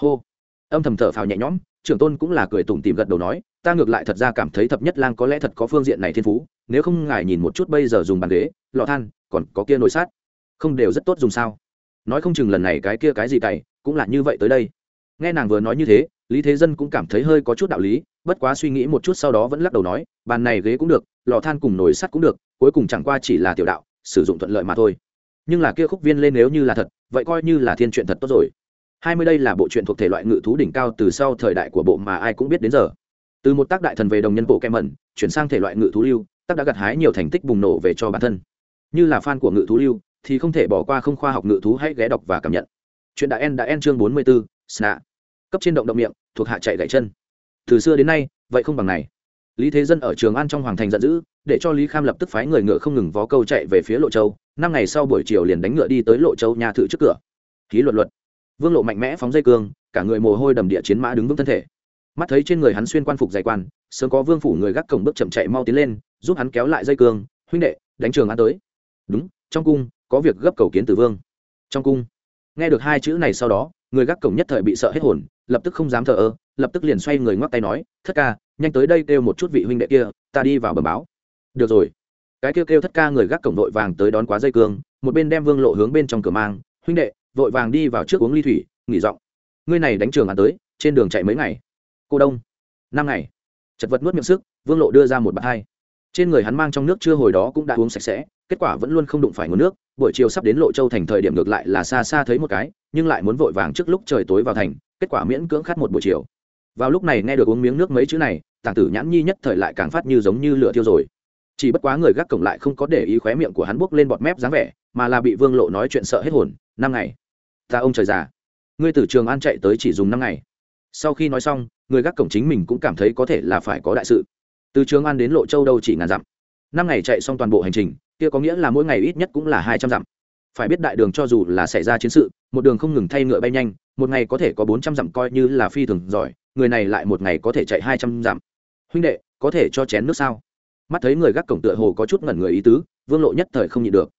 Hô. Âm thầm thở phào nhẹ nhõm trưởng tôn cũng là cười tủm tìm gật đầu nói, ta ngược lại thật ra cảm thấy thập nhất lang có lẽ thật có phương diện này thiên phú, nếu không ngài nhìn một chút bây giờ dùng bàn ghế, lọ than, còn có kia nồi sát không đều rất tốt dùng sao? Nói không chừng lần này cái kia cái gì cày, cũng là như vậy tới đây. Nghe nàng vừa nói như thế, lý thế dân cũng cảm thấy hơi có chút đạo lý, bất quá suy nghĩ một chút sau đó vẫn lắc đầu nói, bàn này ghế cũng được lò than cùng nồi sắt cũng được, cuối cùng chẳng qua chỉ là tiểu đạo, sử dụng thuận lợi mà thôi. Nhưng là kia khúc viên lên nếu như là thật, vậy coi như là thiên truyện thật tốt rồi hai mươi đây là bộ truyện thuộc thể loại ngự thú đỉnh cao từ sau thời đại của bộ mà ai cũng biết đến giờ. Từ một tác đại thần về đồng nhân bộ kem mẩn chuyển sang thể loại ngự thú lưu tác đã gặt hái nhiều thành tích bùng nổ về cho bản thân. Như là fan của ngự thú lưu thì không thể bỏ qua không khoa học ngự thú hãy ghé đọc và cảm nhận. Chuyện đã en đã en chương bốn mươi 44, sna. Cấp trên động động miệng thuộc hạ chạy gãy chân. Từ xưa đến nay vậy không bằng này. Lý thế dân ở trường an trong hoàng thành giận dữ để cho lý kham lập tức phái người ngựa không ngừng vó câu chạy về phía lộ châu. Năm ngày sau buổi chiều liền đánh ngựa đi tới lộ châu nhà thự trước cửa. Ký luật luật vương lộ mạnh mẽ phóng dây cương, cả người mồ hôi đầm địa chiến mã đứng vững thân thể. Mắt thấy trên người hắn xuyên quan phục dày quan, sớm có vương phủ người gác cổng bước chậm chạy mau tiến lên, giúp hắn kéo lại dây cương, huynh đệ, đánh trường an tới. Đúng, trong cung, có việc gấp cầu kiến từ vương. Trong cung? Nghe được hai chữ này sau đó, người gác cổng nhất thời bị sợ hết hồn, lập tức không dám thờ ơ, lập tức liền xoay người ngoắc tay nói, thất ca, nhanh tới đây kêu một chút vị huynh đệ kia, ta đi vào bờ báo. Được rồi. Cái kêu kêu thất ca người gác cổng đội vàng tới đón quá dây cương, một bên đem vương lộ hướng bên trong cửa mang, huynh đệ vội vàng đi vào trước uống ly thủy, nghỉ giọng. Ngươi này đánh trường ăn tới, trên đường chạy mấy ngày? Cô đông. Năm ngày. Chật vật nuốt miệng sức, vương lộ đưa ra một bát hai. Trên người hắn mang trong nước chưa hồi đó cũng đã uống sạch sẽ, kết quả vẫn luôn không đụng phải nguồn nước. Buổi chiều sắp đến lộ châu thành thời điểm ngược lại là xa xa thấy một cái, nhưng lại muốn vội vàng trước lúc trời tối vào thành, kết quả miễn cưỡng khát một buổi chiều. Vào lúc này nghe được uống miếng nước mấy chữ này, tàng tử nhãn nhi nhất thời lại càng phát như giống như lửa thiêu rồi. Chỉ bất quá người gác cổng lại không có để ý khóe miệng của hắn buốc lên bọt mép dáng vẻ, mà là bị vương lộ nói chuyện sợ hết hồn năm ngày. Ta ông trời già. Ngươi từ trường an chạy tới chỉ dùng năm ngày. Sau khi nói xong, người gác cổng chính mình cũng cảm thấy có thể là phải có đại sự. Từ trường an đến lộ châu đâu chỉ ngàn dặm. Năm ngày chạy xong toàn bộ hành trình, kia có nghĩa là mỗi ngày ít nhất cũng là hai trăm dặm. Phải biết đại đường cho dù là xảy ra chiến sự, một đường không ngừng thay ngựa bay nhanh, một ngày có thể có bốn trăm dặm coi như là phi thường giỏi, người này lại một ngày có thể chạy hai trăm dặm. Huynh đệ, có thể cho chén nước sao? Mắt thấy người gác cổng tựa hồ có chút ngẩn người ý tứ, vương lộ nhất thời không nhịn được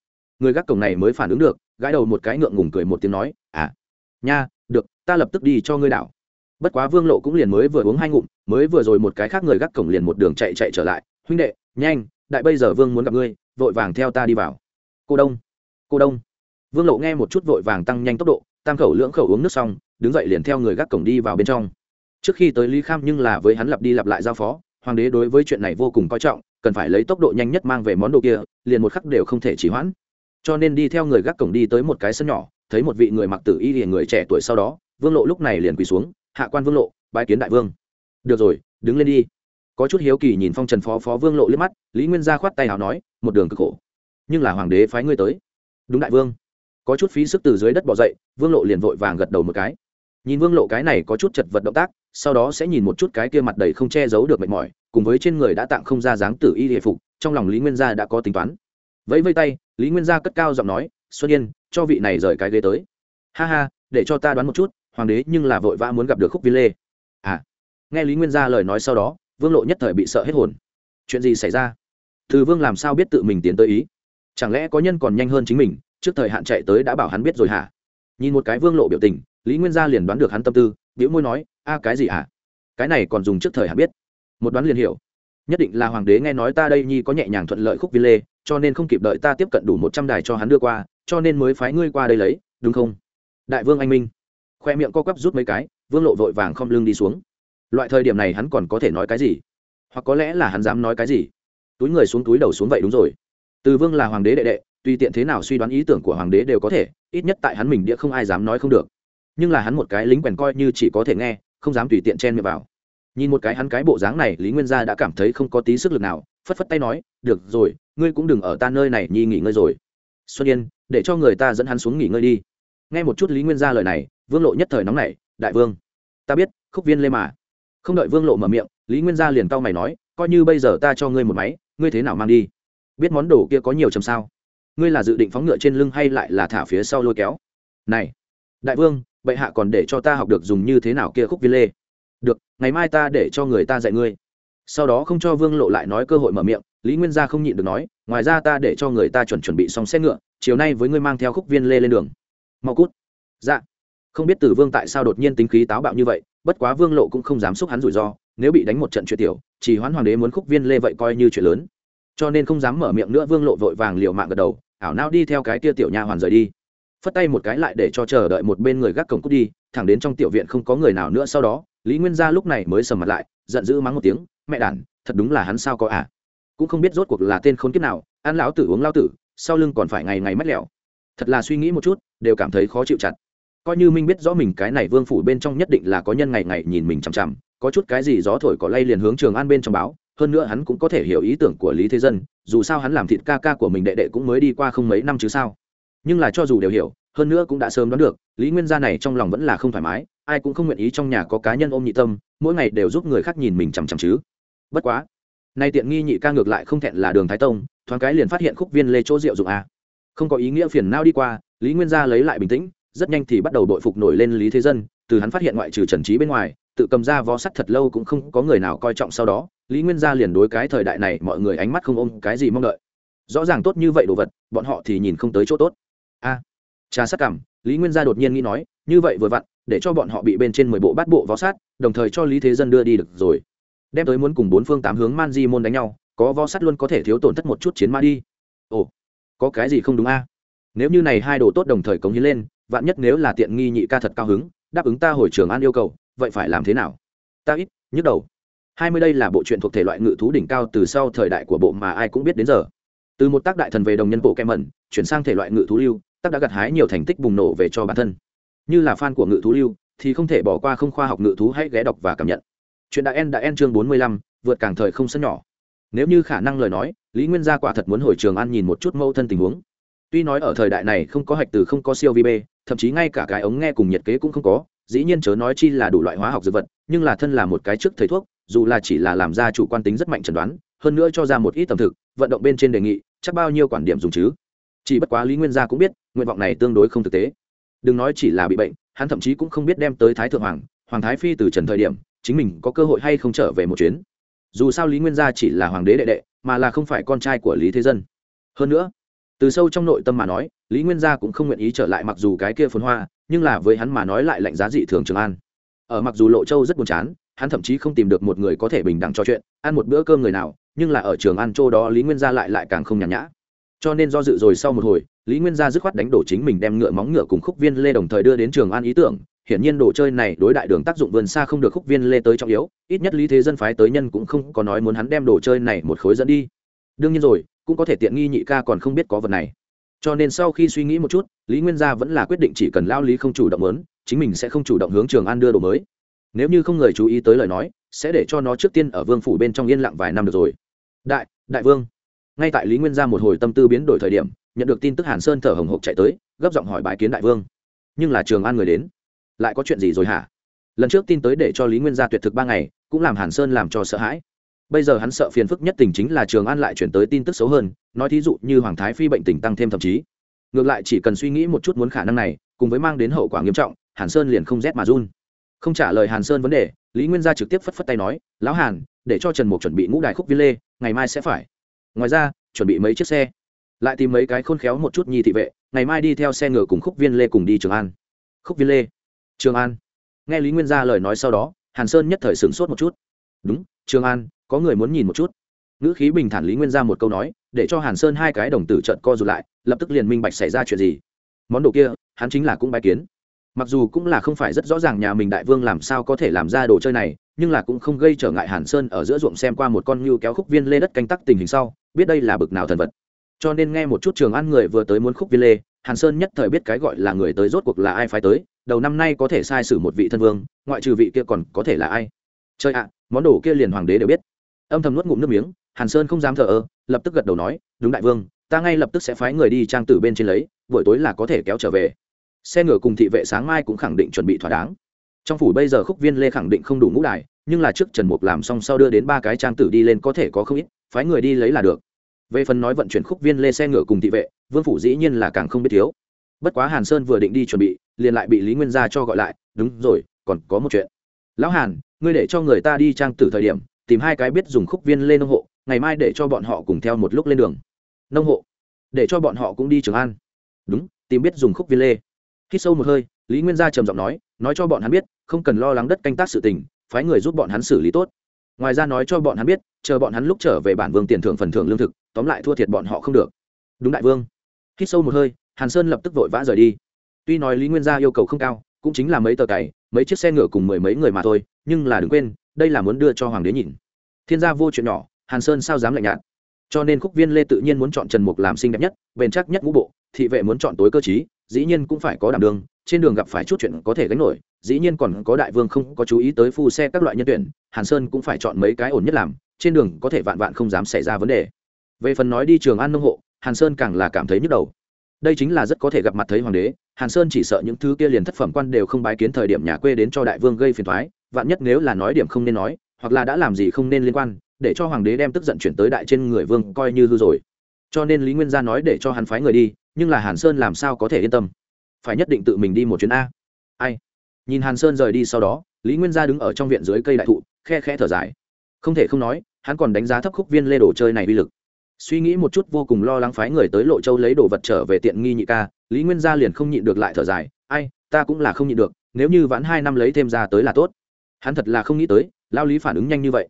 người gác cổng này mới phản ứng được, gãi đầu một cái ngượng ngùng cười một tiếng nói à nha, được, ta lập tức đi cho ngươi đảo. Bất quá vương lộ cũng liền mới vừa uống hai ngụm, mới vừa rồi một cái khác người gác cổng liền một đường chạy chạy trở lại, huynh đệ, nhanh, đại bây giờ vương muốn gặp ngươi, vội vàng theo ta đi vào. Cô đông cô đông. Vương lộ nghe một chút vội vàng tăng nhanh tốc độ, tam khẩu lưỡng khẩu uống nước xong, đứng dậy liền theo người gác cổng đi vào bên trong. Trước khi tới lý kham nhưng là với hắn lặp đi lặp lại giao phó, hoàng đế đối với chuyện này vô cùng coi trọng, cần phải lấy tốc độ nhanh nhất mang về món đồ kia, liền một khắc đều không thể chỉ hoãn cho nên đi theo người gác cổng đi tới một cái sân nhỏ, thấy một vị người mặc tử y liền người trẻ tuổi sau đó, vương lộ lúc này liền quỳ xuống, hạ quan vương lộ, bái kiến đại vương. Được rồi, đứng lên đi. Có chút hiếu kỳ nhìn phong trần phó phó vương lộ liếc mắt, lý nguyên gia khoát tay nào nói, một đường cực khổ, nhưng là hoàng đế phái ngươi tới. Đúng đại vương. Có chút phí sức từ dưới đất bỏ dậy, vương lộ liền vội vàng gật đầu một cái. Nhìn vương lộ cái này có chút chật vật động tác, sau đó sẽ nhìn một chút cái kia mặt đầy không che giấu được mệt mỏi, cùng với trên người đã tặng không ra dáng tử y hệ phục, trong lòng lý nguyên gia đã có tính toán vẫy vây tay, lý nguyên gia cất cao giọng nói, xuân yên, cho vị này rời cái ghế tới. Ha ha, để cho ta đoán một chút, hoàng đế nhưng là vội vã muốn gặp được khúc viên lê. À. Nghe lý nguyên gia lời nói sau đó, vương lộ nhất thời bị sợ hết hồn. Chuyện gì xảy ra? Từ vương làm sao biết tự mình tiến tới ý? Chẳng lẽ có nhân còn nhanh hơn chính mình, trước thời hạn chạy tới đã bảo hắn biết rồi hả? Nhìn một cái vương lộ biểu tình, lý nguyên gia liền đoán được hắn tâm tư biểu môi nói, a, cái gì hả? Cái này còn dùng trước thời hạn biết. Một đoán liền hiểu. Nhất định là hoàng đế nghe nói ta đây nhi có nhẹ nhàng thuận lợi khúc viên lê cho nên không kịp đợi ta tiếp cận đủ một trăm đài cho hắn đưa qua, cho nên mới phái ngươi qua đây lấy, đúng không? Đại vương anh minh. Khoe miệng co quắp rút mấy cái, vương lộ vội vàng không lưng đi xuống. Loại thời điểm này hắn còn có thể nói cái gì? Hoặc có lẽ là hắn dám nói cái gì? Túi người xuống túi đầu xuống vậy đúng rồi. Từ vương là hoàng đế đệ đệ, tùy tiện thế nào suy đoán ý tưởng của hoàng đế đều có thể, ít nhất tại hắn mình địa không ai dám nói không được. Nhưng là hắn một cái lính quèn coi như chỉ có thể nghe, không dám tùy tiện chen miệng vào. Nhìn một cái hắn cái bộ dáng này, lý nguyên gia đã cảm thấy không có tí sức lực nào, phất phất tay nói, được rồi ngươi cũng đừng ở ta nơi này nhi nghỉ ngơi rồi. Xuân yên, để cho người ta dẫn hắn xuống nghỉ ngơi đi. Nghe một chút lý nguyên gia lời này, vương lộ nhất thời nóng nảy, đại vương, ta biết, khúc viên lê mà. Không đợi vương lộ mở miệng, lý nguyên gia liền cau mày nói, coi như bây giờ ta cho ngươi một máy, ngươi thế nào mang đi? Biết món đồ kia có nhiều chầm sao? Ngươi là dự định phóng ngựa trên lưng hay lại là thả phía sau lôi kéo? Này, đại vương, bệ hạ còn để cho ta học được dùng như thế nào kia khúc viên lê? Được, ngày mai ta để cho người ta dạy ngươi. Sau đó không cho vương lộ lại nói cơ hội mở miệng lý nguyên gia không nhịn được nói, ngoài ra ta để cho người ta chuẩn chuẩn bị xong xe ngựa, chiều nay với ngươi mang theo khúc viên lê lên đường. Mau cút. Dạ. Không biết tử vương tại sao đột nhiên tính khí táo bạo như vậy, bất quá vương lộ cũng không dám xúc hắn rủi ro, nếu bị đánh một trận chuyện tiểu, chỉ hoán hoàng đế muốn khúc viên lê vậy coi như chuyện lớn. Cho nên không dám mở miệng nữa, vương lộ vội vàng liều mạng gật đầu, ảo nao đi theo cái tia tiểu nha hoàn rời đi. Phất tay một cái lại để cho chờ đợi một bên người gác cổng cút đi, thẳng đến trong tiểu viện không có người nào nữa sau đó, lý nguyên gia lúc này mới sầm mặt lại, giận dữ mắng một tiếng, mẹ đản thật đúng là hắn sao có à? Cũng không biết rốt cuộc là tên khốn kiếp nào, ăn lão tử uống lao tử, sau lưng còn phải ngày ngày mất lẹo thật là suy nghĩ một chút, đều cảm thấy khó chịu chặt. Coi như minh biết rõ mình cái này vương phủ bên trong nhất định là có nhân ngày ngày nhìn mình chằm chằm, có chút cái gì gió thổi có lay liền hướng trường an bên trong báo, hơn nữa hắn cũng có thể hiểu ý tưởng của lý thế dân, dù sao hắn làm thịt ca ca của mình đệ đệ cũng mới đi qua không mấy năm chứ sao. Nhưng là cho dù đều hiểu, hơn nữa cũng đã sớm đoán được, lý nguyên gia này trong lòng vẫn là không thoải mái, ai cũng không nguyện ý trong nhà có cá nhân ôm nhị tâm, mỗi ngày đều giúp người khác nhìn mình chằm chằm chứ. Bất quá nay tiện nghi nhị ca ngược lại không thẹn là đường thái tông, thoáng cái liền phát hiện khúc viên lê chỗ rượu dụng a. Không có ý nghĩa phiền nao đi qua, lý nguyên gia lấy lại bình tĩnh, rất nhanh thì bắt đầu đội phục nổi lên lý thế dân, từ hắn phát hiện ngoại trừ trần trí bên ngoài, tự cầm ra vó sắt thật lâu cũng không có người nào coi trọng sau đó, lý nguyên gia liền đối cái thời đại này mọi người ánh mắt không ôm cái gì mong đợi. Rõ ràng tốt như vậy đồ vật, bọn họ thì nhìn không tới chỗ tốt. A trà sắt cảm, lý nguyên gia đột nhiên nghĩ nói, như vậy vừa vặn, để cho bọn họ bị bên trên mười bộ bát bộ vó sát đồng thời cho lý thế dân đưa đi được rồi đem tới muốn cùng bốn phương tám hướng man di môn đánh nhau, có vo sắt luôn có thể thiếu tổn thất một chút chiến ma đi. Ồ, có cái gì không đúng a? Nếu như này hai đồ tốt đồng thời cống hiến lên, vạn nhất nếu là tiện nghi nhị ca thật cao hứng, đáp ứng ta hồi trường an yêu cầu, vậy phải làm thế nào? Ta ít, nhức đầu. Hai mươi đây là bộ truyện thuộc thể loại ngự thú đỉnh cao từ sau thời đại của bộ mà ai cũng biết đến giờ. Từ một tác đại thần về đồng nhân bộ kem mẩn, chuyển sang thể loại ngự thú lưu, tác đã gặt hái nhiều thành tích bùng nổ về cho bản thân. Như là fan của ngự thú lưu, thì không thể bỏ qua không khoa học ngự thú hãy ghé đọc và cảm nhận chuyện đã en đã en chương bốn mươi lăm, vượt càng thời không sân nhỏ. Nếu như khả năng lời nói, lý nguyên gia quả thật muốn hồi trường ăn nhìn một chút mâu thân tình huống. Tuy nói ở thời đại này không có hạch từ, không có siêu vi b thậm chí ngay cả cái ống nghe cùng nhiệt kế cũng không có, dĩ nhiên chớ nói chi là đủ loại hóa học dược vật, nhưng là thân là một cái trước thầy thuốc, dù là chỉ là làm ra chủ quan tính rất mạnh chẩn đoán, hơn nữa cho ra một ít tầm thực, vận động bên trên đề nghị, chắc bao nhiêu quản điểm dùng chứ. Chỉ bất quá lý nguyên gia cũng biết, nguyện vọng này tương đối không thực tế. Đừng nói chỉ là bị bệnh, hắn thậm chí cũng không biết đem tới thái thượng hoàng hoàng thái phi từ trần thời điểm chính mình có cơ hội hay không trở về một chuyến. Dù sao lý nguyên gia chỉ là hoàng đế đệ đệ, mà là không phải con trai của lý thế dân. Hơn nữa, từ sâu trong nội tâm mà nói, lý nguyên gia cũng không nguyện ý trở lại mặc dù cái kia phồn hoa, nhưng là với hắn mà nói lại lạnh giá dị thường trường an. Ở mặc dù lộ châu rất buồn chán, hắn thậm chí không tìm được một người có thể bình đẳng trò chuyện, ăn một bữa cơm người nào, nhưng là ở trường ăn châu đó lý nguyên gia lại lại càng không nhàn nhã. Cho nên do dự rồi sau một hồi, lý nguyên gia dứt khoát đánh đổ chính mình đem ngựa móng ngựa cùng khúc viên lê đồng thời đưa đến trường an ý tưởng hiển nhiên đồ chơi này đối đại đường tác dụng vườn xa không được khúc viên lê tới trọng yếu, ít nhất lý thế dân phái tới nhân cũng không có nói muốn hắn đem đồ chơi này một khối dẫn đi. Đương nhiên rồi, cũng có thể tiện nghi nhị ca còn không biết có vật này. Cho nên sau khi suy nghĩ một chút, lý nguyên gia vẫn là quyết định chỉ cần lao lý không chủ động lớn chính mình sẽ không chủ động hướng trường an đưa đồ mới. Nếu như không người chú ý tới lời nói, sẽ để cho nó trước tiên ở vương phủ bên trong yên lặng vài năm được rồi. Đại đại vương. Ngay tại lý nguyên gia một hồi tâm tư biến đổi thời điểm, nhận được tin tức hàn sơn thở hồng hộc chạy tới, gấp giọng hỏi bài kiến đại vương. Nhưng là trường an người đến lại có chuyện gì rồi hả? Lần trước tin tới để cho lý nguyên gia tuyệt thực ba ngày, cũng làm hàn sơn làm cho sợ hãi. Bây giờ hắn sợ phiền phức nhất tình chính là trường an lại chuyển tới tin tức xấu hơn, nói thí dụ như hoàng thái phi bệnh tình tăng thêm thậm chí. Ngược lại chỉ cần suy nghĩ một chút muốn khả năng này, cùng với mang đến hậu quả nghiêm trọng, hàn sơn liền không rét mà run. Không trả lời hàn sơn vấn đề, lý nguyên gia trực tiếp phất phất tay nói, lão hàn, để cho trần mục chuẩn bị ngũ đài khúc viên lê, ngày mai sẽ phải. Ngoài ra, chuẩn bị mấy chiếc xe. Lại tìm mấy cái khôn khéo một chút nhi thị vệ, ngày mai đi theo xe ngựa cùng khúc viên lê cùng đi trường an. Khúc viên lê trường an. Nghe lý nguyên gia lời nói sau đó, hàn sơn nhất thời sửng sốt một chút. Đúng, trường an, có người muốn nhìn một chút. Ngữ khí bình thản lý nguyên ra một câu nói, để cho hàn sơn hai cái đồng tử trận co rụt lại, lập tức liền minh bạch xảy ra chuyện gì. Món đồ kia, hắn chính là cũng bái kiến. Mặc dù cũng là không phải rất rõ ràng nhà mình đại vương làm sao có thể làm ra đồ chơi này, nhưng là cũng không gây trở ngại hàn sơn ở giữa ruộng xem qua một con ngưu kéo khúc viên lê đất canh tắc tình hình sau, biết đây là bực nào thần vật. Cho nên nghe một chút trường ăn người vừa tới muốn khúc viên lê, hàn sơn nhất thời biết cái gọi là người tới rốt cuộc là ai phải tới đầu năm nay có thể sai sử một vị thân vương, ngoại trừ vị kia còn có thể là ai? Chơi ạ, món đồ kia liền hoàng đế đều biết. Âm thầm nuốt ngụm nước miếng, hàn sơn không dám thờ ơ, lập tức gật đầu nói, đúng đại vương, ta ngay lập tức sẽ phái người đi trang tử bên trên lấy, buổi tối là có thể kéo trở về. Xe ngựa cùng thị vệ sáng mai cũng khẳng định chuẩn bị thỏa đáng. Trong phủ bây giờ khúc viên lê khẳng định không đủ ngũ đài, nhưng là trước trần mục làm xong sau đưa đến ba cái trang tử đi lên có thể có không ít, phái người đi lấy là được. Về phần nói vận chuyển khúc viên lê xe ngựa cùng thị vệ, vương phủ dĩ nhiên là càng không biết thiếu bất quá hàn sơn vừa định đi chuẩn bị, liền lại bị lý nguyên gia cho gọi lại, đúng rồi, còn có một chuyện. Lão hàn, ngươi để cho người ta đi trang tử thời điểm, tìm hai cái biết dùng khúc viên lên nông hộ, ngày mai để cho bọn họ cùng theo một lúc lên đường. Nông hộ? Để cho bọn họ cũng đi trường an. Đúng, tìm biết dùng khúc viên lê. Khi sâu một hơi, lý nguyên gia trầm giọng nói nói cho bọn hắn biết, không cần lo lắng đất canh tác sự tình, phái người giúp bọn hắn xử lý tốt. Ngoài ra nói cho bọn hắn biết, chờ bọn hắn lúc trở về bản vương tiền thưởng phần thưởng lương thực, tóm lại thua thiệt bọn họ không được. Đúng đại vương. Khi sâu một hơi hàn sơn lập tức vội vã rời đi. Tuy nói lý nguyên gia yêu cầu không cao, cũng chính là mấy tờ cày, mấy chiếc xe ngựa cùng mười mấy người mà thôi, nhưng là đừng quên, đây là muốn đưa cho hoàng đế nhìn. Thiên gia vô chuyện nhỏ, hàn sơn sao dám lạnh nhạt? Cho nên khúc viên lê tự nhiên muốn chọn trần mục làm xinh đẹp nhất, bền chắc nhất ngũ bộ, thị vệ muốn chọn tối cơ chí dĩ nhiên cũng phải có đảm đường trên đường gặp phải chút chuyện có thể gánh nổi, dĩ nhiên còn có đại vương không có chú ý tới phu xe các loại nhân tuyển, hàn sơn cũng phải chọn mấy cái ổn nhất làm, trên đường có thể vạn vạn không dám xảy ra vấn đề. Về phần nói đi trường an nông hộ, hàn sơn càng là cảm thấy nhức đầu đây chính là rất có thể gặp mặt thấy hoàng đế, hàn sơn chỉ sợ những thứ kia liền thất phẩm quan đều không bái kiến thời điểm nhà quê đến cho đại vương gây phiền thoái vạn nhất nếu là nói điểm không nên nói, hoặc là đã làm gì không nên liên quan, để cho hoàng đế đem tức giận chuyển tới đại trên người vương coi như hư rồi. Cho nên lý nguyên gia nói để cho hắn phái người đi, nhưng là hàn sơn làm sao có thể yên tâm? Phải nhất định tự mình đi một chuyến a. Ai? Nhìn hàn sơn rời đi sau đó, lý nguyên gia đứng ở trong viện dưới cây đại thụ, khe khe thở dài. Không thể không nói, hắn còn đánh giá thấp khúc viên lê đồ chơi này uy lực suy nghĩ một chút vô cùng lo lắng phái người tới lộ châu lấy đồ vật trở về tiện nghi nhị ca, lý nguyên gia liền không nhịn được lại thở dài, ai, ta cũng là không nhịn được, nếu như vãn hai năm lấy thêm ra tới là tốt. Hắn thật là không nghĩ tới, lao lý phản ứng nhanh như vậy.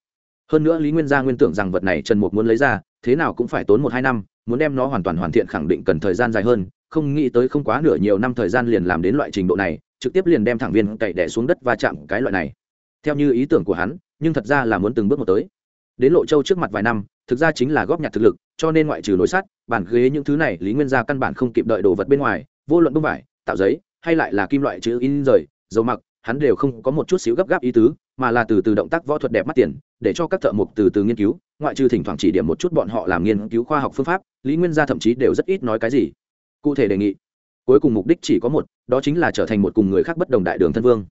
Hơn nữa lý nguyên gia nguyên tưởng rằng vật này trần mục muốn lấy ra, thế nào cũng phải tốn một hai năm, muốn đem nó hoàn toàn hoàn thiện khẳng định cần thời gian dài hơn, không nghĩ tới không quá nửa nhiều năm thời gian liền làm đến loại trình độ này, trực tiếp liền đem thẳng viên cậy đẻ xuống đất và chạm cái loại này. Theo như ý tưởng của hắn, nhưng thật ra là muốn từng bước một tới. Đến lộ châu trước mặt vài năm thực ra chính là góp nhặt thực lực, cho nên ngoại trừ nối sắt bản ghế những thứ này, lý nguyên gia căn bản không kịp đợi đồ vật bên ngoài, vô luận bông vải, tạo giấy, hay lại là kim loại chữ in rời, dầu mặc, hắn đều không có một chút xíu gấp gáp ý tứ, mà là từ từ động tác võ thuật đẹp mắt tiền, để cho các thợ mộc từ từ nghiên cứu, ngoại trừ thỉnh thoảng chỉ điểm một chút bọn họ làm nghiên cứu khoa học phương pháp, lý nguyên gia thậm chí đều rất ít nói cái gì. Cụ thể đề nghị, cuối cùng mục đích chỉ có một, đó chính là trở thành một cùng người khác bất đồng đại đường thân vương.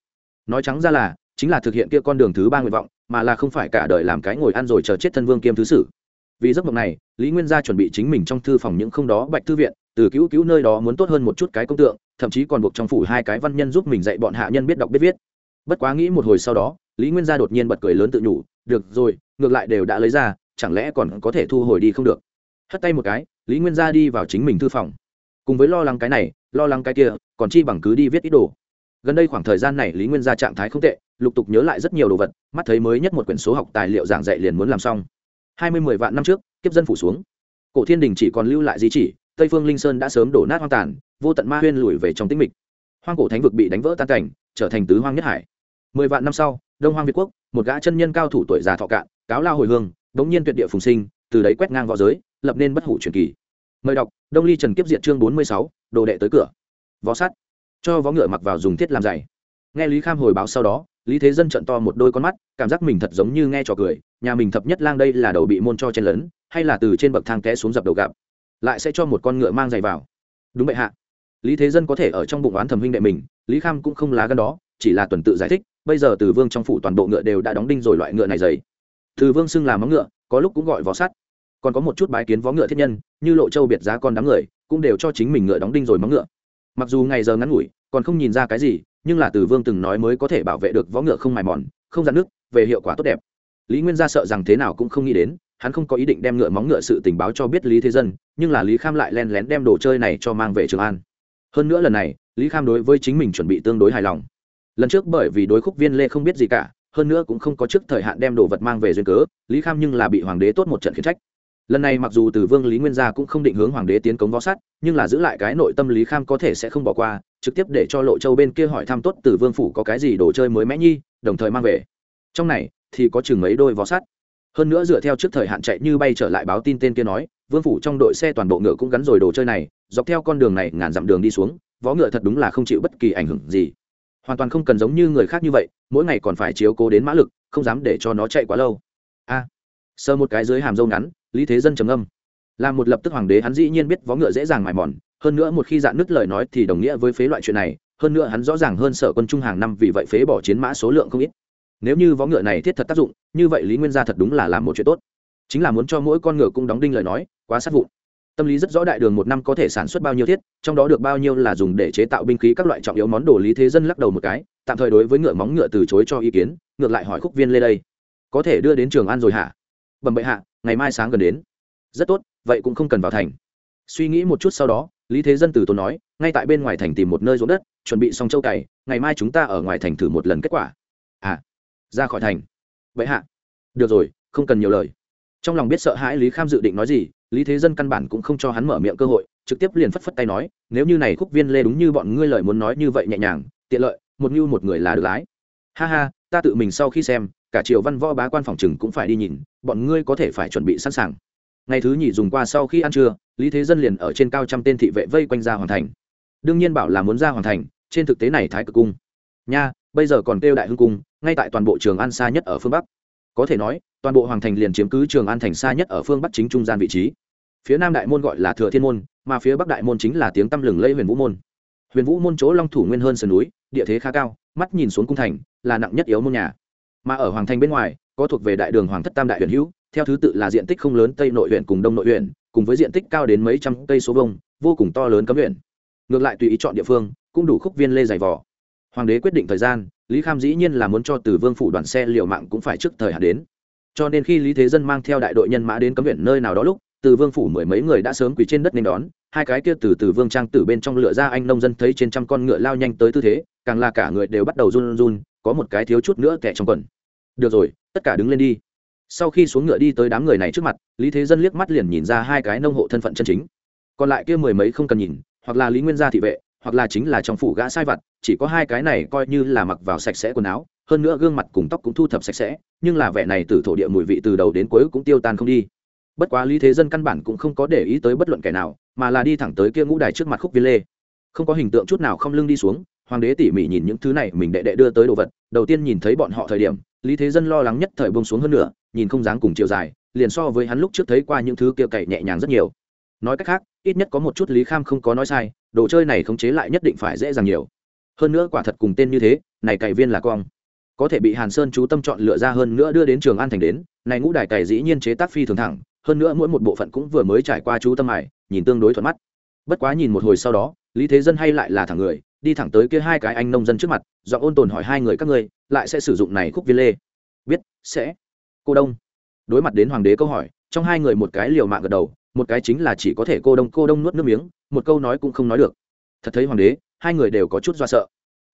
Nói trắng ra là, chính là thực hiện kia con đường thứ ba nguyện vọng, mà là không phải cả đời làm cái ngồi ăn rồi chờ chết thân vương kiêm thứ sử vì giấc mộng này, lý nguyên gia chuẩn bị chính mình trong thư phòng những không đó bạch thư viện, từ cứu cứu nơi đó muốn tốt hơn một chút cái công tượng, thậm chí còn buộc trong phủ hai cái văn nhân giúp mình dạy bọn hạ nhân biết đọc biết viết. Bất quá nghĩ một hồi sau đó, lý nguyên gia đột nhiên bật cười lớn tự nhủ, được rồi, ngược lại đều đã lấy ra, chẳng lẽ còn có thể thu hồi đi không được? Hất tay một cái, lý nguyên gia đi vào chính mình thư phòng. Cùng với lo lắng cái này, lo lắng cái kia, còn chi bằng cứ đi viết ít đồ. Gần đây khoảng thời gian này lý nguyên gia trạng thái không tệ, lục tục nhớ lại rất nhiều đồ vật, mắt thấy mới nhất một quyển số học tài liệu giảng dạy liền muốn làm xong hai mươi mười vạn năm trước, kiếp dân phủ xuống. Cổ thiên đình chỉ còn lưu lại di chỉ, tây phương linh sơn đã sớm đổ nát hoang tàn, vô tận ma huyên lùi về trong tĩnh mịch. Hoang cổ thánh vực bị đánh vỡ tan cảnh, trở thành tứ hoang nhất hải. Mười vạn năm sau, đông hoang việt quốc, một gã chân nhân cao thủ tuổi già thọ cạn, cáo lao hồi hương đ nhiên tuyệt địa phùng sinh, từ đấy quét ngang v õ giới, lập nên bất hủ truyền kỳ. Mời đọc, đông ly trần kiếp diện chương bốn mươi sáu, đồ đệ tới cửa. Võ sắt. Cho võ ngựa mặc vào dùng thiết làm dày. nghe lý kham hồi báo sau đó, lý thế dân trận to một đôi con mắt, cảm giác mình thật giống như nghe trò cười nhà mình thập nhất lang đây là đầu bị môn cho chen lấn, hay là từ trên bậc thang té xuống dập đầu gặp. Lại sẽ cho một con ngựa mang giày vào. Đúng vậy hạ. Lý thế dân có thể ở trong bụng oán thầm huynh đệ mình, lý kham cũng không lá gân đó, chỉ là tuần tự giải thích, bây giờ từ vương trong phủ toàn bộ ngựa đều đã đóng đinh rồi loại ngựa này giày. Từ vương xưng làm móng ngựa, có lúc cũng gọi vó sắt. Còn có một chút bái kiến vó ngựa thiết nhân, như lộ châu biệt giá con đám người, cũng đều cho chính mình ngựa đóng đinh rồi móng ngựa. Mặc dù ngày giờ ngắn ngủi, còn không nhìn ra cái gì, nhưng là từ vương từng nói mới có thể bảo vệ được võ ngựa không mài mòn, không dạn nước, về hiệu quả tốt đẹp lý nguyên gia sợ rằng thế nào cũng không nghĩ đến, hắn không có ý định đem ngựa móng ngựa sự tình báo cho biết lý thế dân, nhưng là lý kham lại len lén đem đồ chơi này cho mang về trường an. Hơn nữa lần này, lý kham đối với chính mình chuẩn bị tương đối hài lòng. Lần trước bởi vì đối khúc viên lê không biết gì cả, hơn nữa cũng không có trước thời hạn đem đồ vật mang về duyên cớ, lý kham nhưng là bị hoàng đế tốt một trận khiến trách. Lần này mặc dù từ vương lý nguyên gia cũng không định hướng hoàng đế tiến cống võ sát, nhưng là giữ lại cái nội tâm lý kham có thể sẽ không bỏ qua, trực tiếp để cho lộ châu bên kia hỏi thăm tốt từ vương phủ có cái gì đồ chơi mới mẽ nhi, đồng thời mang về. Trong này thì có chừng mấy đôi võ sát hơn nữa dựa theo trước thời hạn chạy như bay trở lại báo tin tên kia nói vương phủ trong đội xe toàn bộ ngựa cũng gắn rồi đồ chơi này dọc theo con đường này ngàn dặm đường đi xuống võ ngựa thật đúng là không chịu bất kỳ ảnh hưởng gì. Hoàn toàn không cần giống như người khác như vậy mỗi ngày còn phải chiếu cố đến mã lực không dám để cho nó chạy quá lâu. A. À, sơ một cái dưới hàm dâu ngắn lý thế dân trầm âm là một lập tức hoàng đế hắn dĩ nhiên biết vó ngựa dễ dàng mài mòn hơn nữa một khi dạn nứt lời nói thì đồng nghĩa với phế loại chuyện này hơn nữa hắn rõ ràng hơn sở quân trung hàng năm vì vậy phế bỏ chiến mã số lượng không ít nếu như vó ngựa này thiết thật tác dụng, như vậy lý nguyên gia thật đúng là làm một chuyện tốt. Chính là muốn cho mỗi con ngựa cũng đóng đinh lời nói, quá sát vụn. Tâm lý rất rõ đại đường một năm có thể sản xuất bao nhiêu thiết, trong đó được bao nhiêu là dùng để chế tạo binh khí các loại trọng yếu món đồ lý thế dân lắc đầu một cái, tạm thời đối với ngựa móng ngựa từ chối cho ý kiến, ngược lại hỏi khúc viên lê đây. Có thể đưa đến trường an rồi hả? Bẩm bệ hạ, ngày mai sáng gần đến. Rất tốt, vậy cũng không cần vào thành. Suy nghĩ một chút sau đó, lý thế dân từ tốn nói, ngay tại bên ngoài thành tìm một nơi ruộng đất, chuẩn bị xong châu cày, ngày mai chúng ta ở ngoài thành thử một lần kết quả. À ra khỏi thành. Vậy hạ. Được rồi, không cần nhiều lời. Trong lòng biết sợ hãi lý kham dự định nói gì, lý thế dân căn bản cũng không cho hắn mở miệng cơ hội, trực tiếp liền phất phất tay nói, nếu như này khúc viên lê đúng như bọn ngươi lời muốn nói như vậy nhẹ nhàng, tiện lợi, một như một người là được lái. Ha ha, ta tự mình sau khi xem, cả triều văn võ bá quan phòng chừng cũng phải đi nhìn, bọn ngươi có thể phải chuẩn bị sẵn sàng. Ngày thứ nhì dùng qua sau khi ăn trưa, lý thế dân liền ở trên cao trăm tên thị vệ vây quanh ra hoàn thành. Đương nhiên bảo là muốn ra hoàn thành, trên thực tế này thái cực cung. Nha, bây giờ còn kêu đại hưng cung ngay tại toàn bộ trường an xa nhất ở phương bắc. Có thể nói, toàn bộ hoàng thành liền chiếm cứ trường an thành xa nhất ở phương bắc chính trung gian vị trí. Phía nam đại môn gọi là thừa thiên môn, mà phía bắc đại môn chính là tiếng tăm lừng lây huyền vũ môn. Huyền vũ môn chỗ long thủ nguyên hơn sườn núi, địa thế khá cao, mắt nhìn xuống cung thành, là nặng nhất yếu môn nhà. Mà ở hoàng thành bên ngoài, có thuộc về đại đường hoàng thất tam đại huyền hữu, theo thứ tự là diện tích không lớn tây nội huyện cùng đông nội huyện, cùng với diện tích cao đến mấy trăm cây số vông vô cùng to lớn cấm huyện. Ngược lại tùy ý chọn địa phương, cũng đủ khúc viên lê dày vỏ hoàng đế quyết định thời gian lý kham dĩ nhiên là muốn cho từ vương phủ đoàn xe liều mạng cũng phải trước thời hạn đến. Cho nên khi lý thế dân mang theo đại đội nhân mã đến cấm viện nơi nào đó lúc, từ vương phủ mười mấy người đã sớm quỳ trên đất nên đón. Hai cái kia từ từ vương trang từ bên trong lửa ra anh nông dân thấy trên trăm con ngựa lao nhanh tới tư thế, càng là cả người đều bắt đầu run run, có một cái thiếu chút nữa kẻ trong quần. Được rồi, tất cả đứng lên đi. Sau khi xuống ngựa đi tới đám người này trước mặt, lý thế dân liếc mắt liền nhìn ra hai cái nông hộ thân phận chân chính. Còn lại kia mười mấy không cần nhìn, hoặc là lý nguyên gia thị vệ hoặc là chính là trong phủ gã sai vặt, chỉ có hai cái này coi như là mặc vào sạch sẽ quần áo, hơn nữa gương mặt cùng tóc cũng thu thập sạch sẽ, nhưng là vẻ này từ thổ địa mùi vị từ đầu đến cuối cũng tiêu tan không đi. Bất quá lý thế dân căn bản cũng không có để ý tới bất luận kẻ nào, mà là đi thẳng tới kia ngũ đài trước mặt khúc viên lê. Không có hình tượng chút nào không lưng đi xuống, hoàng đế tỉ mỉ nhìn những thứ này, mình đệ đệ đưa tới đồ vật, đầu tiên nhìn thấy bọn họ thời điểm, lý thế dân lo lắng nhất thời bông xuống hơn nữa nhìn không dáng cùng chiều dài, liền so với hắn lúc trước thấy qua những thứ kia cậy nhẹ nhàng rất nhiều. Nói cách khác, ít nhất có một chút lý kham không có nói sai đồ chơi này khống chế lại nhất định phải dễ dàng nhiều. Hơn nữa quả thật cùng tên như thế, này cày viên là cong. Có thể bị hàn sơn chú tâm chọn lựa ra hơn nữa đưa đến trường an thành đến, này ngũ đài cày dĩ nhiên chế tác phi thường thẳng, hơn nữa mỗi một bộ phận cũng vừa mới trải qua chú tâm mải nhìn tương đối thuận mắt. Bất quá nhìn một hồi sau đó, lý thế dân hay lại là thẳng người, đi thẳng tới kia hai cái anh nông dân trước mặt do ôn tồn hỏi hai người các ngươi, lại sẽ sử dụng này khúc viên lê. Biết, sẽ. Cô đông đối mặt đến hoàng đế câu hỏi, trong hai người một cái liều mạng gật đầu, một cái chính là chỉ có thể cô đông cô đông nuốt nước miếng, một câu nói cũng không nói được. Thật thấy hoàng đế, hai người đều có chút do sợ.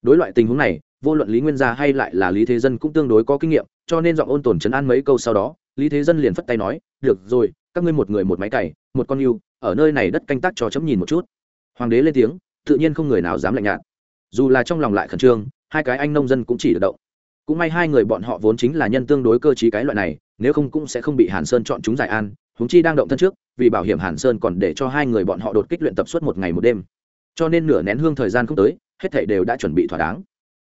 Đối loại tình huống này, vô luận lý nguyên gia hay lại là lý thế dân cũng tương đối có kinh nghiệm, cho nên giọng ôn tồn chấn an mấy câu sau đó, lý thế dân liền phất tay nói, được rồi, các ngươi một người một máy cày, một con yêu, ở nơi này đất canh tác cho chấm nhìn một chút. Hoàng đế lên tiếng, tự nhiên không người nào dám lạnh nhạt. Dù là trong lòng lại khẩn trương, hai cái anh nông dân cũng chỉ được động cũng may hai người bọn họ vốn chính là nhân tương đối cơ t cái loại này, nếu không cũng sẽ không bị hàn sơn chọn chúng giải an húng chi đang động thân trước, vì bảo hiểm hàn sơn còn để cho hai người bọn họ đột kích luyện tập suốt một ngày một đêm. Cho nên nửa nén hương thời gian không tới, hết thảy đều đã chuẩn bị thỏa đáng.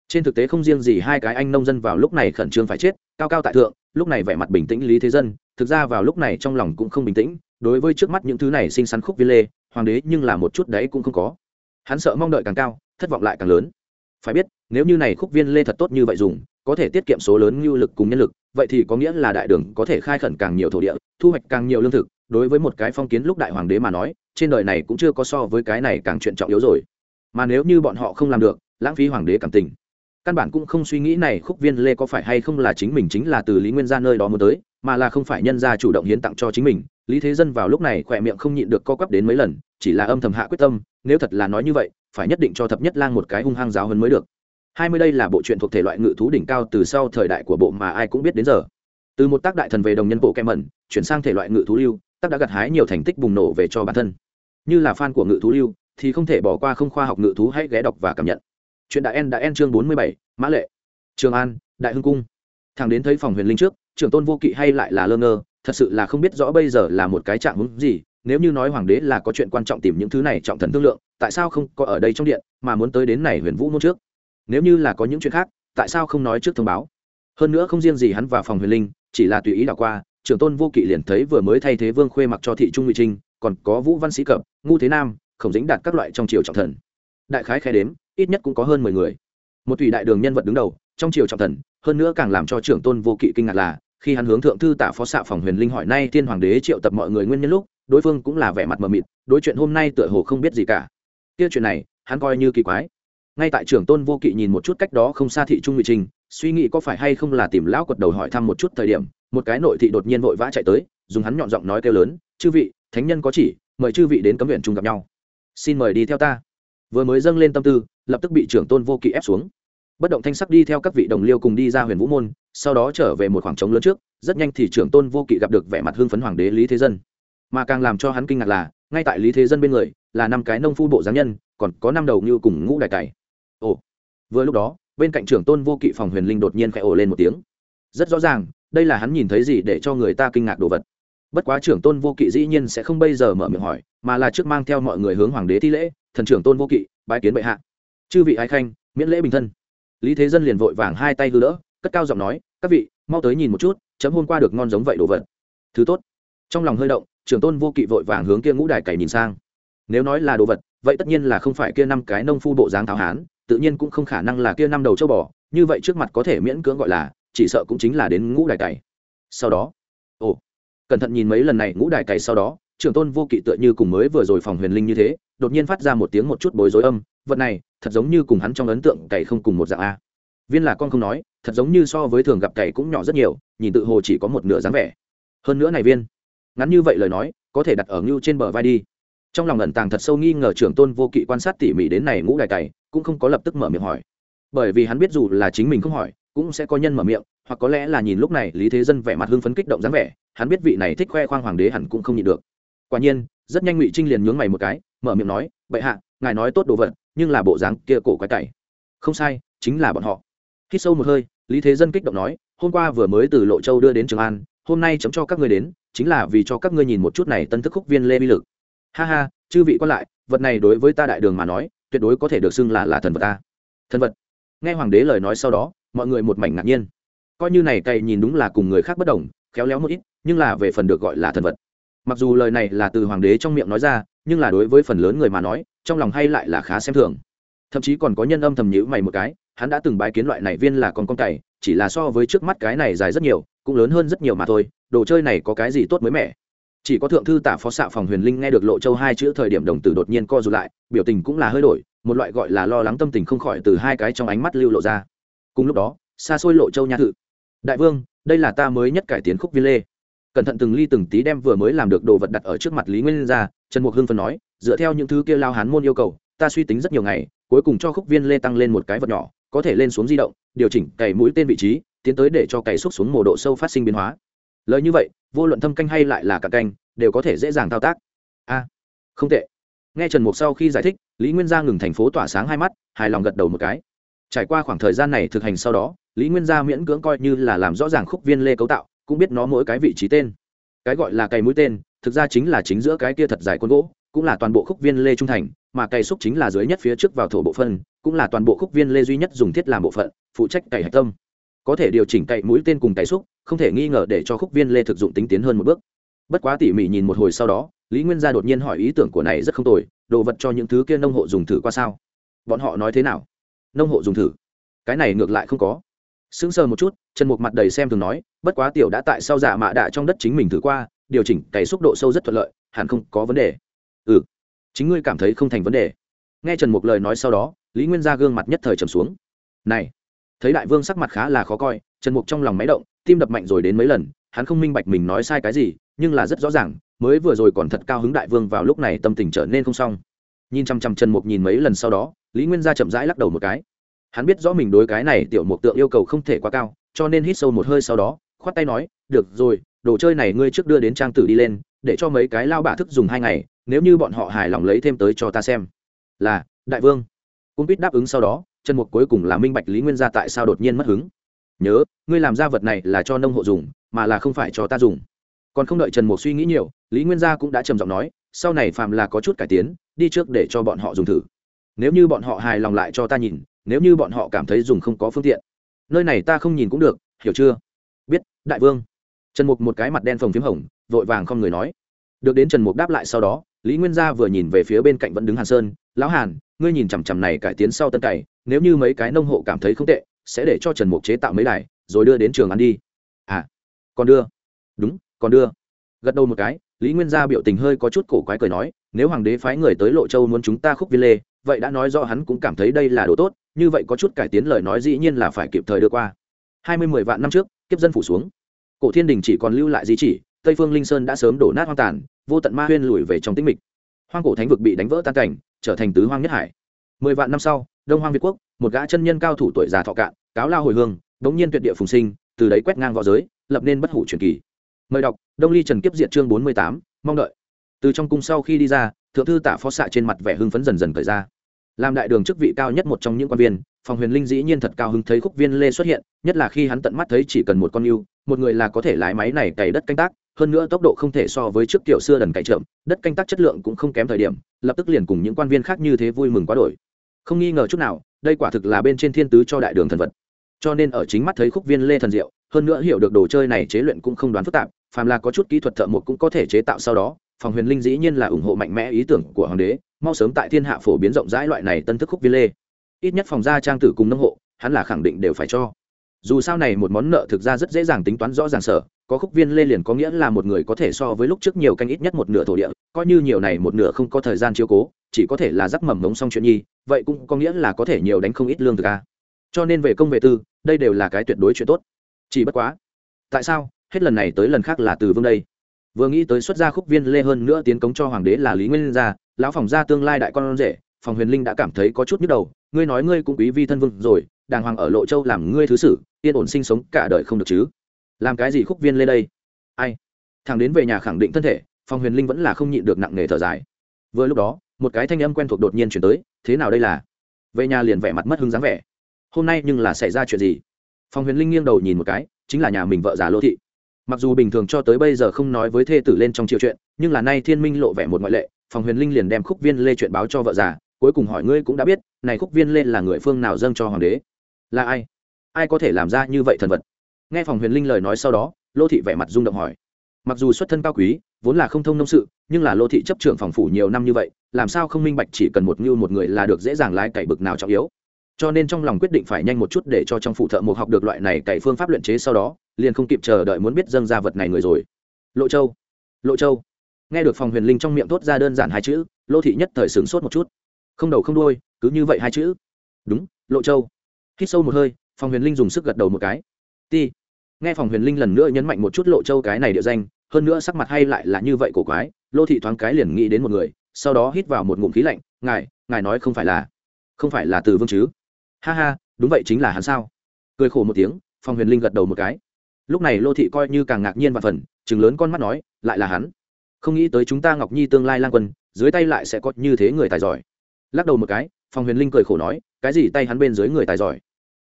Trên thực tế không riêng gì hai cái anh nông dân vào lúc này khẩn trương phải chết, cao cao tại thượng, lúc này vẻ mặt bình tĩnh lý thế dân, thực ra vào lúc này trong lòng cũng không bình tĩnh, đối với trước mắt những thứ này xinh xắn khúc viên lê, hoàng đế nhưng là một chút đấy cũng không có. Hắn sợ mong đợi càng cao, thất vọng lại càng lớn. Phải biết, nếu như này khúc viên lê thật tốt như vậy dùng có thể tiết kiệm số lớn nhu lực cùng nhân lực, vậy thì có nghĩa là đại đường có thể khai khẩn càng nhiều thổ địa, thu hoạch càng nhiều lương thực. Đối với một cái phong kiến lúc đại hoàng đế mà nói, trên đời này cũng chưa có so với cái này càng chuyện trọng yếu rồi. Mà nếu như bọn họ không làm được, lãng phí hoàng đế cảm tình. Căn bản cũng không suy nghĩ này khúc viên lê có phải hay không là chính mình chính là từ lý nguyên gia nơi đó muốn tới, mà là không phải nhân gia chủ động hiến tặng cho chính mình. Lý thế dân vào lúc này khỏe miệng không nhịn được co quắp đến mấy lần, chỉ là âm thầm hạ quyết tâm, nếu thật là nói như vậy, phải nhất định cho thập nhất lang một cái hung hăng giáo hơn mới được hai mươi đây là bộ truyện thuộc thể loại ngự thú đỉnh cao từ sau thời đại của bộ mà ai cũng biết đến giờ. Từ một tác đại thần về đồng nhân bộ kem mẩn, chuyển sang thể loại ngự thú lưu, tác đã gặt hái nhiều thành tích bùng nổ về cho bản thân. Như là fan của ngự thú lưu, thì không thể bỏ qua không khoa học ngự thú hãy ghé đọc và cảm nhận. Chuyện đã en đã en chương bốn mươi bảy, mã lệ. Trường an, đại hưng cung. Thằng đến thấy phòng huyền linh trước, trưởng tôn vô kỵ hay lại là lơ ngơ, thật sự là không biết rõ bây giờ là một cái trạng hứng gì, nếu như nói hoàng đế là có chuyện quan trọng tìm những thứ này trọng thần thương lượng, tại sao không có ở đây trong điện, mà muốn tới đến này huyền vũ môn trước? Nếu như là có những chuyện khác, tại sao không nói trước thông báo? Hơn nữa không riêng gì hắn và phòng huyền linh, chỉ là tùy ý đảo qua, trưởng tôn vô kỵ liền thấy vừa mới thay thế vương khuê mặc cho thị trung ngụy trinh, còn có vũ văn sĩ cập ngu thế nam, khổng dính đạt các loại trong triều trọng thần. Đại khái khai đếm, ít nhất cũng có hơn mười người. Một thủy đại đường nhân vật đứng đầu, trong triều trọng thần, hơn nữa càng làm cho trưởng tôn vô kỵ kinh ngạc là, khi hắn hướng thượng thư tả phó xạ phòng huyền linh hỏi nay thiên hoàng đế triệu tập mọi người nguyên nhân lúc, đối phương cũng là vẻ mặt mờ mịt, đối chuyện hôm nay tựa hồ không biết gì cả. Kia chuyện này, hắn coi như kỳ quái ngay tại trưởng tôn vô kỵ nhìn một chút cách đó không xa thị trung ngụy trình, suy nghĩ có phải hay không là tìm lão quật đầu hỏi thăm một chút thời điểm, một cái nội thị đột nhiên vội vã chạy tới, dùng hắn nhọn giọng nói kêu lớn, chư vị, thánh nhân có chỉ, mời chư vị đến cấm viện chung gặp nhau. Xin mời đi theo ta. Vừa mới dâng lên tâm tư, lập tức bị trưởng tôn vô kỵ ép xuống. Bất động thanh sắc đi theo các vị đồng liêu cùng đi ra huyền vũ môn, sau đó trở về một khoảng trống lớn trước, rất nhanh thì trưởng tôn vô kỵ gặp được vẻ mặt hưng phấn hoàng đế lý thế dân. Mà càng làm cho hắn kinh ngạc là, ngay tại lý thế dân bên người, là năm cái nông phu bộ giáng nhân, còn có năm đầu như cùng ngũ đại cày ồ. Vừa lúc đó, bên cạnh trưởng tôn vô kỵ phòng huyền linh đột nhiên khẽ ồ lên một tiếng. Rất rõ ràng, đây là hắn nhìn thấy gì để cho người ta kinh ngạc đồ vật. Bất quá trưởng tôn vô kỵ dĩ nhiên sẽ không bây giờ mở miệng hỏi, mà là trước mang theo mọi người hướng hoàng đế thi lễ, thần trưởng tôn vô kỵ, bái kiến bệ hạ. Chư vị ái khanh, miễn lễ bình thân. Lý thế dân liền vội vàng hai tay hư đỡ, cất cao giọng nói, các vị, mau tới nhìn một chút, chấm hôm qua được ngon giống vậy đồ vật. Thứ tốt. Trong lòng hơi động, trưởng tôn vô kỵ vội vàng hướng kia ngũ đài cày nhìn sang. Nếu nói là đồ vật, vậy tất nhiên là không phải kia năm cái nông phu bộ dáng tháo hán tự nhiên cũng không khả năng là kia năm đầu châu bò, như vậy trước mặt có thể miễn cưỡng gọi là, chỉ sợ cũng chính là đến ngũ đài cày. Sau đó, ồ, cẩn thận nhìn mấy lần này ngũ đài cày sau đó, trưởng tôn vô kỵ tựa như cùng mới vừa rồi phòng huyền linh như thế, đột nhiên phát ra một tiếng một chút bối rối âm, vật này, thật giống như cùng hắn trong ấn tượng cày không cùng một dạng a. Viên là con không nói, thật giống như so với thường gặp cày cũng nhỏ rất nhiều, nhìn tự hồ chỉ có một nửa dáng vẻ. Hơn nữa này viên, ngắn như vậy lời nói, có thể đặt ở ngưu trên bờ vai đi. Trong lòng ẩn tàng thật sâu nghi ngờ trưởng tôn vô kỵ quan sát tỉ mỉ đến này ngũ đài cày cũng không có lập tức mở miệng hỏi. Bởi vì hắn biết dù là chính mình không hỏi, cũng sẽ có nhân mở miệng, hoặc có lẽ là nhìn lúc này lý thế dân vẻ mặt hưng phấn kích động dáng vẻ, hắn biết vị này thích khoe khoang hoàng đế hẳn cũng không nhịn được. Quả nhiên, rất nhanh ngụy trinh liền nhướng mày một cái, mở miệng nói, bệ hạ, ngài nói tốt đồ vật, nhưng là bộ dáng kia cổ quái cày. Không sai, chính là bọn họ. Khi sâu một hơi, lý thế dân kích động nói, hôm qua vừa mới từ lộ châu đưa đến trường an, hôm nay chấm cho các ngươi đến, chính là vì cho các ngươi nhìn một chút này tân thức khúc viên lê bi lực. Ha ha, chư vị quan lại, vật này đối với ta đại đường mà nói tuyệt đối có thể được xưng là là thần vật ta. Thần vật. Nghe hoàng đế lời nói sau đó, mọi người một mảnh ngạc nhiên. Coi như này cày nhìn đúng là cùng người khác bất đồng, khéo léo một ít, nhưng là về phần được gọi là thần vật. Mặc dù lời này là từ hoàng đế trong miệng nói ra, nhưng là đối với phần lớn người mà nói, trong lòng hay lại là khá xem thường. Thậm chí còn có nhân âm thầm nhữ mày một cái, hắn đã từng bái kiến loại này viên là con con cày, chỉ là so với trước mắt cái này dài rất nhiều, cũng lớn hơn rất nhiều mà thôi, đồ chơi này có cái gì tốt mới mẻ? Chỉ có thượng thư tả phó xạ phòng huyền linh nghe được lộ châu hai chữ thời điểm đồng tử đột nhiên co rụt lại, biểu tình cũng là hơi đổi, một loại gọi là lo lắng tâm tình không khỏi từ hai cái trong ánh mắt lưu lộ ra. Cùng lúc đó, xa xôi lộ châu nha thự. Đại vương, đây là ta mới nhất cải tiến khúc viên lê. Cẩn thận từng ly từng tí đem vừa mới làm được đồ vật đặt ở trước mặt lý nguyên ra, trần mục hưng phân nói, dựa theo những thứ kia lao hán môn yêu cầu, ta suy tính rất nhiều ngày, cuối cùng cho khúc viên lê tăng lên một cái vật nhỏ, có thể lên xuống di động, điều chỉnh cày mũi tên vị trí, tiến tới để cho cày xúc xuống mồ độ sâu phát sinh biến hóa. Lời như vậy vô luận thâm canh hay lại là cả canh, đều có thể dễ dàng thao tác. A, không tệ. Nghe trần mục sau khi giải thích, lý nguyên gia ngừng thành phố tỏa sáng hai mắt, hài lòng gật đầu một cái. Trải qua khoảng thời gian này thực hành sau đó, lý nguyên gia miễn cưỡng coi như là làm rõ ràng khúc viên lê cấu tạo, cũng biết nó mỗi cái vị trí tên. Cái gọi là cày mũi tên, thực ra chính là chính giữa cái kia thật dài quân gỗ, cũng là toàn bộ khúc viên lê trung thành, mà cày xúc chính là dưới nhất phía trước vào thổ bộ phân, cũng là toàn bộ khúc viên lê duy nhất dùng thiết làm bộ phận, phụ trách cày hạch tâm. Có thể điều chỉnh cày mũi tên cùng cày xúc không thể nghi ngờ để cho khúc viên lê thực dụng tính tiến hơn một bước. Bất quá tỉ mỉ nhìn một hồi sau đó, lý nguyên gia đột nhiên hỏi ý tưởng của này rất không tồi, đồ vật cho những thứ kia nông hộ dùng thử qua sao? Bọn họ nói thế nào? Nông hộ dùng thử? Cái này ngược lại không có. Sững sờ một chút, trần mục mặt đầy xem thường nói, bất quá tiểu đã tại sao giả mạ đạ trong đất chính mình thử qua, điều chỉnh cày xúc độ sâu rất thuận lợi, hẳn không có vấn đề. Ừ chính ngươi cảm thấy không thành vấn đề. Nghe trần mục lời nói sau đó, lý nguyên ra gương mặt nhất thời trầm xuống. Này, thấy đại vương sắc mặt khá là khó coi, trần mục trong lòng máy động tim đập mạnh rồi đến mấy lần, hắn không minh bạch mình nói sai cái gì, nhưng là rất rõ ràng, mới vừa rồi còn thật cao hứng đại vương vào lúc này tâm tình trở nên không xong. Nhìn chăm chăm trần mục nhìn mấy lần sau đó, lý nguyên gia chậm rãi lắc đầu một cái. Hắn biết rõ mình đối cái này tiểu mục tượng yêu cầu không thể quá cao, cho nên hít sâu một hơi sau đó, khoát tay nói, được rồi, đồ chơi này ngươi trước đưa đến trang tử đi lên, để cho mấy cái lao bả thức dùng hai ngày, nếu như bọn họ hài lòng lấy thêm tới cho ta xem. Là, đại vương. Cung quýt đáp ứng sau đó, trần mục cuối cùng là minh bạch lý nguyên gia tại sao đột nhiên mất hứng nhớ, ngươi làm ra vật này là cho nông hộ dùng, mà là không phải cho ta dùng. Còn không đợi trần mục suy nghĩ nhiều, lý nguyên gia cũng đã trầm giọng nói, sau này phàm là có chút cải tiến, đi trước để cho bọn họ dùng thử. Nếu như bọn họ hài lòng lại cho ta nhìn, nếu như bọn họ cảm thấy dùng không có phương tiện, nơi này ta không nhìn cũng được, hiểu chưa? Biết, đại vương. Trần mục một cái mặt đen phồng p h í m hồng, vội vàng không người nói. Được đến trần mục đáp lại sau đó, lý nguyên gia vừa nhìn về phía bên cạnh vẫn đứng hàn sơn, lão hàn, ngươi nhìn chằm chằm này cải tiến sau tân cày, nếu như mấy cái nông hộ cảm thấy không tệ sẽ để cho trần mục chế tạo mấy đài, rồi đưa đến trường ăn đi. À còn đưa. Đúng, còn đưa. Gật đầu một cái, lý nguyên gia biểu tình hơi có chút cổ quái cười nói, nếu hoàng đế phái người tới lộ châu muốn chúng ta khúc viên lê, vậy đã nói rõ hắn cũng cảm thấy đây là đồ tốt, như vậy có chút cải tiến lời nói dĩ nhiên là phải kịp thời đưa qua. Hai mươi mười vạn năm trước, kiếp dân phủ xuống. Cổ thiên đình chỉ còn lưu lại di chỉ, tây phương linh sơn đã sớm đổ nát hoang tàn, vô tận ma huyên lùi về trong tĩnh mịch. Hoang cổ thánh vực bị đánh vỡ tan cảnh, trở thành tứ hoang nhất hải. Mười vạn năm sau đông hoang việt quốc, một gã chân nhân cao thủ tuổi già thọ cạn, cáo lao hồi hương, bỗng nhiên tuyệt địa phùng sinh, từ đấy quét ngang v õ giới, lập nên bất hủ truyền kỳ. Mời đọc, đông ly trần kiếp diện chương bốn mươi tám, mong đợi. Từ trong cung sau khi đi ra, thượng thư tả phó xạ trên mặt vẻ hưng phấn dần dần khởi ra. Làm đại đường chức vị cao nhất một trong những quan viên, phòng huyền linh dĩ nhiên thật cao hứng thấy khúc viên lê xuất hiện, nhất là khi hắn tận mắt thấy chỉ cần một con yêu, một người là có thể lái máy này cày đất canh tác, hơn nữa tốc độ không thể so với trước kiểu xưa đần cày trộm đất canh tác chất lượng cũng không kém thời điểm, lập tức liền cùng những quan viên khác như thế vui mừng quá đổi không nghi ngờ chút nào, đây quả thực là bên trên thiên tứ cho đại đường thần vật. Cho nên ở chính mắt thấy khúc viên lê thần diệu, hơn nữa hiểu được đồ chơi này chế luyện cũng không đoán phức tạp, phàm là có chút kỹ thuật thợ một cũng có thể chế tạo sau đó, phòng huyền linh dĩ nhiên là ủng hộ mạnh mẽ ý tưởng của hoàng đế, mau sớm tại thiên hạ phổ biến rộng rãi loại này tân thức khúc viên lê. Ít nhất phòng gia trang tử cùng nông hộ, hắn là khẳng định đều phải cho. Dù sao này một món nợ thực ra rất dễ dàng tính toán rõ ràng sở có khúc viên lê liền có nghĩa là một người có thể so với lúc trước nhiều canh ít nhất một nửa thổ địa, coi như nhiều này một nửa không có thời gian chiếu cố, chỉ có thể là rắc mầm mống xong chuyện nhi, vậy cũng có nghĩa là có thể nhiều đánh không ít lương thực a cho nên về công về tư, đây đều là cái tuyệt đối chuyện tốt. Chỉ bất quá, tại sao, hết lần này tới lần khác là từ vương đây? Vừa nghĩ tới xuất gia khúc viên lê hơn nữa tiến cống cho hoàng đế là lý nguyên gia lão phòng gia tương lai đại con rể, phòng huyền linh đã cảm thấy có chút nhức đầu, ngươi nói ngươi cũng quý vi thân vương rồi, đàng hoàng ở lộ châu làm ngươi thứ sử, yên ổn sinh sống cả đời không được chứ? Làm cái gì khúc viên lên đây? Ai? Thằng đến về nhà khẳng định thân thể phòng huyền linh vẫn là không nhịn được nặng nề thở dài. Vừa lúc đó, một cái thanh âm quen thuộc đột nhiên chuyển tới, thế nào đây là? Về nhà liền vẻ mặt mất hứng dáng vẻ. Hôm nay nhưng là xảy ra chuyện gì? Phòng huyền linh nghiêng đầu nhìn một cái, chính là nhà mình vợ già lô thị. Mặc dù bình thường cho tới bây giờ không nói với thê tử lên trong chiều chuyện, nhưng là nay thiên minh lộ vẻ một ngoại lệ phòng huyền linh liền đem khúc viên lê chuyện báo cho vợ già, cuối cùng hỏi ngươi cũng đã biết, này khúc viên lê là người phương nào dâng cho hoàng đế? Là ai? Ai có thể làm ra như vậy thần vật? Nghe phòng huyền linh lời nói sau đó, lô thị vẻ mặt rung động hỏi. Mặc dù xuất thân cao quý, vốn là không thông nông sự, nhưng là lô thị chấp trưởng phòng phủ nhiều năm như vậy, làm sao không minh bạch chỉ cần một ngưu một người là được dễ dàng lái cày bực nào trọng yếu? Cho nên trong lòng quyết định phải nhanh một chút để cho trong phụ thợ một học được loại này cày phương pháp luyện chế sau đó, liền không kịp chờ đợi muốn biết dâng ra vật này người rồi. Lộ châu lộ châu. Nghe được phòng huyền linh trong miệng thốt ra đơn giản hai chữ, lô thị nhất thời sửng sốt một chút. Không đầu không đôi cứ như vậy hai chữ. Đúng, lộ châu. Hít sâu một hơi, phòng huyền linh dùng sức gật đầu một cái. Ti nghe phòng huyền linh lần nữa nhấn mạnh một chút lộ châu cái này địa danh, hơn nữa sắc mặt hay lại là như vậy cổ quái, lô thị thoáng cái liền nghĩ đến một người, sau đó hít vào một ngụm khí lạnh, ngài ngài nói không phải là, không phải là từ vương chứ? Ha ha, đúng vậy chính là hắn sao? Cười khổ một tiếng, phòng huyền linh gật đầu một cái. Lúc này lô thị coi như càng ngạc nhiên và phần chừng lớn con mắt nói, lại là hắn. Không nghĩ tới chúng ta ngọc nhi tương lai lang quân, dưới tay lại sẽ có như thế người tài giỏi. Lắc đầu một cái, phòng huyền linh cười khổ nói, cái gì tay hắn bên dưới người tài giỏi?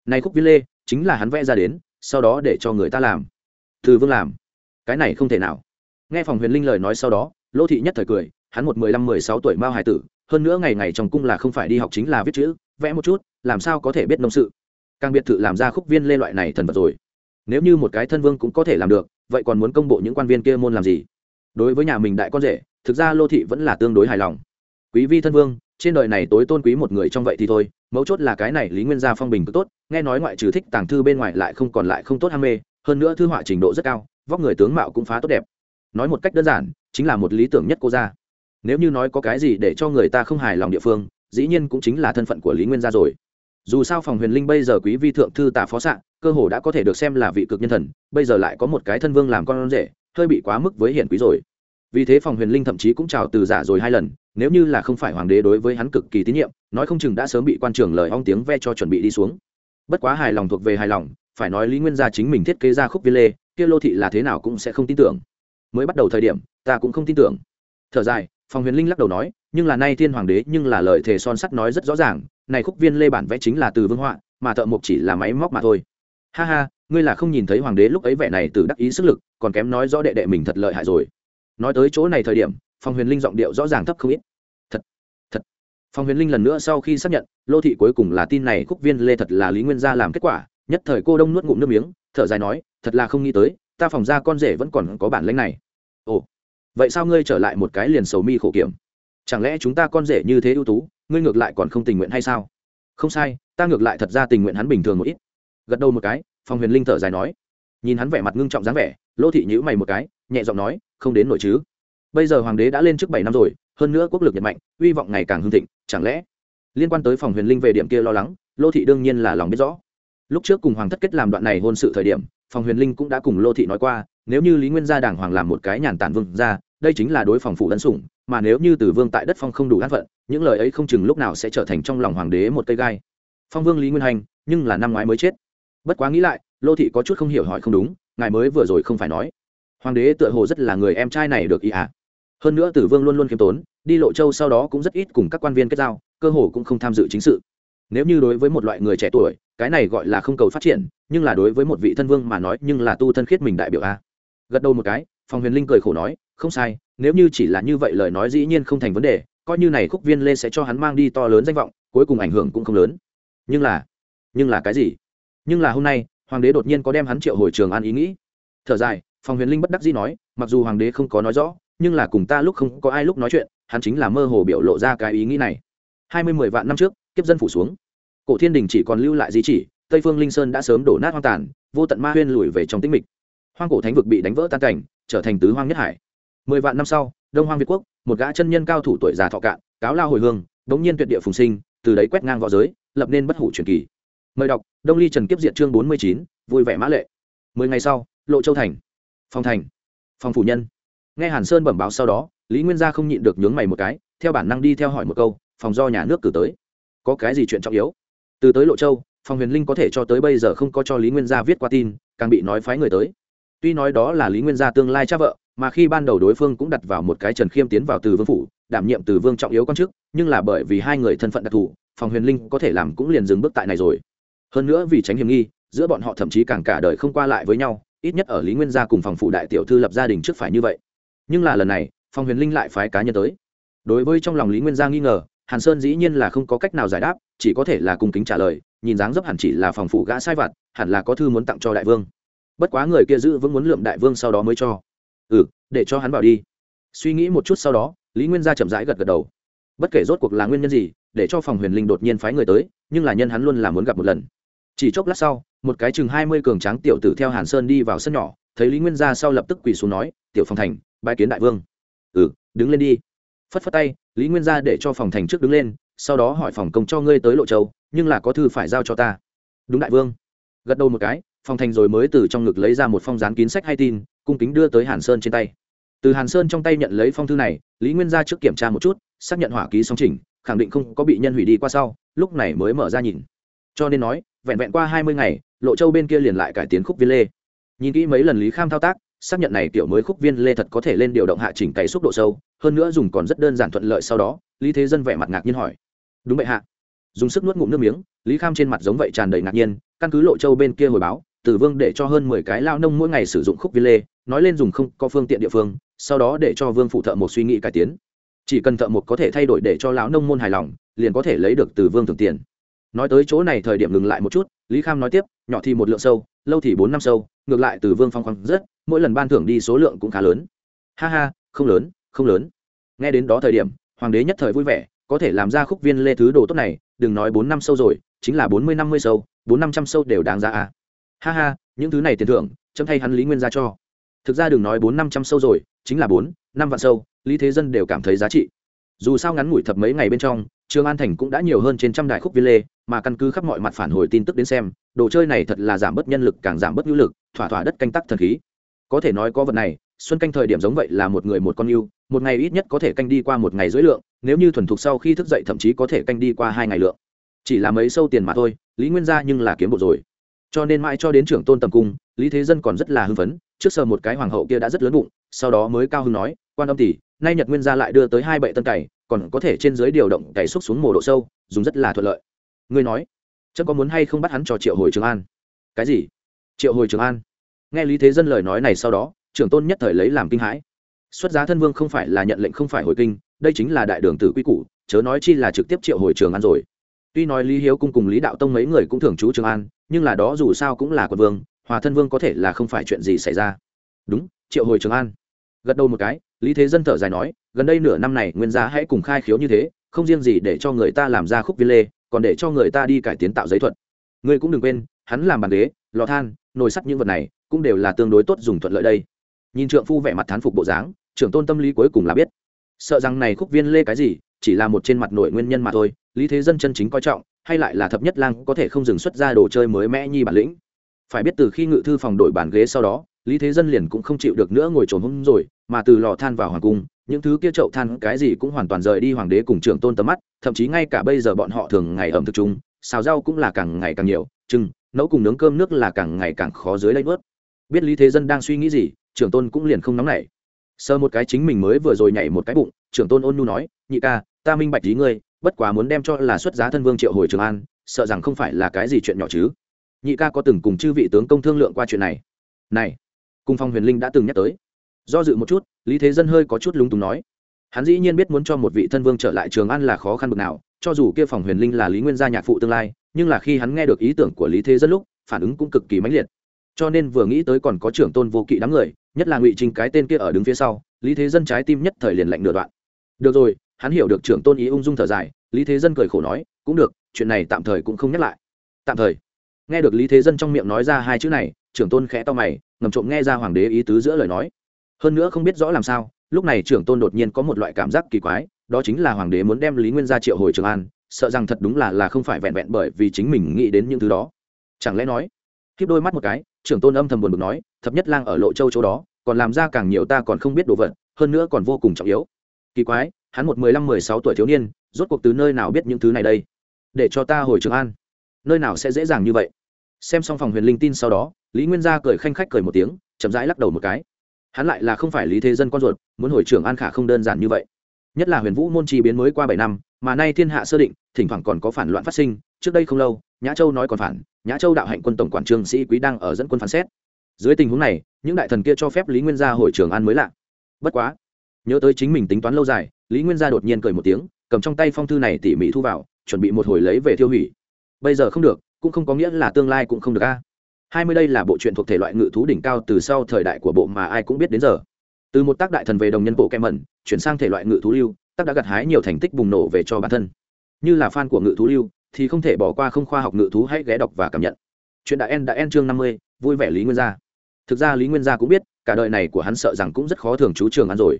Này khúc viên lê, chính là hắn vẽ ra đến sau đó để cho người ta làm. Từ vương làm. Cái này không thể nào. Nghe phòng huyền linh lời nói sau đó, lô thị nhất thời cười, hắn một mười lăm, mười sáu tuổi mao hải tử, hơn nữa ngày ngày trong cung là không phải đi học chính là viết chữ, vẽ một chút, làm sao có thể biết nông sự? Càng biệt thự làm ra khúc viên lê loại này thần vật rồi. Nếu như một cái thân vương cũng có thể làm được, vậy còn muốn công bộ những quan viên kia môn làm gì? Đối với nhà mình đại con rể, thực ra lô thị vẫn là tương đối hài lòng. Quý vi thân vương, trên đời này tối tôn quý một người trong vậy thì thôi mấu chốt là cái này lý nguyên gia phong bình cực tốt nghe nói ngoại trừ thích tàng thư bên ngoài lại không còn lại không tốt ham mê hơn nữa thư họa trình độ rất cao vóc người tướng mạo cũng phá tốt đẹp. Nói một cách đơn giản chính là một lý tưởng nhất cô gia. Nếu như nói có cái gì để cho người ta không hài lòng địa phương dĩ nhiên cũng chính là thân phận của lý nguyên gia rồi. Dù sao phòng huyền linh bây giờ quý vi thượng thư tả phó Sạn, cơ hồ đã có thể được xem là vị cực nhân thần bây giờ lại có một cái thân vương làm con rể hơi bị quá mức với hiển quý rồi. Vì thế phòng huyền linh thậm chí cũng chào từ giả rồi hai lần nếu như là không phải hoàng đế đối với hắn cực kỳ tín nhiệm, nói không chừng đã sớm bị quan trường lời ong tiếng ve cho chuẩn bị đi xuống. Bất quá hài lòng thuộc về hài lòng, phải nói lý nguyên gia chính mình thiết kế ra khúc viên lê, kia lô thị là thế nào cũng sẽ không tin tưởng. Mới bắt đầu thời điểm, ta cũng không tin tưởng. Thở dài phòng huyền linh lắc đầu nói, nhưng là nay thiên hoàng đế nhưng là lời thề son sắt nói rất rõ ràng, này khúc viên lê bản vẽ chính là từ vương họa, mà thợ mộc chỉ là máy móc mà thôi. Ha ha, ngươi là không nhìn thấy hoàng đế lúc ấy vẻ này từ đắc ý sức lực, còn kém nói rõ đệ đệ mình thật lợi hại rồi. Nói tới chỗ này thời điểm phòng huyền linh giọng điệu rõ ràng thấp không ít. Phong huyền linh lần nữa sau khi xác nhận, lô thị cuối cùng là tin này khúc viên lê thật là lý nguyên gia làm kết quả, nhất thời cô đông nuốt ngụm nước miếng, thở dài nói, thật là không nghĩ tới, ta phòng ra con rể vẫn còn có bản lãnh này. Ồ, vậy sao ngươi trở lại một cái liền sầu mi khổ kiểm? Chẳng lẽ chúng ta con rể như thế ưu tú, ngươi ngược lại còn không tình nguyện hay sao? Không sai, ta ngược lại thật ra tình nguyện hắn bình thường một ít. Gật đầu một cái, Phong huyền linh thở dài nói. Nhìn hắn vẻ mặt ngưng trọng dáng vẻ, lô thị nhữ mày một cái, nhẹ giọng nói, không đến nổi chứ. Bây giờ hoàng đế đã lên trước bảy năm rồi hơn nữa quốc lực nhật mạnh, hy vọng ngày càng hưng thịnh, chẳng lẽ? Liên quan tới phòng huyền linh về điểm kia lo lắng, lô thị đương nhiên là lòng biết rõ. Lúc trước cùng hoàng thất kết làm đoạn này hôn sự thời điểm, phòng huyền linh cũng đã cùng lô thị nói qua, nếu như lý nguyên gia đảng hoàng làm một cái nhàn tản vương ra đây chính là đối phòng phủ ân sủng, mà nếu như từ vương tại đất phong không đủ an phận, những lời ấy không chừng lúc nào sẽ trở thành trong lòng hoàng đế một cây gai. Phong vương lý nguyên hành, nhưng là năm ngoái mới chết. Bất quá nghĩ lại, lô thị có chút không hiểu hỏi không đúng, ngài mới vừa rồi không phải nói. Hoàng đế tựa hồ rất là người em trai này được ý ạ. à? Hơn nữa tử vương luôn luôn khiêm tốn, đi lộ châu sau đó cũng rất ít cùng các quan viên kết giao, cơ hồ cũng không tham dự chính sự. Nếu như đối với một loại người trẻ tuổi, cái này gọi là không cầu phát triển, nhưng là đối với một vị thân vương mà nói, nhưng là tu thân khiết mình đại biểu a. Gật đầu một cái phòng huyền linh cười khổ nói, không sai, nếu như chỉ là như vậy lời nói dĩ nhiên không thành vấn đề, coi như này khúc viên lê sẽ cho hắn mang đi to lớn danh vọng, cuối cùng ảnh hưởng cũng không lớn. Nhưng là nhưng là cái gì? Nhưng là hôm nay, hoàng đế đột nhiên có đem hắn triệu hồi trường an ý nghĩ. Thở dài phòng huyền linh bất đắc dĩ nói, mặc dù hoàng đế không có nói rõ nhưng là cùng ta lúc không có ai lúc nói chuyện, hắn chính là mơ hồ biểu lộ ra cái ý nghĩ này. Hai mươi mười vạn năm trước, kiếp dân phủ xuống. Cổ thiên đình chỉ còn lưu lại di chỉ, tây phương linh sơn đã sớm đổ nát hoang tàn, vô tận ma huyên lùi về trong tĩnh mịch. Hoang cổ thánh vực bị đánh vỡ tan cảnh, trở thành tứ hoang nhất hải. Mười vạn năm sau, đông hoang việt quốc, một gã chân nhân cao thủ tuổi già thọ cạn, cáo lao hồi hương, đống nhiên tuyệt địa phùng sinh, từ đấy quét ngang v õ giới, lập nên bất hủ truyền kỳ. Mời đọc, đông ly trần kiếp diện chương bốn mươi chín, vui vẻ mã lệ. Mười ngày sau, lộ châu thành. Phòng thành. Phòng phủ nhân nghe hàn sơn bẩm báo sau đó, lý nguyên gia không nhịn được nhướng mày một cái, theo bản năng đi theo hỏi một câu, phòng do nhà nước cử tới. Có cái gì chuyện trọng yếu? Từ tới lộ châu, phòng huyền linh có thể cho tới bây giờ không có cho lý nguyên gia viết qua tin, càng bị nói phái người tới. Tuy nói đó là lý nguyên gia tương lai cha vợ, mà khi ban đầu đối phương cũng đặt vào một cái trần khiêm tiến vào từ vương phủ, đảm nhiệm từ vương trọng yếu quan chức, nhưng là bởi vì hai người thân phận đặc thù, phòng huyền linh có thể làm cũng liền dừng bước tại này rồi. Hơn nữa vì tránh hiểm nghi, giữa bọn họ thậm chí càng cả đời không qua lại với nhau, ít nhất ở lý nguyên gia cùng phòng phủ đại tiểu thư lập gia đình trước phải như vậy nhưng là lần này, Phong huyền linh lại phái cá nhân tới. Đối với trong lòng lý nguyên gia nghi ngờ, hàn sơn dĩ nhiên là không có cách nào giải đáp, chỉ có thể là cung kính trả lời, nhìn dáng dấp hẳn chỉ là phòng phủ gã sai vặt, hẳn là có thư muốn tặng cho đại vương. Bất quá người kia giữ vững muốn lượm đại vương sau đó mới cho. Ừ để cho hắn bảo đi. Suy nghĩ một chút sau đó, lý nguyên gia chậm rãi gật gật đầu. Bất kể rốt cuộc là nguyên nhân gì, để cho phòng huyền linh đột nhiên phái người tới, nhưng là nhân hắn luôn là muốn gặp một lần. Chỉ chốc lát sau, một cái chừng hai mươi cường tráng tiểu tử theo hàn sơn đi vào sân nhỏ, thấy lý nguyên gia sau lập tức quỳ xuống nói, tiểu Phong thành bãi kiến đại vương. Ừ đứng lên đi. Phất phất tay, lý nguyên gia để cho phòng thành trước đứng lên, sau đó hỏi phòng công cho ngươi tới lộ châu, nhưng là có thư phải giao cho ta. Đúng đại vương. Gật đầu một cái, phòng thành rồi mới từ trong ngực lấy ra một phong dán kín sách hay tin, cung kính đưa tới hàn sơn trên tay. Từ hàn sơn trong tay nhận lấy phong thư này, lý nguyên gia trước kiểm tra một chút, xác nhận hỏa ký song trình khẳng định không có bị nhân hủy đi qua sau, lúc này mới mở ra nhìn. Cho nên nói, vẹn vẹn qua hai mươi ngày, lộ châu bên kia liền lại cải tiến khúc viên lê. Nhìn kỹ mấy lần lý kham thao tác xác nhận này Tiểu mới khúc viên lê thật có thể lên điều động hạ chỉnh cày xúc độ sâu, hơn nữa dùng còn rất đơn giản thuận lợi sau đó, lý thế dân vẻ mặt ngạc nhiên hỏi. Đúng vậy hạ. Dùng sức nuốt ngụm nước miếng, lý kham trên mặt giống vậy tràn đầy ngạc nhiên, căn cứ lộ châu bên kia hồi báo, tử vương để cho hơn mười cái lao nông mỗi ngày sử dụng khúc viên lê, nói lên dùng không có phương tiện địa phương, sau đó để cho vương phụ thợ một suy nghĩ cải tiến. Chỉ cần thợ một có thể thay đổi để cho lão nông môn hài lòng, liền có thể lấy được từ vương thường tiền. Nói tới chỗ này thời điểm ngừng lại một chút, lý kham nói tiếp, nhỏ thì một lượng sâu lâu thì bốn năm sâu, ngược lại từ vương phong khoáng rất, mỗi lần ban thưởng đi số lượng cũng khá lớn. Ha ha, không lớn không lớn. Nghe đến đó thời điểm, hoàng đế nhất thời vui vẻ, có thể làm ra khúc viên lê thứ đồ tốt này, đừng nói bốn năm sâu rồi, chính là bốn mươi năm mươi sâu, bốn năm trăm sâu đều đáng giá à. ha ha, những thứ này tiền thưởng, chấm thay hắn lý nguyên ra cho. Thực ra đừng nói bốn năm trăm sâu rồi, chính là bốn, năm vạn sâu, lý thế dân đều cảm thấy giá trị dù sao ngắn ngủi thập mấy ngày bên trong trường an thành cũng đã nhiều hơn trên trăm đại khúc viên lê mà căn cứ khắp mọi mặt phản hồi tin tức đến xem, đồ chơi này thật là giảm bớt nhân lực càng giảm bớt hữu lực, thỏa thỏa đất canh tắc thần khí. Có thể nói có vật này, xuân canh thời điểm giống vậy là một người một con yêu, một ngày ít nhất có thể canh đi qua một ngày dưới lượng, nếu như thuần thục sau khi thức dậy thậm chí có thể canh đi qua hai ngày lượng. Chỉ là mấy sâu tiền mà thôi, lý nguyên gia nhưng là kiếm bộ rồi. Cho nên mãi cho đến trưởng tôn tầm cung, lý thế dân còn rất là hưng phấn, trước sờ một cái hoàng hậu kia đã rất lớn bụng, sau đó mới cao hưng nói quan âm tỷ nay nhật nguyên gia lại đưa tới hai bệ tân cày, còn có thể trên dưới điều động cày xúc xuống mồ độ sâu, dùng rất là thuận lợi. Ngươi nói, chấm có muốn hay không bắt hắn cho triệu hồi trường an? Cái gì? Triệu hồi trường an? Nghe lý thế dân lời nói này sau đó, trưởng tôn nhất thời lấy làm kinh hãi. Xuất giá thân vương không phải là nhận lệnh không phải hồi kinh, đây chính là đại đường tử quy củ, chớ nói chi là trực tiếp triệu hồi trường an rồi. Tuy nói lý hiếu cung cùng lý đạo tông mấy người cũng thường trú trường an, nhưng là đó dù sao cũng là quân vương, hòa thân vương có thể là không phải chuyện gì xảy ra. Đúng, triệu hồi trường an gật đầu một cái, lý thế dân thở dài nói, gần đây nửa năm này nguyên giá hãy cùng khai khiếu như thế, không riêng gì để cho người ta làm ra khúc viên lê, còn để cho người ta đi cải tiến tạo giấy thuật. Ngươi cũng đừng quên, hắn làm bàn ghế, lò than, nồi sắt những vật này, cũng đều là tương đối tốt dùng thuận lợi đây. Nhìn trượng phu vẻ mặt thán phục bộ dáng, trưởng tôn tâm lý cuối cùng là biết. Sợ rằng này khúc viên lê cái gì, chỉ là một trên mặt nội nguyên nhân mà thôi, lý thế dân chân chính coi trọng, hay lại là thập nhất lang có thể không dừng xuất ra đồ chơi mới mẽ nhi bản lĩnh. Phải biết từ khi ngự thư phòng đổi bàn ghế sau đó lý thế dân liền cũng không chịu được nữa ngồi trồn hôm rồi, mà từ lò than vào hoàng cung, những thứ kia chậu than cái gì cũng hoàn toàn rời đi hoàng đế cùng trưởng tôn tầm mắt, thậm chí ngay cả bây giờ bọn họ thường ngày ẩm thực chung, xào rau cũng là càng ngày càng nhiều chừng nấu cùng nướng cơm nước là càng ngày càng khó dưới lấy bớt. Biết lý thế dân đang suy nghĩ gì, trưởng tôn cũng liền không nóng nảy. Sơ một cái chính mình mới vừa rồi nhảy một cái bụng, trưởng tôn ôn nhu nói, nhị ca, ta minh bạch ý ngươi, bất quá muốn đem cho là xuất giá thân vương triệu hồi trường an, sợ rằng không phải là cái gì chuyện nhỏ chứ. Nhị ca có từng cùng chư vị tướng công thương lượng qua chuyện này. Này cung phong huyền linh đã từng nhắc tới. Do dự một chút, lý thế dân hơi có chút lúng túng nói. Hắn dĩ nhiên biết muốn cho một vị thân vương trở lại trường an là khó khăn bực nào, cho dù kia phòng huyền linh là lý nguyên gia nhạc phụ tương lai, nhưng là khi hắn nghe được ý tưởng của lý thế dân lúc, phản ứng cũng cực kỳ mãnh liệt. Cho nên vừa nghĩ tới còn có trưởng tôn vô kỵ đám người, nhất là ngụy trình cái tên kia ở đứng phía sau, lý thế dân trái tim nhất thời liền lạnh nửa đoạn. Được rồi, hắn hiểu được trưởng tôn ý ung dung thở dài, lý thế dân cười khổ nói, cũng được, chuyện này tạm thời cũng không nhắc lại. Tạm thời. Nghe được lý thế dân trong miệng nói ra hai chữ này trưởng tôn khẽ to mày, ngầm trộm nghe ra hoàng đế ý tứ giữa lời nói. Hơn nữa không biết rõ làm sao, lúc này trưởng tôn đột nhiên có một loại cảm giác kỳ quái, đó chính là hoàng đế muốn đem lý nguyên ra triệu hồi trường an, sợ rằng thật đúng là là không phải vẹn vẹn bởi vì chính mình nghĩ đến những thứ đó. Chẳng lẽ nói, khiếp đôi mắt một cái, trưởng tôn âm thầm buồn bực nói, thập nhất lang ở lộ châu chỗ đó, còn làm ra càng nhiều ta còn không biết đồ vật, hơn nữa còn vô cùng trọng yếu. Kỳ quái, hắn một mười lăm, mười sáu tuổi thiếu niên, rốt cuộc từ nơi nào biết những thứ này đây? Để cho ta hồi trường an. Nơi nào sẽ dễ dàng như vậy? Xem xong phòng huyền linh tin sau đó lý nguyên gia cười khanh khách cười một tiếng, chậm rãi lắc đầu một cái. Hắn lại là không phải lý thế dân con ruột, muốn hồi trưởng an khả không đơn giản như vậy. Nhất là huyền vũ môn chi biến mới qua bảy năm, mà nay thiên hạ sơ định, thỉnh thoảng còn có phản loạn phát sinh, trước đây không lâu, nhã châu nói còn phản, nhã châu đạo hạnh quân tổng quản trương sĩ quý đang ở dẫn quân phán xét. Dưới tình huống này, những đại thần kia cho phép lý nguyên gia hồi trường an mới lạ. Bất quá, nhớ tới chính mình tính toán lâu dài, lý nguyên gia đột nhiên cười một tiếng, cầm trong tay phong thư này tỉ mỉ thu vào, chuẩn bị một hồi lấy về tiêu hủy. Bây giờ không được, cũng không có nghĩa là tương lai cũng không được a hai mươi đây là bộ truyện thuộc thể loại ngự thú đỉnh cao từ sau thời đại của bộ mà ai cũng biết đến giờ. Từ một tác đại thần về đồng nhân bộ kem mẩn, chuyển sang thể loại ngự thú lưu, tác đã gặt hái nhiều thành tích bùng nổ về cho bản thân. Như là fan của ngự thú lưu, thì không thể bỏ qua không khoa học ngự thú hãy ghé đọc và cảm nhận. Chuyện đại en đã en chương năm mươi, vui vẻ lý nguyên gia. Thực ra lý nguyên gia cũng biết, cả đời này của hắn sợ rằng cũng rất khó thường chú trường ăn rồi.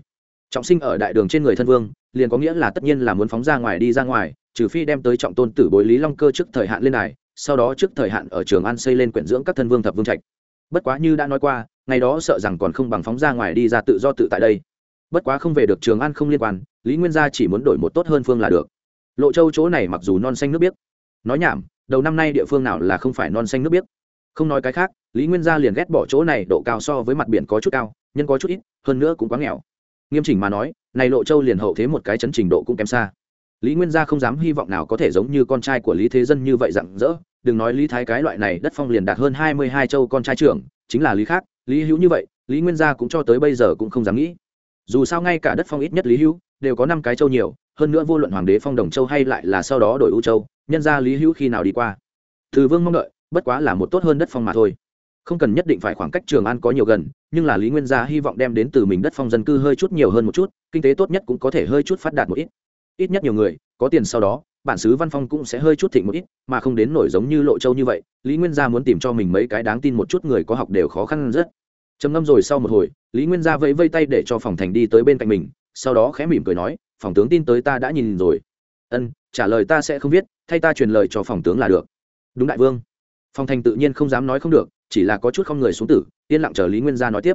Trọng sinh ở đại đường trên người thân vương, liền có nghĩa là tất nhiên là muốn phóng ra ngoài đi ra ngoài, trừ phi đem tới trọng tôn tử bối lý long cơ trước thời hạn lên này sau đó trước thời hạn ở trường an xây lên quyển dưỡng các thân vương thập vương trạch. Bất quá như đã nói qua, ngày đó sợ rằng còn không bằng phóng ra ngoài đi ra tự do tự tại đây. Bất quá không về được trường an không liên quan, lý nguyên gia chỉ muốn đổi một tốt hơn phương là được. Lộ châu chỗ này mặc dù non xanh nước biếc. Nói nhảm, đầu năm nay địa phương nào là không phải non xanh nước biếc. Không nói cái khác, lý nguyên gia liền ghét bỏ chỗ này độ cao so với mặt biển có chút cao, nhân có chút ít, hơn nữa cũng quá nghèo. Nghiêm chỉnh mà nói, này lộ châu liền hậu thế một cái chấn trình độ cũng kém xa. Lý nguyên gia không dám hy vọng nào có thể giống như con trai của lý thế dân như vậy rặng rỡ đừng nói lý thái cái loại này, đất phong liền đạt hơn hai mươi hai châu con trai trưởng, chính là lý khác, lý hữu như vậy, lý nguyên gia cũng cho tới bây giờ cũng không dám nghĩ. Dù sao ngay cả đất phong ít nhất lý hữu, đều có năm cái châu nhiều, hơn nữa vô luận hoàng đế phong đồng châu hay lại là sau đó đổi ưu châu, nhân ra lý hữu khi nào đi qua. Từ vương mong đợi, bất quá là một tốt hơn đất phong mà thôi. Không cần nhất định phải khoảng cách trường an có nhiều gần, nhưng là lý nguyên gia hy vọng đem đến từ mình đất phong dân cư hơi chút nhiều hơn một chút, kinh tế tốt nhất cũng có thể hơi chút phát đạt một ít. Ít nhất nhiều người, có tiền sau đó bản xứ văn phong cũng sẽ hơi chút thịnh một ít, mà không đến nổi giống như lộ châu như vậy, lý nguyên gia muốn tìm cho mình mấy cái đáng tin một chút người có học đều khó khăn rất. Trầm ngâm rồi sau một hồi, lý nguyên gia vẫy vây tay để cho phòng thành đi tới bên cạnh mình, sau đó khẽ mỉm cười nói, phòng tướng tin tới ta đã nhìn rồi. Ân, trả lời ta sẽ không viết, thay ta truyền lời cho phòng tướng là được. Đúng đại vương. Phòng thành tự nhiên không dám nói không được, chỉ là có chút không người xuống tử, yên lặng chờ lý nguyên gia nói tiếp.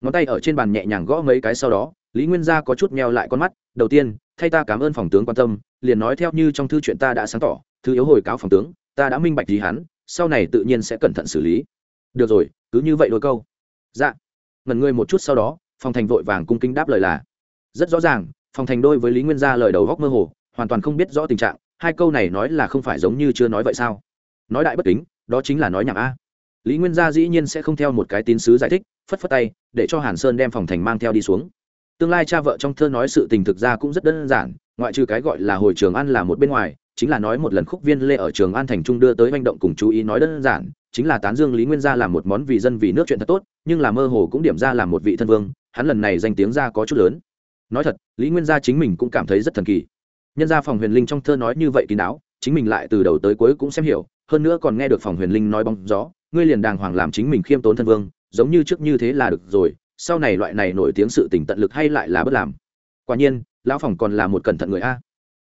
Ngón tay ở trên bàn nhẹ nhàng gõ mấy cái sau đó, lý nguyên gia có chút meo lại con mắt, đầu tiên thay ta cảm ơn phòng tướng quan tâm, liền nói theo như trong thư chuyện ta đã sáng tỏ thư yếu hồi cáo phòng tướng, ta đã minh bạch gì hắn, sau này tự nhiên sẽ cẩn thận xử lý. Được rồi, cứ như vậy đôi câu. Dạ. Ngần ngươi một chút sau đó, phòng thành vội vàng cung kính đáp lời là, rất rõ ràng, phòng thành đôi với lý nguyên gia lời đầu góc mơ hồ, hoàn toàn không biết rõ tình trạng, hai câu này nói là không phải giống như chưa nói vậy sao? Nói đại bất kính, đó chính là nói nhảm a. Lý nguyên gia dĩ nhiên sẽ không theo một cái tín sứ giải thích, phất phất tay, để cho hàn sơn đem phòng thành mang theo đi xuống tương lai cha vợ trong thơ nói sự tình thực ra cũng rất đơn giản, ngoại trừ cái gọi là hồi trường an là một bên ngoài, chính là nói một lần khúc viên lê ở trường an thành trung đưa tới manh động cùng chú ý nói đơn giản, chính là tán dương lý nguyên gia làm một món vì dân vì nước chuyện thật tốt, nhưng là mơ hồ cũng điểm ra làm một vị thân vương, hắn lần này danh tiếng ra có chút lớn. Nói thật, lý nguyên gia chính mình cũng cảm thấy rất thần kỳ. Nhân gia phòng huyền linh trong thơ nói như vậy kín đáo, chính mình lại từ đầu tới cuối cũng xem hiểu, hơn nữa còn nghe được phòng huyền linh nói bóng gió, ngươi liền đàng hoàng làm chính mình khiêm tốn thân vương, giống như trước như thế là được rồi sau này loại này nổi tiếng sự tình tận lực hay lại là bất làm. Quả nhiên, lão phòng còn là một cẩn thận người a.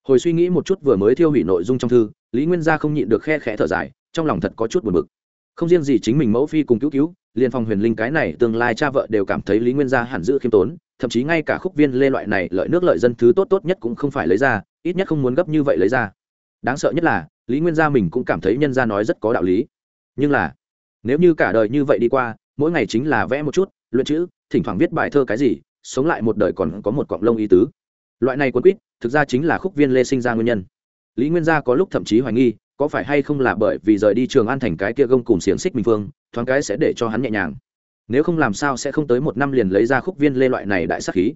Hồi suy nghĩ một chút vừa mới thiêu hủy nội dung trong thư, lý nguyên gia không nhịn được khe khẽ thở dài, trong lòng thật có chút buồn bực. Không riêng gì chính mình mẫu phi cùng cứu cứu, liền phòng huyền linh cái này tương lai cha vợ đều cảm thấy lý nguyên gia hẳn giữ khiêm tốn, thậm chí ngay cả khúc viên lê loại này lợi nước lợi dân thứ tốt tốt nhất cũng không phải lấy ra, ít nhất không muốn gấp như vậy lấy ra. Đáng sợ nhất là, lý nguyên gia mình cũng cảm thấy nhân gia nói rất có đạo lý. Nhưng là, nếu như cả đời như vậy đi qua, mỗi ngày chính là vẽ một chút, luyện chữ thỉnh thoảng viết bài thơ cái gì, sống lại một đời còn có một cọng lông ý tứ. Loại này quân quýt, thực ra chính là khúc viên lê sinh ra nguyên nhân. Lý nguyên gia có lúc thậm chí hoài nghi, có phải hay không là bởi vì rời đi trường an thành cái kia gông cùng xiềng xích minh phương thoáng cái sẽ để cho hắn nhẹ nhàng. Nếu không làm sao sẽ không tới một năm liền lấy ra khúc viên lê loại này đại sắc khí.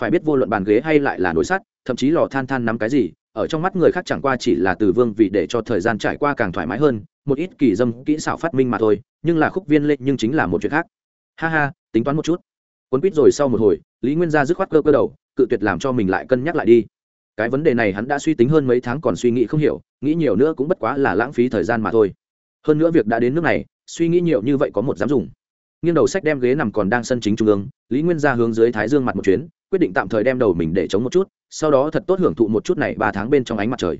Phải biết vô luận bàn ghế hay lại là nồi sắt, thậm chí lò than than nắm cái gì, ở trong mắt người khác chẳng qua chỉ là từ vương vì để cho thời gian trải qua càng thoải mái hơn, một ít kỳ dâm kỹ xảo phát minh mà thôi, nhưng là khúc viên lê nhưng chính là một chuyện khác. Ha ha, tính toán một chút quấn quýt rồi sau một hồi, lý nguyên gia dứt khoát cơ cơ đầu, cự tuyệt làm cho mình lại cân nhắc lại đi. Cái vấn đề này hắn đã suy tính hơn mấy tháng còn suy nghĩ không hiểu, nghĩ nhiều nữa cũng bất quá là lãng phí thời gian mà thôi. Hơn nữa việc đã đến nước này, suy nghĩ nhiều như vậy có một dám dùng. Nghiêng đầu sách đem ghế nằm còn đang sân chính trung ương, lý nguyên ra hướng dưới thái dương mặt một chuyến, quyết định tạm thời đem đầu mình để chống một chút, sau đó thật tốt hưởng thụ một chút này ba tháng bên trong ánh mặt trời.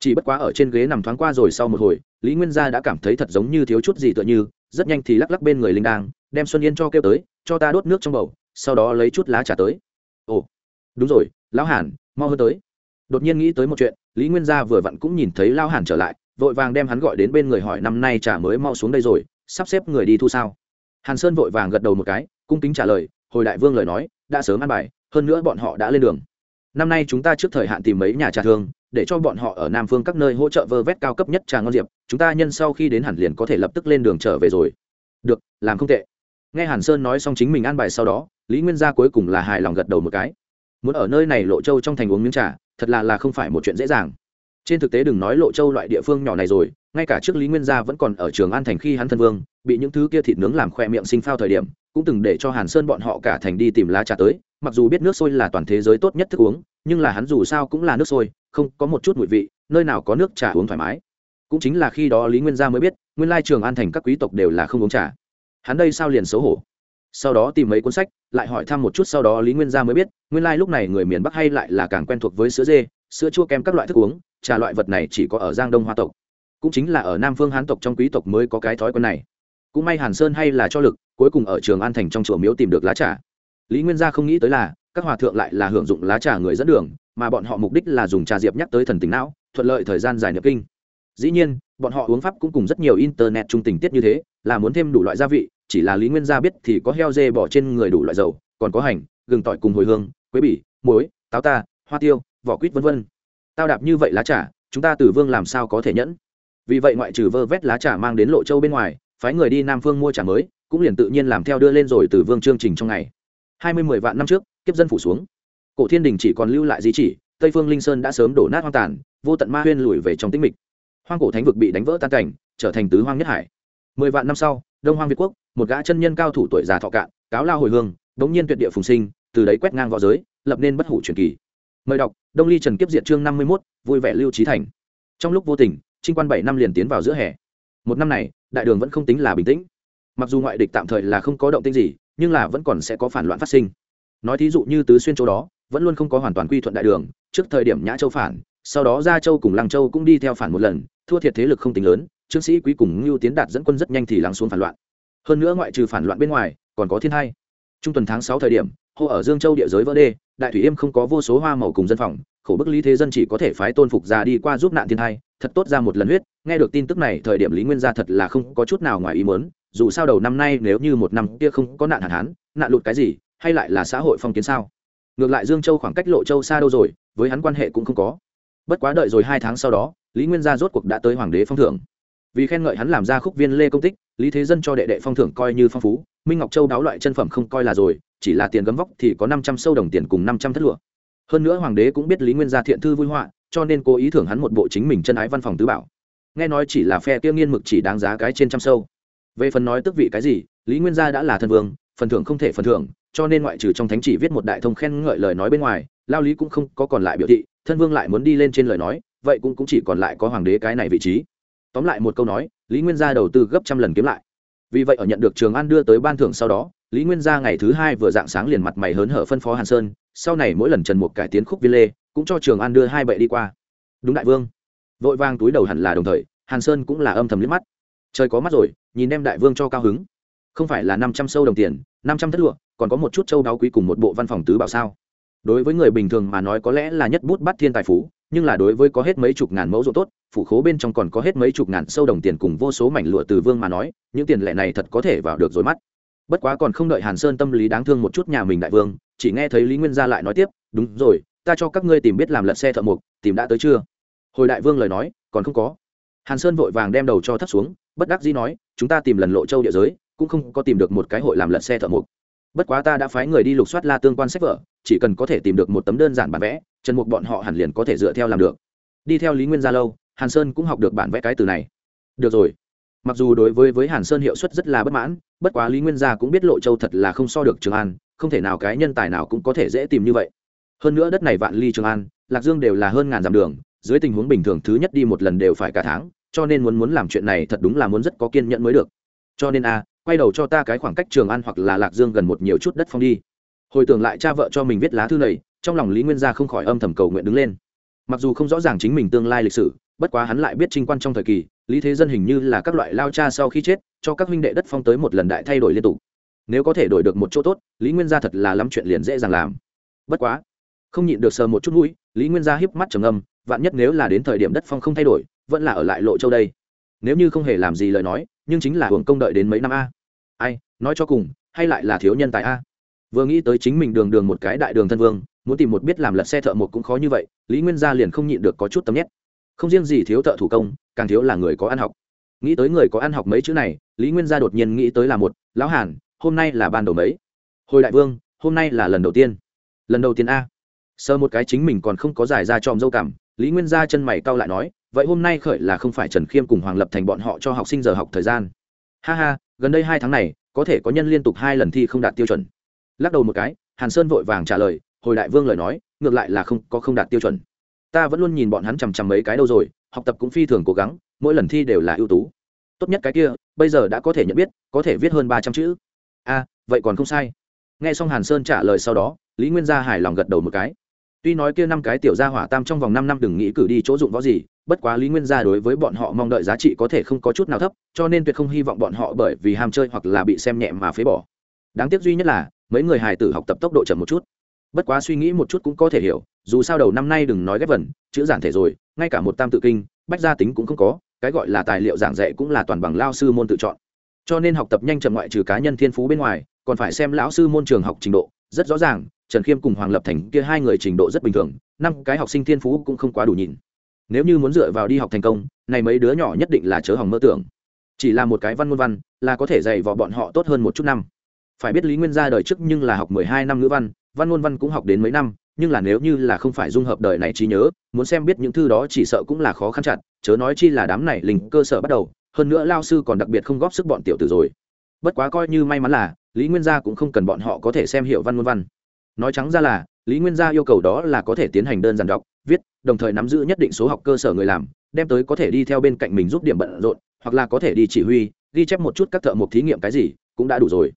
Chỉ bất quá ở trên ghế nằm thoáng qua rồi sau một hồi, lý nguyên gia đã cảm thấy thật giống như thiếu chút gì tựa như, rất nhanh thì lắc lắc bên người linh đang đem xuân yên cho kêu tới cho ta đốt nước trong bầu, sau đó lấy chút lá trà tới. Ồ, đúng rồi, lão hàn, mau hơn tới. Đột nhiên nghĩ tới một chuyện, lý nguyên gia vừa vặn cũng nhìn thấy lao hàn trở lại, vội vàng đem hắn gọi đến bên người hỏi năm nay trà mới mau xuống đây rồi, sắp xếp người đi thu sao. Hàn sơn vội vàng gật đầu một cái, cung kính trả lời, hồi đại vương lời nói, đã sớm ăn bài, hơn nữa bọn họ đã lên đường. Năm nay chúng ta trước thời hạn tìm mấy nhà trà thương, để cho bọn họ ở nam phương các nơi hỗ trợ vơ vét cao cấp nhất trà ngon diệp, chúng ta nhân sau khi đến hẳn liền có thể lập tức lên đường trở về rồi. Được, làm không tệ nghe hàn sơn nói xong chính mình an bài sau đó, lý nguyên gia cuối cùng là hài lòng gật đầu một cái. Muốn ở nơi này lộ châu trong thành uống miếng trà, thật là là không phải một chuyện dễ dàng. Trên thực tế đừng nói lộ châu loại địa phương nhỏ này rồi, ngay cả trước lý nguyên gia vẫn còn ở trường an thành khi hắn thân vương, bị những thứ kia thịt nướng làm khoe miệng sinh phao thời điểm, cũng từng để cho hàn sơn bọn họ cả thành đi tìm lá trà tới, mặc dù biết nước sôi là toàn thế giới tốt nhất thức uống, nhưng là hắn dù sao cũng là nước sôi, không có một chút mùi vị, nơi nào có nước trà uống thoải mái. Cũng chính là khi đó lý nguyên gia mới biết, nguyên lai trường an thành các quý tộc đều là không uống trà hắn đây sao liền xấu hổ? Sau đó tìm mấy cuốn sách, lại hỏi thăm một chút, sau đó lý nguyên gia mới biết, nguyên lai、like、lúc này người miền bắc hay lại là càng quen thuộc với sữa dê, sữa chua kem các loại thức uống, trà loại vật này chỉ có ở giang đông hoa tộc. Cũng chính là ở nam phương hán tộc trong quý tộc mới có cái thói quen này. Cũng may hàn sơn hay là cho lực, cuối cùng ở trường an thành trong chùa miếu tìm được lá trà. Lý nguyên gia không nghĩ tới là, các hòa thượng lại là hưởng dụng lá trà người dẫn đường, mà bọn họ mục đích là dùng trà diệp nhắc tới thần tính não, thuận lợi thời gian dài nhập kinh. Dĩ nhiên, bọn họ uống pháp cũng cùng rất nhiều internet trung tình tiết như thế, là muốn thêm đủ loại gia vị chỉ là lý nguyên gia biết thì có heo dê bỏ trên người đủ loại dầu, còn có hành, gừng tỏi cùng hồi hương, quế bỉ, muối, táo ta, hoa tiêu, vỏ quýt vân vân. Tao đạp như vậy lá trà, chúng ta từ vương làm sao có thể nhẫn? Vì vậy ngoại trừ vơ vét lá trà mang đến lộ châu bên ngoài, phái người đi nam phương mua trà mới, cũng liền tự nhiên làm theo đưa lên rồi từ vương chương trình trong ngày. Hai mươi mười vạn năm trước, kiếp dân phủ xuống. Cổ thiên đình chỉ còn lưu lại di chỉ, tây phương linh sơn đã sớm đổ nát hoang tàn, vô tận ma huyên lùi về trong tĩnh mịch. Hoang cổ thánh vực bị đánh vỡ tan cảnh, trở thành tứ hoang nhất hải. Mười vạn năm sau đông hoang việt quốc, một gã chân nhân cao thủ tuổi già thọ cạn, cáo lao hồi hương, đống nhiên tuyệt địa phùng sinh, từ đấy quét ngang v õ giới, lập nên bất hủ truyền kỳ. Mời đọc, đông ly trần kiếp diệt chương năm mươi mốt, vui vẻ lưu trí thành. Trong lúc vô tình, trinh quan bảy năm liền tiến vào giữa hè. Một năm này, đại đường vẫn không tính là bình tĩnh. Mặc dù ngoại địch tạm thời là không có động tĩnh gì, nhưng là vẫn còn sẽ có phản loạn phát sinh. Nói thí dụ như tứ xuyên châu đó, vẫn luôn không có hoàn toàn quy thuận đại đường, trước thời điểm nhã châu phản, sau đó gia châu cùng lăng châu cũng đi theo phản một lần, thua thiệt thế lực không tính lớn trương sĩ quý cùng ngưu tiến đạt dẫn quân rất nhanh thì lắng xuống phản loạn. Hơn nữa ngoại trừ phản loạn bên ngoài, còn có thiên hai. Trung tuần tháng sáu thời điểm, hô ở dương châu địa giới vỡ đê, đại thủy yêm không có vô số hoa màu cùng dân phòng, khổ bức lý thế dân chỉ có thể phái tôn phục ra đi qua giúp nạn thiên hai, thật tốt ra một lần huyết. Nghe được tin tức này, thời điểm lý nguyên gia thật là không có chút nào ngoài ý muốn, dù sao đầu năm nay nếu như một năm kia không có nạn hạn hán, nạn lụt cái gì, hay lại là xã hội phong kiến sao? Ngược lại dương châu khoảng cách lộ châu xa đâu rồi, với hắn quan hệ cũng không có. Bất quá đợi rồi hai tháng sau đó, lý nguyên gia rốt cuộc đã tới hoàng đế phong thưởng vì khen ngợi hắn làm ra khúc viên lê công tích lý thế dân cho đệ đệ phong thưởng coi như phong phú minh ngọc châu đáo loại chân phẩm không coi là rồi chỉ là tiền gấm vóc thì có năm trăm sâu đồng tiền cùng năm trăm thất lụa. Hơn nữa hoàng đế cũng biết lý nguyên gia thiện thư vui họa cho nên cố ý thưởng hắn một bộ chính mình chân ái văn phòng tứ bảo. Nghe nói chỉ là phe tiêu nghiên mực chỉ đáng giá cái trên trăm sâu. Về phần nói tức vị cái gì lý nguyên gia đã là thân vương phần thưởng không thể phần thưởng cho nên ngoại trừ trong thánh chỉ viết một đại thông khen ngợi lời nói bên ngoài lao lý cũng không có còn lại biểu thị thân vương lại muốn đi lên trên lời nói vậy cũng, cũng chỉ còn lại có hoàng đế cái này vị trí tóm lại một câu nói, lý nguyên gia đầu tư gấp trăm lần kiếm lại. Vì vậy ở nhận được trường an đưa tới ban thưởng sau đó, lý nguyên gia ngày thứ hai vừa dạng sáng liền mặt mày hớn hở phân phó hàn sơn, sau này mỗi lần trần mục cải tiến khúc viên lê cũng cho trường an đưa hai bệ đi qua. Đúng đại vương. Vội vang túi đầu hẳn là đồng thời, hàn sơn cũng là âm thầm liếc mắt. Trời có mắt rồi, nhìn đem đại vương cho cao hứng. Không phải là năm trăm sâu đồng tiền, năm trăm thất lụa, còn có một chút châu đáo quý cùng một bộ văn phòng tứ bảo sao? Đối với người bình thường mà nói có lẽ là nhất bút bắt thiên tài phú nhưng là đối với có hết mấy chục ngàn mẫu ruộng tốt, phủ khố bên trong còn có hết mấy chục ngàn sâu đồng tiền cùng vô số mảnh lụa từ vương mà nói, những tiền lệ này thật có thể vào được rồi mắt. Bất quá còn không đợi hàn sơn tâm lý đáng thương một chút nhà mình đại vương, chỉ nghe thấy lý nguyên gia lại nói tiếp, đúng rồi, ta cho các ngươi tìm biết làm lật xe thợ mộc, tìm đã tới chưa? Hồi đại vương lời nói, còn không có. Hàn sơn vội vàng đem đầu cho thấp xuống, bất đắc dĩ nói, chúng ta tìm lần lộ châu địa giới, cũng không có tìm được một cái hội làm lật xe thợ mộc. Bất quá ta đã phái người đi lục soát la tương quan sách vở, chỉ cần có thể tìm được một tấm đơn giản bản vẽ trần mục bọn họ hẳn liền có thể dựa theo làm được. Đi theo lý nguyên gia lâu, hàn sơn cũng học được bản vẽ cái từ này. Được rồi. Mặc dù đối với với hàn sơn hiệu suất rất là bất mãn, bất quá lý nguyên gia cũng biết lộ châu thật là không so được trường an, không thể nào cái nhân tài nào cũng có thể dễ tìm như vậy. Hơn nữa đất này vạn ly trường an, lạc dương đều là hơn ngàn dặm đường, dưới tình huống bình thường thứ nhất đi một lần đều phải cả tháng, cho nên muốn muốn làm chuyện này thật đúng là muốn rất có kiên nhẫn mới được. Cho nên a, quay đầu cho ta cái khoảng cách trường an hoặc là lạc dương gần một nhiều chút đất phong đi. Hồi tưởng lại cha vợ cho mình viết lá thư này trong lòng lý nguyên gia không khỏi âm thầm cầu nguyện đứng lên mặc dù không rõ ràng chính mình tương lai lịch sử bất quá hắn lại biết trinh quan trong thời kỳ lý thế dân hình như là các loại lao cha sau khi chết cho các huynh đệ đất phong tới một lần đại thay đổi liên tục nếu có thể đổi được một chỗ tốt lý nguyên gia thật là lắm chuyện liền dễ dàng làm bất quá không nhịn được sờ một chút mũi, lý nguyên gia hiếp mắt trầm âm vạn nhất nếu là đến thời điểm đất phong không thay đổi, vẫn là ở lại lộ châu đây. Nếu như không hề làm gì lời nói, nhưng chính là hưởng công đợi đến mấy năm a. Ai, nói cho cùng, hay lại là thiếu nhân tài a. Vừa nghĩ tới chính mình đường đường một cái đại đường thân vương muốn tìm một biết làm lật xe thợ một cũng khó như vậy, lý nguyên gia liền không nhịn được có chút tấm nhét. Không riêng gì thiếu thợ thủ công, càng thiếu là người có ăn học. Nghĩ tới người có ăn học mấy chữ này, lý nguyên gia đột nhiên nghĩ tới là một, lão hàn, hôm nay là ban đầu mấy? Hồi đại vương, hôm nay là lần đầu tiên. Lần đầu tiên a? Sơ một cái chính mình còn không có giải ra tròm dâu cảm, lý nguyên gia chân mày cau lại nói, vậy hôm nay khởi là không phải trần khiêm cùng hoàng lập thành bọn họ cho học sinh giờ học thời gian? Ha ha, gần đây hai tháng này, có thể có nhân liên tục hai lần thi không đạt tiêu chuẩn. Lắc đầu một cái, hàn sơn vội vàng trả lời hồi đại vương lời nói, ngược lại là không, có không đạt tiêu chuẩn. Ta vẫn luôn nhìn bọn hắn chằm chằm mấy cái đâu rồi, học tập cũng phi thường cố gắng, mỗi lần thi đều là ưu tú. Tốt nhất cái kia, bây giờ đã có thể nhận biết, có thể viết hơn ba trăm chữ. A, vậy còn không sai. Nghe xong hàn sơn trả lời sau đó, lý nguyên gia hài lòng gật đầu một cái. Tuy nói kia năm cái tiểu gia hỏa tam trong vòng năm năm đừng nghĩ cử đi chỗ dụng võ gì, bất quá lý nguyên gia đối với bọn họ mong đợi giá trị có thể không có chút nào thấp, cho nên tuyệt không hy vọng bọn họ bởi vì ham chơi hoặc là bị xem nhẹ mà phế bỏ. Đáng tiếc duy nhất là, mấy người hài tử học tập tốc độ chậm một chút bất quá suy nghĩ một chút cũng có thể hiểu, dù sao đầu năm nay đừng nói ghép vần, chữ giản thể rồi, ngay cả một tam tự kinh, bách gia tính cũng không có, cái gọi là tài liệu giảng dạy cũng là toàn bằng lao sư môn tự chọn. Cho nên học tập nhanh chậm ngoại trừ cá nhân thiên phú bên ngoài, còn phải xem lão sư môn trường học trình độ, rất rõ ràng, trần khiêm cùng hoàng lập thành kia hai người trình độ rất bình thường, năm cái học sinh thiên phú cũng không quá đủ nhìn. Nếu như muốn dựa vào đi học thành công, này mấy đứa nhỏ nhất định là chớ hỏng mơ tưởng. Chỉ là một cái văn môn văn, là có thể dạy vào bọn họ tốt hơn một chút năm. Phải biết lý nguyên ra đời trước nhưng là học mười hai năm ngữ văn văn ngôn văn cũng học đến mấy năm, nhưng là nếu như là không phải dung hợp đời này trí nhớ, muốn xem biết những thư đó chỉ sợ cũng là khó khăn chặt, chớ nói chi là đám này lình cơ sở bắt đầu, hơn nữa lao sư còn đặc biệt không góp sức bọn tiểu tử rồi. Bất quá coi như may mắn là, lý nguyên gia cũng không cần bọn họ có thể xem hiệu văn ngôn văn. Nói trắng ra là, lý nguyên gia yêu cầu đó là có thể tiến hành đơn giản đọc, viết, đồng thời nắm giữ nhất định số học cơ sở người làm, đem tới có thể đi theo bên cạnh mình giúp điểm bận rộn, hoặc là có thể đi chỉ huy, ghi chép một chút các thợ mộc thí nghiệm cái gì, cũng đã đủ rồi.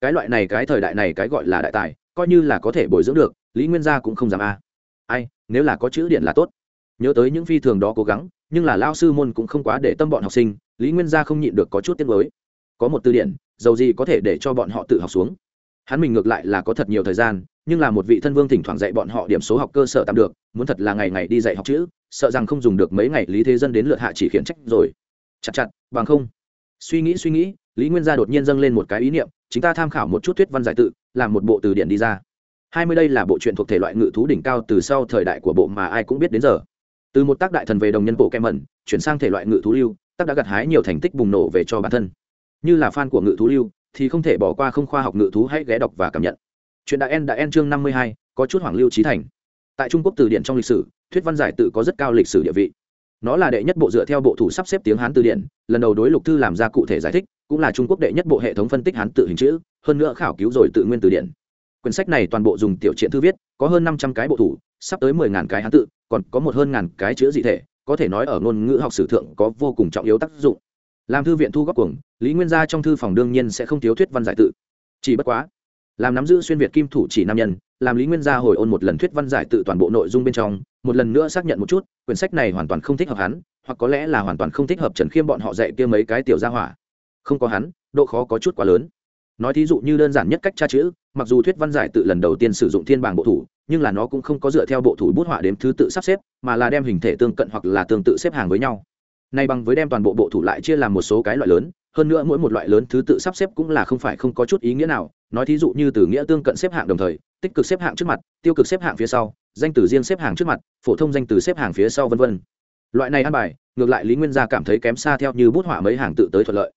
Cái loại này, cái thời đại này cái gọi là đại tài coi như là có thể bồi dưỡng được, lý nguyên gia cũng không dám a. Ai, nếu là có chữ điện là tốt. Nhớ tới những phi thường đó cố gắng, nhưng là lao sư môn cũng không quá để tâm bọn học sinh, lý nguyên gia không nhịn được có chút tiết mới có một từ điển dầu gì có thể để cho bọn họ tự học xuống. Hắn mình ngược lại là có thật nhiều thời gian, nhưng là một vị thân vương thỉnh thoảng dạy bọn họ điểm số học cơ sở tạm được, muốn thật là ngày ngày đi dạy học chữ, sợ rằng không dùng được mấy ngày lý thế dân đến lượt hạ chỉ khiển trách rồi. Chặt chặt, bằng không. Suy nghĩ suy nghĩ, lý nguyên gia đột nhiên dâng lên một cái ý niệm, chúng ta tham khảo một chút thuyết văn giải tự làm một bộ từ điển đi ra. Hai mươi đây là bộ truyện thuộc thể loại ngự thú đỉnh cao từ sau thời đại của bộ mà ai cũng biết đến giờ. Từ một tác đại thần về đồng nhân bộ kem mẩn chuyển sang thể loại ngự thú lưu, tác đã gặt hái nhiều thành tích bùng nổ về cho bản thân. Như là fan của ngự thú lưu, thì không thể bỏ qua không khoa học ngự thú hãy ghé đọc và cảm nhận. Chuyện đã en đã en chương năm mươi hai, có chút hoàng lưu trí thành. Tại trung quốc từ điển trong lịch sử, thuyết văn giải tự có rất cao lịch sử địa vị. Nó là đệ nhất bộ dựa theo bộ thủ sắp xếp tiếng hán từ điển, lần đầu đối lục thư làm ra cụ thể giải thích cũng là trung quốc đệ nhất bộ hệ thống phân tích hán tự hình chữ, hơn nữa khảo cứu rồi tự nguyên từ điển. Quyển sách này toàn bộ dùng tiểu truyện thư viết, có hơn năm trăm cái bộ thủ, sắp tới mười ngàn cái hán tự, còn có một hơn ngàn cái chữ dị thể, có thể nói ở ngôn ngữ học sử thượng có vô cùng trọng yếu tác dụng. Làm thư viện thu góp cuồng, lý nguyên gia trong thư phòng đương nhiên sẽ không thiếu thuyết văn giải tự. Chỉ bất quá, làm nắm giữ xuyên việt kim thủ chỉ nam nhân, làm lý nguyên gia hồi ôn một lần thuyết văn giải tự toàn bộ nội dung bên trong, một lần nữa xác nhận một chút, quyển sách này hoàn toàn không thích hợp hắn, hoặc có lẽ là hoàn toàn không thích hợp trần khiêm bọn họ dạy kia mấy cái tiểu gia hỏa không có hắn, độ khó có chút quá lớn. Nói thí dụ như đơn giản nhất cách tra chữ, mặc dù thuyết văn giải tự lần đầu tiên sử dụng thiên bảng bộ thủ, nhưng là nó cũng không có dựa theo bộ thủ bút họa đếm thứ tự sắp xếp, mà là đem hình thể tương cận hoặc là tương tự xếp hàng với nhau. Nay bằng với đem toàn bộ bộ thủ lại chia làm một số cái loại lớn, hơn nữa mỗi một loại lớn thứ tự sắp xếp cũng là không phải không có chút ý nghĩa nào. Nói thí dụ như từ nghĩa tương cận xếp hạng đồng thời, tích cực xếp hạng trước mặt, tiêu cực xếp hạng phía sau, danh từ riêng xếp hàng trước mặt, phổ thông danh từ xếp hàng phía sau vân vân. Loại này ăn bài, ngược lại lý nguyên gia cảm thấy kém xa theo như bút họa mấy hàng tự tới thuận lợi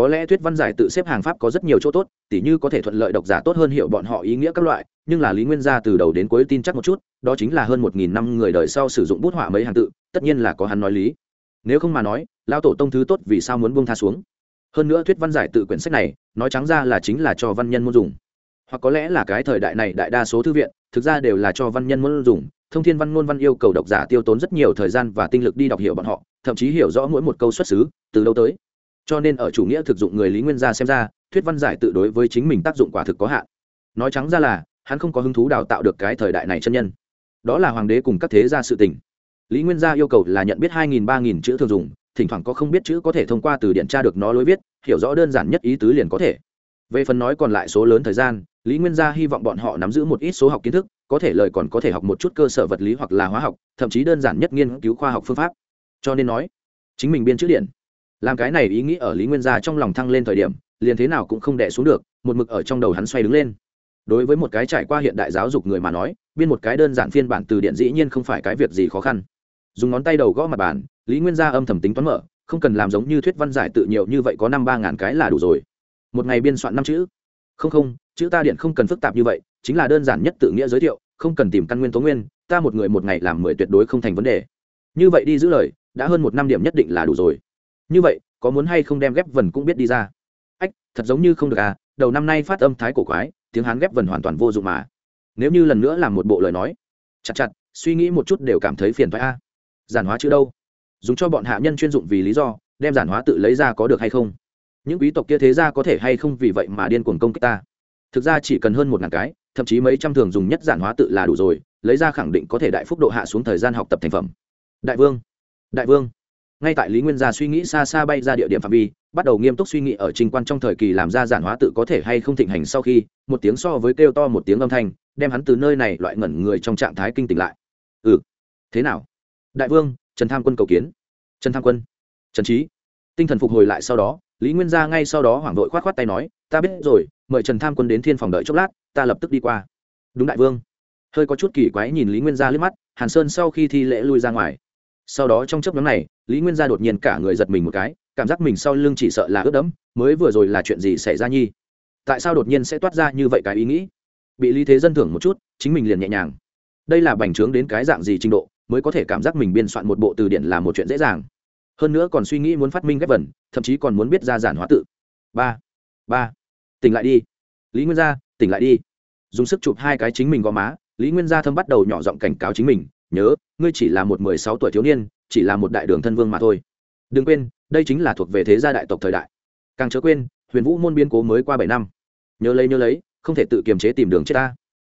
có lẽ thuyết văn giải tự xếp hàng pháp có rất nhiều chỗ tốt, tỉ như có thể thuận lợi độc giả tốt hơn hiểu bọn họ ý nghĩa các loại, nhưng là lý nguyên gia từ đầu đến cuối tin chắc một chút, đó chính là hơn một nghìn năm người đời sau sử dụng bút họa mấy hàng tự, tất nhiên là có hắn nói lý. Nếu không mà nói lao tổ tông thứ tốt vì sao muốn buông tha xuống? Hơn nữa thuyết văn giải tự quyển sách này, nói trắng ra là chính là cho văn nhân muốn dùng. Hoặc có lẽ là cái thời đại này đại đa số thư viện, thực ra đều là cho văn nhân muốn dùng, thông thiên văn ngôn văn yêu cầu độc giả tiêu tốn rất nhiều thời gian và tinh lực đi đọc hiểu bọn họ, thậm chí hiểu rõ mỗi một câu xuất xứ, từ đâu tới cho nên ở chủ nghĩa thực dụng người lý nguyên gia xem ra, thuyết văn giải tự đối với chính mình tác dụng quả thực có hạn. Nói trắng ra là, hắn không có hứng thú đào tạo được cái thời đại này chân nhân. Đó là hoàng đế cùng các thế gia sự tình. Lý nguyên gia yêu cầu là nhận biết hai nghìn, ba nghìn chữ thường dùng, thỉnh thoảng có không biết chữ có thể thông qua từ điện tra được nó lối viết, hiểu rõ đơn giản nhất ý tứ liền có thể. Về phần nói còn lại số lớn thời gian, lý nguyên gia hy vọng bọn họ nắm giữ một ít số học kiến thức, có thể lời còn có thể học một chút cơ sở vật lý hoặc là hóa học, thậm chí đơn giản nhất nghiên cứu khoa học phương pháp. Cho nên nói, chính mình biên chữ điện làm cái này ý nghĩ ở lý nguyên gia trong lòng thăng lên thời điểm, liền thế nào cũng không đẻ xuống được, một mực ở trong đầu hắn xoay đứng lên. Đối với một cái trải qua hiện đại giáo dục người mà nói, biên một cái đơn giản phiên bản từ điện dĩ nhiên không phải cái việc gì khó khăn. Dùng ngón tay đầu gõ mặt bàn, lý nguyên gia âm thầm tính toán mở, không cần làm giống như thuyết văn giải tự nhiều như vậy có năm ba ngàn cái là đủ rồi. Một ngày biên soạn năm chữ. Không không, chữ ta điện không cần phức tạp như vậy, chính là đơn giản nhất tự nghĩa giới thiệu, không cần tìm căn nguyên tố nguyên, ta một người một ngày làm mười tuyệt đối không thành vấn đề. Như vậy đi giữ lời, đã hơn một năm điểm nhất định là đủ rồi như vậy, có muốn hay không đem ghép vần cũng biết đi ra? Ách, thật giống như không được à đầu năm nay phát âm thái cổ quái, tiếng hán ghép vần hoàn toàn vô dụng mà. Nếu như lần nữa làm một bộ lời nói, chặt chặt, suy nghĩ một chút đều cảm thấy phiền thoái a. Giản hóa chữ đâu? Dùng cho bọn hạ nhân chuyên dụng vì lý do, đem giản hóa tự lấy ra có được hay không? Những quý tộc kia thế ra có thể hay không vì vậy mà điên cuồng công kích ta? Thực ra chỉ cần hơn một ngàn cái, thậm chí mấy trăm thường dùng nhất giản hóa tự là đủ rồi, lấy ra khẳng định có thể đại phúc độ hạ xuống thời gian học tập thành phẩm. Đại vương! Đại vương! Ngay tại lý nguyên gia suy nghĩ xa xa bay ra địa điểm phạm vi, bắt đầu nghiêm túc suy nghĩ ở trình quan trong thời kỳ làm ra giản hóa tự có thể hay không thịnh hành sau khi, một tiếng so với kêu to một tiếng âm thanh, đem hắn từ nơi này loại ngẩn người trong trạng thái kinh tỉnh lại. Ừ thế nào? Đại vương, trần tham quân cầu kiến. Trần tham quân. Trần trí tinh thần phục hồi lại sau đó, lý nguyên gia ngay sau đó hoảng đội k h o á t k h o á t tay nói, ta biết rồi, mời trần tham quân đến thiên phòng đợi chốc lát, ta lập tức đi qua. Đúng đại vương. Hơi có chút kỳ quái nhìn lý nguyên gia liếc mắt, hàn sơn sau khi thi lễ lui ra ngoài. Sau đó trong chấp nhóm này lý nguyên gia đột nhiên cả người giật mình một cái, cảm giác mình sau lưng chỉ sợ là ướt đẫm, mới vừa rồi là chuyện gì xảy ra nhi? Tại sao đột nhiên sẽ toát ra như vậy cái ý nghĩ? Bị lý thế dân thưởng một chút, chính mình liền nhẹ nhàng. Đây là bành trướng đến cái dạng gì trình độ, mới có thể cảm giác mình biên soạn một bộ từ điển là một chuyện dễ dàng. Hơn nữa còn suy nghĩ muốn phát minh ghép vần, thậm chí còn muốn biết ra giản hóa tự. Ba ba, tỉnh lại đi. Lý nguyên gia, tỉnh lại đi. Dùng sức chụp hai cái chính mình gò má, lý nguyên gia thâm bắt đầu nhỏ giọng cảnh cáo chính mình, nhớ, ngươi chỉ là một mười sáu tuổi thiếu niên chỉ là một đại đường thân vương mà thôi. Đừng quên, đây chính là thuộc về thế gia đại tộc thời đại. Càng chớ quên, huyền vũ môn biên cố mới qua bảy năm. Nhớ lấy nhớ lấy, không thể tự kiềm chế tìm đường chết ta.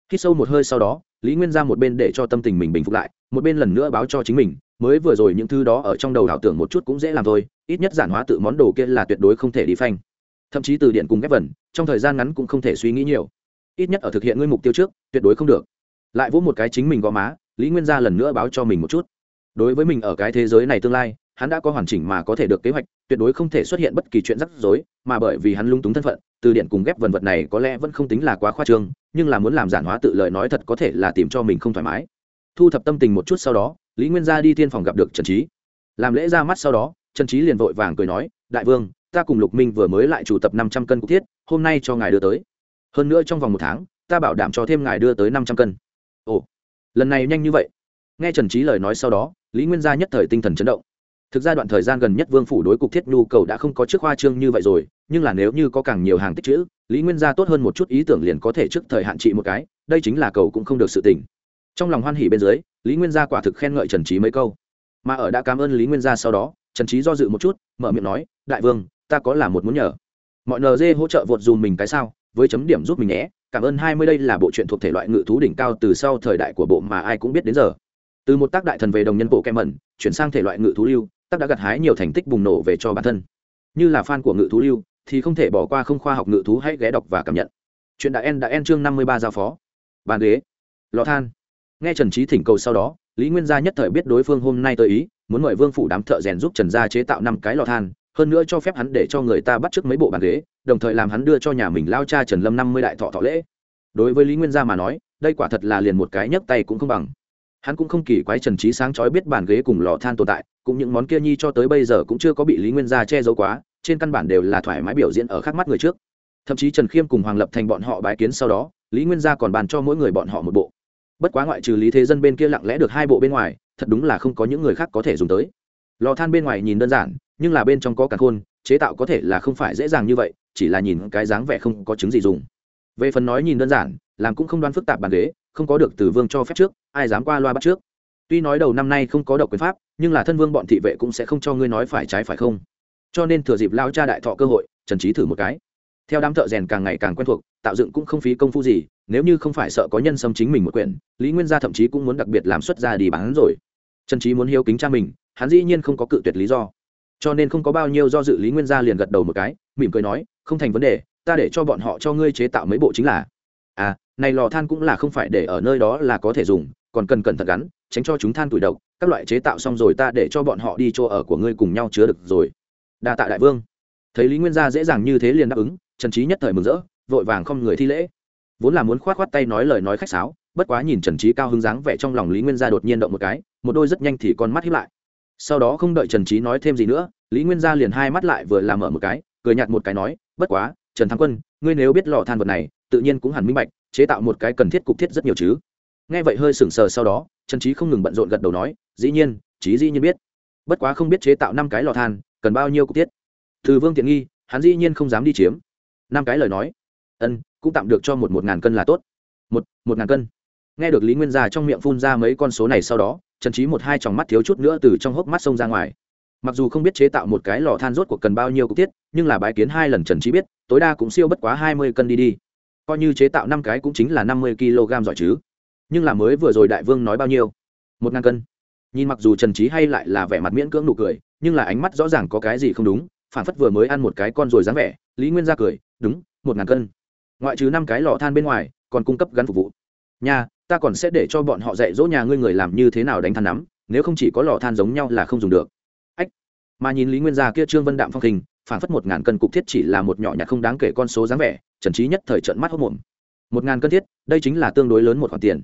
Khi sâu một hơi sau đó, lý nguyên ra một bên để cho tâm tình mình bình phục lại, một bên lần nữa báo cho chính mình, mới vừa rồi những thứ đó ở trong đầu ảo tưởng một chút cũng dễ làm thôi, ít nhất giản hóa tự món đồ kia là tuyệt đối không thể đi phanh. Thậm chí từ điện cùng ghép vần, trong thời gian ngắn cũng không thể suy nghĩ nhiều. Ít nhất ở thực hiện ngươi mục tiêu trước, tuyệt đối không được. Lại vỗ một cái chính mình gõ má, lý nguyên gia lần nữa báo cho mình một chút đối với mình ở cái thế giới này tương lai, hắn đã có hoàn chỉnh mà có thể được kế hoạch, tuyệt đối không thể xuất hiện bất kỳ chuyện rắc rối, mà bởi vì hắn lung túng thân phận, từ điện cùng ghép vần vật này có lẽ vẫn không tính là quá khoa trương, nhưng là muốn làm giản hóa tự lời nói thật có thể là tìm cho mình không thoải mái. Thu thập tâm tình một chút sau đó, lý nguyên gia đi tiên phòng gặp được trần trí làm lễ ra mắt sau đó, trần trí liền vội vàng cười nói, đại vương, ta cùng lục minh vừa mới lại chủ tập năm trăm cân cục thiết, hôm nay cho ngài đưa tới. Hơn nữa trong vòng một tháng, ta bảo đảm cho thêm ngài đưa tới năm trăm cân. Ồ, lần này nhanh như vậy nghe trần trí lời nói sau đó, lý nguyên gia nhất thời tinh thần chấn động. Thực ra đoạn thời gian gần nhất vương phủ đối cục thiết nhu cầu đã không có trước hoa trương như vậy rồi, nhưng là nếu như có càng nhiều hàng tích chữ, lý nguyên gia tốt hơn một chút ý tưởng liền có thể trước thời hạn trị một cái, đây chính là cầu cũng không được sự tỉnh trong lòng hoan hỉ bên dưới, lý nguyên gia quả thực khen ngợi trần trí mấy câu. Mà ở đã cảm ơn lý nguyên gia sau đó, trần trí do dự một chút, mở miệng nói, đại vương, ta có là một muốn nhờ. Mọi nd hỗ trợ vượt dùm mình cái sao, với chấm điểm giúp mình nhé, cảm ơn hai mươi đây là bộ truyện thuộc thể loại ngự thú đỉnh cao từ sau thời đại của bộ mà ai cũng biết đến giờ từ một tác đại thần về đồng nhân bộ kem mẩn, chuyển sang thể loại ngự thú lưu, tác đã gặt hái nhiều thành tích bùng nổ về cho bản thân. Như là fan của ngự thú lưu, thì không thể bỏ qua không khoa học ngự thú hãy ghé đọc và cảm nhận. Chuyện đã en đã en chương năm mươi ba giao phó. Bàn ghế. Lò than. Nghe trần trí thỉnh cầu sau đó, lý nguyên gia nhất thời biết đối phương hôm nay tới ý, muốn mời vương phủ đám thợ rèn giúp trần gia chế tạo năm cái lò than, hơn nữa cho phép hắn để cho người ta bắt t mấy bộ bàn ghế, đồng thời làm hắn đưa cho nhà mình lao cha trần lâm năm mươi đại thọ thọ lễ. Đối với lý nguyên gia mà nói, đây quả thật là liền một cái nhấc tay cũng không bằng hắn cũng không kỳ quái trần trí sáng chói biết bàn ghế cùng lò than tồn tại, cũng những món kia nhi cho tới bây giờ cũng chưa có bị lý nguyên gia che giấu quá, trên căn bản đều là thoải mái biểu diễn ở khắc mắt người trước. Thậm chí trần khiêm cùng hoàng lập thành bọn họ bái kiến sau đó, lý nguyên gia còn bàn cho mỗi người bọn họ một bộ. Bất quá ngoại trừ lý thế dân bên kia lặng lẽ được hai bộ bên ngoài, thật đúng là không có những người khác có thể dùng tới. Lò than bên ngoài nhìn đơn giản, nhưng là bên trong có cả khôn, chế tạo có thể là không phải dễ dàng như vậy, chỉ là nhìn cái dáng vẻ không có chứng gì dùng. Về phần nói nhìn đơn giản, làm cũng không đoán phức tạp bàn ghế, không có được từ vương cho phép trước ai dám qua loa bắt trước. Tuy nói đầu năm nay không có độc quyền pháp, nhưng là thân vương bọn thị vệ cũng sẽ không cho ngươi nói phải trái phải không. Cho nên thừa dịp lao cha đại thọ cơ hội, trần trí thử một cái. Theo đám thợ rèn càng ngày càng quen thuộc, tạo dựng cũng không phí công phu gì, nếu như không phải sợ có nhân xâm chính mình một quyển lý nguyên gia thậm chí cũng muốn đặc biệt làm xuất ra đi bán rồi. Trần trí muốn hiếu kính cha mình, hắn dĩ nhiên không có cự tuyệt lý do. Cho nên không có bao nhiêu do dự lý nguyên gia liền gật đầu một cái, mỉm cười nói, không thành vấn đề, ta để cho bọn họ cho ngươi chế tạo mấy bộ chính là. À này lò than cũng là không phải để ở nơi đó là có thể dùng còn cần cẩn thận gắn, tránh cho chúng than tuổi độc, các loại chế tạo xong rồi ta để cho bọn họ đi chỗ ở của ngươi cùng nhau chứa được rồi. Đa tạ đại vương. Thấy lý nguyên gia dễ dàng như thế liền đáp ứng, trần trí nhất thời mừng rỡ, vội vàng không người thi lễ. Vốn là muốn khoát khoát tay nói lời nói khách sáo, bất quá nhìn trần trí cao hứng dáng vẻ trong lòng lý nguyên gia đột nhiên động một cái, một đôi rất nhanh thì con mắt hiếp lại. Sau đó không đợi trần trí nói thêm gì nữa, lý nguyên gia liền hai mắt lại vừa làm mở một cái, cười nhạt một cái nói, bất quá, trần thắng quân, ngươi nếu biết lò than vật này, tự nhiên cũng hẳn minh bạch, chế tạo một cái cần thiết cục thiết rất nhiều chứ nghe vậy hơi sững sờ sau đó, trần trí không ngừng bận rộn gật đầu nói, dĩ nhiên trí dĩ nhiên biết. Bất quá không biết chế tạo năm cái lò than, cần bao nhiêu cục tiết. từ vương tiện nghi, hắn dĩ nhiên không dám đi chiếm. Năm cái lời nói. Ân, cũng tạm được cho một một ngàn cân là tốt. Một một ngàn cân. Nghe được lý nguyên già trong miệng phun ra mấy con số này sau đó, trần trí một hai tròng mắt thiếu chút nữa từ trong hốc mắt sông ra ngoài. Mặc dù không biết chế tạo một cái lò than rốt cuộc cần bao nhiêu cục tiết, nhưng là bái kiến hai lần trần trí biết, tối đa cũng siêu bất quá hai mươi cân đi đi. Coi như chế tạo năm cái cũng chính là năm mươi kg giỏi chứ nhưng là mới vừa rồi đại vương nói bao nhiêu? Một ngàn cân. Nhìn mặc dù trần trí hay lại là vẻ mặt miễn cưỡng nụ cười, nhưng là ánh mắt rõ ràng có cái gì không đúng, phản phất vừa mới ăn một cái con rồi dáng vẻ, lý nguyên ra cười, đúng, một ngàn cân. Ngoại trừ năm cái lò than bên ngoài, còn cung cấp gắn phục vụ. Nhà ta còn sẽ để cho bọn họ dạy dỗ nhà ngươi người làm như thế nào đánh than nắm, nếu không chỉ có lò than giống nhau là không dùng được. Ách, mà nhìn lý nguyên gia kia trương vân đạm phong hình, phản phất một ngàn cân cục thiết chỉ là một nhỏ nhặt không đáng kể con số dáng vẻ, trần trí nhất thời trận mắt hốc mồm một ngàn cân thiết, đây chính là tương đối lớn một khoản tiền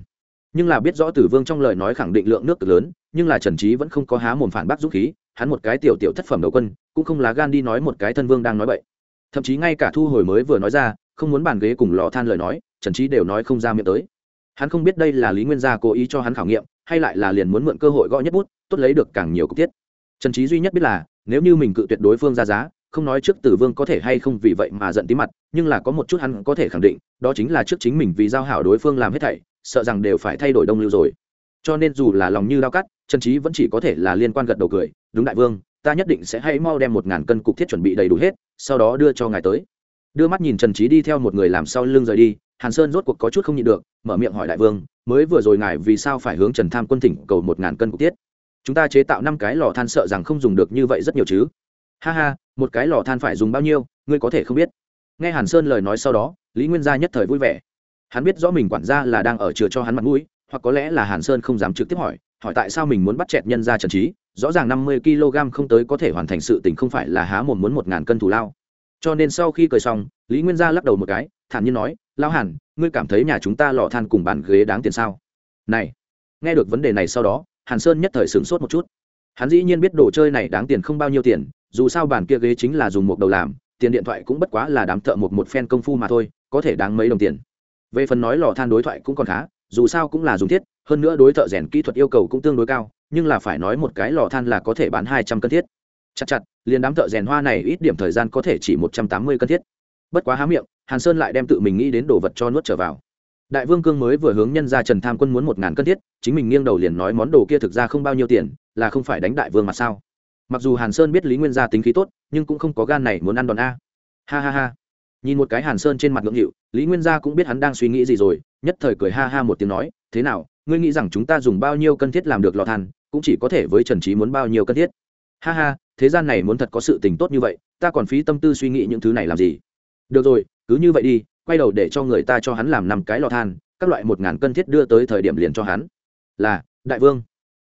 nhưng là biết rõ tử vương trong lời nói khẳng định lượng nước cực lớn, nhưng là trần trí vẫn không có há mồm phản bác dũng khí, hắn một cái tiểu tiểu thất phẩm đầu quân, cũng không lá gan đi nói một cái thân vương đang nói bậy. Thậm chí ngay cả thu hồi mới vừa nói ra, không muốn bàn ghế cùng lò than lời nói, trần trí đều nói không ra miệng tới. Hắn không biết đây là lý nguyên gia cố ý cho hắn khảo nghiệm, hay lại là liền muốn mượn cơ hội gõ nhất bút, tốt lấy được càng nhiều cục tiết. Trần trí duy nhất biết là, nếu như mình cự tuyệt đối phương ra giá không nói trước tử vương có thể hay không vì vậy mà giận tí mặt, nhưng là có một chút hắn có thể khẳng định, đó chính là trước chính mình vì giao hảo đối phương làm hết thảy, sợ rằng đều phải thay đổi đông lưu rồi. Cho nên dù là lòng như lao cắt, trần trí vẫn chỉ có thể là liên quan gật đầu cười, đúng đại vương, ta nhất định sẽ hãy mau đem một ngàn cân cục thiết chuẩn bị đầy đủ hết, sau đó đưa cho ngài tới. Đưa mắt nhìn trần trí đi theo một người làm sau lưng rời đi, hàn sơn rốt cuộc có chút không nhịn được, mở miệng hỏi đại vương, mới vừa rồi ngài vì sao phải hướng trần tham quân thỉnh cầu một ngàn cân cục tiết chúng ta chế tạo năm cái lò than sợ rằng không dùng được như vậy rất nhiều chứ. Ha ha một cái lò than phải dùng bao nhiêu, ngươi có thể không biết. Nghe hàn sơn lời nói sau đó, lý nguyên gia nhất thời vui vẻ. Hắn biết rõ mình quản gia là đang ở chừa cho hắn mặt mũi, hoặc có lẽ là hàn sơn không dám trực tiếp hỏi hỏi tại sao mình muốn bắt chẹt nhân ra trần trí, rõ ràng năm mươi kg không tới có thể hoàn thành sự tình không phải là há mồm muốn một ngàn cân thù lao. Cho nên sau khi cười xong, lý nguyên gia lắc đầu một cái, thản nhiên nói lao hàn, ngươi cảm thấy nhà chúng ta lò than cùng bàn ghế đáng tiền sao? Này. Nghe được vấn đề này sau đó, hàn sơn nhất thời sửng sốt một chút. Hắn dĩ nhiên biết đồ chơi này đáng tiền không bao nhiêu tiền dù sao bàn kia ghế chính là dùng một đầu làm, tiền điện thoại cũng bất quá là đám thợ một một phen công phu mà thôi, có thể đáng mấy đồng tiền. Về phần nói lò than đối thoại cũng còn khá, dù sao cũng là dùng thiết, hơn nữa đối thợ rèn kỹ thuật yêu cầu cũng tương đối cao, nhưng là phải nói một cái lò than là có thể bán hai trăm cân thiết. Chặt chặt, liền đám thợ rèn hoa này ít điểm thời gian có thể chỉ một trăm tám mươi cân thiết. Bất quá há miệng, hàn sơn lại đem tự mình nghĩ đến đồ vật cho nuốt trở vào. Đại vương cương mới vừa hướng nhân ra trần tham quân muốn một ngàn cân thiết, chính mình nghiêng đầu liền nói món đồ kia thực ra không bao nhiêu tiền, là không phải đánh đại vương mà sao? Mặc dù hàn sơn biết lý nguyên gia tính khí tốt, nhưng cũng không có gan này muốn ăn đòn a. Ha ha ha. Nhìn một cái hàn sơn trên mặt ngưỡng hiệu lý nguyên gia cũng biết hắn đang suy nghĩ gì rồi, nhất thời cười ha ha một tiếng nói, thế nào, ngươi nghĩ rằng chúng ta dùng bao nhiêu cân thiết làm được lò than, cũng chỉ có thể với trần trí muốn bao nhiêu cân thiết? Ha ha, thế gian này muốn thật có sự tình tốt như vậy, ta còn phí tâm tư suy nghĩ những thứ này làm gì? Được rồi, cứ như vậy đi, quay đầu để cho người ta cho hắn làm năm cái lò than, các loại một ngàn cân thiết đưa tới thời điểm liền cho hắn. Là, đại vương.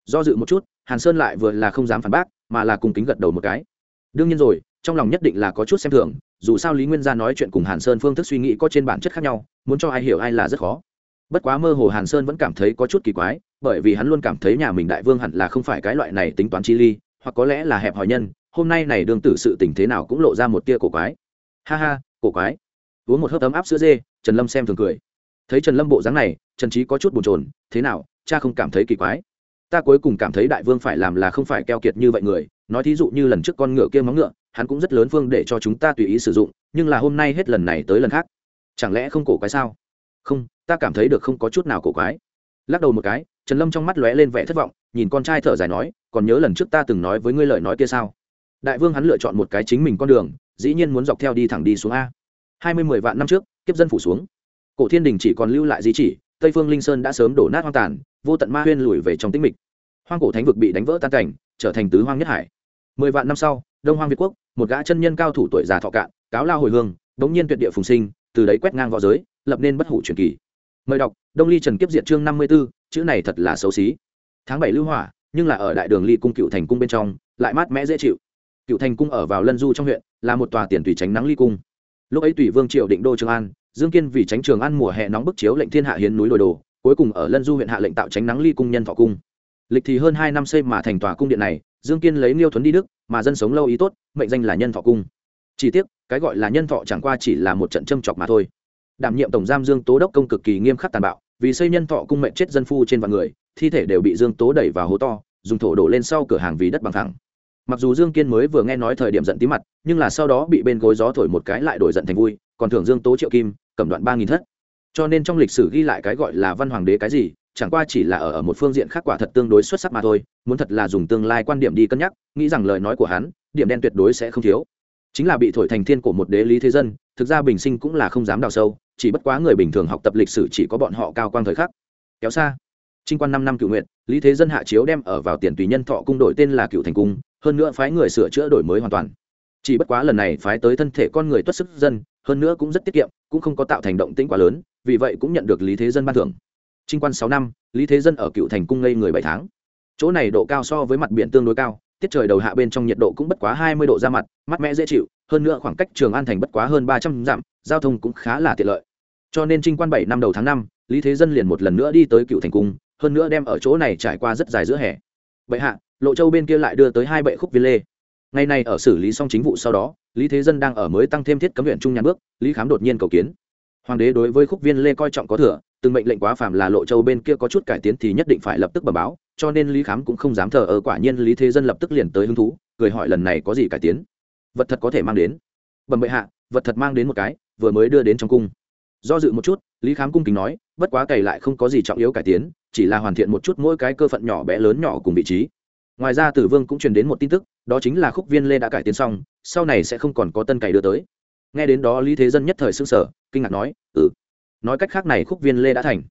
Do dự một chút, hàn sơn lại vừa là không dám phản bác mà là cùng kính gật đầu một cái. Đương nhiên rồi, trong lòng nhất định là có chút xem thường, dù sao lý nguyên gia nói chuyện cùng hàn sơn phương thức suy nghĩ có trên bản chất khác nhau, muốn cho ai hiểu ai là rất khó. Bất quá mơ hồ hàn sơn vẫn cảm thấy có chút kỳ quái, bởi vì hắn luôn cảm thấy nhà mình đại vương hẳn là không phải cái loại này tính toán chi ly, hoặc có lẽ là hẹp hòi nhân, hôm nay này đương tử sự tình thế nào cũng lộ ra một tia cổ quái. Ha ha, cổ quái. Uống một hớp ấm áp sữa dê, trần lâm xem thường cười. Thấy trần lâm bộ dáng này, trần trí có chút bồn chồn, thế nào, cha không cảm thấy kỳ quái? Ta cuối cùng cảm thấy đại vương phải làm là không phải keo kiệt như vậy người, nói thí dụ như lần trước con ngựa kia móng ngựa, hắn cũng rất lớn phương để cho chúng ta tùy ý sử dụng, nhưng là hôm nay hết lần này tới lần khác. Chẳng lẽ không cổ quái sao? Không, ta cảm thấy được không có chút nào cổ quái. Lắc đầu một cái, trần lâm trong mắt lóe lên vẻ thất vọng, nhìn con trai thở dài nói, còn nhớ lần trước ta từng nói với ngươi lời nói kia sao? Đại vương hắn lựa chọn một cái chính mình con đường, dĩ nhiên muốn dọc theo đi thẳng đi xuống a. Hai mươi mười vạn năm trước, kiếp dân phủ xuống. Cổ thiên đình chỉ còn lưu lại di chỉ, tây phương linh sơn đã sớm đổ nát hoang tàn vô tận ma huyên lùi về trong tĩnh mịch. Hoang cổ thánh vực bị đánh vỡ tan cảnh, trở thành tứ hoang nhất hải. Mười vạn năm sau, đông hoang việt quốc, một gã chân nhân cao thủ tuổi già thọ cạn, cáo lao hồi hương, đống nhiên tuyệt địa phùng sinh, từ đấy quét ngang v õ giới, lập nên bất hủ truyền kỳ. Mời đọc, đông ly trần kiếp diệt chương năm mươi b ố chữ này thật là xấu xí. Tháng bảy lưu hỏa, nhưng là ở đại đường ly cung cựu thành cung bên trong, lại mát mẽ dễ chịu. Cựu thành cung ở vào lân du trong huyện, là một tòa tiền tùy tránh nắng ly cung. Lúc ấy tùy vương triệu định đô trường an, dương kiên vì tránh trường an mùa hè nóng bức chiếu lệnh thiên hạ hiến núi đồi đồ cuối cùng ở lân du huyện hạ lệnh tạo tránh nắng ly cung nhân thọ cung. Lịch thì hơn hai năm xây mà thành tòa cung điện này, dương kiên lấy niêu thuấn đi đức, mà dân sống lâu ý tốt, mệnh danh là nhân thọ cung. Chỉ tiếc, cái gọi là nhân thọ chẳng qua chỉ là một trận châm chọc mà thôi. Đảm nhiệm tổng giam dương tố đốc công cực kỳ nghiêm khắc tàn bạo, vì xây nhân thọ cung mệnh chết dân phu trên vạn người, thi thể đều bị dương tố đẩy vào hố to, dùng thổ đổ lên sau cửa hàng vì đất bằng thẳng. Mặc dù dương kiên mới vừa nghe nói thời điểm giận tí mặt, nhưng là sau đó bị bên gối gió thổi một cái lại đổi giận thành vui, còn thưởng dương tố triệu kim, cầm đoạn ba nghìn thất cho nên trong lịch sử ghi lại cái gọi là văn hoàng đế cái gì, chẳng qua chỉ là ở ở một phương diện khác quả thật tương đối xuất sắc mà thôi, muốn thật là dùng tương lai quan điểm đi cân nhắc, nghĩ rằng lời nói của hắn, điểm đen tuyệt đối sẽ không thiếu. Chính là bị thổi thành thiên của một đế lý thế dân, thực ra bình sinh cũng là không dám đào sâu, chỉ bất quá người bình thường học tập lịch sử chỉ có bọn họ cao quang thời khắc. Kéo xa. Trinh quan năm năm cựu nguyện, lý thế dân hạ chiếu đem ở vào tiền tùy nhân thọ cung đổi tên là cựu thành cung, hơn nữa phái người sửa chữa đổi mới hoàn toàn. Chỉ bất quá lần này phái tới thân thể con người tuất sức dân, hơn nữa cũng rất tiết kiệm, cũng không có tạo thành động tĩnh quá lớn vì vậy cũng nhận được lý thế dân ban thưởng. Trinh quan sáu năm, lý thế dân ở cựu thành cung ngây người bảy tháng. Chỗ này độ cao so với mặt biển tương đối cao, tiết trời đầu hạ bên trong nhiệt độ cũng bất quá hai mươi độ ra mặt, mát mẻ dễ chịu, hơn nữa khoảng cách trường an thành bất quá hơn ba trăm dặm, giao thông cũng khá là tiện lợi. Cho nên trinh quan bảy năm đầu tháng năm, lý thế dân liền một lần nữa đi tới cựu thành cung, hơn nữa đem ở chỗ này trải qua rất dài giữa hè. Vậy hạ, lộ châu bên kia lại đưa tới hai bệ khúc viên lê. Ngày nay ở xử lý xong chính vụ sau đó, lý thế dân đang ở mới tăng thêm thiết cấm huyện trung nhà bước, lý khám đột nhiên cầu kiến hoàng đế đối với khúc viên lê coi trọng có thừa, từng mệnh lệnh quá phàm là lộ châu bên kia có chút cải tiến thì nhất định phải lập tức bẩm báo, cho nên lý khám cũng không dám thờ ở quả nhiên lý thế dân lập tức liền tới hứng thú, cười hỏi lần này có gì cải tiến? Vật thật có thể mang đến. Bẩm bệ hạ, vật thật mang đến một cái, vừa mới đưa đến trong cung. Do dự một chút, lý khám cung kính nói, bất quá cày lại không có gì trọng yếu cải tiến, chỉ là hoàn thiện một chút mỗi cái cơ phận nhỏ bé lớn nhỏ cùng vị trí. Ngoài ra tử vương cũng truyền đến một tin tức, đó chính là khúc viên lê đã cải tiến xong, sau này sẽ không còn có tân cày đưa tới. Nghe đến đó lý thế dân nhất thời s ư n g sở kinh ngạc nói ừ. Nói cách khác này khúc viên lê đã thành.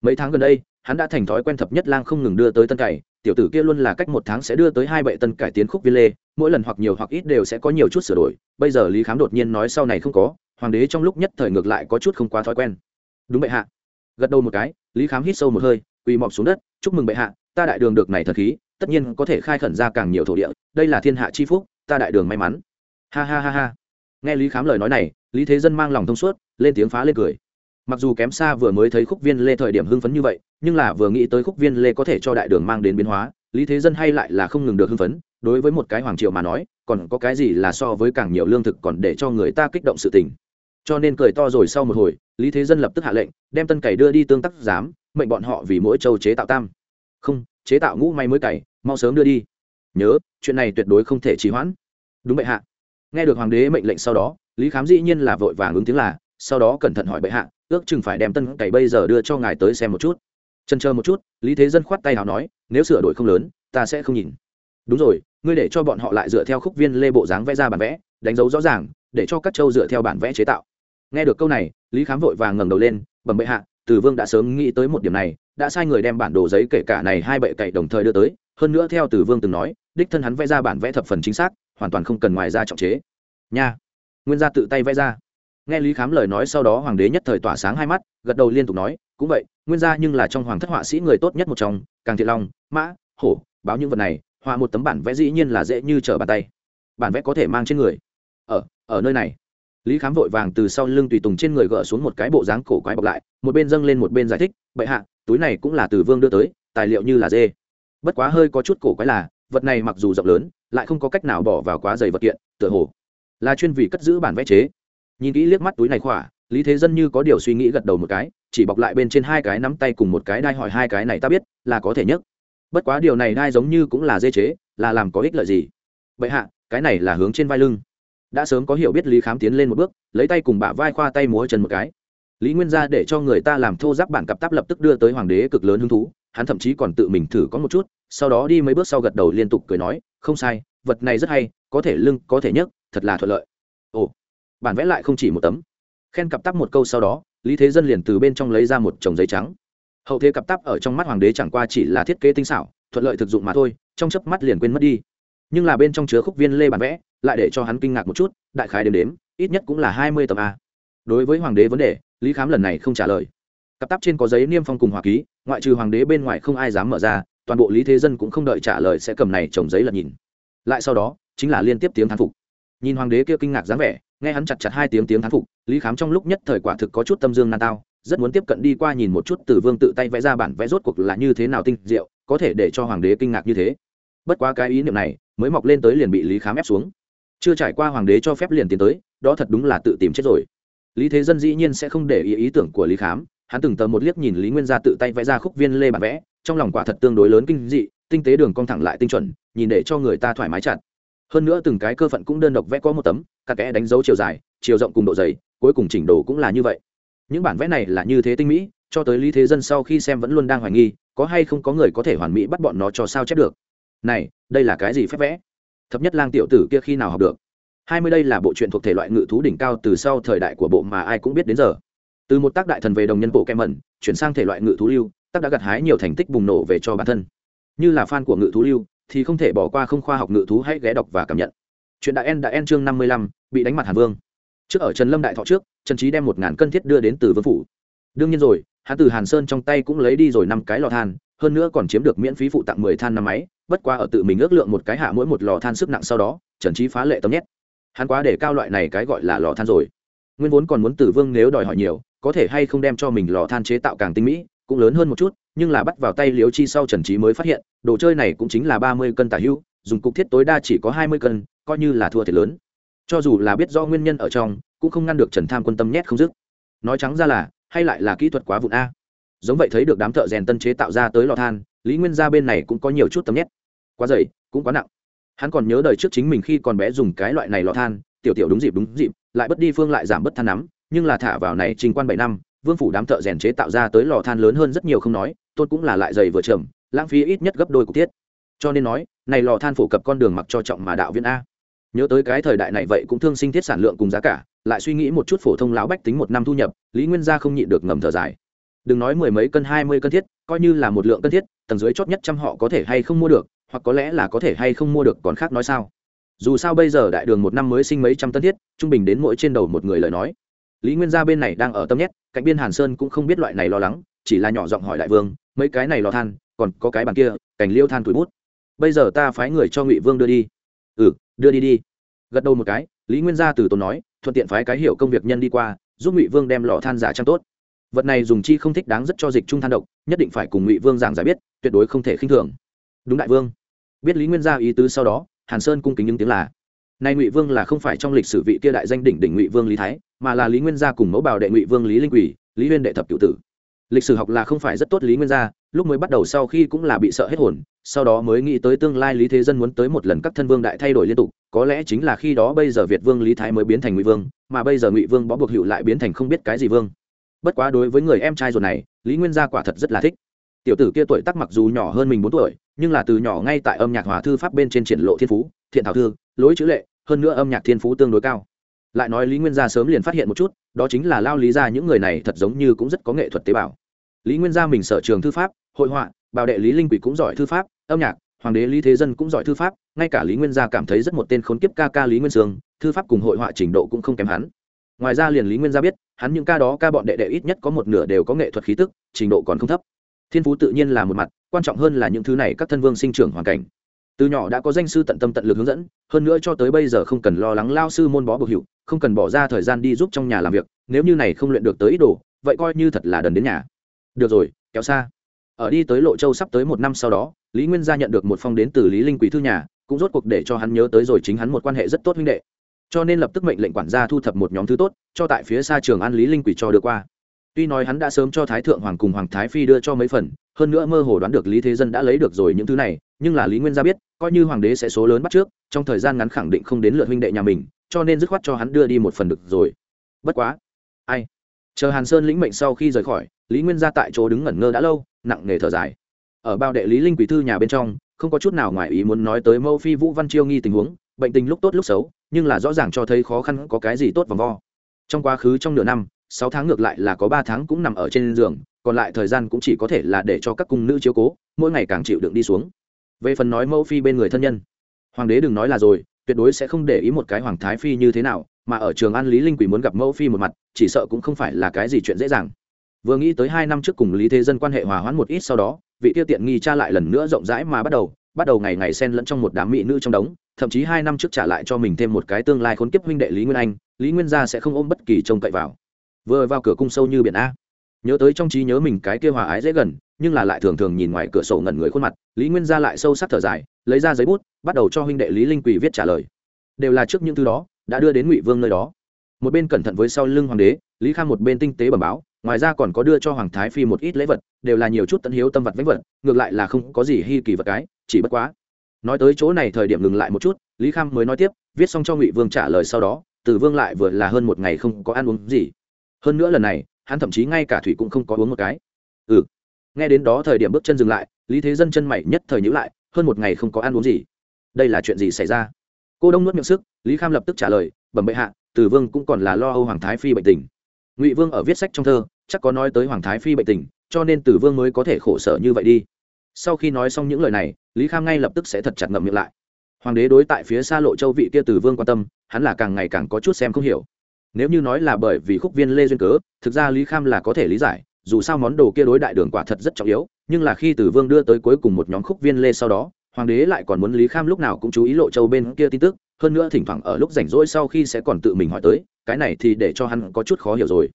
Mấy tháng gần đây hắn đã thành thói quen thập nhất lang không ngừng đưa tới tân cải, tiểu tử kia luôn là cách một tháng sẽ đưa tới hai bệ tân cải tiến khúc viên lê mỗi lần hoặc nhiều hoặc ít đều sẽ có nhiều chút sửa đổi bây giờ lý khám đột nhiên nói sau này không có hoàng đế trong lúc nhất thời ngược lại có chút không quá thói quen. Đúng bệ hạ. Gật đầu một cái lý khám hít sâu một hơi quỳ mọc xuống đất chúc mừng bệ hạ ta đại đường được này thật khí tất nhiên có thể khai khẩn ra càng nhiều thổ địa đây là thiên hạ chi phúc ta đại đường may mắn. Ha ha ha ha. Nghe lý khám lời nói này lý thế dân mang lòng thông suốt, lên tiếng phá lên cười. Mặc dù kém xa vừa mới thấy khúc viên lê thời điểm hưng phấn như vậy, nhưng là vừa nghĩ tới khúc viên lê có thể cho đại đường mang đến biến hóa, lý thế dân hay lại là không ngừng được hưng phấn. Đối với một cái hoàng triều mà nói, còn có cái gì là so với càng nhiều lương thực còn để cho người ta kích động sự tình. Cho nên cười to rồi sau một hồi, lý thế dân lập tức hạ lệnh, đem tân cày đưa đi tương tác giám, mệnh bọn họ vì mỗi châu chế tạo tam. Không, chế tạo ngũ may mới cày, mau sớm đưa đi. Nhớ, chuyện này tuyệt đối không thể trì hoãn. Đúng bệ hạ. Nghe được hoàng đế mệnh lệnh sau đó lý khám dĩ nhiên là vội vàng ứng tiếng là, sau đó cẩn thận hỏi bệ hạ, ước chừng phải đem tân cày bây giờ đưa cho ngài tới xem một chút. Chân chờ một chút, lý thế dân khoát tay nào nói, nếu sửa đổi không lớn, ta sẽ không nhìn. Đúng rồi, ngươi để cho bọn họ lại dựa theo khúc viên lê bộ dáng vẽ ra bản vẽ, đánh dấu rõ ràng, để cho các châu dựa theo bản vẽ chế tạo. Nghe được câu này, lý khám vội vàng ngẩng đầu lên, bẩm bệ hạ, từ vương đã sớm nghĩ tới một điểm này, đã sai người đem bản đồ giấy kể cả này hai bệ cậy đồng thời đưa tới, hơn nữa theo từ vương từng nói, đích thân hắn vẽ ra bản vẽ thập phần chính xác, hoàn toàn không cần ngoài ra trọng chế. Nha nguyên gia tự tay vẽ ra. Nghe lý khám lời nói sau đó hoàng đế nhất thời tỏa sáng hai mắt, gật đầu liên tục nói, cũng vậy, nguyên gia nhưng là trong hoàng thất họa sĩ người tốt nhất một trong, càng thiện long, mã, hổ, báo những vật này, họa một tấm bản vẽ dĩ nhiên là dễ như trở bàn tay. Bản vẽ có thể mang trên người. Ở ở nơi này. Lý khám vội vàng từ sau lưng tùy tùng trên người gỡ xuống một cái bộ dáng cổ quái bọc lại, một bên dâng lên một bên giải thích, bệ hạ, túi này cũng là từ vương đưa tới, tài liệu như là dê. Bất quá hơi có chút cổ quái là, vật này mặc dù rộng lớn, lại không có cách nào bỏ vào quá dày vật kiện, tựa hồ là chuyên vị cất giữ bản vẽ chế. Nhìn kỹ liếc mắt túi này khỏa, lý thế dân như có điều suy nghĩ gật đầu một cái, chỉ bọc lại bên trên hai cái nắm tay cùng một cái đai hỏi hai cái này ta biết, là có thể nhất bất quá điều này đai giống như cũng là dê chế, là làm có ích lợi gì? Bệ hạ, cái này là hướng trên vai lưng. Đã sớm có hiểu biết lý khám tiến lên một bước, lấy tay cùng bả vai khoa tay múa chân một cái. Lý nguyên ra để cho người ta làm thô giáp bản cặp táp lập tức đưa tới hoàng đế cực lớn hứng thú, hắn thậm chí còn tự mình thử có một chút, sau đó đi mấy bước sau gật đầu liên tục cười nói, không sai, vật này rất hay, có thể lưng, có thể nhấc thật là thuận lợi. Ồ, bản vẽ lại không chỉ một tấm. Khen cặp tắp một câu sau đó, lý thế dân liền từ bên trong lấy ra một chồng giấy trắng. Hậu thế cặp tắp ở trong mắt hoàng đế chẳng qua chỉ là thiết kế tinh xảo, thuận lợi thực dụng mà thôi, trong chớp mắt liền quên mất đi. Nhưng là bên trong chứa khúc viên lê bản vẽ, lại để cho hắn kinh ngạc một chút, đại khái đếm đếm, ít nhất cũng là hai mươi tầm a. Đối với hoàng đế vấn đề, lý khám lần này không trả lời. Cặp tắp trên có giấy niêm phong cùng hòa ký, ngoại trừ hoàng đế bên ngoài không ai dám mở ra, toàn bộ lý thế dân cũng không đợi trả lời sẽ cầm này trồng giấy lật nhìn. Lại sau đó, chính là liên tiếp tiếng thán phục nhìn hoàng đế kia kinh ngạc dáng vẻ, nghe hắn chặt chặt hai tiếng tiếng thán phục, lý khám trong lúc nhất thời quả thực có chút tâm dương nan tao, rất muốn tiếp cận đi qua nhìn một chút từ vương tự tay vẽ ra bản vẽ rốt cuộc là như thế nào tinh diệu, có thể để cho hoàng đế kinh ngạc như thế. Bất quá cái ý niệm này mới mọc lên tới liền bị lý khám ép xuống. Chưa trải qua hoàng đế cho phép liền tiến tới, đó thật đúng là tự tìm chết rồi. Lý thế dân dĩ nhiên sẽ không để ý ý tưởng của lý khám, hắn từng tờ một liếc nhìn lý nguyên gia tự tay vẽ ra khúc viên lê bản vẽ, trong lòng quả thật tương đối lớn kinh dị, tinh tế đường cong thẳng lại tinh chuẩn, nhìn để cho người ta thoải mái chặt hơn nữa từng cái cơ phận cũng đơn độc vẽ có một tấm các kẽ đánh dấu chiều dài, chiều rộng cùng độ dày, cuối cùng chỉnh đồ cũng là như vậy. Những bản vẽ này là như thế tinh mỹ, cho tới lý thế dân sau khi xem vẫn luôn đang hoài nghi, có hay không có người có thể hoàn mỹ bắt bọn nó cho sao chép được. Này, đây là cái gì phép vẽ? Thấp nhất lang tiểu tử kia khi nào học được? Hai mươi đây là bộ truyện thuộc thể loại ngự thú đỉnh cao từ sau thời đại của bộ mà ai cũng biết đến giờ. Từ một tác đại thần về đồng nhân bộ kem mẩn, chuyển sang thể loại ngự thú lưu, tác đã gặt hái nhiều thành tích bùng nổ về cho bản thân. Như là fan của ngự thú lưu thì không thể bỏ qua không khoa học ngự thú hãy ghé đọc và cảm nhận. Chuyện đại en đã en chương năm mươi lăm, bị đánh mặt hàn vương. Trước ở trần lâm đại thọ trước, trần trí đem một ngàn cân thiết đưa đến từ vương phủ. Đương nhiên rồi, hắn từ hàn sơn trong tay cũng lấy đi rồi năm cái lò than, hơn nữa còn chiếm được miễn phí phụ tặng mười than năm máy, bất qua ở tự mình ước lượng một cái hạ mỗi một lò than sức nặng sau đó, trần trí phá lệ tấm nhét. Hắn quá để cao loại này cái gọi là lò than rồi. Nguyên vốn còn muốn tử vương nếu đòi hỏi nhiều, có thể hay không đem cho mình lò than chế tạo càng tinh mỹ, cũng lớn hơn một chút nhưng là bắt vào tay liếu chi sau trần trí mới phát hiện, đồ chơi này cũng chính là ba mươi cân tả hữu dùng cục thiết tối đa chỉ có hai mươi cân, coi như là thua thiệt lớn. Cho dù là biết do nguyên nhân ở trong, cũng không ngăn được trần tham quân tâm nhét không dứt. Nói trắng ra là, hay lại là kỹ thuật quá vụn a. Giống vậy thấy được đám thợ rèn tân chế tạo ra tới lò than, lý nguyên gia bên này cũng có nhiều chút tâm nhét. Quá dày, cũng quá nặng. Hắn còn nhớ đời trước chính mình khi còn bé dùng cái loại này lò than, tiểu tiểu đúng dịp đúng dịp, lại bất đi phương lại giảm bất than nắm, nhưng là thả vào này trình quan bảy năm vương phủ đám thợ rèn chế tạo ra tới lò than lớn hơn rất nhiều không nói, tôn cũng là lại dày vừa trầm lãng phí ít nhất gấp đôi cục thiết cho nên nói, này lò than phổ cập con đường mặc cho trọng mà đạo viên a. Nhớ tới cái thời đại này vậy cũng thương sinh thiết sản lượng cùng giá cả, lại suy nghĩ một chút phổ thông lão bách tính một năm thu nhập, lý nguyên gia không nhịn được ngầm thở dài. Đừng nói mười mấy cân, hai mươi cân thiết, coi như là một lượng cân thiết, tầng dưới chót nhất trăm họ có thể hay không mua được, hoặc có lẽ là có thể hay không mua được, còn khác nói sao? Dù sao bây giờ đại đường một năm mới sinh mấy trăm tân thiết, trung bình đến mỗi trên đầu một người lời nói lý nguyên gia bên này đang ở tâm nhét, cạnh biên hàn sơn cũng không biết loại này lo lắng, chỉ là nhỏ giọng hỏi đại vương, mấy cái này lò than, còn có cái bàn kia cảnh liêu than tuổi bút. Bây giờ ta phái người cho ngụy vương đưa đi. Ừ đưa đi đi. Gật đầu một cái, lý nguyên gia từ tốn nói, thuận tiện phái cái hiểu công việc nhân đi qua, giúp ngụy vương đem lò than giả trang tốt. Vật này dùng chi không thích đáng rất cho dịch trung than độc, nhất định phải cùng ngụy vương giảng giải biết, tuyệt đối không thể khinh thường. Đúng đại vương. Biết lý nguyên gia ý tứ sau đó, hàn sơn cung kính những tiếng là nay ngụy vương là không phải trong lịch sử vị kia đại danh đỉnh đỉnh ngụy vương lý thái, mà là lý nguyên gia cùng mẫu bảo đệ ngụy vương lý linh quỷ lý huyên đệ thập cựu tử. Lịch sử học là không phải rất tốt lý nguyên gia, lúc mới bắt đầu sau khi cũng là bị sợ hết hồn, sau đó mới nghĩ tới tương lai lý thế dân muốn tới một lần các thân vương đại thay đổi liên tục, có lẽ chính là khi đó bây giờ việt vương lý thái mới biến thành ngụy vương, mà bây giờ ngụy vương bó buộc hiệu lại biến thành không biết cái gì vương. Bất quá đối với người em trai ruột này, lý nguyên gia quả thật rất là thích. Tiểu tử kia tuổi tác mặc dù nhỏ hơn mình bốn tuổi nhưng là từ nhỏ ngay tại âm nhạc hòa thư pháp bên trên triển lộ thiên phú, thiện thảo thư, lối chữ lệ, hơn nữa âm nhạc thiên phú tương đối cao. Lại nói lý nguyên gia sớm liền phát hiện một chút, đó chính là lao lý ra những người này thật giống như cũng rất có nghệ thuật tế bào. Lý nguyên gia mình sở trường thư pháp, hội họa bảo đệ lý linh quỷ cũng giỏi thư pháp, âm nhạc, hoàng đế lý thế dân cũng giỏi thư pháp, ngay cả lý nguyên gia cảm thấy rất một tên khốn kiếp ca ca lý nguyên sương, thư pháp cùng hội họa trình độ cũng không kém hắn. Ngoài ra liền lý nguyên gia biết, hắn những ca đó ca bọn đệ đệ ít nhất có một nửa đều có nghệ thuật khí tức, trình độ còn không thấp thiên phú tự nhiên là một mặt, quan trọng hơn là những thứ này các thân vương sinh trưởng hoàn cảnh. Từ nhỏ đã có danh sư tận tâm tận lực hướng dẫn, hơn nữa cho tới bây giờ không cần lo lắng lao sư môn bó bực hiệu không cần bỏ ra thời gian đi giúp trong nhà làm việc, nếu như này không luyện được tới ý đồ, vậy coi như thật là đần đến nhà. Được rồi, kéo xa. Ở đi tới lộ châu sắp tới một năm sau đó, lý nguyên gia nhận được một phong đến từ lý linh quý thư nhà, cũng rốt cuộc để cho hắn nhớ tới rồi chính hắn một quan hệ rất tốt huynh đệ. Cho nên lập tức mệnh lệnh quản gia thu thập một nhóm thứ tốt, cho tại phía xa trường an lý linh quỷ cho được qua tuy nói hắn đã sớm cho thái thượng hoàng cùng hoàng thái phi đưa cho mấy phần, hơn nữa mơ hồ đoán được lý thế dân đã lấy được rồi những thứ này, nhưng là lý nguyên gia biết, coi như hoàng đế sẽ số lớn bắt trước, trong thời gian ngắn khẳng định không đến lượt huynh đệ nhà mình, cho nên dứt khoát cho hắn đưa đi một phần được rồi. Bất quá, ai? Chờ hàn sơn lĩnh mệnh sau khi rời khỏi, lý nguyên gia tại chỗ đứng ngẩn ngơ đã lâu, nặng nề thở dài. Ở bao đệ lý linh quý thư nhà bên trong, không có chút nào ngoài ý muốn nói tới mâu phi vũ văn chiêu nghi tình huống, bệnh tình lúc tốt lúc xấu, nhưng là rõ ràng cho thấy khó khăn có cái gì tốt vòng vo. Trong quá khứ trong nửa năm sáu tháng ngược lại là có ba tháng cũng nằm ở trên giường, còn lại thời gian cũng chỉ có thể là để cho các cung nữ chiếu cố, mỗi ngày càng chịu đựng đi xuống. Về phần nói mẫu phi bên người thân nhân, hoàng đế đừng nói là rồi, tuyệt đối sẽ không để ý một cái hoàng thái phi như thế nào, mà ở trường an lý linh quỷ muốn gặp mẫu phi một mặt, chỉ sợ cũng không phải là cái gì chuyện dễ dàng. Vừa nghĩ tới hai năm trước cùng lý thế dân quan hệ hòa hoãn một ít sau đó, vị tiêu tiện nghi cha lại lần nữa rộng rãi mà bắt đầu bắt đầu ngày ngày xen lẫn trong một đám mỹ nữ trong đống, thậm chí hai năm trước trả lại cho mình thêm một cái tương lai khốn kiếp huynh đệ lý nguyên anh, lý nguyên gia sẽ không ôm bất kỳ trông cậy vào vừa vào cửa cung sâu như biển a. Nhớ tới trong trí nhớ mình cái kia hòa ái dễ gần, nhưng là lại thường thường nhìn ngoài cửa sổ ngẩn người khuôn mặt, lý nguyên gia lại sâu sắc thở dài, lấy ra giấy bút, bắt đầu cho huynh đệ lý linh quỳ viết trả lời. Đều là trước những thứ đó, đã đưa đến ngụy vương nơi đó. Một bên cẩn thận với sau lưng hoàng đế, lý khang một bên tinh tế bẩm báo, ngoài ra còn có đưa cho hoàng thái phi một ít lễ vật, đều là nhiều chút tận hiếu tâm vật vánh vật, ngược lại là không có gì hy kỳ vật cái, chỉ bất quá. Nói tới chỗ này thời điểm ngừng lại một chút, lý kham mới nói tiếp, viết xong cho ngụy vương trả lời sau đó từ vương lại vừa là hơn một ngày không có ăn uống gì hơn nữa lần này, hắn thậm chí ngay cả thủy cũng không có uống một cái. Ừ. Nghe đến đó thời điểm bước chân dừng lại, lý thế dân chân mày nhất thời nhữ lại, hơn một ngày không có ăn uống gì. Đây là chuyện gì xảy ra? Cô đông nuốt miệng sức, lý kham lập tức trả lời, bẩm bệ hạ, từ vương cũng còn là lo âu hoàng thái phi bệnh tình. Ngụy vương ở viết sách trong thơ, chắc có nói tới hoàng thái phi bệnh tình, cho nên từ vương mới có thể khổ sở như vậy đi. Sau khi nói xong những lời này, lý kham ngay lập tức sẽ thật chặt ngậm miệng lại. Hoàng đế đối tại phía xa lộ châu vị kia từ vương quan tâm, hắn là càng ngày càng có chút xem không hiểu nếu như nói là bởi vì khúc viên lê duyên cớ, thực ra lý kham là có thể lý giải, dù sao món đồ kia đối đại đường quả thật rất trọng yếu, nhưng là khi tử vương đưa tới cuối cùng một nhóm khúc viên lê sau đó, hoàng đế lại còn muốn lý kham lúc nào cũng chú ý lộ châu bên kia tin tức, hơn nữa thỉnh thoảng ở lúc rảnh rỗi sau khi sẽ còn tự mình hỏi tới, cái này thì để cho hắn có chút khó hiểu rồi.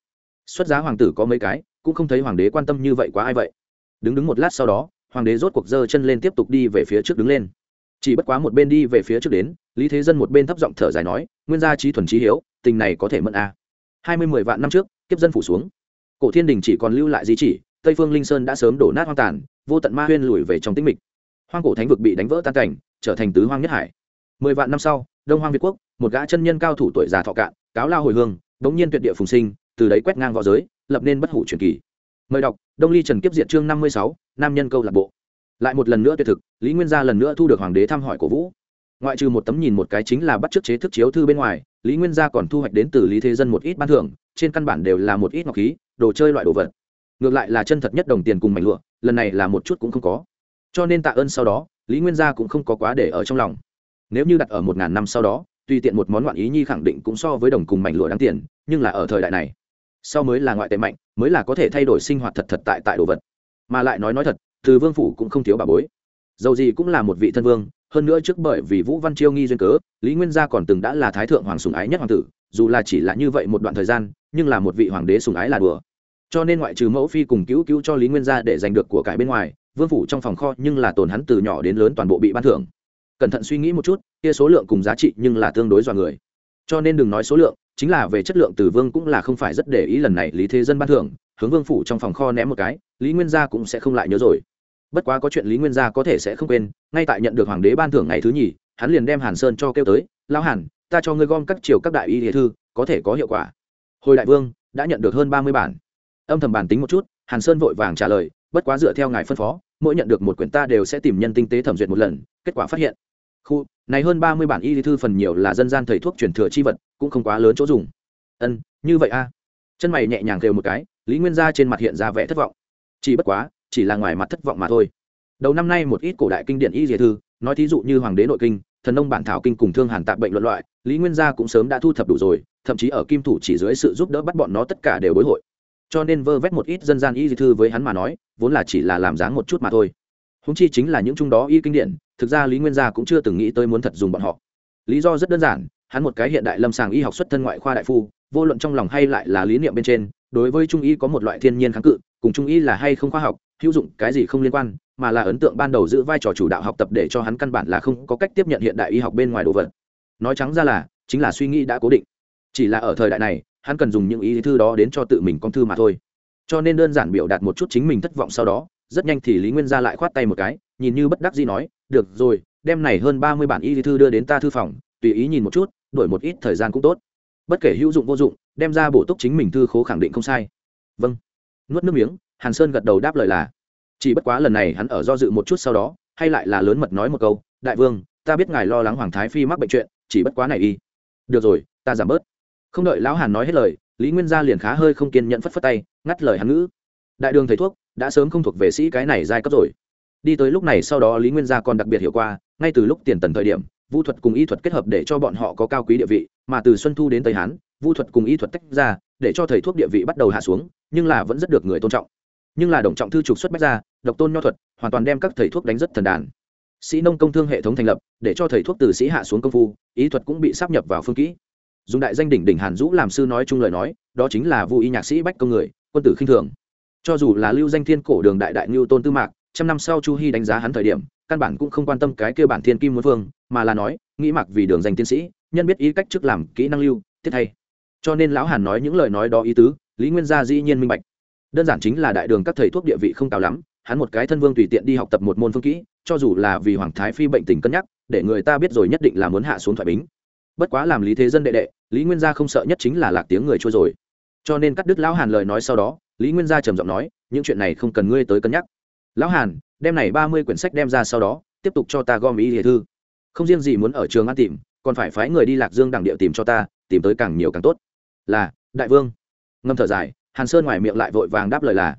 Xuất giá hoàng tử có mấy cái, cũng không thấy hoàng đế quan tâm như vậy quá ai vậy. Đứng đứng một lát sau đó, hoàng đế rốt cuộc dơ chân lên tiếp tục đi về phía trước đứng lên chỉ bất quá một bên đi về phía trước đến, lý thế dân một bên thấp giọng thở dài nói, nguyên gia trí thuần trí hiếu, tình này có thể mẫn a. À. hai mươi mười vạn năm trước, kiếp dân phủ xuống. Cổ thiên đình chỉ còn lưu lại di chỉ, tây phương linh sơn đã sớm đổ nát hoang tàn, vô tận ma huyên lùi về trong tĩnh mịch. Hoang cổ thánh vực bị đánh vỡ tan cảnh, trở thành tứ hoang nhất hải. Mười vạn năm sau, đông hoang việt quốc, một gã chân nhân cao thủ tuổi già thọ cạn, cáo lao hồi hương, bỗng nhiên tuyệt địa phùng sinh, từ đấy quét ngang v õ giới, lập nên bất hủ truyền kỳ. Mời đọc, đông ly trần kiếp diệt chương năm mươi sáu, nam nhân câu lạc bộ lại một lần nữa tuyệt thực, lý nguyên gia lần nữa thu được hoàng đế thăm hỏi cổ vũ. Ngoại trừ một tấm nhìn một cái chính là bắt chước chế thức chiếu thư bên ngoài, lý nguyên gia còn thu hoạch đến từ lý thế dân một ít ban thưởng, trên căn bản đều là một ít ngọc khí, đồ chơi loại đồ vật. Ngược lại là chân thật nhất đồng tiền cùng mảnh lụa, lần này là một chút cũng không có. Cho nên tạ ơn sau đó, lý nguyên gia cũng không có quá để ở trong lòng. Nếu như đặt ở một ngàn năm sau đó, tùy tiện một món ngoạn ý nhi khẳng định cũng so với đồng cùng mảnh lụa đáng tiền, nhưng là ở thời đại này, sau mới là ngoại tệ mạnh, mới là có thể thay đổi sinh hoạt thật thật tại tại đồ vật. Mà lại nói nói thật từ vương phủ cũng không thiếu bà bối. Dầu gì cũng là một vị thân vương, hơn nữa trước bởi vì vũ văn chiêu nghi duyên cớ, lý nguyên gia còn từng đã là thái thượng hoàng sùng ái nhất hoàng tử, dù là chỉ là như vậy một đoạn thời gian, nhưng là một vị hoàng đế sùng ái là đùa. Cho nên ngoại trừ mẫu phi cùng cứu cứu cho lý nguyên gia để giành được của cải bên ngoài, vương phủ trong phòng kho nhưng là tồn hắn từ nhỏ đến lớn toàn bộ bị ban thưởng. Cẩn thận suy nghĩ một chút, kia số lượng cùng giá trị nhưng là tương đối dọa người. Cho nên đừng nói số lượng, chính là về chất lượng từ vương cũng là không phải rất để ý lần này lý thế dân ban thưởng, hướng vương phủ trong phòng kho ném một cái, lý nguyên gia cũng sẽ không lại nhớ rồi bất quá có chuyện lý nguyên gia có thể sẽ không quên, ngay tại nhận được hoàng đế ban thưởng ngày thứ nhì, hắn liền đem hàn sơn cho kêu tới lao hàn, ta cho ngươi gom các triều các đại y địa thư, có thể có hiệu quả. Hồi đại vương đã nhận được hơn ba mươi bản. Âm thầm bản tính một chút, hàn sơn vội vàng trả lời, bất quá dựa theo ngài phân phó, mỗi nhận được một quyển ta đều sẽ tìm nhân tinh tế thẩm duyệt một lần, kết quả phát hiện. Khu, này hơn ba mươi bản y thư phần nhiều là dân gian thầy thuốc truyền thừa chi vật, cũng không quá lớn chỗ dùng. Ân, như vậy a. Chân mày nhẹ nhàng kêu một cái, lý nguyên gia trên mặt hiện ra vẻ thất vọng. Chỉ bất quá chỉ là ngoài mặt thất vọng mà thôi. Đầu năm nay một ít cổ đại kinh điển y dìa thư, nói thí dụ như hoàng đế nội kinh, thần nông bản thảo kinh cùng thương hàn tạp bệnh luận loại, lý nguyên gia cũng sớm đã thu thập đủ rồi, thậm chí ở kim thủ chỉ dưới sự giúp đỡ bắt bọn nó tất cả đều bối hội. Cho nên vơ vét một ít dân gian y di thư với hắn mà nói, vốn là chỉ là làm dáng một chút mà thôi. Húng chi chính là những chung đó y kinh điển, thực ra lý nguyên gia cũng chưa từng nghĩ tới muốn thật dùng bọn họ. Lý do rất đơn giản, hắn một cái hiện đại lâm sàng y học xuất thân ngoại khoa đại phu, vô luận trong lòng hay lại là lý niệm bên trên, đối với trung y có một loại thiên nhiên kháng cự, cùng trung y là hay không khoa học hữu dụng, cái gì không liên quan, mà là ấn tượng ban đầu giữ vai trò chủ đạo học tập để cho hắn căn bản là không có cách tiếp nhận hiện đại y học bên ngoài đồ vật. Nói trắng ra là, chính là suy nghĩ đã cố định. Chỉ là ở thời đại này, hắn cần dùng những ý thư đó đến cho tự mình con thư mà thôi. Cho nên đơn giản biểu đạt một chút chính mình thất vọng sau đó, rất nhanh thì lý nguyên gia lại khoát tay một cái, nhìn như bất đắc dĩ nói, được rồi, đem này hơn ba mươi bản y thư đưa đến ta thư phòng, tùy ý nhìn một chút, đổi một ít thời gian cũng tốt. Bất kể hữu dụng vô dụng, đem ra bổ túc chính mình thư khố khẳng định không sai. Vâng. Nuốt nước miếng hàn sơn gật đầu đáp lời là, chỉ bất quá lần này hắn ở do dự một chút sau đó, hay lại là lớn mật nói một câu, đại vương, ta biết ngài lo lắng hoàng thái phi mắc bệnh chuyện, chỉ bất quá này y được rồi, ta giảm bớt. Không đợi lão hàn nói hết lời, lý nguyên gia liền khá hơi không kiên nhẫn phất phất tay, ngắt lời hắn ngữ. Đại đường thầy thuốc, đã sớm không thuộc về sĩ cái này giai cấp rồi. Đi tới lúc này sau đó lý nguyên gia còn đặc biệt hiểu qua, ngay từ lúc tiền tần thời điểm, vũ thuật cùng y thuật kết hợp để cho bọn họ có cao quý địa vị, mà từ xuân thu đến tây hán, vũ thuật cùng y thuật tách ra, để cho thầy thuốc địa vị bắt đầu hạ xuống, nhưng là vẫn rất được người tôn trọng nhưng là đồng trọng thư trục xuất bách ra, độc tôn nho thuật, hoàn toàn đem các thầy thuốc đánh rất thần đàn. Sĩ nông công thương hệ thống thành lập, để cho thầy thuốc từ sĩ hạ xuống công phu, ý thuật cũng bị sắp nhập vào phương kỹ. Dùng đại danh đỉnh đỉnh hàn dũ làm sư nói chung lời nói, đó chính là vô y nhạc sĩ bách công người, quân tử khinh thường. Cho dù là lưu danh thiên cổ đường đại đại ngưu tôn tư mạc, trăm năm sau chu hy đánh giá hắn thời điểm, căn bản cũng không quan tâm cái kêu bản thiên kim muốn vương, mà là nói, nghĩ mặc vì đường danh tiến sĩ, nhân biết ý cách trước làm kỹ năng lưu, thiết thay cho nên lão hàn nói những lời nói đó ý tứ, lý nguyên gia dĩ nhiên minh bạch đơn giản chính là đại đường các thầy thuốc địa vị không cao lắm, hắn một cái thân vương tùy tiện đi học tập một môn phương kỹ, cho dù là vì hoàng thái phi bệnh tình cân nhắc, để người ta biết rồi nhất định là muốn hạ xuống thoại bính. Bất quá làm lý thế dân đệ đệ, lý nguyên gia không sợ nhất chính là lạc tiếng người trôi rồi. Cho nên cắt đứt lão hàn lời nói sau đó, lý nguyên gia trầm giọng nói, những chuyện này không cần ngươi tới cân nhắc. Lão hàn, đem này ba mươi quyển sách đem ra sau đó, tiếp tục cho ta gom ý địa thư. Không riêng gì muốn ở trường ăn tìm, còn phải phái người đi lạc dương đẳng địa tìm cho ta, tìm tới càng nhiều càng tốt. Là, đại vương. Ngâm thở dài hàn sơn ngoài miệng lại vội vàng đáp lời là,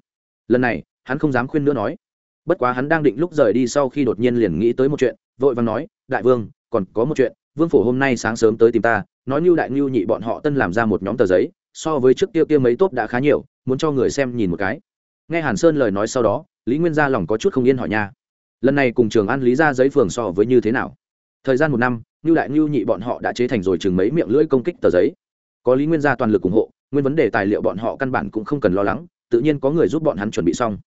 lần này, hắn không dám khuyên nữa nói. Bất quá hắn đang định lúc rời đi sau khi đột nhiên liền nghĩ tới một chuyện, vội vàng nói, đại vương, còn có một chuyện, vương phổ hôm nay sáng sớm tới tìm ta, nói như đại ngưu nhị bọn họ tân làm ra một nhóm tờ giấy, so với trước tiêu kia mấy tốt đã khá nhiều, muốn cho người xem nhìn một cái. Nghe hàn sơn lời nói sau đó, lý nguyên gia lòng có chút không yên hỏi nha, lần này cùng trường ăn lý ra giấy phường so với như thế nào? Thời gian một năm như đại ngưu nhị bọn họ đã chế thành rồi chừng mấy miệng lưỡi công kích tờ giấy. Có lý nguyên gia toàn lực ủng hộ nguyên vấn đề tài liệu bọn họ căn bản cũng không cần lo lắng, tự nhiên có người giúp bọn hắn chuẩn bị xong.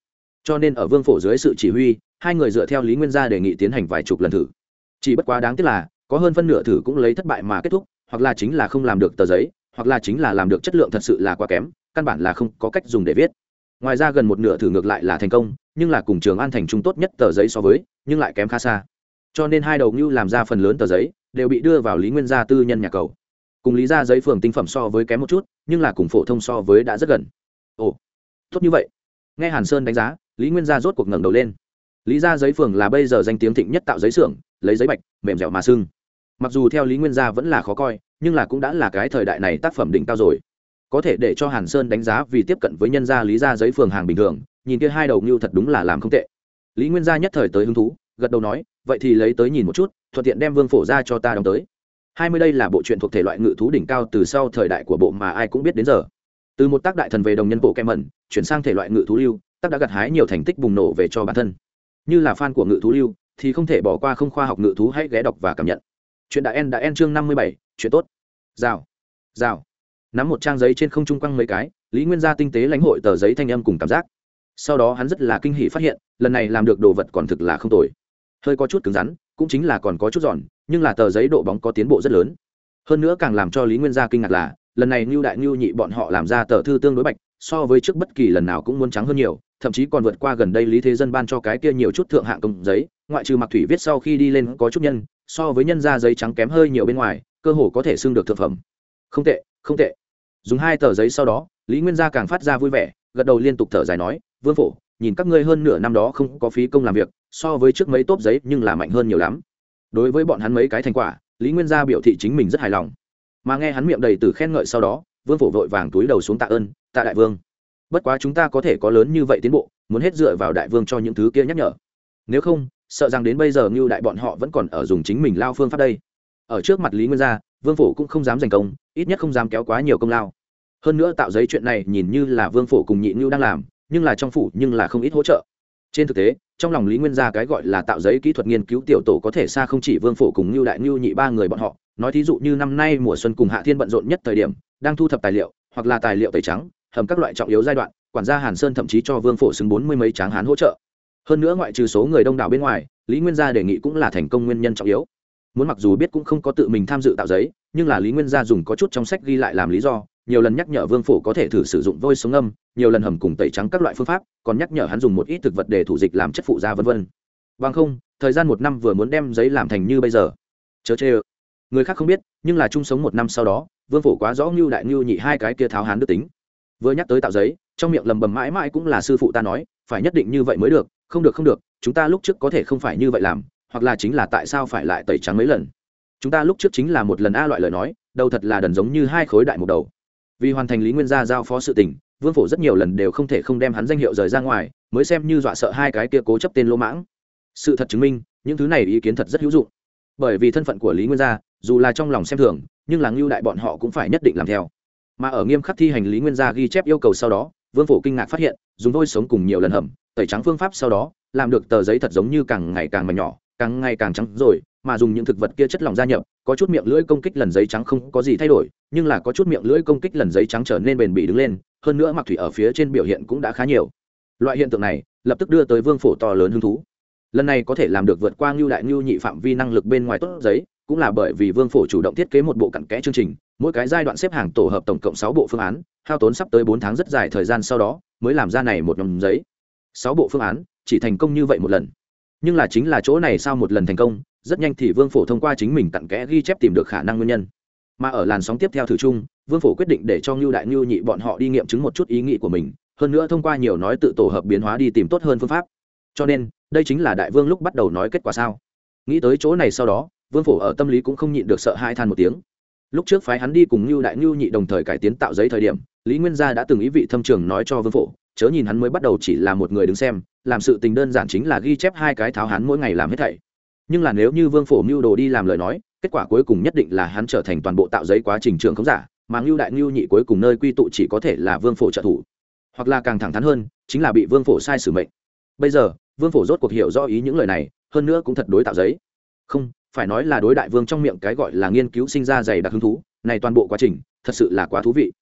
Cho nên ở vương phổ dưới sự chỉ huy, hai người dựa theo lý nguyên gia đề nghị tiến hành vài chục lần thử. Chỉ bất quá đáng tiếc là, có hơn phân nửa thử cũng lấy thất bại mà kết thúc, hoặc là chính là không làm được tờ giấy, hoặc là chính là làm được chất lượng thật sự là quá kém, căn bản là không có cách dùng để viết. Ngoài ra gần một nửa thử ngược lại là thành công, nhưng là cùng trường an thành trung tốt nhất tờ giấy so với, nhưng lại kém khá xa. Cho nên hai đầu ngưu làm ra phần lớn tờ giấy, đều bị đưa vào lý nguyên gia tư nhân nhà cầu cùng lý ra giấy phường tinh phẩm so với kém một chút, nhưng là cùng phổ thông so với đã rất gần. Ồ, tốt như vậy. Nghe hàn sơn đánh giá, lý nguyên gia rốt cuộc ngẩng đầu lên. Lý ra giấy phường là bây giờ danh tiếng thịnh nhất tạo giấy xưởng, lấy giấy bạch, mềm dẻo mà sưng. Mặc dù theo lý nguyên gia vẫn là khó coi, nhưng là cũng đã là cái thời đại này tác phẩm đỉnh cao rồi. Có thể để cho hàn sơn đánh giá vì tiếp cận với nhân gia lý ra giấy phường hàng bình thường, nhìn kia hai đầu ngưu thật đúng là làm không tệ. Lý nguyên gia nhất thời tới hứng thú, gật đầu nói, vậy thì lấy tới nhìn một chút, thuận tiện đem vương phổ ra cho ta đóng tới hai mươi đây là bộ truyện thuộc thể loại ngự thú đỉnh cao từ sau thời đại của bộ mà ai cũng biết đến giờ. Từ một tác đại thần về đồng nhân bộ kem mẩn, chuyển sang thể loại ngự thú lưu, tác đã gặt hái nhiều thành tích bùng nổ về cho bản thân. Như là fan của ngự thú lưu, thì không thể bỏ qua không khoa học ngự thú hãy ghé đọc và cảm nhận. Chuyện đã en đã en chương năm mươi bảy, chuyện tốt. Rào. Rào. Nắm một trang giấy trên không trung quăng mấy cái, lý nguyên gia tinh tế lãnh hội tờ giấy thanh âm cùng cảm giác. Sau đó hắn rất là kinh hỉ phát hiện, lần này làm được đồ vật còn thực là không tồi. Hơi có chút cứng rắn cũng chính là còn có chút giòn, nhưng là tờ giấy độ bóng có tiến bộ rất lớn. Hơn nữa càng làm cho lý nguyên gia kinh ngạc là, lần này ngưu đại ngưu nhị bọn họ làm ra tờ thư tương đối bạch, so với trước bất kỳ lần nào cũng muốn trắng hơn nhiều, thậm chí còn vượt qua gần đây lý thế dân ban cho cái kia nhiều chút thượng hạng công giấy, ngoại trừ mặc thủy viết sau khi đi lên có chút nhân, so với nhân ra giấy trắng kém hơi nhiều bên ngoài, cơ hồ có thể xưng được thực phẩm. Không tệ không tệ. Dùng hai tờ giấy sau đó, lý nguyên gia càng phát ra vui vẻ, gật đầu liên tục thở dài nói, vương phổ nhìn các ngươi hơn nửa năm đó không có phí công làm việc, so với trước mấy tốp giấy nhưng là mạnh hơn nhiều lắm. Đối với bọn hắn mấy cái thành quả, lý nguyên gia biểu thị chính mình rất hài lòng. Mà nghe hắn miệng đầy từ khen ngợi sau đó, vương phổ vội vàng túi đầu xuống tạ ơn, tạ đại vương, bất quá chúng ta có thể có lớn như vậy tiến bộ, muốn hết dựa vào đại vương cho những thứ kia nhắc nhở. Nếu không, sợ rằng đến bây giờ Ngưu đại bọn họ vẫn còn ở dùng chính mình lao phương pháp đây. Ở trước mặt lý nguyên gia, vương phổ cũng không dám giành công, ít nhất không dám kéo quá nhiều công lao. Hơn nữa tạo giấy chuyện này nhìn như là vương phổ cùng nhị ngưu đang làm nhưng là trong phủ nhưng là không ít hỗ trợ. Trên thực tế, trong lòng lý nguyên gia cái gọi là tạo giấy kỹ thuật nghiên cứu tiểu tổ có thể xa không chỉ vương phổ cùng ngưu đại ngưu nhị ba người bọn họ. Nói thí dụ như năm nay mùa xuân cùng hạ thiên bận rộn nhất thời điểm, đang thu thập tài liệu, hoặc là tài liệu tẩy trắng, hầm các loại trọng yếu giai đoạn, quản gia hàn sơn thậm chí cho vương phổ xứng bốn mươi mấy tráng hán hỗ trợ. Hơn nữa ngoại trừ số người đông đảo bên ngoài, lý nguyên gia đề nghị cũng là thành công nguyên nhân trọng yếu. Muốn mặc dù biết cũng không có tự mình tham dự tạo giấy, nhưng là lý nguyên gia dùng có chút trong sách ghi lại làm lý do nhiều lần nhắc nhở vương phổ có thể thử sử dụng vôi sống âm nhiều lần hầm cùng tẩy trắng các loại phương pháp, còn nhắc nhở hắn dùng một ít thực vật để thủ dịch làm chất phụ da v v bằng không, thời gian một năm vừa muốn đem giấy làm thành như bây giờ. Chớ chê ơ. Người khác không biết, nhưng là chung sống một năm sau đó, vương phổ quá rõ ngưu đại ngưu nhị hai cái kia tháo hán đức tính. Vừa nhắc tới tạo giấy, trong miệng lầm bầm mãi mãi cũng là sư phụ ta nói, phải nhất định như vậy mới được, không được không được, chúng ta lúc trước có thể không phải như vậy làm, hoặc là chính là tại sao phải lại tẩy trắng mấy lần. Chúng ta lúc trước chính là một lần a loại lời nói, đầu thật là đần giống như hai khối đại một đầu vì hoàn thành lý nguyên gia giao phó sự tình, vương phổ rất nhiều lần đều không thể không đem hắn danh hiệu rời ra ngoài, mới xem như dọa sợ hai cái kia cố chấp tên lỗ mãng. Sự thật chứng minh, những thứ này ý kiến thật rất hữu dụng. Bởi vì thân phận của lý nguyên gia, dù là trong lòng xem thường, nhưng là ngưu đại bọn họ cũng phải nhất định làm theo. Mà ở nghiêm khắc thi hành lý nguyên gia ghi chép yêu cầu sau đó, vương phổ kinh ngạc phát hiện, dùng vôi sống cùng nhiều lần hầm, tẩy trắng phương pháp sau đó, làm được tờ giấy thật giống như càng ngày càng mảnh nhỏ, càng ngày càng trắng rồi mà dùng những thực vật kia chất lỏng gia nhập, có chút miệng lưỡi công kích lần giấy trắng không có gì thay đổi, nhưng là có chút miệng lưỡi công kích lần giấy trắng trở nên bền bỉ đứng lên, hơn nữa mặc thủy ở phía trên biểu hiện cũng đã khá nhiều. Loại hiện tượng này lập tức đưa tới vương phổ to lớn hứng thú. Lần này có thể làm được vượt qua ngưu đại ngưu nhị phạm vi năng lực bên ngoài tốt giấy, cũng là bởi vì vương phổ chủ động thiết kế một bộ cặn kẽ chương trình, mỗi cái giai đoạn xếp hàng tổ hợp tổng cộng sáu bộ phương án, hao tốn sắp tới bốn tháng rất dài thời gian sau đó mới làm ra này một nhóm giấy. Sáu bộ phương án chỉ thành công như vậy một lần. Nhưng là chính là chỗ này sau một lần thành công rất nhanh thì vương phổ thông qua chính mình cặn kẽ ghi chép tìm được khả năng nguyên nhân. Mà ở làn sóng tiếp theo thử chung, vương phổ quyết định để cho ngưu đại ngưu nhị bọn họ đi nghiệm chứng một chút ý nghĩ của mình, hơn nữa thông qua nhiều nói tự tổ hợp biến hóa đi tìm tốt hơn phương pháp. Cho nên, đây chính là đại vương lúc bắt đầu nói kết quả sao. Nghĩ tới chỗ này sau đó, vương phổ ở tâm lý cũng không nhịn được sợ hai than một tiếng. Lúc trước phái hắn đi cùng ngưu đại ngưu nhị đồng thời cải tiến tạo giấy thời điểm, lý nguyên gia đã từng ý vị thâm trường nói cho vương phổ, chớ nhìn hắn mới bắt đầu chỉ là một người đứng xem, làm sự tình đơn giản chính là ghi chép hai cái tháo hắn mỗi ngày làm hết thảy nhưng là nếu như vương phổ mưu đồ đi làm lời nói, kết quả cuối cùng nhất định là hắn trở thành toàn bộ tạo giấy quá trình trường không giả, mà ngưu đại ngưu nhị cuối cùng nơi quy tụ chỉ có thể là vương phổ trợ thủ. Hoặc là càng thẳng thắn hơn, chính là bị vương phổ sai sử mệnh. Bây giờ, vương phổ rốt cuộc hiểu rõ ý những lời này, hơn nữa cũng thật đối tạo giấy. Không, phải nói là đối đại vương trong miệng cái gọi là nghiên cứu sinh ra dày đặc hứng thú, này toàn bộ quá trình, thật sự là quá thú vị.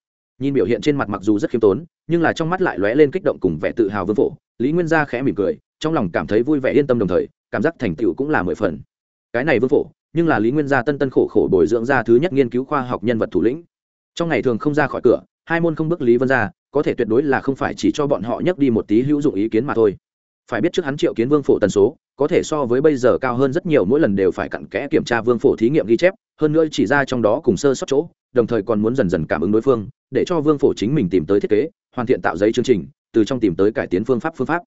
Nhìn biểu hiện trên mặt mặc dù rất khiêm tốn, nhưng là trong mắt lại lóe lên kích động cùng vẻ tự hào vương phổ. Lý nguyên gia khẽ mỉm cười, trong lòng cảm thấy vui vẻ yên tâm đồng thời cảm giác thành tựu cũng là mười phần. Cái này vương phổ, nhưng là lý nguyên gia tân tân khổ khổ bồi dưỡng ra thứ nhất nghiên cứu khoa học nhân vật thủ lĩnh. Trong ngày thường không ra khỏi cửa, hai môn không bước lý vân gia, có thể tuyệt đối là không phải chỉ cho bọn họ nhắc đi một tí hữu dụng ý kiến mà thôi. Phải biết trước hắn triệu kiến vương phổ tần số, có thể so với bây giờ cao hơn rất nhiều, mỗi lần đều phải cặn kẽ kiểm tra vương phổ thí nghiệm ghi chép, hơn nữa chỉ ra trong đó cùng sơ sót chỗ, đồng thời còn muốn dần dần cảm ứng đối phương, để cho vương phổ chính mình tìm tới thiết kế, hoàn thiện tạo giấy chương trình, từ trong tìm tới cải tiến phương pháp phương pháp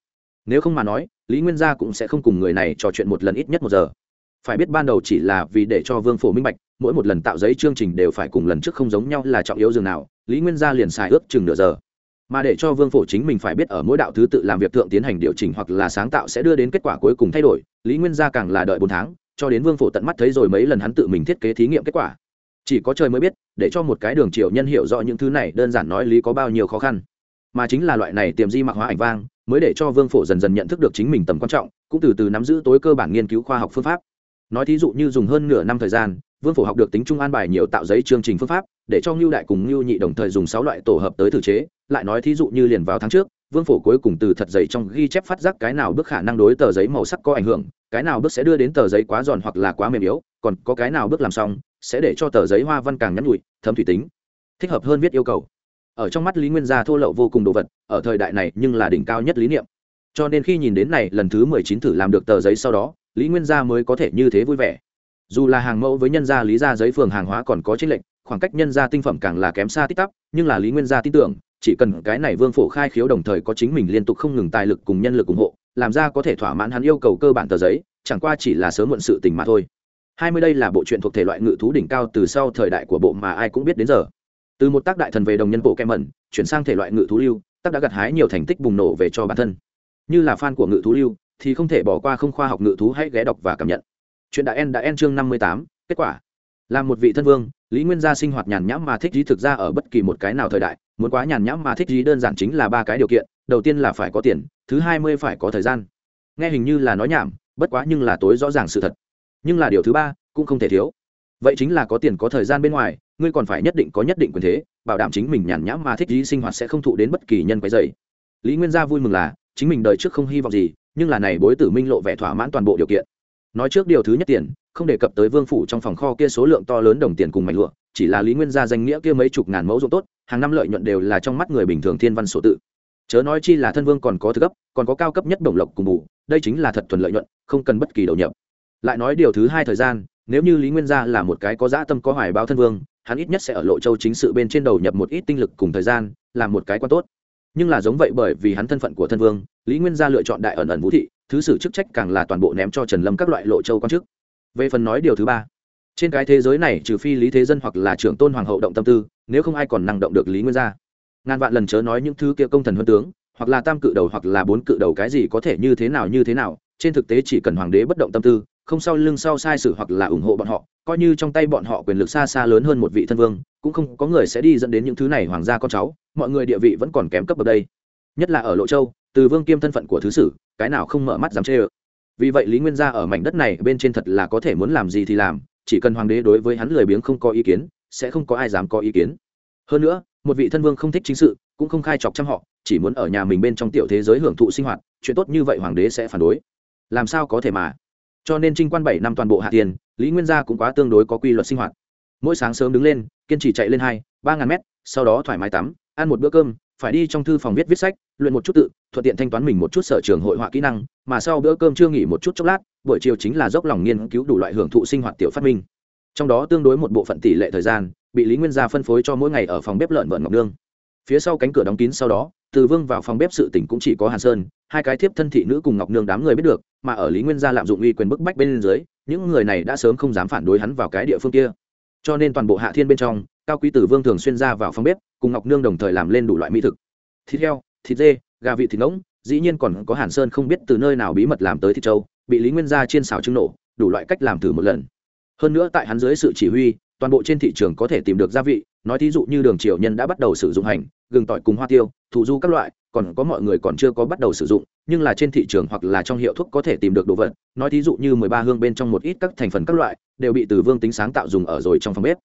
nếu không mà nói, lý nguyên gia cũng sẽ không cùng người này trò chuyện một lần ít nhất một giờ. Phải biết ban đầu chỉ là vì để cho vương phổ minh bạch, mỗi một lần tạo giấy chương trình đều phải cùng lần trước không giống nhau là trọng yếu dường nào, lý nguyên gia liền xài ước chừng nửa giờ. Mà để cho vương phổ chính mình phải biết ở mỗi đạo thứ tự làm việc thượng tiến hành điều chỉnh hoặc là sáng tạo sẽ đưa đến kết quả cuối cùng thay đổi, lý nguyên gia càng là đợi bốn tháng, cho đến vương phổ tận mắt thấy rồi mấy lần hắn tự mình thiết kế thí nghiệm kết quả. Chỉ có trời mới biết, để cho một cái đường chiều nhân hiểu rõ những thứ này, đơn giản nói lý có bao nhiêu khó khăn. Mà chính là loại này tiềm di mạc hóa ảnh vang mới để cho vương phổ dần dần nhận thức được chính mình tầm quan trọng, cũng từ từ nắm giữ tối cơ bản nghiên cứu khoa học phương pháp. Nói thí dụ như dùng hơn nửa năm thời gian, vương phổ học được tính trung an bài nhiều tạo giấy chương trình phương pháp, để cho ngưu đại cùng ngưu nhị đồng thời dùng sáu loại tổ hợp tới thử chế. Lại nói thí dụ như liền vào tháng trước, vương phổ cuối cùng từ thật giấy trong ghi chép phát giác cái nào bước khả năng đối tờ giấy màu sắc có ảnh hưởng, cái nào bước sẽ đưa đến tờ giấy quá giòn hoặc là quá mềm yếu, còn có cái nào bước làm xong, sẽ để cho tờ giấy hoa văn càng nhắn nhụi, thấm thủy tính, thích hợp hơn viết yêu cầu ở trong mắt lý nguyên gia thô lậu vô cùng đồ vật, ở thời đại này nhưng là đỉnh cao nhất lý niệm. Cho nên khi nhìn đến này lần thứ mười chín thử làm được tờ giấy sau đó, lý nguyên gia mới có thể như thế vui vẻ. Dù là hàng mẫu với nhân gia lý gia giấy phường hàng hóa còn có chênh lệnh khoảng cách nhân gia tinh phẩm càng là kém xa tích tắp nhưng là lý nguyên gia tin tưởng, chỉ cần cái này vương phổ khai khiếu đồng thời có chính mình liên tục không ngừng tài lực cùng nhân lực ủng hộ, làm ra có thể thỏa mãn hắn yêu cầu cơ bản tờ giấy, chẳng qua chỉ là sớm muộn sự tình mà thôi. Hai mươi đây là bộ truyện thuộc thể loại ngự thú đỉnh cao từ sau thời đại của bộ mà ai cũng biết đến giờ từ một tác đại thần về đồng nhân bộ kem mẩn, chuyển sang thể loại ngự thú lưu, tác đã gặt hái nhiều thành tích bùng nổ về cho bản thân. Như là fan của ngự thú lưu, thì không thể bỏ qua không khoa học ngự thú hãy ghé đọc và cảm nhận. Chuyện đã en đã en chương năm mươi tám, kết quả. Là một vị thân vương, lý nguyên gia sinh hoạt nhàn nhãm mà thích trí thực ra ở bất kỳ một cái nào thời đại, muốn quá nhàn nhãm mà thích trí đơn giản chính là ba cái điều kiện, đầu tiên là phải có tiền, thứ hai mươi phải có thời gian. Nghe hình như là nói nhảm, bất quá nhưng là tối rõ ràng sự thật. Nhưng là điều thứ ba, cũng không thể thiếu vậy chính là có tiền có thời gian bên ngoài, ngươi còn phải nhất định có nhất định quyền thế, bảo đảm chính mình nhàn nhãm mà thích lý sinh hoạt sẽ không thụ đến bất kỳ nhân quấy dày lý nguyên gia vui mừng là, chính mình đời trước không hy vọng gì, nhưng là này bối tử minh lộ vẻ thỏa mãn toàn bộ điều kiện. Nói trước điều thứ nhất tiền, không đề cập tới vương phủ trong phòng kho kia số lượng to lớn đồng tiền cùng mảnh lụa, chỉ là lý nguyên gia danh nghĩa kia mấy chục ngàn mẫu ruộng tốt, hàng năm lợi nhuận đều là trong mắt người bình thường thiên văn sổ tự. Chớ nói chi là thân vương còn có thứ cấp, còn có cao cấp nhất bổng lộc cùng bù, đây chính là thật thuần lợi nhuận, không cần bất kỳ đầu nhập. Lại nói điều thứ hai thời gian nếu như lý nguyên gia là một cái có dã tâm, có hoài báo thân vương, hắn ít nhất sẽ ở lộ châu chính sự bên trên đầu nhập một ít tinh lực cùng thời gian, làm một cái quan tốt. Nhưng là giống vậy bởi vì hắn thân phận của thân vương, lý nguyên gia lựa chọn đại ẩn ẩn vũ thị, thứ sử chức trách càng là toàn bộ ném cho trần lâm các loại lộ châu quan chức. Về phần nói điều thứ ba, trên cái thế giới này trừ phi lý thế dân hoặc là trưởng tôn hoàng hậu động tâm tư, nếu không ai còn năng động được lý nguyên gia. Ngàn vạn lần chớ nói những thứ kia công thần huân tướng, hoặc là tam cự đầu hoặc là bốn cự đầu cái gì có thể như thế nào, như thế nào, trên thực tế chỉ cần hoàng đế bất động tâm tư không sau lưng sau sai sự hoặc là ủng hộ bọn họ, coi như trong tay bọn họ quyền lực xa xa lớn hơn một vị thân vương, cũng không có người sẽ đi dẫn đến những thứ này hoàng gia con cháu, mọi người địa vị vẫn còn kém cấp ở đây. Nhất là ở lộ châu, từ vương kiêm thân phận của thứ sử, cái nào không mở mắt dám chê ơ. Vì vậy lý nguyên gia ở mảnh đất này bên trên thật là có thể muốn làm gì thì làm, chỉ cần hoàng đế đối với hắn lười biếng không có ý kiến, sẽ không có ai dám có ý kiến. Hơn nữa, một vị thân vương không thích chính sự, cũng không khai chọc chăm họ, chỉ muốn ở nhà mình bên trong tiểu thế giới hưởng thụ sinh hoạt, chuyện tốt như vậy hoàng đế sẽ phản đối. Làm sao có thể mà? Cho nên trinh quan bảy năm toàn bộ hạ tiền, lý nguyên gia cũng quá tương đối có quy luật sinh hoạt. Mỗi sáng sớm đứng lên, kiên trì chạy lên hai, ba ngàn mét, sau đó thoải mái tắm, ăn một bữa cơm, phải đi trong thư phòng viết viết sách, luyện một chút tự, thuận tiện thanh toán mình một chút sở trường hội họa kỹ năng, mà sau bữa cơm chưa nghỉ một chút chốc lát, buổi chiều chính là dốc lòng nghiên cứu đủ loại hưởng thụ sinh hoạt tiểu phát minh. Trong đó tương đối một bộ phận tỷ lệ thời gian, bị lý nguyên gia phân phối cho mỗi ngày ở phòng bếp lợn vợn ngọc nương. Phía sau cánh cửa đóng kín sau đó từ vương vào phòng bếp sự tỉnh cũng chỉ có hàn sơn, hai cái thiếp thân thị nữ cùng ngọc nương đám người biết được, mà ở lý nguyên gia lạm dụng uy quyền bức bách bên dưới, những người này đã sớm không dám phản đối hắn vào cái địa phương kia. Cho nên toàn bộ hạ thiên bên trong, cao quý tử vương thường xuyên ra vào phòng bếp, cùng ngọc nương đồng thời làm lên đủ loại mỹ thực. Thịt heo, thịt dê, gà vị thịt ngỗng, dĩ nhiên còn có hàn sơn không biết từ nơi nào bí mật làm tới thịt châu bị lý nguyên gia chiên xào trứng nổ, đủ loại cách làm thử một lần. Hơn nữa tại hắn dưới sự chỉ huy, toàn bộ trên thị trường có thể tìm được gia vị, nói thí dụ như đường triều nhân đã bắt đầu sử dụng hành, gừng tỏi cùng hoa tiêu thụ du các loại, còn có mọi người còn chưa có bắt đầu sử dụng, nhưng là trên thị trường hoặc là trong hiệu thuốc có thể tìm được đồ vật. Nói thí dụ như mười ba hương bên trong một ít các thành phần các loại, đều bị từ vương tính sáng tạo dùng ở rồi trong phòng bếp.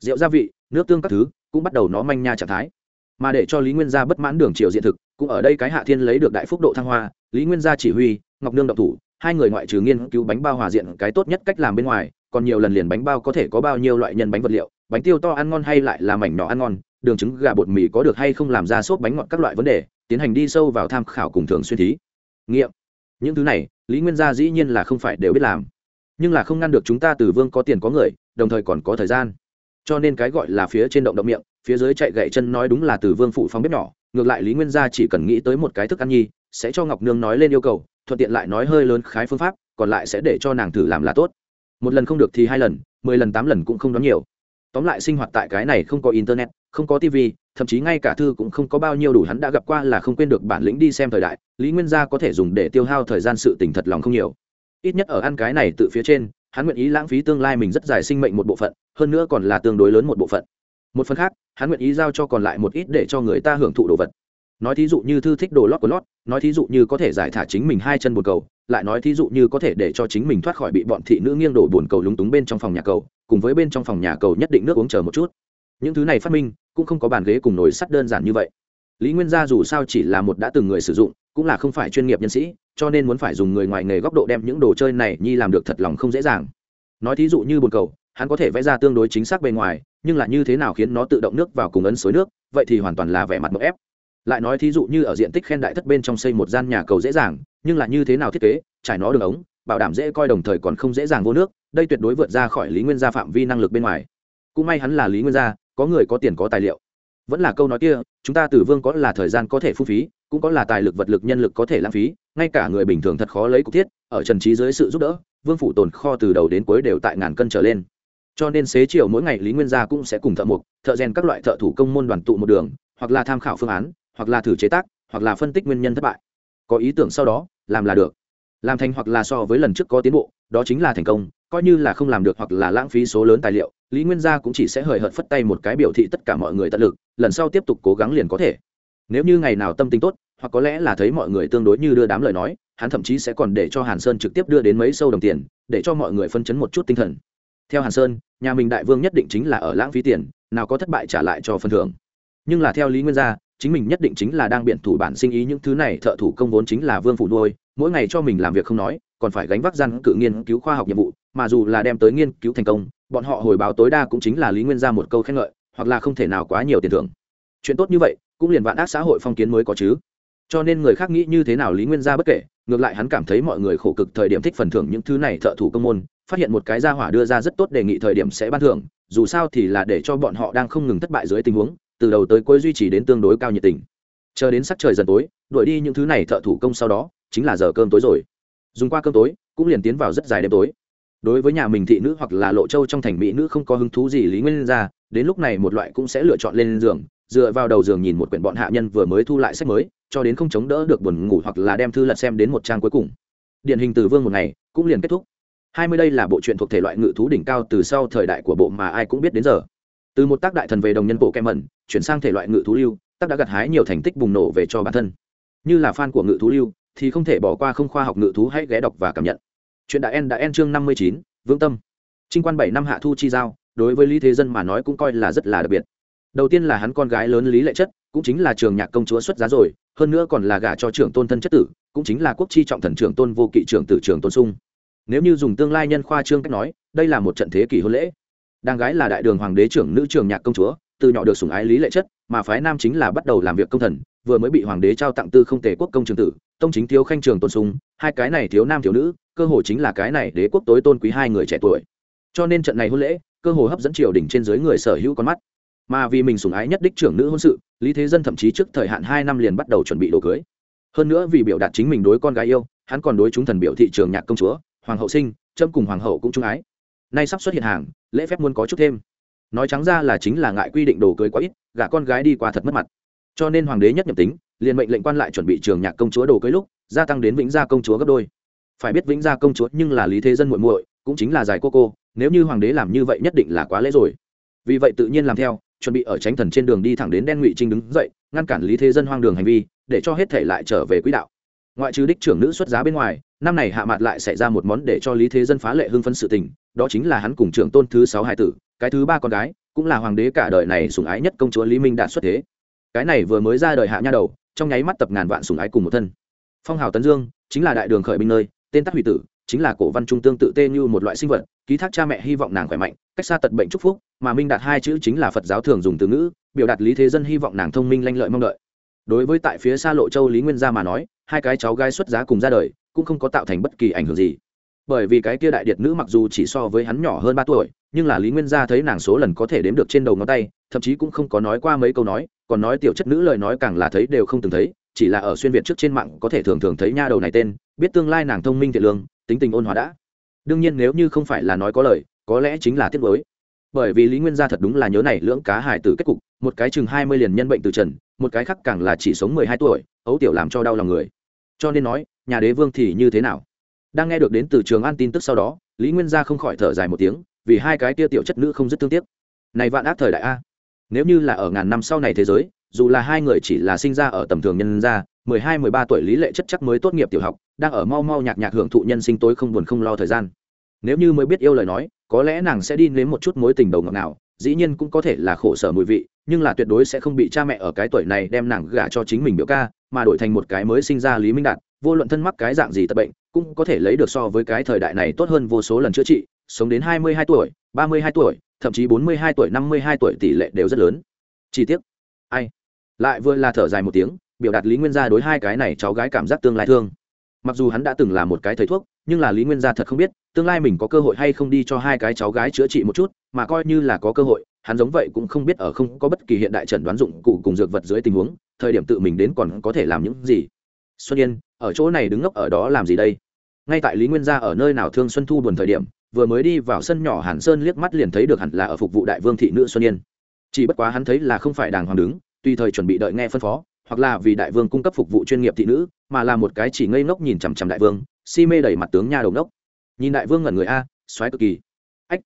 Rượu gia vị, nước tương các thứ, cũng bắt đầu nó manh nha trạng thái. Mà để cho lý nguyên gia bất mãn đường triều diện thực, cũng ở đây cái hạ thiên lấy được đại phúc độ thăng hoa, lý nguyên gia chỉ huy, ngọc nương độc thủ, hai người ngoại trừ nghiên cứu bánh bao hòa diện cái tốt nhất cách làm bên ngoài, còn nhiều lần liền bánh bao có thể có bao nhiêu loại nhân bánh vật liệu, bánh tiêu to ăn ngon hay lại là mảnh nhỏ ăn ngon đường trứng gà bột mì có được hay không làm ra sốt bánh ngọt các loại vấn đề, tiến hành đi sâu vào tham khảo cùng thường xuyên thí. Nghiệm. Những thứ này, lý nguyên gia dĩ nhiên là không phải đều biết làm. Nhưng là không ngăn được chúng ta từ vương có tiền có người, đồng thời còn có thời gian. Cho nên cái gọi là phía trên động động miệng, phía dưới chạy gậy chân nói đúng là từ vương phụ phong bếp nhỏ, ngược lại lý nguyên gia chỉ cần nghĩ tới một cái thức ăn nhi, sẽ cho ngọc nương nói lên yêu cầu, thuận tiện lại nói hơi lớn khái phương pháp, còn lại sẽ để cho nàng thử làm là tốt. Một lần không được thì hai lần, mười lần tám lần cũng không đón nhiều tóm lại sinh hoạt tại cái này không có internet, không có tv thậm chí ngay cả thư cũng không có bao nhiêu đủ hắn đã gặp qua là không quên được bản lĩnh đi xem thời đại, lý nguyên gia có thể dùng để tiêu hao thời gian sự tình thật lòng không nhiều. Ít nhất ở ăn cái này tự phía trên, hắn nguyện ý lãng phí tương lai mình rất dài sinh mệnh một bộ phận, hơn nữa còn là tương đối lớn một bộ phận. Một phần khác, hắn nguyện ý giao cho còn lại một ít để cho người ta hưởng thụ đồ vật nói thí dụ như thư thích đồ lót của lót, nói thí dụ như có thể giải thả chính mình hai chân bồn cầu, lại nói thí dụ như có thể để cho chính mình thoát khỏi bị bọn thị nữ nghiêng đổ bồn cầu lúng túng bên trong phòng nhà cầu, cùng với bên trong phòng nhà cầu nhất định nước uống chờ một chút. Những thứ này phát minh, cũng không có bàn ghế cùng nồi sắt đơn giản như vậy. Lý nguyên gia dù sao chỉ là một đã từng người sử dụng, cũng là không phải chuyên nghiệp nhân sĩ, cho nên muốn phải dùng người ngoài nghề góc độ đem những đồ chơi này nhi làm được thật lòng không dễ dàng. Nói thí dụ như bồn cầu, hắn có thể vẽ ra tương đối chính xác bề ngoài, nhưng là như thế nào khiến nó tự động nước vào cùng ấn xối nước, vậy thì hoàn toàn là vẻ mặt mậu ép lại nói thí dụ như ở diện tích khen đại thất bên trong xây một gian nhà cầu dễ dàng, nhưng là như thế nào thiết kế, trải nó đường ống, bảo đảm dễ coi đồng thời còn không dễ dàng vô nước, đây tuyệt đối vượt ra khỏi lý nguyên gia phạm vi năng lực bên ngoài. Cũng may hắn là lý nguyên gia, có người có tiền có tài liệu. Vẫn là câu nói kia, chúng ta tử vương có là thời gian có thể phung phí, cũng có là tài lực vật lực nhân lực có thể lãng phí, ngay cả người bình thường thật khó lấy cục thiết, ở trần trí dưới sự giúp đỡ, vương phủ tồn kho từ đầu đến cuối đều tại ngàn cân trở lên. Cho nên xế chiều mỗi ngày lý nguyên gia cũng sẽ cùng thợ mộc, thợ rèn các loại thợ thủ công môn đoàn tụ một đường, hoặc là tham khảo phương án hoặc là thử chế tác, hoặc là phân tích nguyên nhân thất bại. Có ý tưởng sau đó, làm là được. Làm thành hoặc là so với lần trước có tiến bộ, đó chính là thành công, coi như là không làm được hoặc là lãng phí số lớn tài liệu, lý nguyên gia cũng chỉ sẽ hời hợt phất tay một cái biểu thị tất cả mọi người tận lực, lần sau tiếp tục cố gắng liền có thể. Nếu như ngày nào tâm tính tốt, hoặc có lẽ là thấy mọi người tương đối như đưa đám lời nói, hắn thậm chí sẽ còn để cho hàn sơn trực tiếp đưa đến mấy sâu đồng tiền, để cho mọi người phân chấn một chút tinh thần. Theo hàn sơn, nhà mình đại vương nhất định chính là ở lãng phí tiền, nào có thất bại trả lại cho phần thưởng. Nhưng là theo lý nguyên gia chính mình nhất định chính là đang biện thủ bản sinh ý những thứ này, thợ thủ công vốn chính là vương phủ nuôi, mỗi ngày cho mình làm việc không nói, còn phải gánh vác gian cự nghiên cứu khoa học nhiệm vụ, mà dù là đem tới nghiên cứu thành công, bọn họ hồi báo tối đa cũng chính là lý nguyên gia một câu khen ngợi, hoặc là không thể nào quá nhiều tiền thưởng. Chuyện tốt như vậy, cũng liền vạn ác xã hội phong kiến mới có chứ. Cho nên người khác nghĩ như thế nào lý nguyên gia bất kể, ngược lại hắn cảm thấy mọi người khổ cực thời điểm thích phần thưởng những thứ này thợ thủ công môn, phát hiện một cái gia hỏa đưa ra rất tốt đề nghị thời điểm sẽ ban thưởng, dù sao thì là để cho bọn họ đang không ngừng thất bại dưới tình huống từ đầu tới cuối duy trì đến tương đối cao nhiệt tình. Chờ đến sắc trời dần tối, đuổi đi những thứ này thợ thủ công sau đó, chính là giờ cơm tối rồi. Dùng qua cơm tối, cũng liền tiến vào rất dài đêm tối. Đối với nhà mình thị nữ hoặc là lộ châu trong thành mỹ nữ không có hứng thú gì lý nguyên ra, đến lúc này một loại cũng sẽ lựa chọn lên giường, dựa vào đầu giường nhìn một quyển bọn hạ nhân vừa mới thu lại sách mới, cho đến không chống đỡ được buồn ngủ hoặc là đem thư lật xem đến một trang cuối cùng. Điển hình từ vương một ngày, cũng liền kết thúc. Hai mươi đây là bộ truyện thuộc thể loại ngự thú đỉnh cao từ sau thời đại của bộ mà ai cũng biết đến giờ từ một tác đại thần về đồng nhân bộ kem mẩn, chuyển sang thể loại ngự thú lưu, tác đã gặt hái nhiều thành tích bùng nổ về cho bản thân. Như là fan của ngự thú lưu, thì không thể bỏ qua không khoa học ngự thú hãy ghé đọc và cảm nhận. Chuyện đã en đã en chương năm mươi chín, vương tâm. Trinh quan bảy năm hạ thu chi giao, đối với lý thế dân mà nói cũng coi là rất là đặc biệt. Đầu tiên là hắn con gái lớn lý lệ chất, cũng chính là trường nhạc công chúa xuất giá rồi, hơn nữa còn là gả cho trưởng tôn thân chất tử, cũng chính là quốc chi trọng thần trưởng tôn vô kỵ trưởng tử trưởng tôn sung. Nếu như dùng tương lai nhân khoa trương cách nói, đây là một trận thế kỷ hôn lễ đàng gái là đại đường hoàng đế trưởng nữ trường nhạc công chúa, từ nhỏ được sủng ái lý lệ chất, mà phái nam chính là bắt đầu làm việc công thần, vừa mới bị hoàng đế trao tặng tư không tề quốc công trường tử, tông chính thiếu khanh trường tôn sung hai cái này thiếu nam thiếu nữ, cơ hồ chính là cái này đế quốc tối tôn quý hai người trẻ tuổi. Cho nên trận này hôn lễ, cơ hồ hấp dẫn triều đình trên dưới người sở hữu con mắt. Mà vì mình sủng ái nhất đích trưởng nữ hôn sự, lý thế dân thậm chí trước thời hạn hai năm liền bắt đầu chuẩn bị đồ cưới. Hơn nữa vì biểu đạt chính mình đối con gái yêu, hắn còn đối chúng thần biểu thị trường nhạc công chúa, hoàng hậu sinh trâm cùng hoàng hậu cũng trung ái nay sắp xuất hiện hàng, lễ phép muốn có chút thêm. Nói trắng ra là chính là ngại quy định đồ cưới quá ít, gả con gái đi qua thật mất mặt. Cho nên hoàng đế nhất nhậm tính, liền mệnh lệnh quan lại chuẩn bị trường nhạc công chúa đồ cưới lúc, gia tăng đến vĩnh gia công chúa gấp đôi. Phải biết vĩnh gia công chúa nhưng là lý thế dân muội muội, cũng chính là giải cô cô, nếu như hoàng đế làm như vậy nhất định là quá lễ rồi. Vì vậy tự nhiên làm theo, chuẩn bị ở tránh thần trên đường đi thẳng đến đen ngụy trinh đứng dậy, ngăn cản lý thế dân hoang đường hành vi, để cho hết thể lại trở về quỹ đạo. Ngoại trừ đích trưởng nữ xuất giá bên ngoài, năm này hạ mặt lại xảy ra một món để cho lý thế dân phá lệ hưng phân sự tình đó chính là hắn cùng trưởng tôn thứ sáu hải tử, cái thứ ba con gái, cũng là hoàng đế cả đời này sủng ái nhất công chúa lý minh đạt xuất thế. Cái này vừa mới ra đời hạ nha đầu, trong nháy mắt tập ngàn vạn sủng ái cùng một thân. Phong hào tấn dương, chính là đại đường khởi binh nơi, tên tắc hủy tử, chính là cổ văn trung tương tự tê như một loại sinh vật, ký thác cha mẹ hy vọng nàng khỏe mạnh, cách xa tật bệnh chúc phúc, mà minh đạt hai chữ chính là phật giáo thường dùng từ ngữ, biểu đạt lý thế dân hy vọng nàng thông minh lanh lợi mong đợi. Đối với tại phía xa lộ châu lý nguyên gia mà nói, hai cái cháu gái xuất giá cùng ra đời, cũng không có tạo thành bất kỳ ảnh hưởng gì bởi vì cái kia đại điệt nữ mặc dù chỉ so với hắn nhỏ hơn ba tuổi, nhưng là lý nguyên gia thấy nàng số lần có thể đếm được trên đầu ngón tay, thậm chí cũng không có nói qua mấy câu nói, còn nói tiểu chất nữ lời nói càng là thấy đều không từng thấy, chỉ là ở xuyên việt trước trên mạng có thể thường thường thấy nha đầu này tên, biết tương lai nàng thông minh thiện lương, tính tình ôn hòa đã. Đương nhiên nếu như không phải là nói có lời, có lẽ chính là tiết mới bởi vì lý nguyên gia thật đúng là nhớ này lưỡng cá hải tử kết cục, một cái chừng hai mươi liền nhân bệnh từ trần, một cái khác càng là chỉ sống mười hai tuổi, ấu tiểu làm cho đau lòng người. Cho nên nói, nhà đế vương thì như thế nào? Đang nghe được đến từ trường an tin tức sau đó, lý nguyên gia không khỏi thở dài một tiếng, vì hai cái tia tiểu chất nữ không rất thương tiếc. Này vạn ác thời đại a. Nếu như là ở ngàn năm sau này thế giới, dù là hai người chỉ là sinh ra ở tầm thường nhân gia, mười hai, mười ba tuổi lý lệ chất chắc mới tốt nghiệp tiểu học, đang ở mau mau nhạc nhạc hưởng thụ nhân sinh tối không buồn không lo thời gian. Nếu như mới biết yêu lời nói, có lẽ nàng sẽ đi nếm một chút mối tình đầu ngọt nào dĩ nhiên cũng có thể là khổ sở mùi vị, nhưng là tuyệt đối sẽ không bị cha mẹ ở cái tuổi này đem nàng gả cho chính mình biểu ca, mà đổi thành một cái mới sinh ra lý minh đạt vô luận thân mắc cái dạng gì tật bệnh, cũng có thể lấy được so với cái thời đại này tốt hơn vô số lần chữa trị, sống đến hai mươi hai tuổi, ba mươi hai tuổi, thậm chí bốn mươi hai tuổi, năm mươi hai tuổi tỷ lệ đều rất lớn. Chi tiết ai? Lại vừa là thở dài một tiếng, biểu đạt lý nguyên gia đối hai cái này cháu gái cảm giác tương lai thương. Mặc dù hắn đã từng là một cái thầy thuốc, nhưng là lý nguyên gia thật không biết, tương lai mình có cơ hội hay không đi cho hai cái cháu gái chữa trị một chút, mà coi như là có cơ hội, hắn giống vậy cũng không biết ở không có bất kỳ hiện đại chẩn đoán dụng cụ cùng dược vật dưới tình huống, thời điểm tự mình đến còn có thể làm những gì. Xuân yên ở chỗ này đứng ngốc ở đó làm gì đây? Ngay tại lý nguyên gia ở nơi nào thương xuân thu buồn thời điểm, vừa mới đi vào sân nhỏ hàn sơn liếc mắt liền thấy được hẳn là ở phục vụ đại vương thị nữ xuân yên. Chỉ bất quá hắn thấy là không phải đàng hoàng đứng, tùy thời chuẩn bị đợi nghe phân phó, hoặc là vì đại vương cung cấp phục vụ chuyên nghiệp thị nữ, mà là một cái chỉ ngây ngốc nhìn chằm chằm đại vương, si mê đẩy mặt tướng nha đầu ngốc. Nhìn đại vương ngẩn người a xoáy cực kỳ. Ách,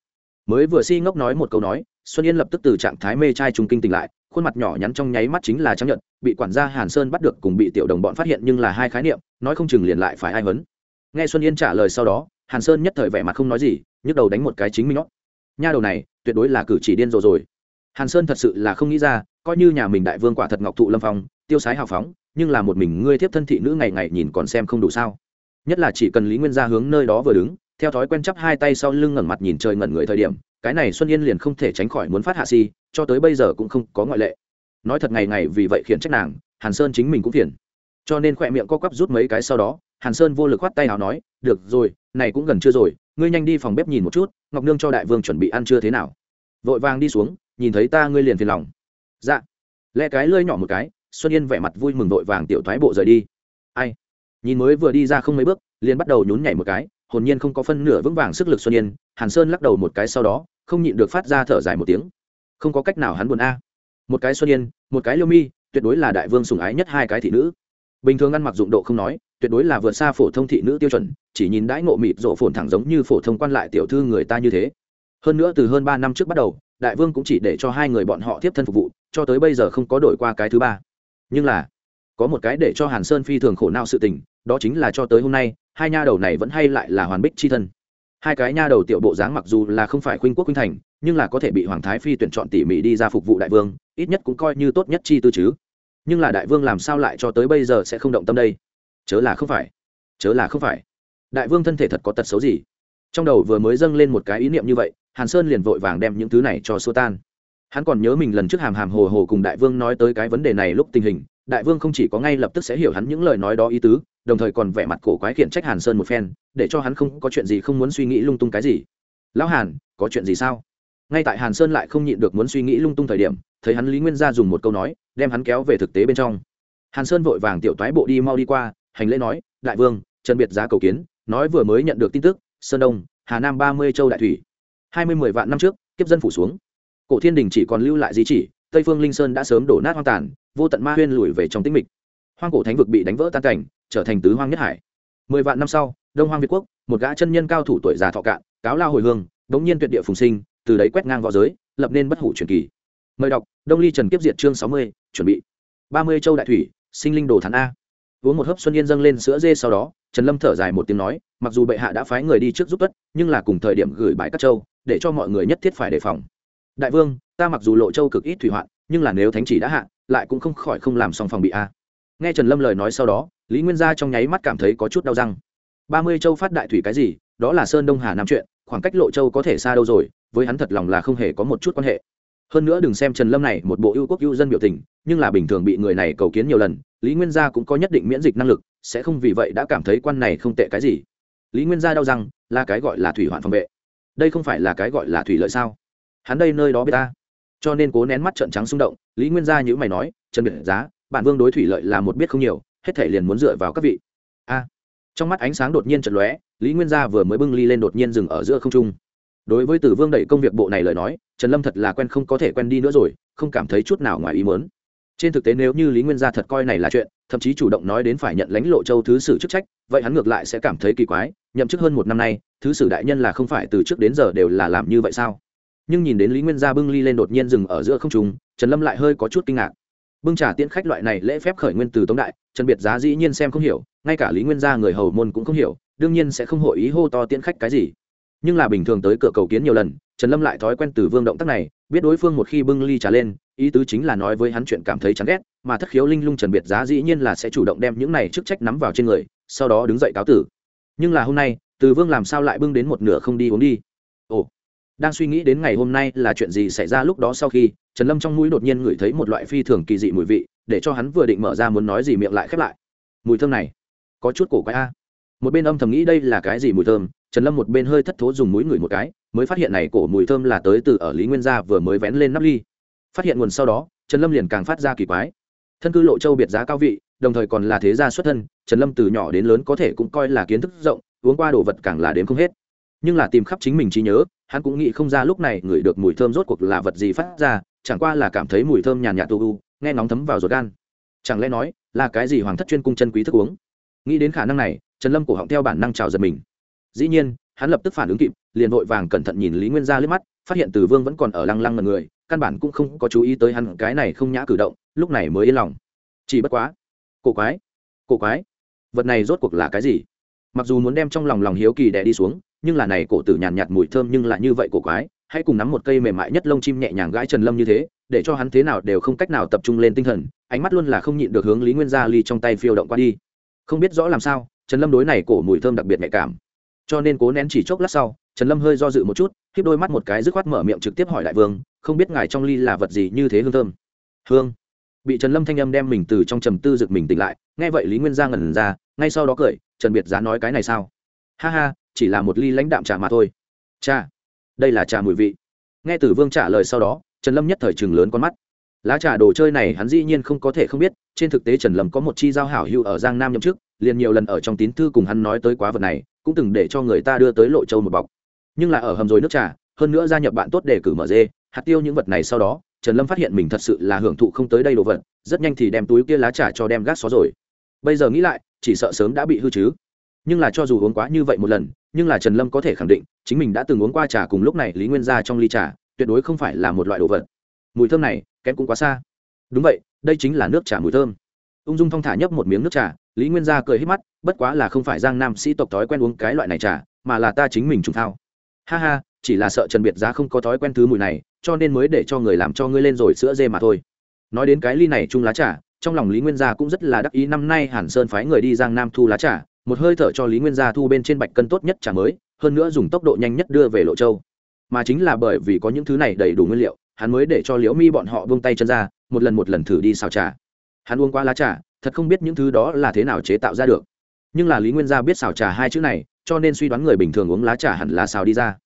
mới vừa si ngốc nói một câu nói, xuân yên lập tức từ trạng thái mê trai trung kinh tỉnh lại khuôn mặt nhỏ nhắn trong nháy mắt chính là trắng nhận bị quản gia hàn sơn bắt được cùng bị tiểu đồng bọn phát hiện nhưng là hai khái niệm, nói không chừng liền lại phải ai hấn nghe xuân yên trả lời sau đó, hàn sơn nhất thời vẻ mặt không nói gì, nhức đầu đánh một cái chính mình nhót. Nha đầu này, tuyệt đối là cử chỉ điên rồ rồi. Hàn sơn thật sự là không nghĩ ra, coi như nhà mình đại vương quả thật ngọc thụ lâm phong, tiêu sái hào phóng, nhưng là một mình ngươi tiếp thân thị nữ ngày ngày nhìn còn xem không đủ sao. Nhất là chỉ cần lý nguyên gia hướng nơi đó vừa đứng, theo thói quen chắp hai tay sau lưng ngẩng mặt nhìn trời ngẩn người thời điểm, cái này xuân yên liền không thể tránh khỏi muốn phát hạ si cho tới bây giờ cũng không có ngoại lệ. Nói thật ngày ngày vì vậy khiển trách nàng, hàn sơn chính mình cũng phiền. Cho nên khỏe miệng co quắp rút mấy cái sau đó, hàn sơn vô lực khoát tay nào nói, được rồi, này cũng gần chưa rồi, ngươi nhanh đi phòng bếp nhìn một chút, ngọc nương cho đại vương chuẩn bị ăn chưa thế nào. Vội vàng đi xuống, nhìn thấy ta ngươi liền phiền lòng. Dạ. Lẽ cái lơi nhỏ một cái, xuân yên vẻ mặt vui mừng vội vàng tiểu thoái bộ rời đi. Ai? Nhìn mới vừa đi ra không mấy bước, liền bắt đầu nhún nhảy một cái, hồn nhiên không có phân nửa vững vàng sức lực xuân yên, hàn sơn lắc đầu một cái sau đó, không nhịn được phát ra thở dài một tiếng không có cách nào hắn buồn a. Một cái xuân yên, một cái liêu mi, tuyệt đối là đại vương sùng ái nhất hai cái thị nữ. Bình thường ăn mặc dụng độ không nói, tuyệt đối là vượt xa phổ thông thị nữ tiêu chuẩn, chỉ nhìn đãi ngộ mịt rộ phồn thẳng giống như phổ thông quan lại tiểu thư người ta như thế. Hơn nữa từ hơn ba năm trước bắt đầu, đại vương cũng chỉ để cho hai người bọn họ tiếp thân phục vụ, cho tới bây giờ không có đổi qua cái thứ ba. Nhưng là, có một cái để cho hàn sơn phi thường khổ não sự tình, đó chính là cho tới hôm nay, hai nha đầu này vẫn hay lại là hoàn bích c h i thân hai cái nha đầu tiểu bộ dáng mặc dù là không phải khuynh quốc khuynh thành, nhưng là có thể bị hoàng thái phi tuyển chọn tỉ mỉ đi ra phục vụ đại vương, ít nhất cũng coi như tốt nhất chi tư chứ. Nhưng là đại vương làm sao lại cho tới bây giờ sẽ không động tâm đây? Chớ là không phải. Chớ là không phải. Đại vương thân thể thật có tật xấu gì? Trong đầu vừa mới dâng lên một cái ý niệm như vậy, hàn sơn liền vội vàng đem những thứ này cho xua tan. Hắn còn nhớ mình lần trước hàm hàm hồ hồ cùng đại vương nói tới cái vấn đề này lúc tình hình đại vương không chỉ có ngay lập tức sẽ hiểu hắn những lời nói đó ý tứ, đồng thời còn vẻ mặt cổ quái khiển trách hàn sơn một phen, để cho hắn không có chuyện gì không muốn suy nghĩ lung tung cái gì. Lão hàn, có chuyện gì sao? Ngay tại hàn sơn lại không nhịn được muốn suy nghĩ lung tung thời điểm, thấy hắn lý nguyên gia dùng một câu nói, đem hắn kéo về thực tế bên trong. Hàn sơn vội vàng tiểu toái bộ đi mau đi qua, hành lễ nói, đại vương trần biệt giá cầu kiến, nói vừa mới nhận được tin tức, sơn đông, hà nam ba mươi châu đại thủy. Hai mươi mười vạn năm trước, kiếp dân phủ xuống. Cổ thiên đình chỉ còn lưu lại di chỉ, tây phương linh sơn đã sớm đổ nát hoang tàn vô tận ma huyên lùi về trong tĩnh mịch. Hoang cổ thánh vực bị đánh vỡ tan cảnh, trở thành tứ hoang nhất hải. Mười vạn năm sau, đông hoang việt quốc, một gã chân nhân cao thủ tuổi già thọ cạn, cáo lao hồi hương, đống nhiên tuyệt địa phùng sinh, từ đấy quét ngang v õ giới, lập nên bất hủ truyền kỳ. Mời đọc, đông ly trần kiếp diệt chương sáu mươi, chuẩn bị. Ba mươi châu đại thủy, sinh linh đồ thắn a. Uống một hớp xuân yên dâng lên sữa dê sau đó, trần lâm thở dài một tiếng nói, mặc dù bệ hạ đã phái người đi trước giúp tất nhưng là cùng thời điểm gửi bãi các châu, để cho mọi người nhất thiết phải đề phòng. Đại vương, ta mặc dù lộ châu cực ít thủy hoạn, nhưng là nếu thánh chỉ đã hạ lại cũng không khỏi không làm xong phòng bị a. Nghe trần lâm lời nói sau đó, lý nguyên gia trong nháy mắt cảm thấy có chút đau răng. Ba mươi châu phát đại thủy cái gì, đó là sơn đông hà nam chuyện, khoảng cách lộ châu có thể xa đâu rồi, với hắn thật lòng là không hề có một chút quan hệ. Hơn nữa đừng xem trần lâm này một bộ ưu quốc ưu dân biểu tình, nhưng là bình thường bị người này cầu kiến nhiều lần, lý nguyên gia cũng có nhất định miễn dịch năng lực, sẽ không vì vậy đã cảm thấy quan này không tệ cái gì. Lý nguyên gia đau rằng là cái gọi là thủy hoạn phòng vệ. Đây không phải là cái gọi là thủy lợi sao? Hắn đây nơi đó biết ta cho nên cố nén mắt trận trắng xung động, lý nguyên gia như mày nói, trần biệt giá, bản vương đối thủy lợi là một biết không nhiều, hết thể liền muốn dựa vào các vị. A. Trong mắt ánh sáng đột nhiên trận lóe, lý nguyên gia vừa mới bưng ly lên đột nhiên dừng ở giữa không trung. Đối với tử vương đẩy công việc bộ này lời nói, trần lâm thật là quen không có thể quen đi nữa rồi, không cảm thấy chút nào ngoài ý mớn trên thực tế nếu như lý nguyên gia thật coi này là chuyện, thậm chí chủ động nói đến phải nhận lãnh lộ châu thứ sử chức trách, vậy hắn ngược lại sẽ cảm thấy kỳ quái, nhậm chức hơn một năm nay, thứ sử đại nhân là không phải từ trước đến giờ đều là làm như vậy sao? Nhưng nhìn đến lý nguyên gia bưng ly lên đột nhiên dừng ở giữa không trung, trần lâm lại hơi có chút kinh ngạc. Bưng trà tiễn khách loại này lễ phép khởi nguyên từ tống đại, trần biệt giá dĩ nhiên xem không hiểu, ngay cả lý nguyên gia người hầu môn cũng không hiểu, đương nhiên sẽ không hội ý hô to tiễn khách cái gì. Nhưng là bình thường tới cửa cầu kiến nhiều lần, trần lâm lại thói quen từ vương động tác này, biết đối phương một khi bưng ly trà lên, ý tứ chính là nói với hắn chuyện cảm thấy chán ghét, mà thất khiếu linh lung trần biệt giá dĩ nhiên là sẽ chủ động đem những này chức trách nắm vào trên người, sau đó đứng dậy cáo tử. Nhưng là hôm nay, từ vương làm sao lại bưng đến một nửa không đi uống đi? Đang suy nghĩ đến ngày hôm nay là chuyện gì xảy ra lúc đó sau khi, trần lâm trong mũi đột nhiên ngửi thấy một loại phi thường kỳ dị mùi vị, để cho hắn vừa định mở ra muốn nói gì miệng lại khép lại. Mùi thơm này, có chút cổ quái a. Một bên âm thầm nghĩ đây là cái gì mùi thơm, trần lâm một bên hơi thất thố dùng mũi ngửi một cái, mới phát hiện này cổ mùi thơm là tới từ ở lý nguyên gia vừa mới vén lên nắp ly. Phát hiện nguồn sau đó, trần lâm liền càng phát ra kỳ quái. Thân cư lộ châu biệt giá cao vị, đồng thời còn là thế gia xuất thân, trần lâm từ nhỏ đến lớn có thể cũng coi là kiến thức rộng, uống qua đồ vật càng là đến không hết nhưng là tìm khắp chính mình trí nhớ, hắn cũng nghĩ không ra lúc này ngửi được mùi thơm rốt cuộc là vật gì phát ra, chẳng qua là cảm thấy mùi thơm nhàn nhạt tu u, nghe nóng thấm vào ruột gan. Chẳng lẽ nói, là cái gì hoàng thất chuyên cung chân quý thức uống? Nghĩ đến khả năng này, trần lâm cổ họng theo bản năng trào giật mình. Dĩ nhiên, hắn lập tức phản ứng kịp, liền vội vàng cẩn thận nhìn lý nguyên ra liếc mắt, phát hiện từ vương vẫn còn ở lăng lăng ngần người, căn bản cũng không có chú ý tới hắn, cái này không nhã cử động, lúc này mới yên lòng. Chỉ bất quá, cổ quái cổ quái, vật này rốt cuộc là cái gì? Mặc dù muốn đem trong lòng lòng hiếu kỳ đè đi xuống nhưng là này cổ tử nhàn nhạt, nhạt mùi thơm nhưng lại như vậy cổ quái hãy cùng nắm một cây mềm mại nhất lông chim nhẹ nhàng gãi trần lâm như thế để cho hắn thế nào đều không cách nào tập trung lên tinh thần ánh mắt luôn là không nhịn được hướng lý nguyên gia ly trong tay phiêu động qua đi. Không biết rõ làm sao trần lâm đối này cổ mùi thơm đặc biệt nhạy cảm. Cho nên cố nén chỉ chốc lát sau trần lâm hơi do dự một chút khiếp đôi mắt một cái dứt khoát mở miệng trực tiếp hỏi đại vương không biết ngài trong ly là vật gì như thế hương thơm? Hương? Bị trần lâm thanh âm đem mình từ trong trầm tư rực mình tỉnh lại nghe vậy lý nguyên giang ngẩn ra ngay sau đó cười trần biệt giá nói cái này sao? Ha ha, chỉ là một ly lãnh đạm trà mà thôi. Cha, đây là trà mùi vị. Nghe tử vương trả lời sau đó, trần lâm nhất thời chừng lớn con mắt. Lá trà đồ chơi này hắn dĩ nhiên không có thể không biết, trên thực tế trần lâm có một chi giao hảo hữu ở giang nam nhậm chức, liền nhiều lần ở trong tín thư cùng hắn nói tới quá vật này, cũng từng để cho người ta đưa tới lộ châu một bọc. Nhưng là ở hầm rồi nước trà, hơn nữa gia nhập bạn tốt để cử mở dê, hạt tiêu những vật này sau đó, trần lâm phát hiện mình thật sự là hưởng thụ không tới đây đồ vật, rất nhanh thì đem túi kia lá trà cho đem gác xó rồi bây giờ nghĩ lại, chỉ sợ sớm đã bị hư chứ. Nhưng là cho dù uống quá như vậy một lần, nhưng là trần lâm có thể khẳng định, chính mình đã từng uống qua trà cùng lúc này lý nguyên ra trong ly trà, tuyệt đối không phải là một loại đồ vật. Mùi thơm này, kém cũng quá xa. Đúng vậy, đây chính là nước trà mùi thơm. Ung dung thong thả nhấp một miếng nước trà, lý nguyên gia cười hết mắt, bất quá là không phải giang nam sĩ tộc thói quen uống cái loại này trà, mà là ta chính mình trùng thao. Ha ha, chỉ là sợ trần biệt giá không có thói quen thứ mùi này, cho nên mới để cho người làm cho ngươi lên rồi sữa dê mà thôi. Nói đến cái ly này chung lá trà trong lòng lý nguyên gia cũng rất là đắc ý năm nay hàn sơn phái người đi giang nam thu lá trà, một hơi thở cho lý nguyên gia thu bên trên bạch cân tốt nhất trà mới, hơn nữa dùng tốc độ nhanh nhất đưa về lộ châu. Mà chính là bởi vì có những thứ này đầy đủ nguyên liệu, hắn mới để cho liễu mi bọn họ vung tay chân ra, một lần một lần thử đi xào trà. Hắn uống qua lá trà, thật không biết những thứ đó là thế nào chế tạo ra được. Nhưng là lý nguyên gia biết xào trà hai chữ này, cho nên suy đoán người bình thường uống lá trà hẳn là xào đi ra.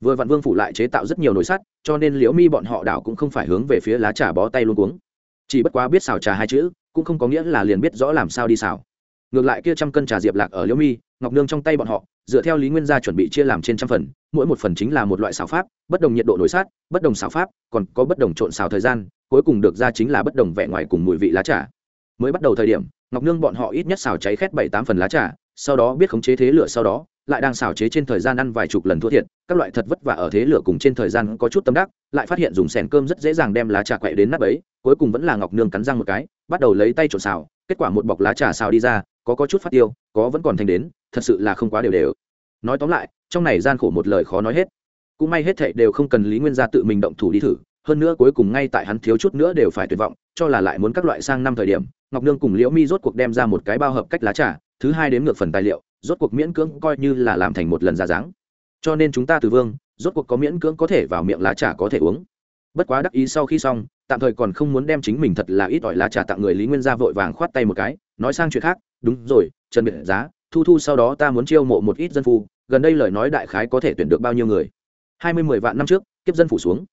Vừa vạn vương phủ lại chế tạo rất nhiều nồi sắt, cho nên liễu mi bọn họ đảo cũng không phải hướng về phía lá trà bó tay luôn uống chỉ bất quá biết xào trà hai chữ, cũng không có nghĩa là liền biết rõ làm sao đi xào. Ngược lại kia trăm cân trà diệp lạc ở liễu mi, ngọc nương trong tay bọn họ, dựa theo lý nguyên gia chuẩn bị chia làm trên trăm phần, mỗi một phần chính là một loại xào pháp, bất đồng nhiệt độ nổi sát, bất đồng xào pháp, còn có bất đồng trộn xào thời gian, cuối cùng được ra chính là bất đồng vẻ ngoài cùng mùi vị lá trà. Mới bắt đầu thời điểm, ngọc nương bọn họ ít nhất xào cháy khét bảy tám phần lá trà, sau đó biết khống chế thế lửa sau đó lại đang xào chế trên thời gian ăn vài chục lần thua thiệt, các loại thật vất vả ở thế lửa cùng trên thời gian có chút tâm đắc, lại phát hiện dùng sèn cơm rất dễ dàng đem lá trà quậy đến nắp ấy, cuối cùng vẫn là ngọc nương cắn răng một cái, bắt đầu lấy tay trộn xào, kết quả một bọc lá trà xào đi ra, có có chút phát tiêu, có vẫn còn thành đến, thật sự là không quá đều đều. Nói tóm lại, trong này gian khổ một lời khó nói hết. Cũng may hết thệ đều không cần lý nguyên gia tự mình động thủ đi thử, hơn nữa cuối cùng ngay tại hắn thiếu chút nữa đều phải tuyệt vọng, cho là lại muốn các loại sang năm thời điểm, ngọc nương cùng liễu mi rốt cuộc đem ra một cái bao hợp cách lá trà, thứ hai đến ngược phần tài liệu rốt cuộc miễn cưỡng coi như là làm thành một lần ra dáng. Cho nên chúng ta từ vương, rốt cuộc có miễn cưỡng có thể vào miệng lá trà có thể uống. Bất quá đắc ý sau khi xong, tạm thời còn không muốn đem chính mình thật là ít ỏi lá trà tặng người lý nguyên gia vội vàng khoát tay một cái, nói sang chuyện khác, đúng rồi, trần biệt giá, thu thu sau đó ta muốn chiêu mộ một ít dân phu, gần đây lời nói đại khái có thể tuyển được bao nhiêu người? Hai mươi mười vạn năm trước, kiếp dân phủ xuống.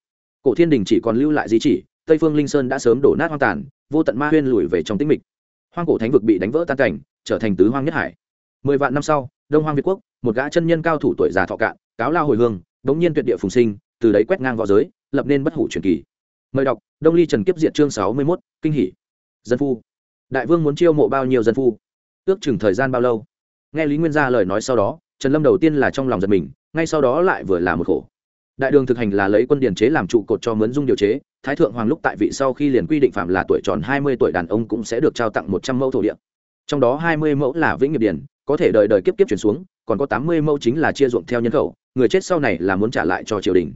Cổ thiên đình chỉ còn lưu lại di chỉ, tây phương linh sơn đã sớm đổ nát hoang tàn, vô tận ma huyên lùi về trong tĩnh mịch. Hoang cổ thánh vực bị đánh vỡ tan cảnh, trở thành tứ hoang nhất hải mười vạn năm sau, đông hoang việt quốc, một gã chân nhân cao thủ tuổi già thọ cạn, cáo lao hồi hương bỗng nhiên tuyệt địa phùng sinh, từ đấy quét ngang v õ giới, lập nên bất hủ truyền kỳ. Mời đọc, đông ly trần kiếp diện chương sáu mươi mốt, kinh hỷ dân phu. Đại vương muốn chiêu mộ bao nhiêu dân phu? Ước chừng thời gian bao lâu? Nghe lý nguyên gia lời nói sau đó, trần lâm đầu tiên là trong lòng giật mình, ngay sau đó lại vừa là một khổ. Đại đường thực hành là lấy quân điển chế làm trụ cột cho mướn dung điều chế, thái thượng hoàng lúc tại vị sau khi liền quy định phạm là tuổi tròn hai mươi tuổi đàn ông cũng sẽ được trao tặng một trăm mẫu thổ địa. Trong đó hai mươi mẫu là vĩnh nghiệp điển có thể đời đời kiếp kiếp chuyển xuống, còn có tám mươi mẫu chính là chia ruộng theo nhân khẩu, người chết sau này là muốn trả lại cho triều đình.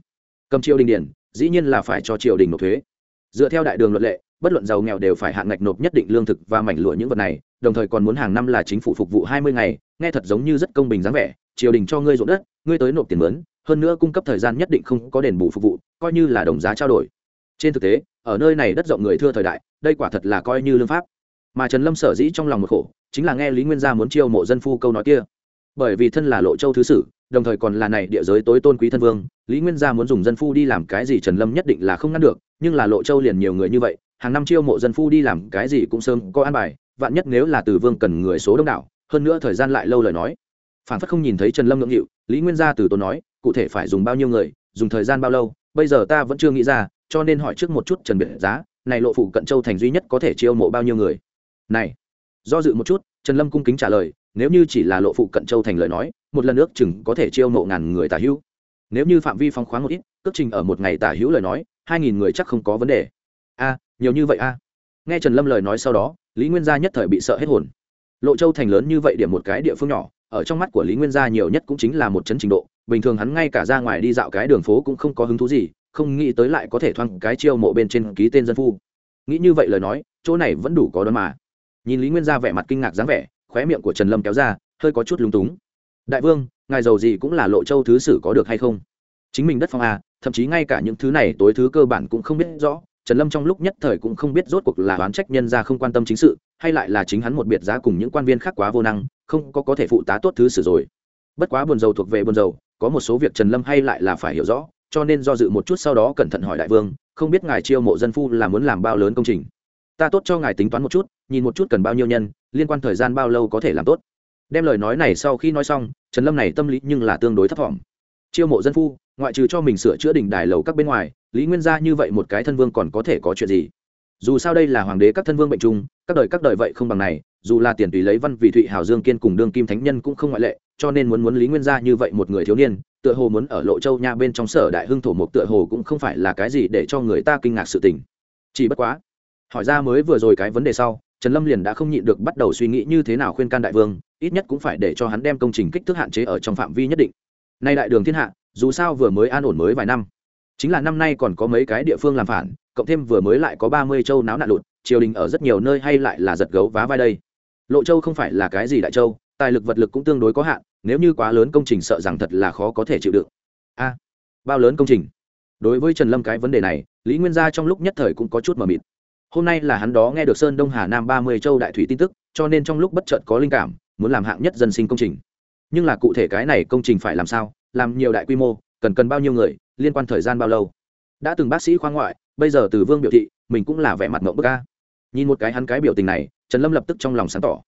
Cầm triều đình điển, dĩ nhiên là phải cho triều đình nộp thuế. Dựa theo đại đường luật lệ, bất luận giàu nghèo đều phải hạn ngạch nộp nhất định lương thực và mảnh lụa những vật này, đồng thời còn muốn hàng năm là chính phủ phục vụ hai mươi ngày, nghe thật giống như rất công bình dáng vẻ, triều đình cho ngươi ruộng đất, ngươi tới nộp tiền mướn, hơn nữa cung cấp thời gian nhất định không có đền bù phục vụ, coi như là đồng giá trao đổi. Trên thực tế, ở nơi này đất rộng người thưa thời đại, đây quả thật là coi như lương pháp. Mà trần lâm sở dĩ trong lòng một khổ chính là nghe lý nguyên gia muốn chiêu mộ dân phu câu nói kia. Bởi vì thân là lộ châu thứ sử, đồng thời còn là này địa giới tối tôn quý thân vương, lý nguyên gia muốn dùng dân phu đi làm cái gì trần lâm nhất định là không ngăn được, nhưng là lộ châu liền nhiều người như vậy, hàng năm chiêu mộ dân phu đi làm cái gì cũng sớm có an bài, vạn nhất nếu là từ vương cần người số đông đảo, hơn nữa thời gian lại lâu lời nói. Phản phất không nhìn thấy trần lâm ngưỡng hiệu lý nguyên gia từ tốn nói, cụ thể phải dùng bao nhiêu người, dùng thời gian bao lâu, bây giờ ta vẫn chưa nghĩ ra, cho nên hỏi trước một chút trần biệt giá, này lộ phụ cận châu thành duy nhất có thể chiêu mộ bao nhiêu người. Này do dự một chút, trần lâm cung kính trả lời, nếu như chỉ là lộ phụ cận châu thành lời nói, một lần ước chừng có thể chiêu mộ ngàn người tả hữu. Nếu như phạm vi phong khoáng một ít cước trình ở một ngày tả hữu lời nói, hai nghìn người chắc không có vấn đề. A, nhiều như vậy a. Nghe trần lâm lời nói sau đó, lý nguyên gia nhất thời bị sợ hết hồn. Lộ châu thành lớn như vậy điểm một cái địa phương nhỏ, ở trong mắt của lý nguyên gia nhiều nhất cũng chính là một chấn trình độ, bình thường hắn ngay cả ra ngoài đi dạo cái đường phố cũng không có hứng thú gì, không nghĩ tới lại có thể thoang cái chiêu mộ bên trên ký tên dân phu. Nghĩ như vậy lời nói, chỗ này vẫn đủ có đón mà nhìn lý nguyên gia vẻ mặt kinh ngạc dáng vẻ, khóe miệng của trần lâm kéo ra, hơi có chút lúng túng. Đại vương, ngài giàu gì cũng là lộ châu thứ sử có được hay không? Chính mình đất phong à thậm chí ngay cả những thứ này tối thứ cơ bản cũng không biết rõ. Trần lâm trong lúc nhất thời cũng không biết rốt cuộc là đoán trách nhân ra không quan tâm chính sự, hay lại là chính hắn một biệt giá cùng những quan viên khác quá vô năng, không có có thể phụ tá tốt thứ sử rồi. Bất quá buồn dầu thuộc về buồn dầu có một số việc trần lâm hay lại là phải hiểu rõ, cho nên do dự một chút sau đó cẩn thận hỏi đại vương, không biết ngài chiêu mộ dân phu là muốn làm bao lớn công trình? Ta tốt cho ngài tính toán một chút, nhìn một chút cần bao nhiêu nhân, liên quan thời gian bao lâu có thể làm tốt. Đem lời nói này sau khi nói xong, trần lâm này tâm lý nhưng là tương đối thấp t chiêu mộ dân phu, ngoại trừ cho mình sửa chữa đỉnh đài lầu các bên ngoài, lý nguyên gia như vậy một cái thân vương còn có thể có chuyện gì? Dù sao đây là hoàng đế các thân vương bệnh chung, các đời các đời vậy không bằng này, dù là tiền tùy lấy văn vị thụy hào dương kiên cùng đương kim thánh nhân cũng không ngoại lệ, cho nên muốn muốn lý nguyên gia như vậy một người thiếu niên, tựa hồ muốn ở lộ châu nha bên trong sở đại hưng thổ mục tựa hồ cũng không phải là cái gì để cho người ta kinh ngạc sự tình. Chỉ bất quá hỏi ra mới vừa rồi cái vấn đề sau, trần lâm liền đã không nhịn được bắt đầu suy nghĩ như thế nào khuyên can đại vương, ít nhất cũng phải để cho hắn đem công trình kích thước hạn chế ở trong phạm vi nhất định. Nay đại đường thiên hạ, dù sao vừa mới an ổn mới vài năm, chính là năm nay còn có mấy cái địa phương làm phản, cộng thêm vừa mới lại có ba mươi châu náo nạn lụt, triều đình ở rất nhiều nơi hay lại là giật gấu vá vai đây. Lộ châu không phải là cái gì đại châu, tài lực vật lực cũng tương đối có hạn, nếu như quá lớn công trình sợ rằng thật là khó có thể chịu đựng. A, bao lớn công trình? Đối với trần lâm cái vấn đề này, lý nguyên gia trong lúc nhất thời cũng có chút mờ mịt hôm nay là hắn đó nghe được sơn đông hà nam ba mươi châu đại thủy tin tức, cho nên trong lúc bất chợt có linh cảm, muốn làm hạng nhất dân sinh công trình. Nhưng là cụ thể cái này công trình phải làm sao, làm nhiều đại quy mô, cần cần bao nhiêu người, liên quan thời gian bao lâu? Đã từng bác sĩ khoa ngoại, bây giờ từ vương biểu thị, mình cũng là vẻ mặt mộng bức ca nhìn một cái hắn cái biểu tình này, trần lâm lập tức trong lòng sáng tỏ.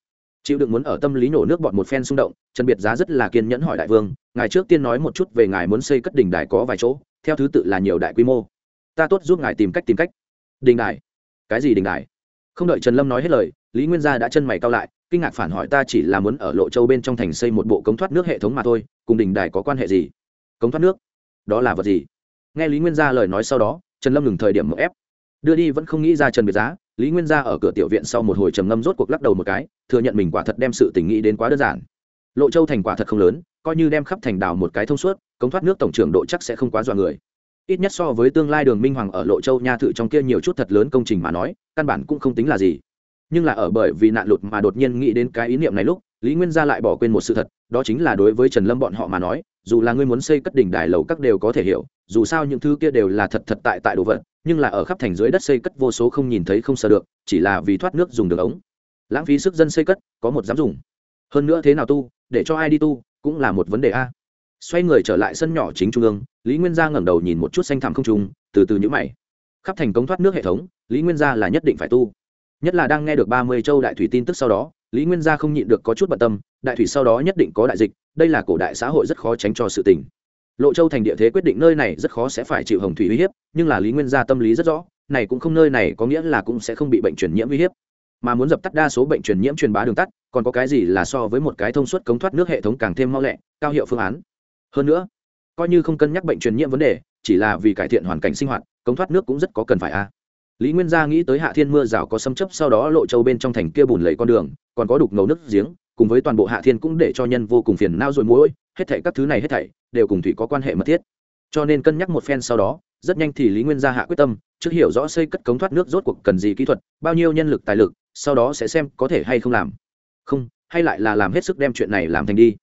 Chịu đựng muốn ở tâm lý nổ nước bọn một phen xung động, trần biệt giá rất là kiên nhẫn hỏi đại vương, ngài trước tiên nói một chút về ngài muốn xây cất đình đài có vài chỗ, theo thứ tự là nhiều đại quy mô. Ta tốt giúp ngài tìm cách tìm cách. Đình đài? Cái gì đình đài? Không đợi trần lâm nói hết lời, lý nguyên gia đã chân mày cao lại, kinh ngạc phản hỏi ta chỉ là muốn ở lộ châu bên trong thành xây một bộ cống thoát nước hệ thống mà thôi, cùng đình đài có quan hệ gì? Cống thoát nước? Đó là vật gì? Nghe lý nguyên gia lời nói sau đó, trần lâm ngừng thời điểm một ép. Đưa đi vẫn không nghĩ ra trần biệt giá, lý nguyên gia ở cửa tiểu viện sau một hồi trầm ngâm rốt cuộc lắc đầu một cái, thừa nhận mình quả thật đem sự tình nghĩ đến quá đơn giản. Lộ châu thành quả thật không lớn, coi như đem khắp thành đào một cái thông suốt, cống thoát nước tổng trưởng độ chắc sẽ không quá dọa người ít nhất so với tương lai đường minh hoàng ở lộ châu nha thự trong kia nhiều chút thật lớn công trình mà nói, căn bản cũng không tính là gì. Nhưng là ở bởi vì nạn lụt mà đột nhiên nghĩ đến cái ý niệm này lúc, lý nguyên gia lại bỏ quên một sự thật, đó chính là đối với trần lâm bọn họ mà nói, dù là ngươi muốn xây cất đỉnh đài lầu các đều có thể hiểu, dù sao những thứ kia đều là thật thật tại tại đồ vật, nhưng là ở khắp thành dưới đất xây cất vô số không nhìn thấy không sợ được, chỉ là vì thoát nước dùng đường ống. Lãng phí sức dân xây cất, có một dám dùng. Hơn nữa thế nào tu, để cho ai đi tu, cũng là một vấn đề a xoay người trở lại sân nhỏ chính trung ương lý nguyên gia ngẩng đầu nhìn một chút xanh thẳm không trung, từ từ nhữ mày. Khắp thành công thoát nước hệ thống lý nguyên gia là nhất định phải tu. Nhất là đang nghe được ba mươi châu đại thủy tin tức sau đó lý nguyên gia không nhịn được có chút bận tâm đại thủy sau đó nhất định có đại dịch đây là cổ đại xã hội rất khó tránh cho sự tình. Lộ châu thành địa thế quyết định nơi này rất khó sẽ phải chịu hồng thủy uy hiếp nhưng là lý nguyên gia tâm lý rất rõ này cũng không nơi này có nghĩa là cũng sẽ không bị bệnh truyền nhiễm uy hiếp. Mà muốn dập tắt đa số bệnh truyền nhiễm truyền bá đường tắt còn có cái gì là so với một cái thông suất cống thoát nước hệ thống càng thêm mau lẹ cao hiệu phương án hơn nữa, coi như không cân nhắc bệnh truyền nhiễm vấn đề, chỉ là vì cải thiện hoàn cảnh sinh hoạt, cống thoát nước cũng rất có cần phải a. Lý nguyên gia nghĩ tới hạ thiên mưa rào có xâm chấp sau đó lộ châu bên trong thành kia bùn lầy con đường, còn có đục ngầu nước giếng, cùng với toàn bộ hạ thiên cũng để cho nhân vô cùng phiền não rồi mũi hết thảy các thứ này hết thảy đều cùng thủy có quan hệ mật thiết. Cho nên cân nhắc một phen sau đó, rất nhanh thì lý nguyên gia hạ quyết tâm, trước hiểu rõ xây cất cống thoát nước rốt cuộc cần gì kỹ thuật, bao nhiêu nhân lực tài lực, sau đó sẽ xem có thể hay không làm. Không, hay lại là làm hết sức đem chuyện này làm thành đi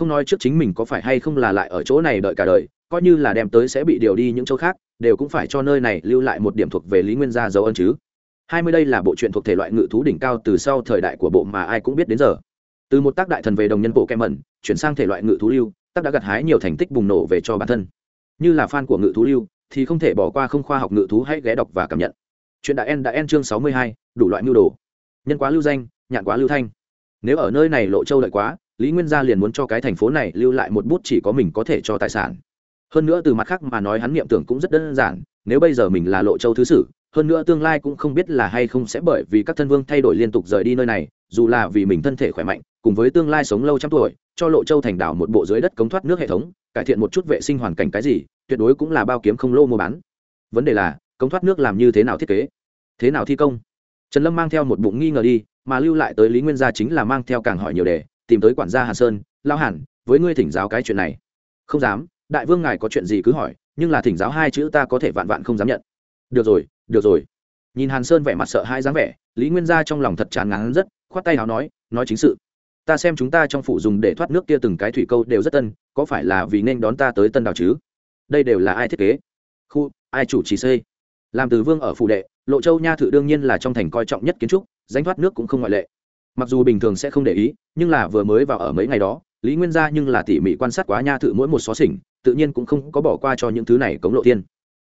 không nói trước chính mình có phải hay không là lại ở chỗ này đợi cả đời, coi như là đem tới sẽ bị điều đi những chỗ khác, đều cũng phải cho nơi này lưu lại một điểm thuộc về lý nguyên gia dấu ân chứ. Hai mươi đây là bộ truyện thuộc thể loại ngự thú đỉnh cao từ sau thời đại của bộ mà ai cũng biết đến giờ. Từ một tác đại thần về đồng nhân bộ kem mẩn, chuyển sang thể loại ngự thú lưu, tác đã gặt hái nhiều thành tích bùng nổ về cho bản thân. Như là fan của ngự thú lưu, thì không thể bỏ qua không khoa học ngự thú hãy ghé đọc và cảm nhận. Chuyện đã en đã en chương sáu mươi hai, đủ loại mưu đồ. Nhân quá lưu danh, nhạn quá lưu thanh. Nếu ở nơi này lộ châu lợi quá lý nguyên gia liền muốn cho cái thành phố này lưu lại một bút chỉ có mình có thể cho tài sản. Hơn nữa từ mặt khác mà nói hắn niệm tưởng cũng rất đơn giản, nếu bây giờ mình là lộ châu thứ sử, hơn nữa tương lai cũng không biết là hay không sẽ bởi vì các thân vương thay đổi liên tục rời đi nơi này, dù là vì mình thân thể khỏe mạnh, cùng với tương lai sống lâu trăm tuổi, cho lộ châu thành đảo một bộ dưới đất cống thoát nước hệ thống, cải thiện một chút vệ sinh hoàn cảnh cái gì, tuyệt đối cũng là bao kiếm không lô mua bán. Vấn đề là, cống thoát nước làm như thế nào thiết kế? Thế nào thi công? Trần lâm mang theo một bụng nghi ngờ đi, mà lưu lại tới lý nguyên gia chính là mang theo càng hỏi nhiều đề tìm tới quản gia hàn sơn lao Hàn, với ngươi thỉnh giáo cái chuyện này. Không dám đại vương ngài có chuyện gì cứ hỏi nhưng là thỉnh giáo hai chữ ta có thể vạn vạn không dám nhận. Được rồi được rồi. Nhìn hàn sơn vẻ mặt sợ hai dáng vẻ lý nguyên gia trong lòng thật chán ngán rất khoát tay h nói nói chính sự. Ta xem chúng ta trong phủ dùng để thoát nước kia từng cái thủy câu đều rất tân có phải là vì nên đón ta tới tân Đào chứ? Đây đều là ai thiết kế? Khu ai chủ trì xây? Làm từ vương ở phủ đệ lộ châu nha thự đương nhiên là trong thành coi trọng nhất kiến trúc danh thoát nước cũng không ngoại lệ mặc dù bình thường sẽ không để ý, nhưng là vừa mới vào ở mấy ngày đó, lý nguyên gia nhưng là tỉ mỉ quan sát quá nha thự mỗi một xó xỉnh, tự nhiên cũng không có bỏ qua cho những thứ này cống lộ tiên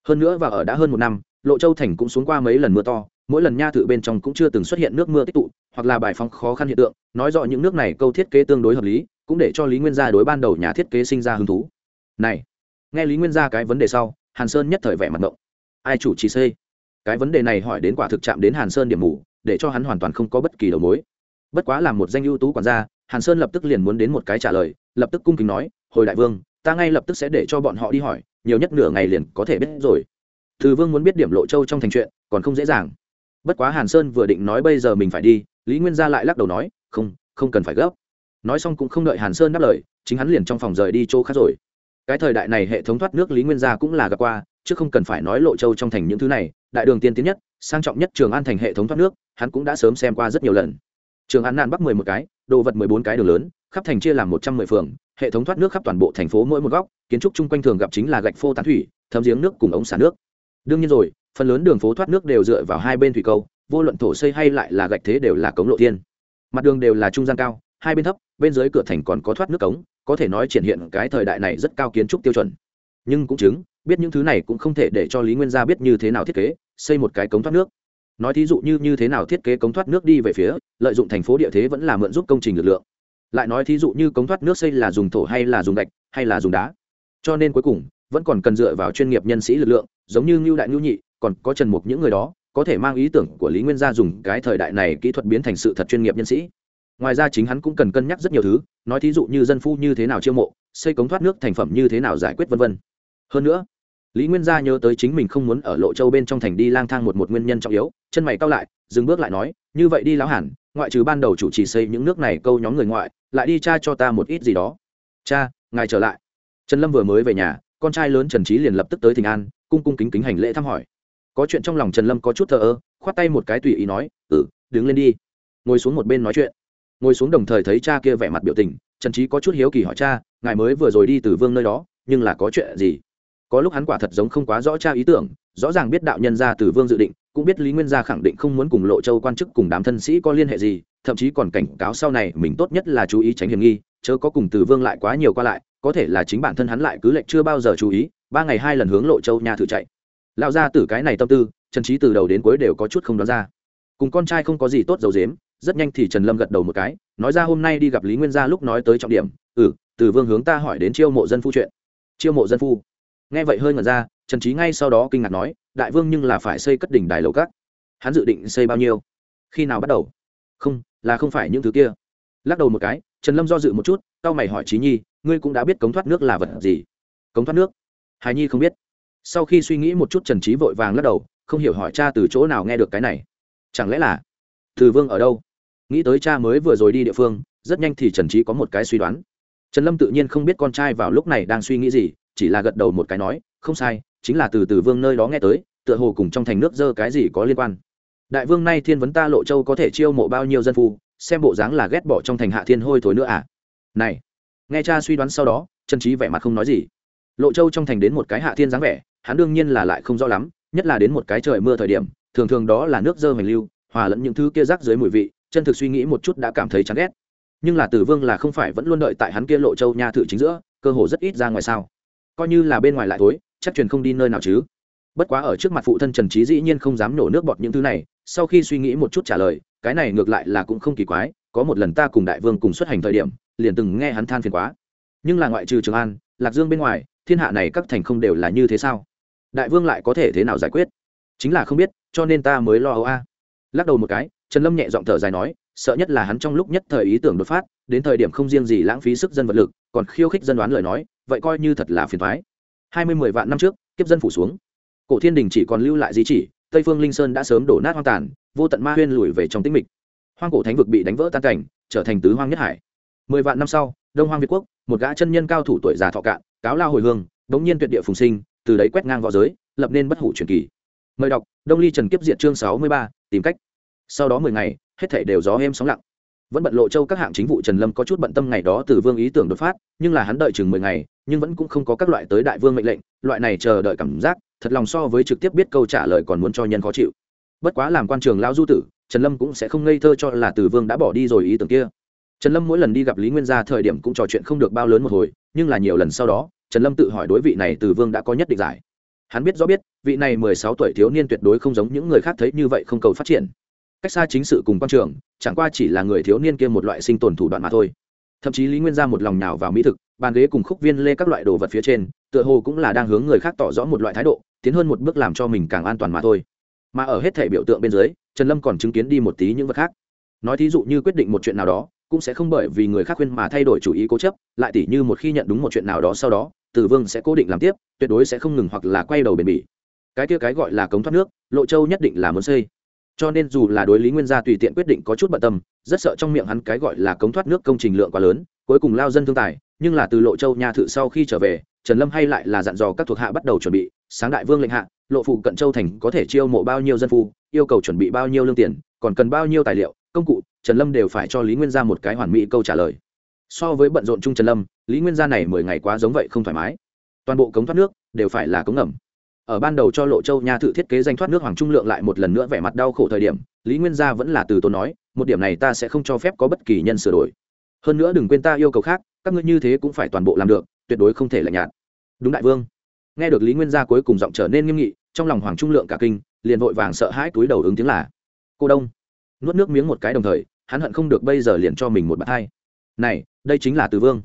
hơn nữa và ở đã hơn một năm, lộ châu thành cũng xuống qua mấy lần mưa to, mỗi lần nha thự bên trong cũng chưa từng xuất hiện nước mưa tích tụ, hoặc là bài phóng khó khăn hiện tượng, nói rõ những nước này câu thiết kế tương đối hợp lý, cũng để cho lý nguyên gia đối ban đầu nhà thiết kế sinh ra hứng thú. Này, nghe lý nguyên gia cái vấn đề sau, hàn sơn nhất thời vẻ mặt động ai chủ trì xây cái vấn đề này hỏi đến quả thực chạm đến hàn sơn điểm mù, để cho hắn hoàn toàn không có bất kỳ đầu mối bất quá là một danh ưu tú quản gia, hàn sơn lập tức liền muốn đến một cái trả lời, lập tức cung kính nói, hồi đại vương, ta ngay lập tức sẽ để cho bọn họ đi hỏi, nhiều nhất nửa ngày liền có thể biết rồi. Thư vương muốn biết điểm lộ châu trong thành chuyện, còn không dễ dàng. Bất quá hàn sơn vừa định nói bây giờ mình phải đi, lý nguyên gia lại lắc đầu nói, không không cần phải gấp. Nói xong cũng không đợi hàn sơn đáp lời, chính hắn liền trong phòng rời đi chỗ khác rồi. Cái thời đại này hệ thống thoát nước lý nguyên gia cũng là gặp qua, chứ không cần phải nói lộ châu trong thành những thứ này, đại đường tiên tiến nhất, sang trọng nhất trường an thành hệ thống thoát nước, hắn cũng đã sớm xem qua rất nhiều lần trường an nan bắc mười một cái, đồ vật mười bốn cái đường lớn, khắp thành chia làm một trăm mười phường, hệ thống thoát nước khắp toàn bộ thành phố mỗi một góc, kiến trúc chung quanh thường gặp chính là gạch phô tán thủy, thấm giếng nước cùng ống xả nước. Đương nhiên rồi, phần lớn đường phố thoát nước đều dựa vào hai bên thủy câu, vô luận thổ xây hay lại là gạch thế đều là cống lộ thiên. mặt đường đều là trung gian cao, hai bên thấp, bên dưới cửa thành còn có thoát nước cống, có thể nói triển hiện cái thời đại này rất cao kiến trúc tiêu chuẩn. Nhưng cũng chứng, biết những thứ này cũng không thể để cho lý nguyên gia biết như thế nào thiết kế, xây một cái cống thoát nước nói thí dụ như như thế nào thiết kế cống thoát nước đi về phía, lợi dụng thành phố địa thế vẫn là mượn giúp công trình lực lượng. Lại nói thí dụ như cống thoát nước xây là dùng thổ hay là dùng gạch, hay là dùng đá. Cho nên cuối cùng, vẫn còn cần dựa vào chuyên nghiệp nhân sĩ lực lượng, giống như ngưu đại ngưu nhị, còn có trần mục những người đó, có thể mang ý tưởng của lý nguyên gia dùng cái thời đại này kỹ thuật biến thành sự thật chuyên nghiệp nhân sĩ. Ngoài ra chính hắn cũng cần cân nhắc rất nhiều thứ, nói thí dụ như dân phu như thế nào chiêu mộ, xây cống thoát nước thành phẩm như thế nào giải quyết vân vân. Hơn nữa lý nguyên gia nhớ tới chính mình không muốn ở lộ châu bên trong thành đi lang thang một một nguyên nhân trọng yếu, chân mày cao lại, dừng bước lại nói, như vậy đi lão hẳn ngoại trừ ban đầu chủ trì xây những nước này câu nhóm người ngoại, lại đi cha cho ta một ít gì đó. Cha, ngài trở lại. Trần lâm vừa mới về nhà, con trai lớn trần trí liền lập tức tới thịnh an, cung cung kính kính hành lễ thăm hỏi. Có chuyện trong lòng trần lâm có chút thờ ơ, khoát tay một cái tùy ý nói ừ đứng lên đi. Ngồi xuống một bên nói chuyện. Ngồi xuống đồng thời thấy cha kia vẻ mặt biểu tình, trần trí có chút hiếu kỳ hỏi cha, ngài mới vừa rồi đi từ vương nơi đó, nhưng là có chuyện gì? Có lúc hắn quả thật giống không quá rõ tra ý tưởng, rõ ràng biết đạo nhân gia từ vương dự định, cũng biết lý nguyên gia khẳng định không muốn cùng lộ châu quan chức cùng đám thân sĩ có liên hệ gì, thậm chí còn cảnh cáo sau này mình tốt nhất là chú ý tránh hiểm nghi, chớ có cùng từ vương lại quá nhiều qua lại, có thể là chính bản thân hắn lại cứ lệnh chưa bao giờ chú ý, ba ngày hai lần hướng lộ châu nhà thử chạy. Lão gia tử cái này tâm tư, trần trí từ đầu đến cuối đều có chút không đoán ra. Cùng con trai không có gì tốt dầu dếm, rất nhanh thì trần lâm gật đầu một cái, nói ra hôm nay đi gặp lý nguyên gia lúc nói tới trọng điểm ừ từ vương hướng ta hỏi đến chiêu mộ dân phu chuyện. Chiêu mộ dân phu? Nghe vậy hơi ngẩn ra, trần trí ngay sau đó kinh ngạc nói, đại vương nhưng là phải xây cất đỉnh đài lầu cát hắn dự định xây bao nhiêu? Khi nào bắt đầu? Không, là không phải những thứ kia. Lắc đầu một cái, trần lâm do dự một chút tao mày hỏi trí nhi, ngươi cũng đã biết cống thoát nước là vật gì? Cống thoát nước? Hài nhi không biết. Sau khi suy nghĩ một chút, trần trí vội vàng lắc đầu, không hiểu hỏi cha từ chỗ nào nghe được cái này. Chẳng lẽ là từ vương ở đâu? Nghĩ tới cha mới vừa rồi đi địa phương, rất nhanh thì trần trí có một cái suy đoán. Trần lâm tự nhiên không biết con trai vào lúc này đang suy nghĩ gì chỉ là gật đầu một cái nói, không sai, chính là từ từ vương nơi đó nghe tới, tựa hồ cùng trong thành nước dơ cái gì có liên quan. Đại vương nay thiên vấn ta lộ châu có thể chiêu mộ bao nhiêu dân phu, xem bộ dáng là ghét bỏ trong thành hạ thiên hôi thối nữa à? Này, nghe cha suy đoán sau đó chân trí vẻ mặt không nói gì. Lộ châu trong thành đến một cái hạ thiên dáng vẻ, hắn đương nhiên là lại không rõ lắm, nhất là đến một cái trời mưa thời điểm, thường thường đó là nước dơ hoành lưu, hòa lẫn những thứ kia rác dưới mùi vị, chân thực suy nghĩ một chút đã cảm thấy chán ghét. Nhưng là tử vương là không phải vẫn luôn đợi tại hắn kia lộ châu nha thử chính giữa, cơ hồ rất ít ra ngoài sao coi như là bên ngoài lại thối, chắc truyền không đi nơi nào chứ. Bất quá ở trước mặt phụ thân trần trí dĩ nhiên không dám nổ nước bọt những thứ này sau khi suy nghĩ một chút trả lời cái này ngược lại là cũng không kỳ quái có một lần ta cùng đại vương cùng xuất hành thời điểm liền từng nghe hắn than phiền quá. Nhưng là ngoại trừ trường an lạc dương bên ngoài thiên hạ này các thành không đều là như thế sao? Đại vương lại có thể thế nào giải quyết? Chính là không biết cho nên ta mới lo âu a. Lắc đầu một cái trần lâm nhẹ giọng thở dài nói sợ nhất là hắn trong lúc nhất thời ý tưởng đột phát đến thời điểm không riêng gì lãng phí sức dân vật lực còn khiêu khích dân đoán lời nói vậy coi như thật là phiền thoái. Hai mươi mười vạn năm trước, kiếp dân phủ xuống. Cổ thiên đình chỉ còn lưu lại di chỉ, tây phương linh sơn đã sớm đổ nát hoang tàn, vô tận ma huyên lùi về trong tĩnh mịch. Hoang cổ thánh vực bị đánh vỡ tan cảnh, trở thành tứ hoang nhất hải. Mười vạn năm sau, đông hoang việt quốc, một gã chân nhân cao thủ tuổi già thọ cạn, cáo lao hồi hương, bỗng nhiên tuyệt địa phùng sinh, từ đấy quét ngang v õ giới, lập nên bất hủ truyền kỳ. Mời đọc, đông ly trần kiếp diện chương sáu mươi ba, tìm cách. Sau đó mười ngày, hết thể đều gió êm sóng lặng vẫn bận lộ châu các hạng chính vụ trần lâm có chút bận tâm ngày đó từ vương ý tưởng đột phát, nhưng là hắn đợi chừng mười ngày, nhưng vẫn cũng không có các loại tới đại vương mệnh lệnh, loại này chờ đợi cảm giác, thật lòng so với trực tiếp biết câu trả lời còn muốn cho nhân khó chịu. Bất quá làm quan trường lao du tử, trần lâm cũng sẽ không ngây thơ cho là từ vương đã bỏ đi rồi ý tưởng kia. Trần lâm mỗi lần đi gặp lý nguyên gia thời điểm cũng trò chuyện không được bao lớn một hồi, nhưng là nhiều lần sau đó, trần lâm tự hỏi đối vị này từ vương đã có nhất định giải. Hắn biết rõ biết, vị này mười sáu tuổi thiếu niên tuyệt đối không giống những người khác thấy như vậy không cầu phát triển cách xa chính sự cùng quan trường, chẳng qua chỉ là người thiếu niên kia một loại sinh tồn thủ đoạn mà thôi. Thậm chí lý nguyên gia một lòng nhào vào mỹ thực, bàn ghế cùng khúc viên lê các loại đồ vật phía trên, tựa hồ cũng là đang hướng người khác tỏ rõ một loại thái độ, tiến hơn một bước làm cho mình càng an toàn mà thôi. Mà ở hết thể biểu tượng bên dưới, trần lâm còn chứng kiến đi một tí những vật khác. Nói thí dụ như quyết định một chuyện nào đó, cũng sẽ không bởi vì người khác khuyên mà thay đổi chủ ý cố chấp, lại tỉ như một khi nhận đúng một chuyện nào đó sau đó tử vương sẽ cố định làm tiếp, tuyệt đối sẽ không ngừng hoặc là quay đầu bền bỉ. Cái kia cái gọi là cống thoát nước, lộ châu nhất định là muốn xây cho nên dù là đối lý nguyên gia tùy tiện quyết định có chút bận tâm, rất sợ trong miệng hắn cái gọi là cống thoát nước công trình lượng quá lớn, cuối cùng lao dân thương tài, nhưng là từ lộ châu nha thự sau khi trở về, trần lâm hay lại là dặn dò các thuộc hạ bắt đầu chuẩn bị, sáng đại vương lệnh hạ, lộ phụ cận châu thành có thể chiêu mộ bao nhiêu dân phu, yêu cầu chuẩn bị bao nhiêu lương tiền, còn cần bao nhiêu tài liệu, công cụ, trần lâm đều phải cho lý nguyên gia một cái hoàn mỹ câu trả lời. So với bận rộn chung trần lâm, lý nguyên gia này mười ngày quá giống vậy không thoải mái. Toàn bộ cống thoát nước đều phải là cống ngầm ở ban đầu cho lộ châu nha thự thiết kế danh thoát nước hoàng trung lượng lại một lần nữa vẻ mặt đau khổ thời điểm, lý nguyên gia vẫn là từ tốn nói, một điểm này ta sẽ không cho phép có bất kỳ nhân sửa đổi. Hơn nữa đừng quên ta yêu cầu khác, các ngươi như thế cũng phải toàn bộ làm được, tuyệt đối không thể lạnh nhạt. Đúng đại vương. Nghe được lý nguyên gia cuối cùng giọng trở nên nghiêm nghị, trong lòng hoàng trung lượng cả kinh, liền vội vàng sợ hãi túi đầu ứng tiếng là, cô đông. Nuốt nước miếng một cái đồng thời, hắn hận không được bây giờ liền cho mình một bàn hai. Này, đây chính là từ vương.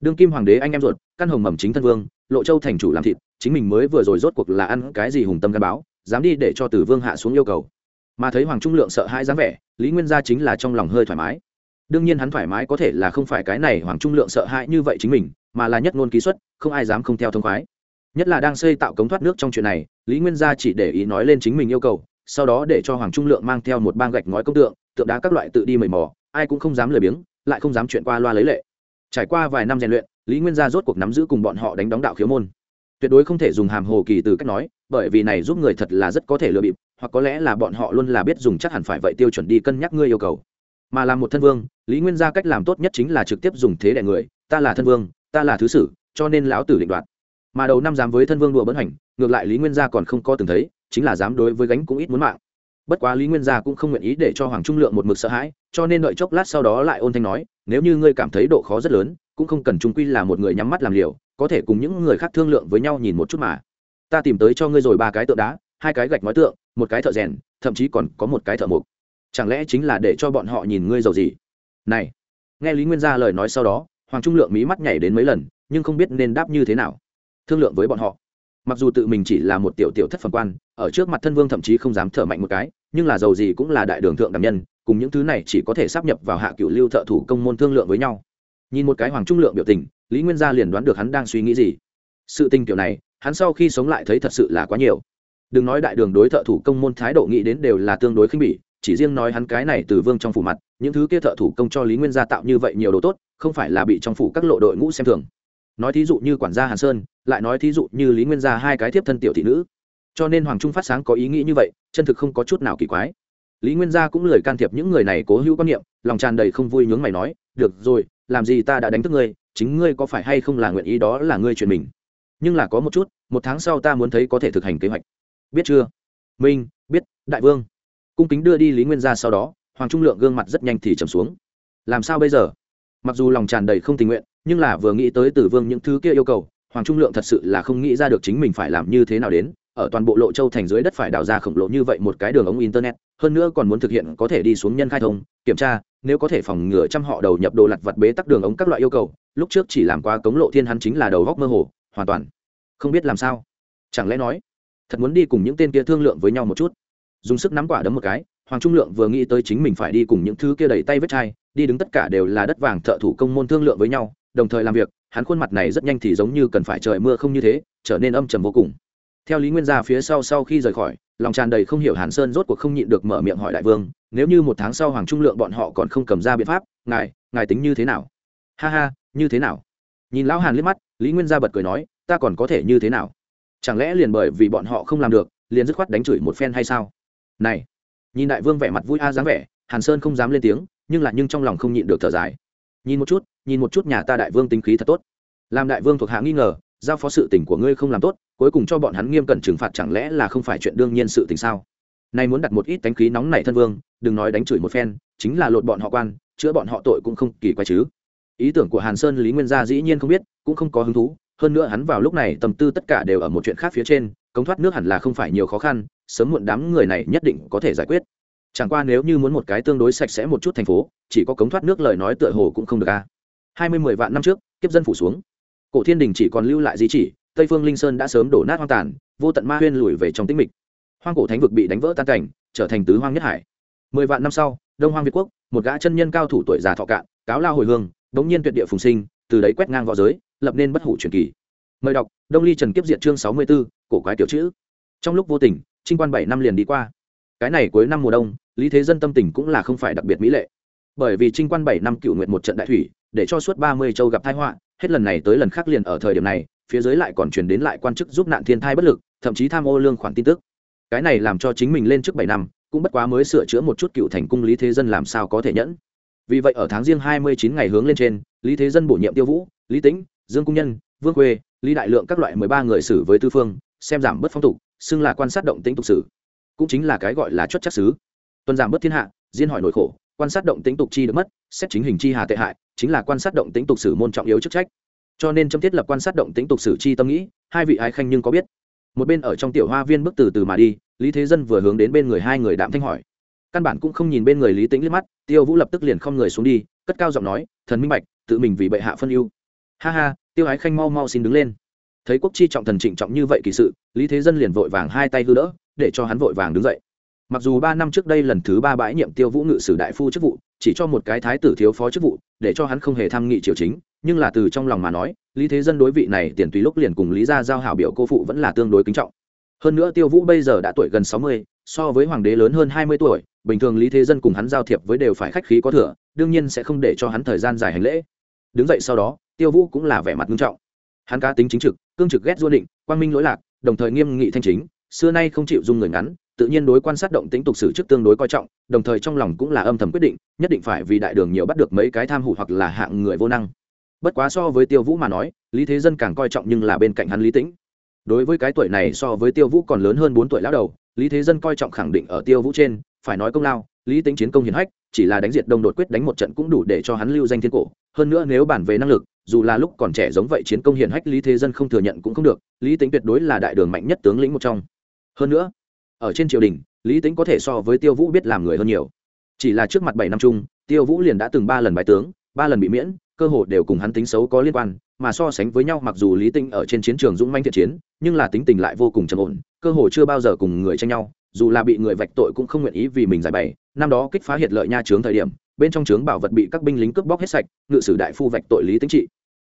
Đương kim hoàng đế anh em ruột, căn hồng mầm chính thân vương lộ châu thành chủ làm thịt, chính mình mới vừa rồi rốt cuộc là ăn cái gì hùng tâm gắn báo, dám đi để cho Tử vương hạ xuống yêu cầu. Mà thấy hoàng trung lượng sợ hãi dáng vẻ, lý nguyên gia chính là trong lòng hơi thoải mái. Đương nhiên hắn thoải mái có thể là không phải cái này hoàng trung lượng sợ hãi như vậy chính mình, mà là nhất ngôn ký xuất, không ai dám không theo thông khoái. Nhất là đang xây tạo cống thoát nước trong chuyện này, lý nguyên gia chỉ để ý nói lên chính mình yêu cầu, sau đó để cho hoàng trung lượng mang theo một bang gạch ngói công tượng tượng đá các loại tự đi mầy mò, ai cũng không dám lười biếng, lại không dám chuyện qua loa lấy lệ. Trải qua vài năm rèn luyện lý nguyên gia rốt cuộc nắm giữ cùng bọn họ đánh đóng đạo khiếu môn. Tuyệt đối không thể dùng hàm hồ kỳ từ cách nói, bởi vì này giúp người thật là rất có thể lừa bịp, hoặc có lẽ là bọn họ luôn là biết dùng chắc hẳn phải vậy tiêu chuẩn đi cân nhắc ngươi yêu cầu. Mà làm một thân vương, lý nguyên gia cách làm tốt nhất chính là trực tiếp dùng thế đại người, ta là thân vương, ta là thứ sử, cho nên lão tử định đoạt. Mà đầu năm dám với thân vương đùa bấn hành ngược lại lý nguyên gia còn không có từng thấy, chính là dám đối với gánh cũng ít muốn mạng. Bất quá lý nguyên gia cũng không nguyện ý để cho hoàng trung lượng một mực sợ hãi, cho nên đợi chốc lát sau đó lại ôn thanh nói, nếu như ngươi cảm thấy độ khó rất lớn cũng không cần trung quy là một người nhắm mắt làm liều, có thể cùng những người khác thương lượng với nhau nhìn một chút mà. Ta tìm tới cho ngươi rồi ba cái tượng đá, hai cái gạch nói tượng, một cái thợ rèn, thậm chí còn có một cái thợ mộc. Chẳng lẽ chính là để cho bọn họ nhìn ngươi giàu gì? Này, nghe lý nguyên gia lời nói sau đó, hoàng trung lượng mí mắt nhảy đến mấy lần, nhưng không biết nên đáp như thế nào. Thương lượng với bọn họ. Mặc dù tự mình chỉ là một tiểu tiểu thất phần quan, ở trước mặt thân vương thậm chí không dám thở mạnh một cái, nhưng là giàu gì cũng là đại đường thượng đảm nhân, cùng những thứ này chỉ có thể sắp nhập vào hạ cựu lưu thợ thủ công môn thương lượng với nhau nhìn một cái hoàng trung lượng biểu tình, lý nguyên gia liền đoán được hắn đang suy nghĩ gì. Sự tình kiểu này, hắn sau khi sống lại thấy thật sự là quá nhiều. Đừng nói đại đường đối thợ thủ công môn thái độ nghĩ đến đều là tương đối khinh bỉ, chỉ riêng nói hắn cái này từ vương trong phủ mặt, những thứ kia thợ thủ công cho lý nguyên gia tạo như vậy nhiều đồ tốt, không phải là bị trong phủ các lộ đội ngũ xem thường. Nói thí dụ như quản gia hàn sơn, lại nói thí dụ như lý nguyên gia hai cái thiếp thân tiểu thị nữ. Cho nên hoàng trung phát sáng có ý nghĩ như vậy, chân thực không có chút nào kỳ quái. Lý nguyên gia cũng lời can thiệp những người này cố hữu quan niệm, lòng tràn đầy không vui nhướng mày nói được rồi, làm gì ta đã đánh thức ngươi, chính ngươi có phải hay không là nguyện ý đó là ngươi chuyện mình? Nhưng là có một chút, một tháng sau ta muốn thấy có thể thực hành kế hoạch. Biết chưa? Minh, biết, đại vương. Cung kính đưa đi lý nguyên gia sau đó, hoàng trung lượng gương mặt rất nhanh thì trầm xuống. Làm sao bây giờ? Mặc dù lòng tràn đầy không tình nguyện, nhưng là vừa nghĩ tới tử vương những thứ kia yêu cầu, hoàng trung lượng thật sự là không nghĩ ra được chính mình phải làm như thế nào đến, ở toàn bộ lộ châu thành dưới đất phải đào ra khổng lồ như vậy một cái đường ống internet hơn nữa còn muốn thực hiện có thể đi xuống nhân khai thông, kiểm tra, nếu có thể phòng ngừa trăm họ đầu nhập đồ lặt vặt bế tắc đường ống các loại yêu cầu, lúc trước chỉ làm qua cống lộ thiên hắn chính là đầu góc mơ hồ, hoàn toàn không biết làm sao. Chẳng lẽ nói, thật muốn đi cùng những tên kia thương lượng với nhau một chút? Dùng sức nắm quả đấm một cái, hoàng trung lượng vừa nghĩ tới chính mình phải đi cùng những thứ kia đầy tay vết chai, đi đứng tất cả đều là đất vàng thợ thủ công môn thương lượng với nhau, đồng thời làm việc, hắn khuôn mặt này rất nhanh thì giống như cần phải trời mưa không như thế, trở nên âm trầm vô cùng theo lý nguyên gia phía sau sau khi rời khỏi, lòng tràn đầy không hiểu hàn sơn rốt cuộc không nhịn được mở miệng hỏi đại vương, nếu như một tháng sau hoàng trung lượng bọn họ còn không cầm ra biện pháp, ngài ngài tính như thế nào? Ha ha, như thế nào? Nhìn lão hàn liếc mắt, lý nguyên gia bật cười nói, ta còn có thể như thế nào? Chẳng lẽ liền bởi vì bọn họ không làm được, liền dứt khoát đánh chửi một phen hay sao? Này, nhìn đại vương vẻ mặt vui a dáng vẻ, hàn sơn không dám lên tiếng, nhưng lại nhưng trong lòng không nhịn được thở dài. Nhìn một chút, nhìn một chút nhà ta đại vương tính khí thật tốt. Làm đại vương thuộc hạ nghi ngờ giao phó sự tình của ngươi không làm tốt, cuối cùng cho bọn hắn nghiêm cẩn trừng phạt chẳng lẽ là không phải chuyện đương nhiên sự tình sao? Nay muốn đặt một ít đánh khí nóng nảy thân vương, đừng nói đánh chửi một phen, chính là lột bọn họ quan, chữa bọn họ tội cũng không kỳ quái chứ. Ý tưởng của hàn sơn, lý nguyên gia dĩ nhiên không biết, cũng không có hứng thú, hơn nữa hắn vào lúc này tâm tư tất cả đều ở một chuyện khác phía trên, cống thoát nước hẳn là không phải nhiều khó khăn, sớm muộn đám người này nhất định có thể giải quyết. Chẳng qua nếu như muốn một cái tương đối sạch sẽ một chút thành phố, chỉ có cống thoát nước lời nói tựa hồ cũng không được a. Hai mươi mười vạn năm trước, kiếp dân phủ xuống cổ thiên đình chỉ còn lưu lại di chỉ, tây phương linh sơn đã sớm đổ nát hoang tàn, vô tận ma huyên lùi về trong tĩnh mịch. Hoang cổ thánh vực bị đánh vỡ tan cảnh, trở thành tứ hoang nhất hải. Mười vạn năm sau, đông hoang việt quốc, một gã chân nhân cao thủ tuổi già thọ cạn, cáo lao hồi hương bỗng nhiên tuyệt địa phùng sinh, từ đấy quét ngang v õ giới, lập nên bất hủ truyền kỳ. Mời đọc, đông ly trần kiếp diệt chương sáu mươi b ố cổ quái tiểu chữ. Trong lúc vô tình, trinh quan bảy năm liền đi qua. Cái này cuối năm mùa đông, lý thế dân tâm tình cũng là không phải đặc biệt mỹ lệ bởi vì trinh quan bảy năm cựu nguyện một trận đại thủy, để cho suốt ba mươi châu gặp thái họa, hết lần này tới lần khác liền ở thời điểm này, phía dưới lại còn truyền đến lại quan chức giúp nạn thiên thai bất lực, thậm chí tham ô lương khoản tin tức. Cái này làm cho chính mình lên trước bảy năm, cũng bất quá mới sửa chữa một chút cựu thành cung lý thế dân làm sao có thể nhẫn. Vì vậy ở tháng riêng hai mươi chín ngày hướng lên trên, lý thế dân bổ nhiệm tiêu vũ, lý tĩnh, dương cung nhân, vương quê lý đại lượng các loại mười ba người xử với tư phương, xem giảm bớt phong tục, xưng là quan sát động tĩnh tục sử. Cũng chính là cái gọi là chất chắc xứ. Tuần giảm bớt thiên hạ, diên hỏi nỗi khổ quan sát động tĩnh tục chi được mất, xét chính hình chi hà tệ hại, chính là quan sát động tĩnh tục sử môn trọng yếu chức trách. Cho nên trong thiết lập quan sát động tĩnh tục sử chi tâm nghĩ, hai vị ái khanh nhưng có biết. Một bên ở trong tiểu hoa viên bước từ từ mà đi, lý thế dân vừa hướng đến bên người hai người đạm thanh hỏi. Căn bản cũng không nhìn bên người lý tĩnh liếc mắt, tiêu vũ lập tức liền không người xuống đi, cất cao giọng nói, thần minh bạch, tự mình vì bệ hạ phân ưu. Ha ha, tiêu ái khanh mau mau xin đứng lên. Thấy quốc chi trọng thần trịnh trọng như vậy kỳ sự, lý thế dân liền vội vàng hai tay hư đỡ, để cho hắn vội vàng đứng dậy mặc dù ba năm trước đây lần thứ ba bãi nhiệm tiêu vũ ngự sử đại phu chức vụ, chỉ cho một cái thái tử thiếu phó chức vụ, để cho hắn không hề tham nghị triều chính, nhưng là từ trong lòng mà nói, lý thế dân đối vị này tiền tùy lúc liền cùng lý gia giao hảo biểu cô phụ vẫn là tương đối kính trọng. Hơn nữa tiêu vũ bây giờ đã tuổi gần sáu mươi, so với hoàng đế lớn hơn hai mươi tuổi, bình thường lý thế dân cùng hắn giao thiệp với đều phải khách khí có thừa, đương nhiên sẽ không để cho hắn thời gian dài hành lễ. Đứng dậy sau đó, tiêu vũ cũng là vẻ mặt nghiêm trọng. Hắn cá tính chính trực, cương trực ghét du định, quang minh lỗi lạc, đồng thời nghiêm nghị thanh chính, xưa nay không chịu dung người ngắn tự nhiên đối quan sát động tính tục sử trước tương đối coi trọng, đồng thời trong lòng cũng là âm thầm quyết định, nhất định phải vì đại đường nhiều bắt được mấy cái tham hủ hoặc là hạng người vô năng. Bất quá so với tiêu vũ mà nói, lý thế dân càng coi trọng nhưng là bên cạnh hắn lý tĩnh. Đối với cái tuổi này so với tiêu vũ còn lớn hơn bốn tuổi lão đầu, lý thế dân coi trọng khẳng định ở tiêu vũ trên, phải nói công lao, lý tính chiến công hiển hách, chỉ là đánh diệt đông đột quyết đánh một trận cũng đủ để cho hắn lưu danh thiên cổ. Hơn nữa nếu bản về năng lực, dù là lúc còn trẻ giống vậy chiến công hiển hách lý thế dân không thừa nhận cũng không được, lý tính tuyệt đối là đại đường mạnh nhất tướng lĩnh một trong. Hơn nữa ở trên triều đình, lý tính có thể so với tiêu vũ biết làm người hơn nhiều. Chỉ là trước mặt bảy năm chung, tiêu vũ liền đã từng ba lần bài tướng, ba lần bị miễn, cơ hội đều cùng hắn tính xấu có liên quan, mà so sánh với nhau mặc dù lý tinh ở trên chiến trường dũng manh thiện chiến, nhưng là tính tình lại vô cùng trầm ổn, cơ hội chưa bao giờ cùng người tranh nhau, dù là bị người vạch tội cũng không nguyện ý vì mình giải bày. Năm đó kích phá hiệt lợi nha trướng thời điểm, bên trong trướng bảo vật bị các binh lính cướp bóc hết sạch, ngự sử đại phu vạch tội lý tính trị.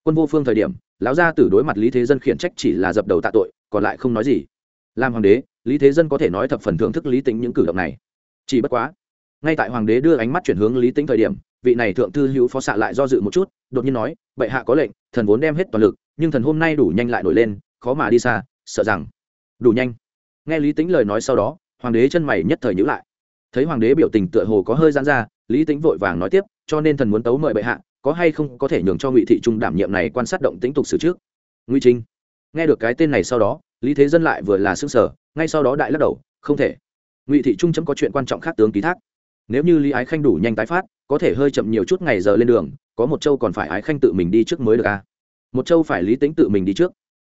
Quân vô phương thời điểm, lão gia tử đối mặt lý thế dân khiển trách chỉ là dập đầu tạ tội, còn lại không nói gì làm hoàng đế, lý thế dân có thể nói thập phần thưởng thức lý tính những cử động này. Chỉ bất quá, ngay tại hoàng đế đưa ánh mắt chuyển hướng lý tính thời điểm, vị này thượng thư hữu phó xạ lại do dự một chút, đột nhiên nói, bệ hạ có lệnh, thần vốn đem hết toàn lực, nhưng thần hôm nay đủ nhanh lại nổi lên, khó mà đi xa, sợ rằng đủ nhanh. Nghe lý tính lời nói sau đó, hoàng đế chân mày nhất thời nhữ lại. Thấy hoàng đế biểu tình tựa hồ có hơi giãn ra, lý tính vội vàng nói tiếp, cho nên thần muốn tấu mời bệ hạ, có hay không có thể nhường cho ngụy thị trung đảm nhiệm này quan sát động tính tục xử trước? Nguy trinh nghe được cái tên này sau đó, lý thế dân lại vừa là xương sở ngay sau đó đại lắc đầu, không thể. Ngụy thị trung chấm có chuyện quan trọng khác tướng ký thác. Nếu như lý ái khanh đủ nhanh tái phát, có thể hơi chậm nhiều chút ngày giờ lên đường, có một châu còn phải ái khanh tự mình đi trước mới được à? một châu phải lý tính tự mình đi trước.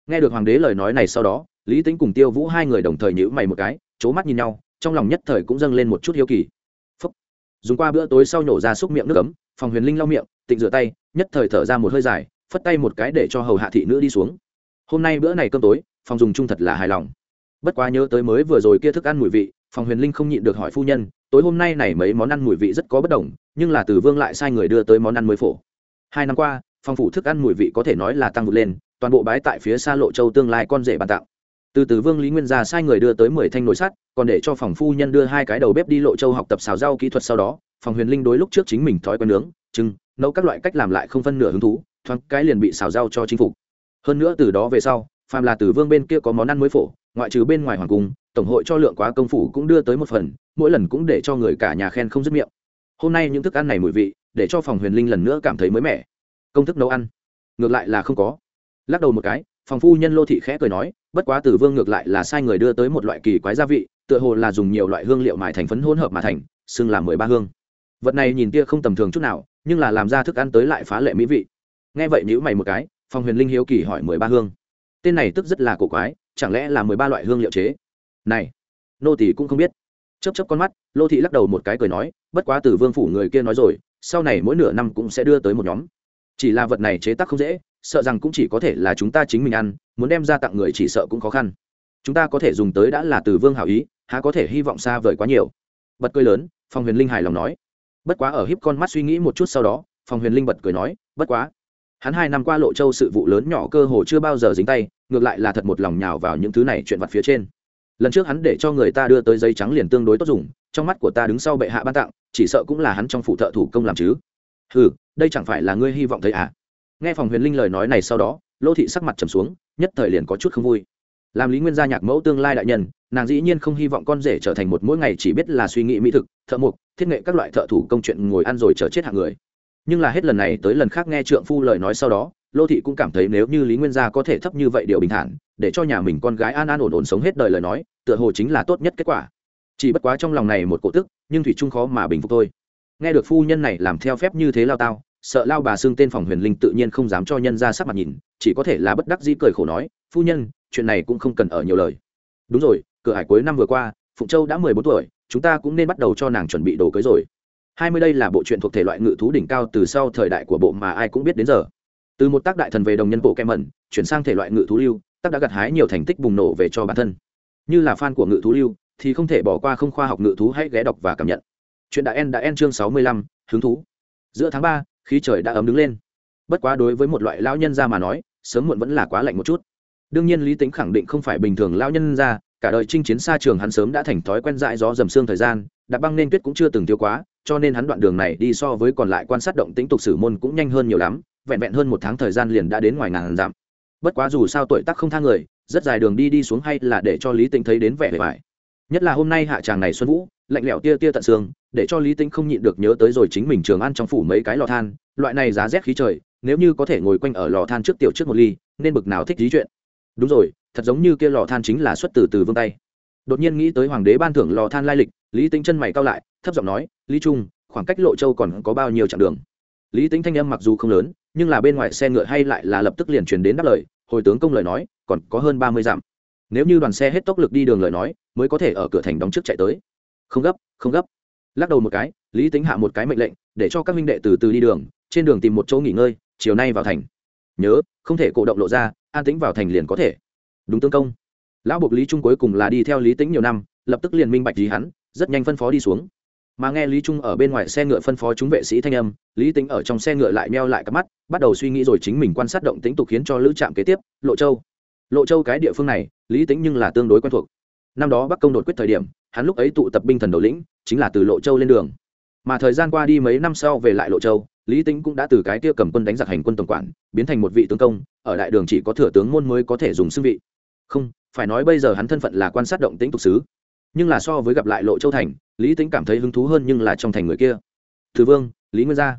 Nghe được hoàng đế lời nói này sau đó, lý tính cùng tiêu vũ hai người đồng thời nhữ mày một cái c h ố mắt nhìn nhau, trong lòng nhất thời cũng dâng lên một chút hiếu kỳ. Phúc. dùng qua bữa tối sau nhổ ra xúc miệng nước cấm phòng huyền linh lau miệng, tịnh rửa tay, nhất thời thở ra một hơi dài, phất tay một cái để cho hầu hạ thị nữ đi xuống hôm nay bữa này cơm tối, phòng dùng chung thật là hài lòng. Bất quá nhớ tới mới vừa rồi kia thức ăn mùi vị, phòng huyền linh không nhịn được hỏi phu nhân, tối hôm nay này mấy món ăn mùi vị rất có bất đồng, nhưng là từ vương lại sai người đưa tới món ăn mới phổ. Hai năm qua, phòng phủ thức ăn mùi vị có thể nói là tăng vượt lên, toàn bộ bái tại phía xa lộ châu tương lai con rể bàn tặng. Từ từ vương lý nguyên gia sai người đưa tới mười thanh nồi sắt, còn để cho phòng phu nhân đưa hai cái đầu bếp đi lộ châu học tập xào rau kỹ thuật sau đó, phòng huyền linh đối lúc trước chính mình thói quen nướng trưng nấu các loại cách làm lại không phân nửa hứng thú, thoáng cái liền bị xào rau cho chính phủ hơn nữa từ đó về sau, phàm là từ vương bên kia có món ăn mới phổ, ngoại trừ bên ngoài hoàng cung, tổng hội cho lượng quá công phủ cũng đưa tới một phần, mỗi lần cũng để cho người cả nhà khen không dứt miệng. Hôm nay những thức ăn này mùi vị, để cho phòng huyền linh lần nữa cảm thấy mới mẻ. Công thức nấu ăn. Ngược lại là không có. Lắc đầu một cái, phòng phu nhân lô thị khẽ cười nói, bất quá từ vương ngược lại là sai người đưa tới một loại kỳ quái gia vị, tựa hồ là dùng nhiều loại hương liệu mài thành phấn hỗn hợp mà thành, xưng là mười ba hương. Vật này nhìn kia không tầm thường chút nào, nhưng là làm ra thức ăn tới lại phá lệ mỹ vị. Nghe vậy nhữ mày một cái phòng huyền linh hiếu kỳ hỏi mười ba hương. Tên này tức rất là cổ quái, chẳng lẽ là mười ba loại hương liệu chế? Này, nô tỷ cũng không biết. Chấp chấp con mắt, lô thị lắc đầu một cái cười nói, bất quá từ vương phủ người kia nói rồi, sau này mỗi nửa năm cũng sẽ đưa tới một nhóm. Chỉ là vật này chế tác không dễ, sợ rằng cũng chỉ có thể là chúng ta chính mình ăn, muốn đem ra tặng người chỉ sợ cũng khó khăn. Chúng ta có thể dùng tới đã là từ vương hảo ý, há có thể hy vọng xa vời quá nhiều. Bật cười lớn phòng huyền linh hài lòng nói. Bất quá ở híp con mắt suy nghĩ một chút sau đó phòng huyền linh bật cười nói, bất quá hắn hai năm qua lộ châu sự vụ lớn nhỏ cơ hồ chưa bao giờ dính tay, ngược lại là thật một lòng nhào vào những thứ này chuyện vặt phía trên. Lần trước hắn để cho người ta đưa tới giấy trắng liền tương đối tốt dùng, trong mắt của ta đứng sau bệ hạ ban tặng, chỉ sợ cũng là hắn trong phụ thợ thủ công làm chứ. Ừ đây chẳng phải là ngươi hy vọng thấy à? Nghe phòng huyền linh lời nói này sau đó lô thị sắc mặt trầm xuống, nhất thời liền có chút không vui. Làm lý nguyên gia nhạc mẫu tương lai đại nhân, nàng dĩ nhiên không hy vọng con rể trở thành một mỗi ngày chỉ biết là suy nghĩ mỹ thực, thợ mộc, thiết nghệ các loại thợ thủ công chuyện ngồi ăn rồi chờ chết hạng người nhưng là hết lần này tới lần khác nghe trượng phu lời nói sau đó, lô thị cũng cảm thấy nếu như lý nguyên gia có thể thấp như vậy điều bình thản, để cho nhà mình con gái an an ổn ổn sống hết đời lời nói, tựa hồ chính là tốt nhất kết quả. Chỉ bất quá trong lòng này một cổ tức, nhưng thủy trung khó mà bình phục thôi. Nghe được phu nhân này làm theo phép như thế lao tao, sợ lao bà xưng tên phòng huyền linh tự nhiên không dám cho nhân ra sắc mặt nhìn, chỉ có thể là bất đắc dĩ cười khổ nói, phu nhân, chuyện này cũng không cần ở nhiều lời. Đúng rồi, cửa hải cuối năm vừa qua, phụng châu đã mười bốn tuổi, chúng ta cũng nên bắt đầu cho nàng chuẩn bị đồ cưới rồi hai mươi đây là bộ truyện thuộc thể loại ngự thú đỉnh cao từ sau thời đại của bộ mà ai cũng biết đến giờ. Từ một tác đại thần về đồng nhân bộ kem mẩn chuyển sang thể loại ngự thú lưu, tác đã gặt hái nhiều thành tích bùng nổ về cho bản thân. Như là fan của ngự thú lưu, thì không thể bỏ qua không khoa học ngự thú hãy ghé đọc và cảm nhận. Chuyện đã en đã en chương sáu mươi lăm, hứng thú. Giữa tháng ba, khí trời đã ấm đứng lên. Bất quá đối với một loại lão nhân gia mà nói, sớm muộn vẫn là quá lạnh một chút. Đương nhiên lý tính khẳng định không phải bình thường lão nhân gia, cả đời chinh chiến xa trường hắn sớm đã thành thói quen dại gió dầm xương thời gian, đạp băng nên tuyết cũng chưa từng tiêu quá cho nên hắn đoạn đường này đi so với còn lại quan sát động tĩnh tục sử môn cũng nhanh hơn nhiều lắm, vẹn vẹn hơn một tháng thời gian liền đã đến ngoài ngàn dặm. Bất quá dù sao tuổi tác không thang người, rất dài đường đi đi xuống hay là để cho lý tính thấy đến vẻ vẻ vải nhất là hôm nay hạ tràng này xuân vũ, lạnh lẽo tia tia tận xương, để cho lý tính không nhịn được nhớ tới rồi chính mình trường ăn trong phủ mấy cái lò than, loại này giá rét khí trời, nếu như có thể ngồi quanh ở lò than trước tiểu trước một ly, nên bực nào thích lý chuyện. Đúng rồi, thật giống như kia lò than chính là xuất từ từ vương tay. Đột nhiên nghĩ tới hoàng đế ban thưởng lò than lai lịch, lý tính chân mày cao lại thấp giọng nói, lý trung, khoảng cách lộ châu còn có bao nhiêu chặng đường? Lý tính thanh âm mặc dù không lớn, nhưng là bên ngoài xe ngựa hay lại là lập tức liền truyền đến đáp lời, hồi tướng công lời nói, còn có hơn ba mươi dặm. Nếu như đoàn xe hết tốc lực đi đường lời nói, mới có thể ở cửa thành đóng trước chạy tới. Không gấp không gấp. Lắc đầu một cái, lý tính hạ một cái mệnh lệnh, để cho các minh đệ từ từ đi đường, trên đường tìm một chỗ nghỉ ngơi, chiều nay vào thành. Nhớ, không thể cổ động lộ ra, an tĩnh vào thành liền có thể. Đúng tương công. Lão buộc lý trung cuối cùng là đi theo lý tính nhiều năm, lập tức liền minh bạch lý hắn, rất nhanh phân phó đi xuống mà nghe lý trung ở bên ngoài xe ngựa phân phó chúng vệ sĩ thanh âm, lý tính ở trong xe ngựa lại meo lại cặp mắt, bắt đầu suy nghĩ rồi chính mình quan sát động tính tục khiến cho lữ trạm kế tiếp, lộ châu. Lộ châu cái địa phương này, lý tính nhưng là tương đối quen thuộc. Năm đó bắc công đột quyết thời điểm, hắn lúc ấy tụ tập binh thần đầu lĩnh, chính là từ lộ châu lên đường. Mà thời gian qua đi mấy năm sau về lại lộ châu, lý tính cũng đã từ cái kia cầm quân đánh giặc hành quân tổng quản, biến thành một vị tướng công, ở đại đường chỉ có thừa tướng môn mới có thể dùng xưng vị. Không, phải nói bây giờ hắn thân phận là quan sát động tĩnh tục sứ nhưng là so với gặp lại lộ châu thành, lý tính cảm thấy hứng thú hơn nhưng là trong thành người kia. Thứ vương, lý nguyên gia.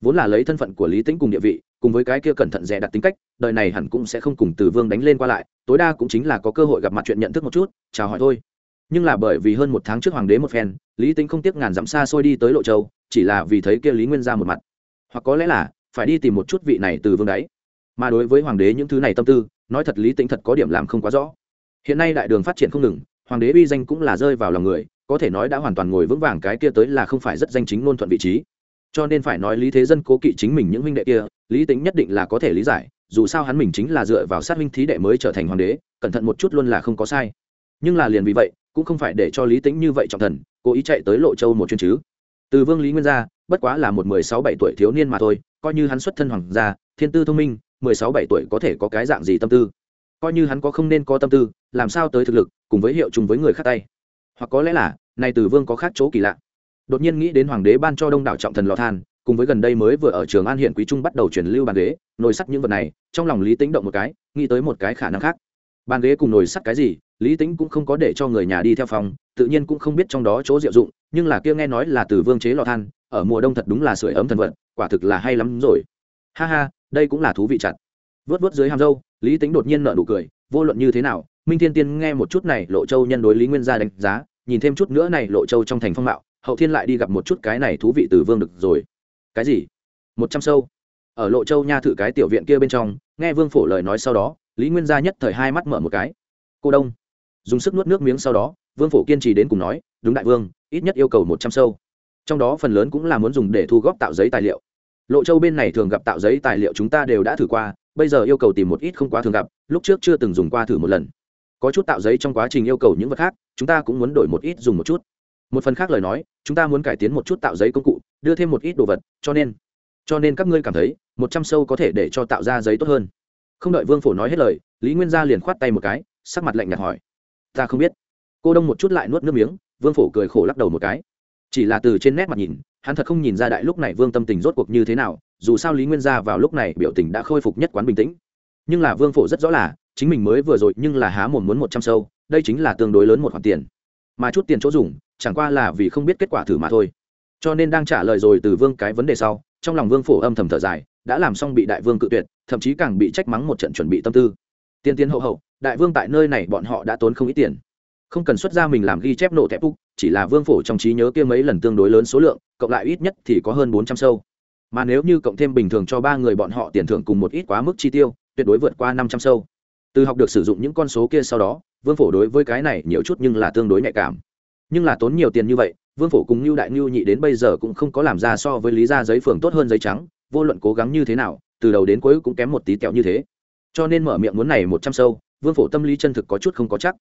Vốn là lấy thân phận của lý tính cùng địa vị, cùng với cái kia cẩn thận dè đặt tính cách, đời này hẳn cũng sẽ không cùng từ vương đánh lên qua lại, tối đa cũng chính là có cơ hội gặp mặt chuyện nhận thức một chút, chào hỏi thôi. Nhưng là bởi vì hơn một tháng trước hoàng đế một phen, lý tính không tiếc ngàn dặm xa xôi đi tới lộ châu, chỉ là vì thấy kia lý nguyên ra một mặt. Hoặc có lẽ là, phải đi tìm một chút vị này từ vương đáy mà đối với hoàng đế những thứ này tâm tư, nói thật lý tính thật có điểm làm không quá rõ. Hiện nay đại đường phát triển không ngừng hoàng đế uy danh cũng là rơi vào lòng người, có thể nói đã hoàn toàn ngồi vững vàng cái kia tới là không phải rất danh chính ngôn thuận vị trí. Cho nên phải nói lý thế dân cố kỵ chính mình những huynh đệ kia, lý tính nhất định là có thể lý giải, dù sao hắn mình chính là dựa vào sát huynh thí đệ mới trở thành hoàng đế, cẩn thận một chút luôn là không có sai. Nhưng là liền vì vậy, cũng không phải để cho lý tĩnh như vậy trọng thần, cố ý chạy tới lộ châu một chuyến chứ. Từ vương lý nguyên gia bất quá là một mười sáu bảy tuổi thiếu niên mà thôi, coi như hắn xuất thân hoàng gia, thiên tư thông minh, mười sáu bảy tuổi có thể có cái dạng gì tâm tư coi như hắn có không nên có tâm tư, làm sao tới thực lực, cùng với hiệu chung với người khác tay. Hoặc có lẽ là này từ vương có khác chỗ kỳ lạ. Đột nhiên nghĩ đến hoàng đế ban cho đông đảo trọng thần lò than, cùng với gần đây mới vừa ở trường an hiện quý trung bắt đầu chuyển lưu bàn ghế, nồi sắt những vật này, trong lòng lý tính động một cái, nghĩ tới một cái khả năng khác. Bàn ghế cùng nồi sắt cái gì, lý tính cũng không có để cho người nhà đi theo phòng, tự nhiên cũng không biết trong đó chỗ diệu dụng, nhưng là kia nghe nói là từ vương chế lò than, ở mùa đông thật đúng là sưởi ấm thần vật, quả thực là hay lắm rồi. Ha ha, đây cũng là thú vị chặt vớt vớt dưới hàm dâu lý tính đột nhiên nợ nụ cười, vô luận như thế nào, minh thiên tiên nghe một chút này lộ châu nhân đối lý nguyên gia đánh giá, nhìn thêm chút nữa này lộ châu trong thành phong mạo, hậu thiên lại đi gặp một chút cái này thú vị từ vương được rồi. Cái gì? Một trăm sâu. Ở lộ châu nha thử cái tiểu viện kia bên trong, nghe vương phổ lời nói sau đó, lý nguyên gia nhất thời hai mắt mở một cái. Cô đông. Dùng sức nuốt nước miếng sau đó, vương phổ kiên trì đến cùng nói, đúng đại vương, ít nhất yêu cầu một trăm sâu. Trong đó phần lớn cũng là muốn dùng để thu góp tạo giấy tài liệu. Lộ châu bên này thường gặp tạo giấy tài liệu chúng ta đều đã thử qua bây giờ yêu cầu tìm một ít không quá thường gặp, lúc trước chưa từng dùng qua thử một lần. Có chút tạo giấy trong quá trình yêu cầu những vật khác, chúng ta cũng muốn đổi một ít dùng một chút. Một phần khác lời nói, chúng ta muốn cải tiến một chút tạo giấy công cụ, đưa thêm một ít đồ vật, cho nên cho nên các ngươi cảm thấy, một trăm sâu có thể để cho tạo ra giấy tốt hơn. Không đợi vương phổ nói hết lời, lý nguyên gia liền khoát tay một cái, sắc mặt lạnh nhạt hỏi. Ta không biết. Cô đông một chút lại nuốt nước miếng, vương phổ cười khổ lắc đầu một cái. Chỉ là từ trên nét mặt nhìn hắn thật không nhìn ra đại lúc này vương tâm tình rốt cuộc như thế nào, dù sao lý nguyên gia vào lúc này biểu tình đã khôi phục nhất quán bình tĩnh. Nhưng là vương phổ rất rõ là, chính mình mới vừa rồi nhưng là há mồm muốn một trăm sâu, đây chính là tương đối lớn một khoản tiền. Mà chút tiền chỗ dùng, chẳng qua là vì không biết kết quả thử mà thôi. Cho nên đang trả lời rồi từ vương cái vấn đề sau, trong lòng vương phổ âm thầm thở dài, đã làm xong bị đại vương cự tuyệt, thậm chí càng bị trách mắng một trận chuẩn bị tâm tư. Tiên tiến hậu hậu, đại vương tại nơi này bọn họ đã tốn không ít tiền. Không cần xuất ra mình làm ghi chép nổ thép úc chỉ là vương phổ trong trí nhớ kia mấy lần tương đối lớn số lượng cộng lại ít nhất thì có hơn bốn trăm sâu. Mà nếu như cộng thêm bình thường cho ba người bọn họ tiền thưởng cùng một ít quá mức chi tiêu, tuyệt đối vượt qua năm trăm sâu. Từ học được sử dụng những con số kia sau đó, vương phổ đối với cái này nhiều chút nhưng là tương đối nhạy cảm. Nhưng là tốn nhiều tiền như vậy, vương phổ cùng lưu đại lưu nhị đến bây giờ cũng không có làm ra so với lý ra giấy phường tốt hơn giấy trắng, vô luận cố gắng như thế nào, từ đầu đến cuối cũng kém một tí kẹo như thế. Cho nên mở miệng muốn này một trăm sâu, vương phổ tâm lý chân thực có chút không có chắc.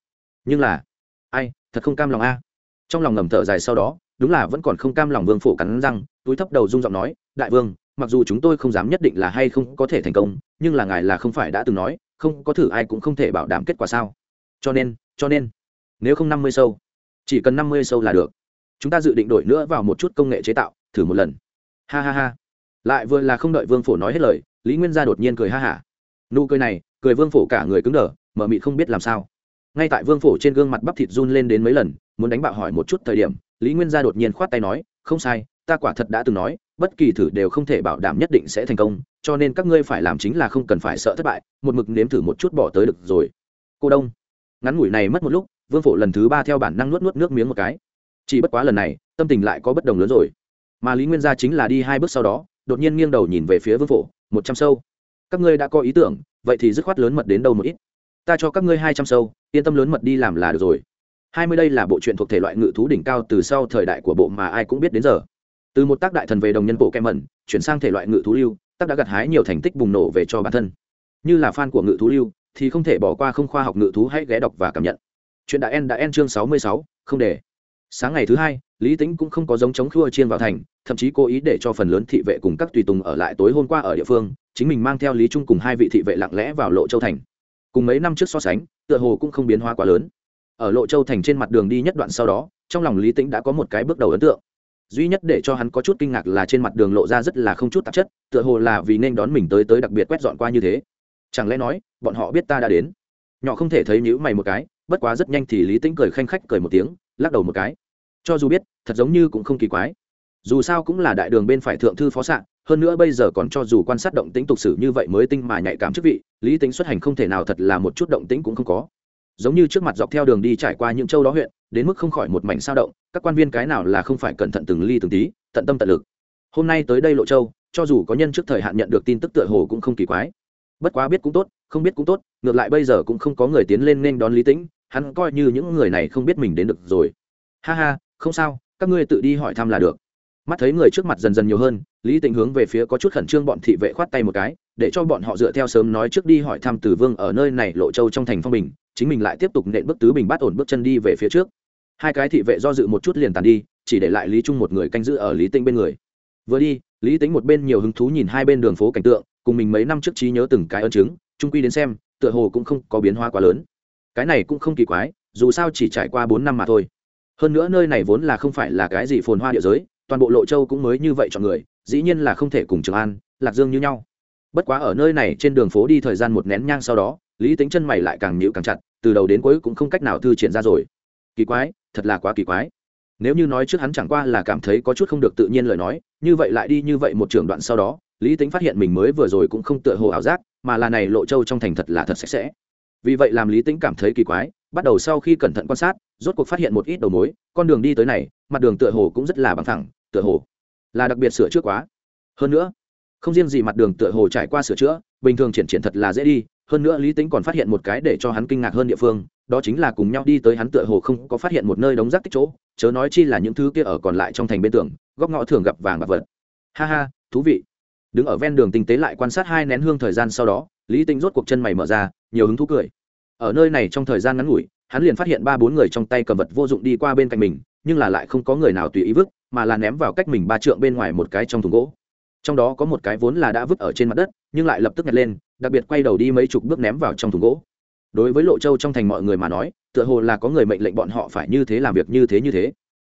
Nhưng là, ai, thật không cam lòng a. Trong lòng ngầm thở dài sau đó đúng là vẫn còn không cam lòng vương phổ cắn răng, túi thấp đầu rung giọng nói, đại vương, mặc dù chúng tôi không dám nhất định là hay không có thể thành công, nhưng là ngài là không phải đã từng nói, không có thử ai cũng không thể bảo đảm kết quả sao. Cho nên cho nên, nếu không năm mươi sâu, chỉ cần năm mươi sâu là được. Chúng ta dự định đổi nữa vào một chút công nghệ chế tạo, thử một lần. Ha ha ha. Lại vừa là không đợi vương phổ nói hết lời, lý nguyên gia đột nhiên cười ha hả. Nụ cười này, cười vương phổ cả người cứng đờ, mở mị không biết làm sao. Ngay tại vương phổ trên gương mặt bắp thịt run lên đến mấy lần, muốn đánh bạo hỏi một chút thời điểm lý nguyên gia đột nhiên khoát tay nói, không sai, ta quả thật đã từng nói, bất kỳ thử đều không thể bảo đảm nhất định sẽ thành công, cho nên các ngươi phải làm chính là không cần phải sợ thất bại, một mực nếm thử một chút bỏ tới được rồi. Cô đông, ngắn ngủi này mất một lúc, vương phổ lần thứ ba theo bản năng nuốt nuốt nước miếng một cái. Chỉ bất quá lần này, tâm tình lại có bất đồng lớn rồi. Mà lý nguyên gia chính là đi hai bước sau đó, đột nhiên nghiêng đầu nhìn về phía vương phổ, một trăm sâu. Các ngươi đã có ý tưởng, vậy thì dứt khoát lớn mật đến đâu một ít. Ta cho các ngươi hai trăm sâu, yên tâm lớn mật đi làm là được rồi hai mươi đây là bộ truyện thuộc thể loại ngự thú đỉnh cao từ sau thời đại của bộ mà ai cũng biết đến giờ. Từ một tác đại thần về đồng nhân bộ kem mẩn, chuyển sang thể loại ngự thú lưu, tác đã gặt hái nhiều thành tích bùng nổ về cho bản thân. Như là fan của ngự thú lưu, thì không thể bỏ qua không khoa học ngự thú hãy ghé đọc và cảm nhận. Chuyện đã en đã en chương sáu mươi sáu, không để. Sáng ngày thứ hai, lý tĩnh cũng không có giống chống khua chiên vào thành, thậm chí cố ý để cho phần lớn thị vệ cùng các tùy tùng ở lại tối hôm qua ở địa phương, chính mình mang theo lý trung cùng hai vị thị vệ lặng lẽ vào lộ châu thành. Cùng mấy năm trước so sánh, tựa hồ cũng không biến hóa quá lớn ở lộ châu thành trên mặt đường đi nhất đoạn sau đó, trong lòng lý tĩnh đã có một cái bước đầu ấn tượng. Duy nhất để cho hắn có chút kinh ngạc là trên mặt đường lộ ra rất là không chút tạp chất, tựa hồ là vì nên đón mình tới tới đặc biệt quét dọn qua như thế. Chẳng lẽ nói, bọn họ biết ta đã đến? Nhỏ không thể thấy nhữ mày một cái, bất quá rất nhanh thì lý tĩnh cười khanh khách cười một tiếng, lắc đầu một cái. Cho dù biết, thật giống như cũng không kỳ quái. Dù sao cũng là đại đường bên phải thượng thư phó s hơn nữa bây giờ còn cho dù quan sát động tĩnh tục sử như vậy mới tinh mà nhạy cảm chức vị, lý tính xuất hành không thể nào thật là một chút động tĩnh cũng không có giống như trước mặt dọc theo đường đi trải qua những châu đó huyện, đến mức không khỏi một mảnh sao động, các quan viên cái nào là không phải cẩn thận từng ly từng tí, tận tâm tận lực. Hôm nay tới đây lộ châu, cho dù có nhân trước thời hạn nhận được tin tức tựa hồ cũng không kỳ quái. Bất quá biết cũng tốt, không biết cũng tốt, ngược lại bây giờ cũng không có người tiến lên nên đón lý tĩnh, hắn coi như những người này không biết mình đến được rồi. Ha ha, không sao, các ngươi tự đi hỏi thăm là được. Mắt thấy người trước mặt dần dần nhiều hơn, lý tĩnh hướng về phía có chút khẩn trương bọn thị vệ khoát tay một cái, để cho bọn họ dựa theo sớm nói trước đi hỏi thăm từ vương ở nơi này lộ châu trong thành phong bình chính mình lại tiếp tục nện bước tứ bình bát ổn bước chân đi về phía trước. Hai cái thị vệ do dự một chút liền tàn đi, chỉ để lại lý trung một người canh giữ ở lý Tinh bên người. Vừa đi, lý tính một bên nhiều hứng thú nhìn hai bên đường phố cảnh tượng, cùng mình mấy năm trước trí nhớ từng cái ân chứng trung quy đến xem, tựa hồ cũng không có biến hóa quá lớn. Cái này cũng không kỳ quái, dù sao chỉ trải qua bốn năm mà thôi. Hơn nữa nơi này vốn là không phải là cái gì phồn hoa địa giới, toàn bộ lộ châu cũng mới như vậy chọn người, dĩ nhiên là không thể cùng trường an, lạc dương như nhau. Bất quá ở nơi này trên đường phố đi thời gian một nén nhang sau đó lý tính chân mày lại càng nhịu càng chặt, từ đầu đến cuối cũng không cách nào thư triển ra rồi. Kỳ quái, thật là quá kỳ quái. Nếu như nói trước hắn chẳng qua là cảm thấy có chút không được tự nhiên lời nói, như vậy lại đi như vậy một trường đoạn sau đó, lý tính phát hiện mình mới vừa rồi cũng không tựa hồ ảo giác, mà là này lộ châu trong thành thật là thật sạch sẽ. Vì vậy làm lý tính cảm thấy kỳ quái, bắt đầu sau khi cẩn thận quan sát, rốt cuộc phát hiện một ít đầu mối, con đường đi tới này, mặt đường tựa hồ cũng rất là bằng thẳng tựa hồ là đặc biệt sửa chữa quá. Hơn nữa, không riêng gì mặt đường tựa hồ trải qua sửa chữa, bình thường triển triển thật là dễ đi hơn nữa lý tính còn phát hiện một cái để cho hắn kinh ngạc hơn địa phương, đó chính là cùng nhau đi tới hắn tựa hồ không có phát hiện một nơi đống rác tích chỗ, chớ nói chi là những thứ kia ở còn lại trong thành bên tường, góc ngõ thường gặp vàng bạc vật. Ha ha, thú vị. Đứng ở ven đường tinh tế lại quan sát hai nén hương thời gian sau đó, lý tính rốt cuộc chân mày mở ra, nhiều hứng thú cười. Ở nơi này trong thời gian ngắn ngủi, hắn liền phát hiện ba bốn người trong tay cầm vật vô dụng đi qua bên cạnh mình, nhưng là lại không có người nào tùy ý vứt, mà là ném vào cách mình ba trượng bên ngoài một cái trong thùng gỗ trong đó có một cái vốn là đã vứt ở trên mặt đất, nhưng lại lập tức nhặt lên, đặc biệt quay đầu đi mấy chục bước ném vào trong thùng gỗ. Đối với lộ châu trong thành mọi người mà nói, tựa hồ là có người mệnh lệnh bọn họ phải như thế làm việc như thế như thế.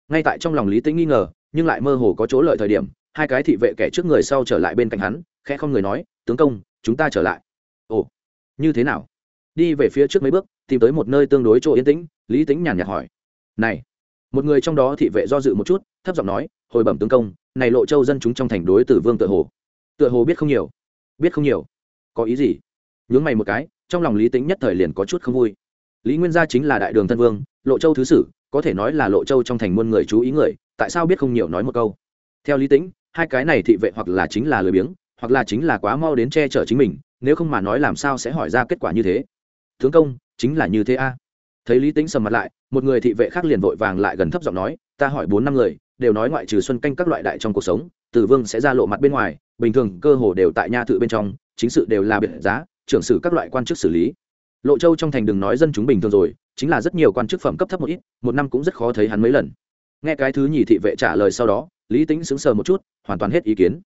Ngay tại trong lòng lý tĩnh nghi ngờ, nhưng lại mơ hồ có chỗ lợi thời điểm, hai cái thị vệ kẻ trước người sau trở lại bên cạnh hắn, khẽ không người nói, tướng công, chúng ta trở lại. Ồ, như thế nào? Đi về phía trước mấy bước, tìm tới một nơi tương đối chỗ yên tĩnh, lý tính nhàn nhạt hỏi. Này. Một người trong đó thị vệ do dự một chút, thấp giọng nói, hồi bẩm tướng công này lộ châu dân chúng trong thành đối tử vương tựa hồ. Tựa hồ biết không nhiều. Biết không nhiều. Có ý gì? Nhướng mày một cái, trong lòng lý tính nhất thời liền có chút không vui. Lý nguyên gia chính là đại đường thân vương, lộ châu thứ sử, có thể nói là lộ châu trong thành muôn người chú ý người, tại sao biết không nhiều nói một câu? Theo lý tính hai cái này thị vệ hoặc là chính là lười biếng, hoặc là chính là quá mau đến che chở chính mình, nếu không mà nói làm sao sẽ hỏi ra kết quả như thế? Tướng công, chính là như thế a. Thấy lý tính sầm mặt lại, một người thị vệ khác liền vội vàng lại gần thấp giọng nói, ta hỏi bốn năm người đều nói ngoại trừ xuân canh các loại đại trong cuộc sống tử vương sẽ ra lộ mặt bên ngoài, bình thường cơ hồ đều tại nha thự bên trong, chính sự đều là biệt giá, trưởng sử các loại quan chức xử lý. Lộ châu trong thành đừng nói dân chúng bình thường rồi, chính là rất nhiều quan chức phẩm cấp thấp một ít, một năm cũng rất khó thấy hắn mấy lần. Nghe cái thứ nhì thị vệ trả lời sau đó, lý tính sững sờ một chút, hoàn toàn hết ý kiến.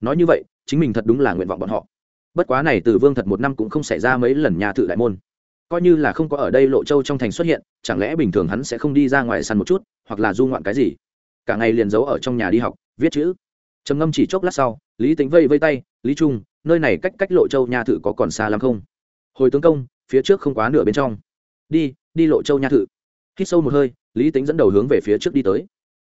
Nói như vậy, chính mình thật đúng là nguyện vọng bọn họ. Bất quá này từ vương thật một năm cũng không xảy ra mấy lần nhà thự đại môn. Coi như là không có ở đây lộ châu trong thành xuất hiện, chẳng lẽ bình thường hắn sẽ không đi ra ngoài săn một chút, hoặc là du ngoạn cái gì? Cả ngày liền giấu ở trong nhà đi học, viết chữ. Trầm ngâm chỉ chốc lát sau, lý tính vây vây tay, lý trung, nơi này cách cách lộ châu nha thự có còn xa lắm không? Hồi tướng công, phía trước không quá nửa bên trong. Đi đi lộ châu nha thự. Hít sâu một hơi, lý tính dẫn đầu hướng về phía trước đi tới.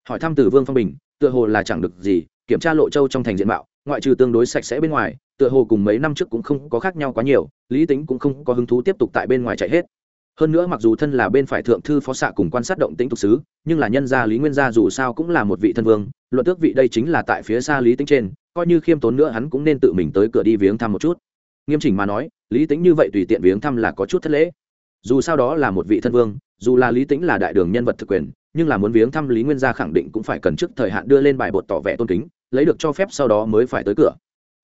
Hỏi thăm từ vương phong bình, tựa hồ là chẳng được gì, kiểm tra lộ châu trong thành diện mạo, ngoại trừ tương đối sạch sẽ bên ngoài, tựa hồ cùng mấy năm trước cũng không có khác nhau quá nhiều, lý tính cũng không có hứng thú tiếp tục tại bên ngoài chạy hết hơn nữa mặc dù thân là bên phải thượng thư phó xạ cùng quan sát động tĩnh tục sứ, nhưng là nhân gia lý nguyên gia dù sao cũng là một vị thân vương, luận tước vị đây chính là tại phía xa lý tính trên, coi như khiêm tốn nữa hắn cũng nên tự mình tới cửa đi viếng thăm một chút. Nghiêm chỉnh mà nói, lý tính như vậy tùy tiện viếng thăm là có chút thất lễ. Dù sao đó là một vị thân vương, dù là lý tính là đại đường nhân vật thực quyền, nhưng là muốn viếng thăm lý nguyên gia khẳng định cũng phải cần trước thời hạn đưa lên bài bột tỏ vẻ tôn kính, lấy được cho phép sau đó mới phải tới cửa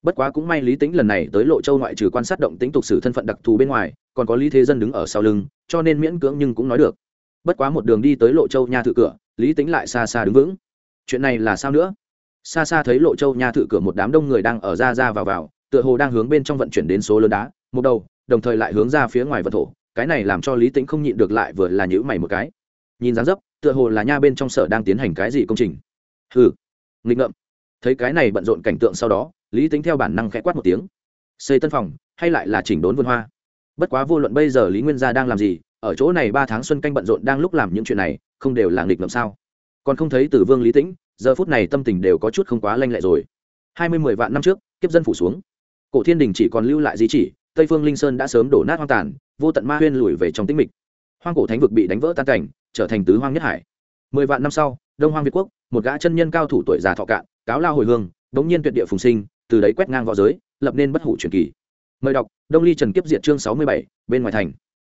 bất quá cũng may lý tính lần này tới lộ châu ngoại trừ quan sát động tính tục sử thân phận đặc thù bên ngoài, còn có lý thế dân đứng ở sau lưng, cho nên miễn cưỡng nhưng cũng nói được. Bất quá một đường đi tới lộ châu nha thự cửa, lý tính lại xa xa đứng vững. Chuyện này là sao nữa? Xa xa thấy lộ châu nha thự cửa một đám đông người đang ở ra ra vào vào, tựa hồ đang hướng bên trong vận chuyển đến số lớn đá, một đầu, đồng thời lại hướng ra phía ngoài vật thổ. Cái này làm cho lý tính không nhịn được lại vừa là nhữ mày một cái. Nhìn dáng dấp, tựa hồ là nha bên trong sở đang tiến hành cái gì công trình. Hừ, nghịch ngợm. Thấy cái này bận rộn cảnh tượng sau đó lý tính theo bản năng khẽ quát một tiếng xây tân phòng hay lại là chỉnh đốn vườn hoa bất quá vô luận bây giờ lý nguyên gia đang làm gì ở chỗ này ba tháng xuân canh bận rộn đang lúc làm những chuyện này không đều là nghịch ngợm sao còn không thấy Tử vương lý tĩnh giờ phút này tâm tình đều có chút không quá lanh lẹ rồi hai mươi mười vạn năm trước kiếp dân phủ xuống cổ thiên đình chỉ còn lưu lại di chỉ tây phương linh sơn đã sớm đổ nát hoang tàn vô tận ma huyên lùi về trong tĩnh mịch hoang cổ thánh vực bị đánh vỡ tan cảnh trở thành tứ hoang nhất hải mười vạn năm sau đông hoang việt quốc một gã chân nhân cao thủ tuổi già thọ cạn cáo lao hồi hương bỗng nhiên tuyệt địa phùng sinh từ đấy quét ngang võ giới, lập nên bất hủ truyền kỳ. Mời đọc, đông ly trần kiếp diệt chương sáu mươi bảy, bên ngoài thành.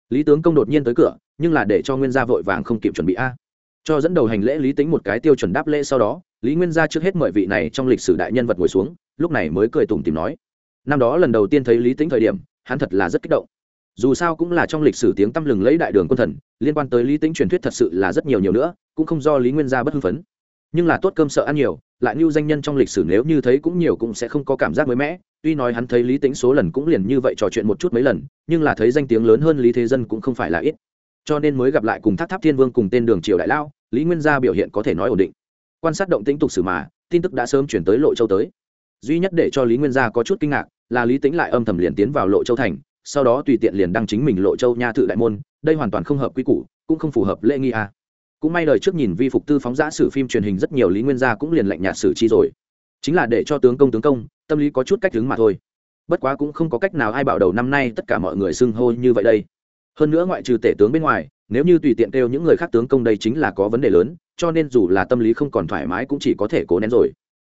Lý tướng công đột nhiên tới cửa, nhưng là để cho nguyên gia vội vàng không kịp chuẩn bị a. Cho dẫn đầu hành lễ lý tính một cái tiêu chuẩn đáp lễ sau đó, lý nguyên gia trước hết mời vị này trong lịch sử đại nhân vật ngồi xuống, lúc này mới cười tủm tìm nói. Năm đó lần đầu tiên thấy lý tính thời điểm, hắn thật là rất kích động. Dù sao cũng là trong lịch sử tiếng tăm lừng lấy đại đường quân thần, liên quan tới lý tính truyền thuyết thật sự là rất nhiều nhiều nữa, cũng không do lý nguyên gia bất hưng phấn nhưng là tốt cơm sợ ăn nhiều, lại như danh nhân trong lịch sử nếu như thấy cũng nhiều cũng sẽ không có cảm giác mới mẻ. Tuy nói hắn thấy lý tính số lần cũng liền như vậy trò chuyện một chút mấy lần, nhưng là thấy danh tiếng lớn hơn lý thế dân cũng không phải là ít. Cho nên mới gặp lại cùng tháp tháp thiên vương cùng tên đường triều đại lao, lý nguyên gia biểu hiện có thể nói ổn định. Quan sát động tĩnh tục sử mà, tin tức đã sớm chuyển tới lộ châu tới. Duy nhất để cho lý nguyên gia có chút kinh ngạc, là lý tính lại âm thầm liền tiến vào lộ châu thành, sau đó tùy tiện liền đăng chính mình lộ châu nha thự đại môn, đây hoàn toàn không hợp quy củ, cũng không phù hợp lễ nghi a cũng may đời trước nhìn vi phục tư phóng giã sử phim truyền hình rất nhiều lý nguyên gia cũng liền lạnh nhạt xử chi rồi. Chính là để cho tướng công tướng công, tâm lý có chút cách đứng mà thôi. Bất quá cũng không có cách nào ai bảo đầu năm nay tất cả mọi người xưng hô như vậy đây. Hơn nữa ngoại trừ tể tướng bên ngoài, nếu như tùy tiện kêu những người khác tướng công đây chính là có vấn đề lớn, cho nên dù là tâm lý không còn thoải mái cũng chỉ có thể cố nén rồi.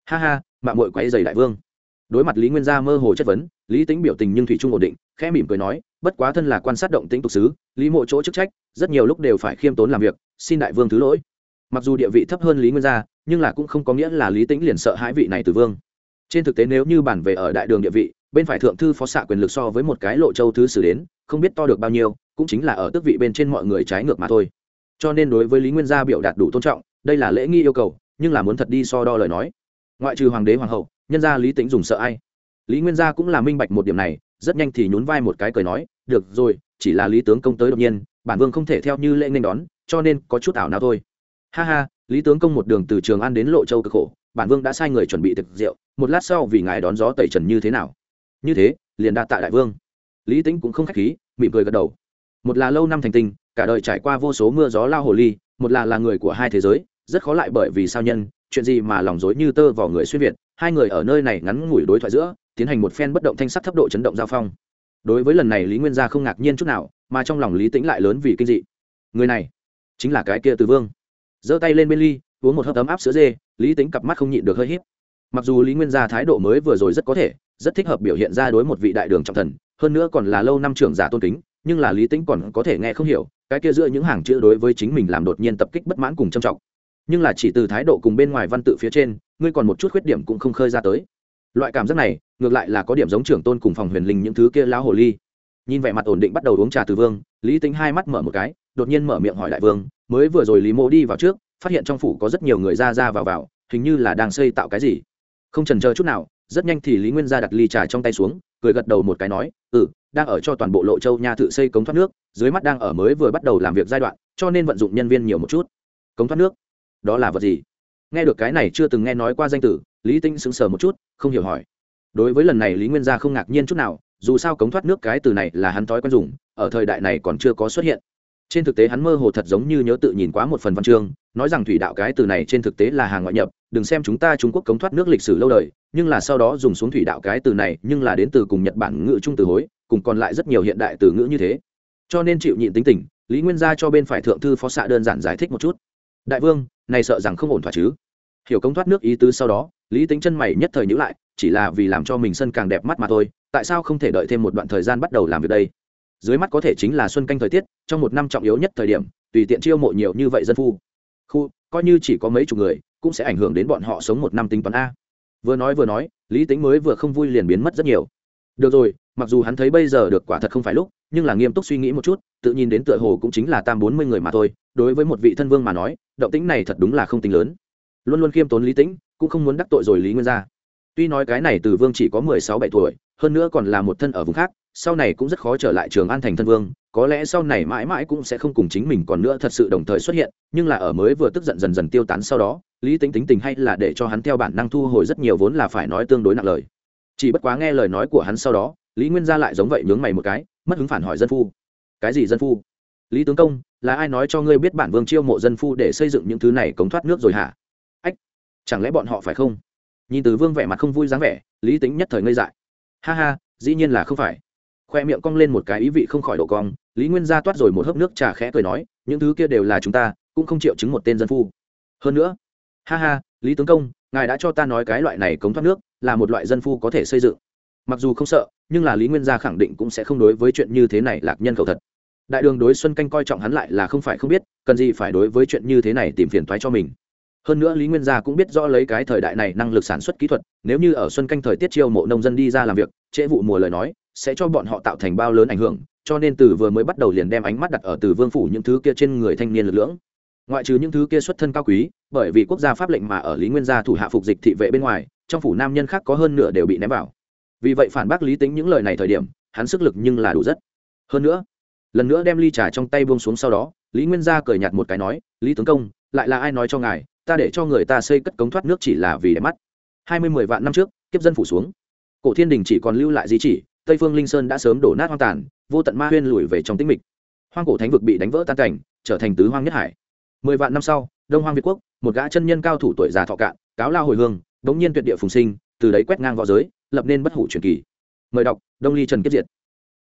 Ha ha, mạng mội quay dày đại vương đối mặt lý nguyên gia mơ hồ chất vấn, lý tính biểu tình nhưng thủy trung ổn định, khẽ mỉm cười nói, bất quá thân là quan sát động tĩnh tục sứ, lý mộ chỗ chức trách, rất nhiều lúc đều phải khiêm tốn làm việc, xin đại vương thứ lỗi. Mặc dù địa vị thấp hơn lý nguyên gia, nhưng là cũng không có nghĩa là lý tính liền sợ hãi vị này từ vương. Trên thực tế nếu như bản về ở đại đường địa vị, bên phải thượng thư phó xạ quyền lực so với một cái lộ châu thứ sử đến, không biết to được bao nhiêu, cũng chính là ở tước vị bên trên mọi người trái ngược mà thôi. Cho nên đối với lý nguyên gia biểu đạt đủ tôn trọng, đây là lễ nghi yêu cầu, nhưng là muốn thật đi so đo lời nói. Ngoại trừ hoàng đế hoàng hậu nhân gia lý tính dùng sợ ai? Lý nguyên gia cũng là minh bạch một điểm này, rất nhanh thì nhún vai một cái cười nói, được rồi, chỉ là lý tướng công tới đột nhiên, bản vương không thể theo như lễ nên đón, cho nên có chút ảo nào thôi. Ha ha, lý tướng công một đường từ trường an đến lộ châu cực khổ, bản vương đã sai người chuẩn bị thực rượu, một lát sau vì ngài đón gió tẩy trần như thế nào? Như thế, liền đạt tại đại vương. Lý tính cũng không khách khí, mỉm cười gật đầu. Một là lâu năm thành tinh cả đời trải qua vô số mưa gió lao hồ ly, một là là người của hai thế giới, rất khó lại bởi vì sao nhân chuyện gì mà lòng dối như tơ vào người xuyên việt? Hai người ở nơi này ngắn ngủi đối thoại giữa, tiến hành một phen bất động thanh sắc thấp độ chấn động giao phong. Đối với lần này, lý nguyên gia không ngạc nhiên chút nào, mà trong lòng lý tĩnh lại lớn vì kinh dị. Người này chính là cái kia từ vương. Giơ tay lên bên ly, uống một hớp ấm áp sữa dê, lý tính cặp mắt không nhịn được hơi hít. mặc dù lý nguyên gia thái độ mới vừa rồi rất có thể, rất thích hợp biểu hiện ra đối một vị đại đường trọng thần, hơn nữa còn là lâu năm trưởng giả tôn kính, nhưng là lý tính còn có thể nghe không hiểu, cái kia giữa những hàng chữ đối với chính mình làm đột nhiên tập kích bất mãn cùng trầm trọng nhưng là chỉ từ thái độ cùng bên ngoài văn tự phía trên, ngươi còn một chút khuyết điểm cũng không khơi ra tới. Loại cảm giác này, ngược lại là có điểm giống trưởng tôn cùng phòng huyền linh những thứ kia lão hồ ly. Nhìn vẻ mặt ổn định bắt đầu uống trà từ vương, lý tính hai mắt mở một cái, đột nhiên mở miệng hỏi đại vương, mới vừa rồi lý mô đi vào trước, phát hiện trong phủ có rất nhiều người ra ra vào vào, hình như là đang xây tạo cái gì. Không trần chờ chút nào, rất nhanh thì lý nguyên ra đặt ly trà trong tay xuống, cười gật đầu một cái nói ừ đang ở cho toàn bộ lộ châu nha thự xây cống thoát nước, dưới mắt đang ở mới vừa bắt đầu làm việc giai đoạn, cho nên vận dụng nhân viên nhiều một chút. Cống thoát nước đó là vật gì? Nghe được cái này chưa từng nghe nói qua danh tử, lý tinh sững sờ một chút, không hiểu hỏi. Đối với lần này lý nguyên gia không ngạc nhiên chút nào, dù sao cống thoát nước cái từ này là hắn thói quen dùng, ở thời đại này còn chưa có xuất hiện. Trên thực tế hắn mơ hồ thật giống như nhớ tự nhìn quá một phần văn chương, nói rằng thủy đạo cái từ này trên thực tế là hàng ngoại nhập, đừng xem chúng ta trung quốc cống thoát nước lịch sử lâu đời, nhưng là sau đó dùng xuống thủy đạo cái từ này, nhưng là đến từ cùng nhật bản ngữ trung từ hối, cùng còn lại rất nhiều hiện đại từ ngữ như thế. Cho nên chịu nhịn tính tình, lý nguyên gia cho bên phải thượng thư phó xạ đơn giản giải thích một chút. Đại vương này sợ rằng không ổn thỏa chứ. Hiểu công thoát nước ý tứ sau đó, lý tính chân mày nhất thời nhữ lại, chỉ là vì làm cho mình sân càng đẹp mắt mà thôi, tại sao không thể đợi thêm một đoạn thời gian bắt đầu làm việc đây? Dưới mắt có thể chính là xuân canh thời tiết, trong một năm trọng yếu nhất thời điểm, tùy tiện chiêu mộ nhiều như vậy dân phu. Khu, coi như chỉ có mấy chục người, cũng sẽ ảnh hưởng đến bọn họ sống một năm tính toán a. Vừa nói vừa nói, lý tính mới vừa không vui liền biến mất rất nhiều được rồi, mặc dù hắn thấy bây giờ được quả thật không phải lúc, nhưng là nghiêm túc suy nghĩ một chút, tự nhìn đến tựa hồ cũng chính là tam bốn mươi người mà thôi, đối với một vị thân vương mà nói, động tĩnh này thật đúng là không tính lớn. Luôn luôn khiêm tốn lý tĩnh, cũng không muốn đắc tội rồi lý nguyên gia. Tuy nói cái này từ vương chỉ có mười sáu bảy tuổi, hơn nữa còn là một thân ở vùng khác, sau này cũng rất khó trở lại trường an thành thân vương, có lẽ sau này mãi mãi cũng sẽ không cùng chính mình còn nữa thật sự đồng thời xuất hiện, nhưng là ở mới vừa tức giận dần dần tiêu tán sau đó, lý tính tính tình hay là để cho hắn theo bản năng thu hồi rất nhiều vốn là phải nói tương đối nặng lời chỉ bất quá nghe lời nói của hắn sau đó, lý nguyên gia lại giống vậy nhướng mày một cái, mất hứng phản hỏi dân phu. Cái gì dân phu? Lý tướng công, là ai nói cho ngươi biết bản vương chiêu mộ dân phu để xây dựng những thứ này cống thoát nước rồi hả? Ách, chẳng lẽ bọn họ phải không? Nhìn từ vương vẻ mặt không vui dáng vẻ, lý tính nhất thời ngây dại. Ha ha, dĩ nhiên là không phải. Khoe miệng cong lên một cái ý vị không khỏi độ cong, lý nguyên gia toát rồi một hớp nước trà khẽ cười nói, những thứ kia đều là chúng ta, cũng không chịu chứng một tên dân phu. Hơn nữa, ha ha, lý tướng công, ngài đã cho ta nói cái loại này cống thoát nước là một loại dân phu có thể xây dựng. Mặc dù không sợ, nhưng là lý nguyên gia khẳng định cũng sẽ không đối với chuyện như thế này lạc nhân khẩu thật. Đại đường đối xuân canh coi trọng hắn lại là không phải không biết, cần gì phải đối với chuyện như thế này tìm phiền thoái cho mình. Hơn nữa lý nguyên gia cũng biết rõ lấy cái thời đại này năng lực sản xuất kỹ thuật, nếu như ở xuân canh thời tiết chiêu mộ nông dân đi ra làm việc, trễ vụ mùa lời nói, sẽ cho bọn họ tạo thành bao lớn ảnh hưởng, cho nên từ vừa mới bắt đầu liền đem ánh mắt đặt ở từ vương phủ những thứ kia trên người thanh niên lực lưỡng. Ngoại trừ những thứ kia xuất thân cao quý, bởi vì quốc gia pháp lệnh mà ở lý nguyên gia thủ hạ phục dịch thị vệ bên ngoài trong phủ nam nhân khác có hơn nửa đều bị ném vào. Vì vậy phản bác lý tính những lời này thời điểm, hắn sức lực nhưng là đủ rất. Hơn nữa, lần nữa đem ly trà trong tay buông xuống sau đó, lý nguyên gia cười nhạt một cái nói, lý tướng công, lại là ai nói cho ngài, ta để cho người ta xây cất cống thoát nước chỉ là vì đẹp mắt. Hai mươi mười vạn năm trước, kiếp dân phủ xuống. Cổ thiên đình chỉ còn lưu lại di chỉ, tây phương linh sơn đã sớm đổ nát hoang tàn, vô tận ma huyên lùi về trong tĩnh mịch. Hoang cổ thánh vực bị đánh vỡ tan cảnh, trở thành tứ hoang nhất hải. Mười vạn năm sau, đông hoang việt quốc, một gã chân nhân cao thủ tuổi già thọ cạn, cáo lao hồi hương đống nhiên tuyệt địa phùng sinh, từ đấy quét ngang v õ giới, lập nên bất hủ truyền kỳ. Mời đọc, đông ly trần kiếp diệt.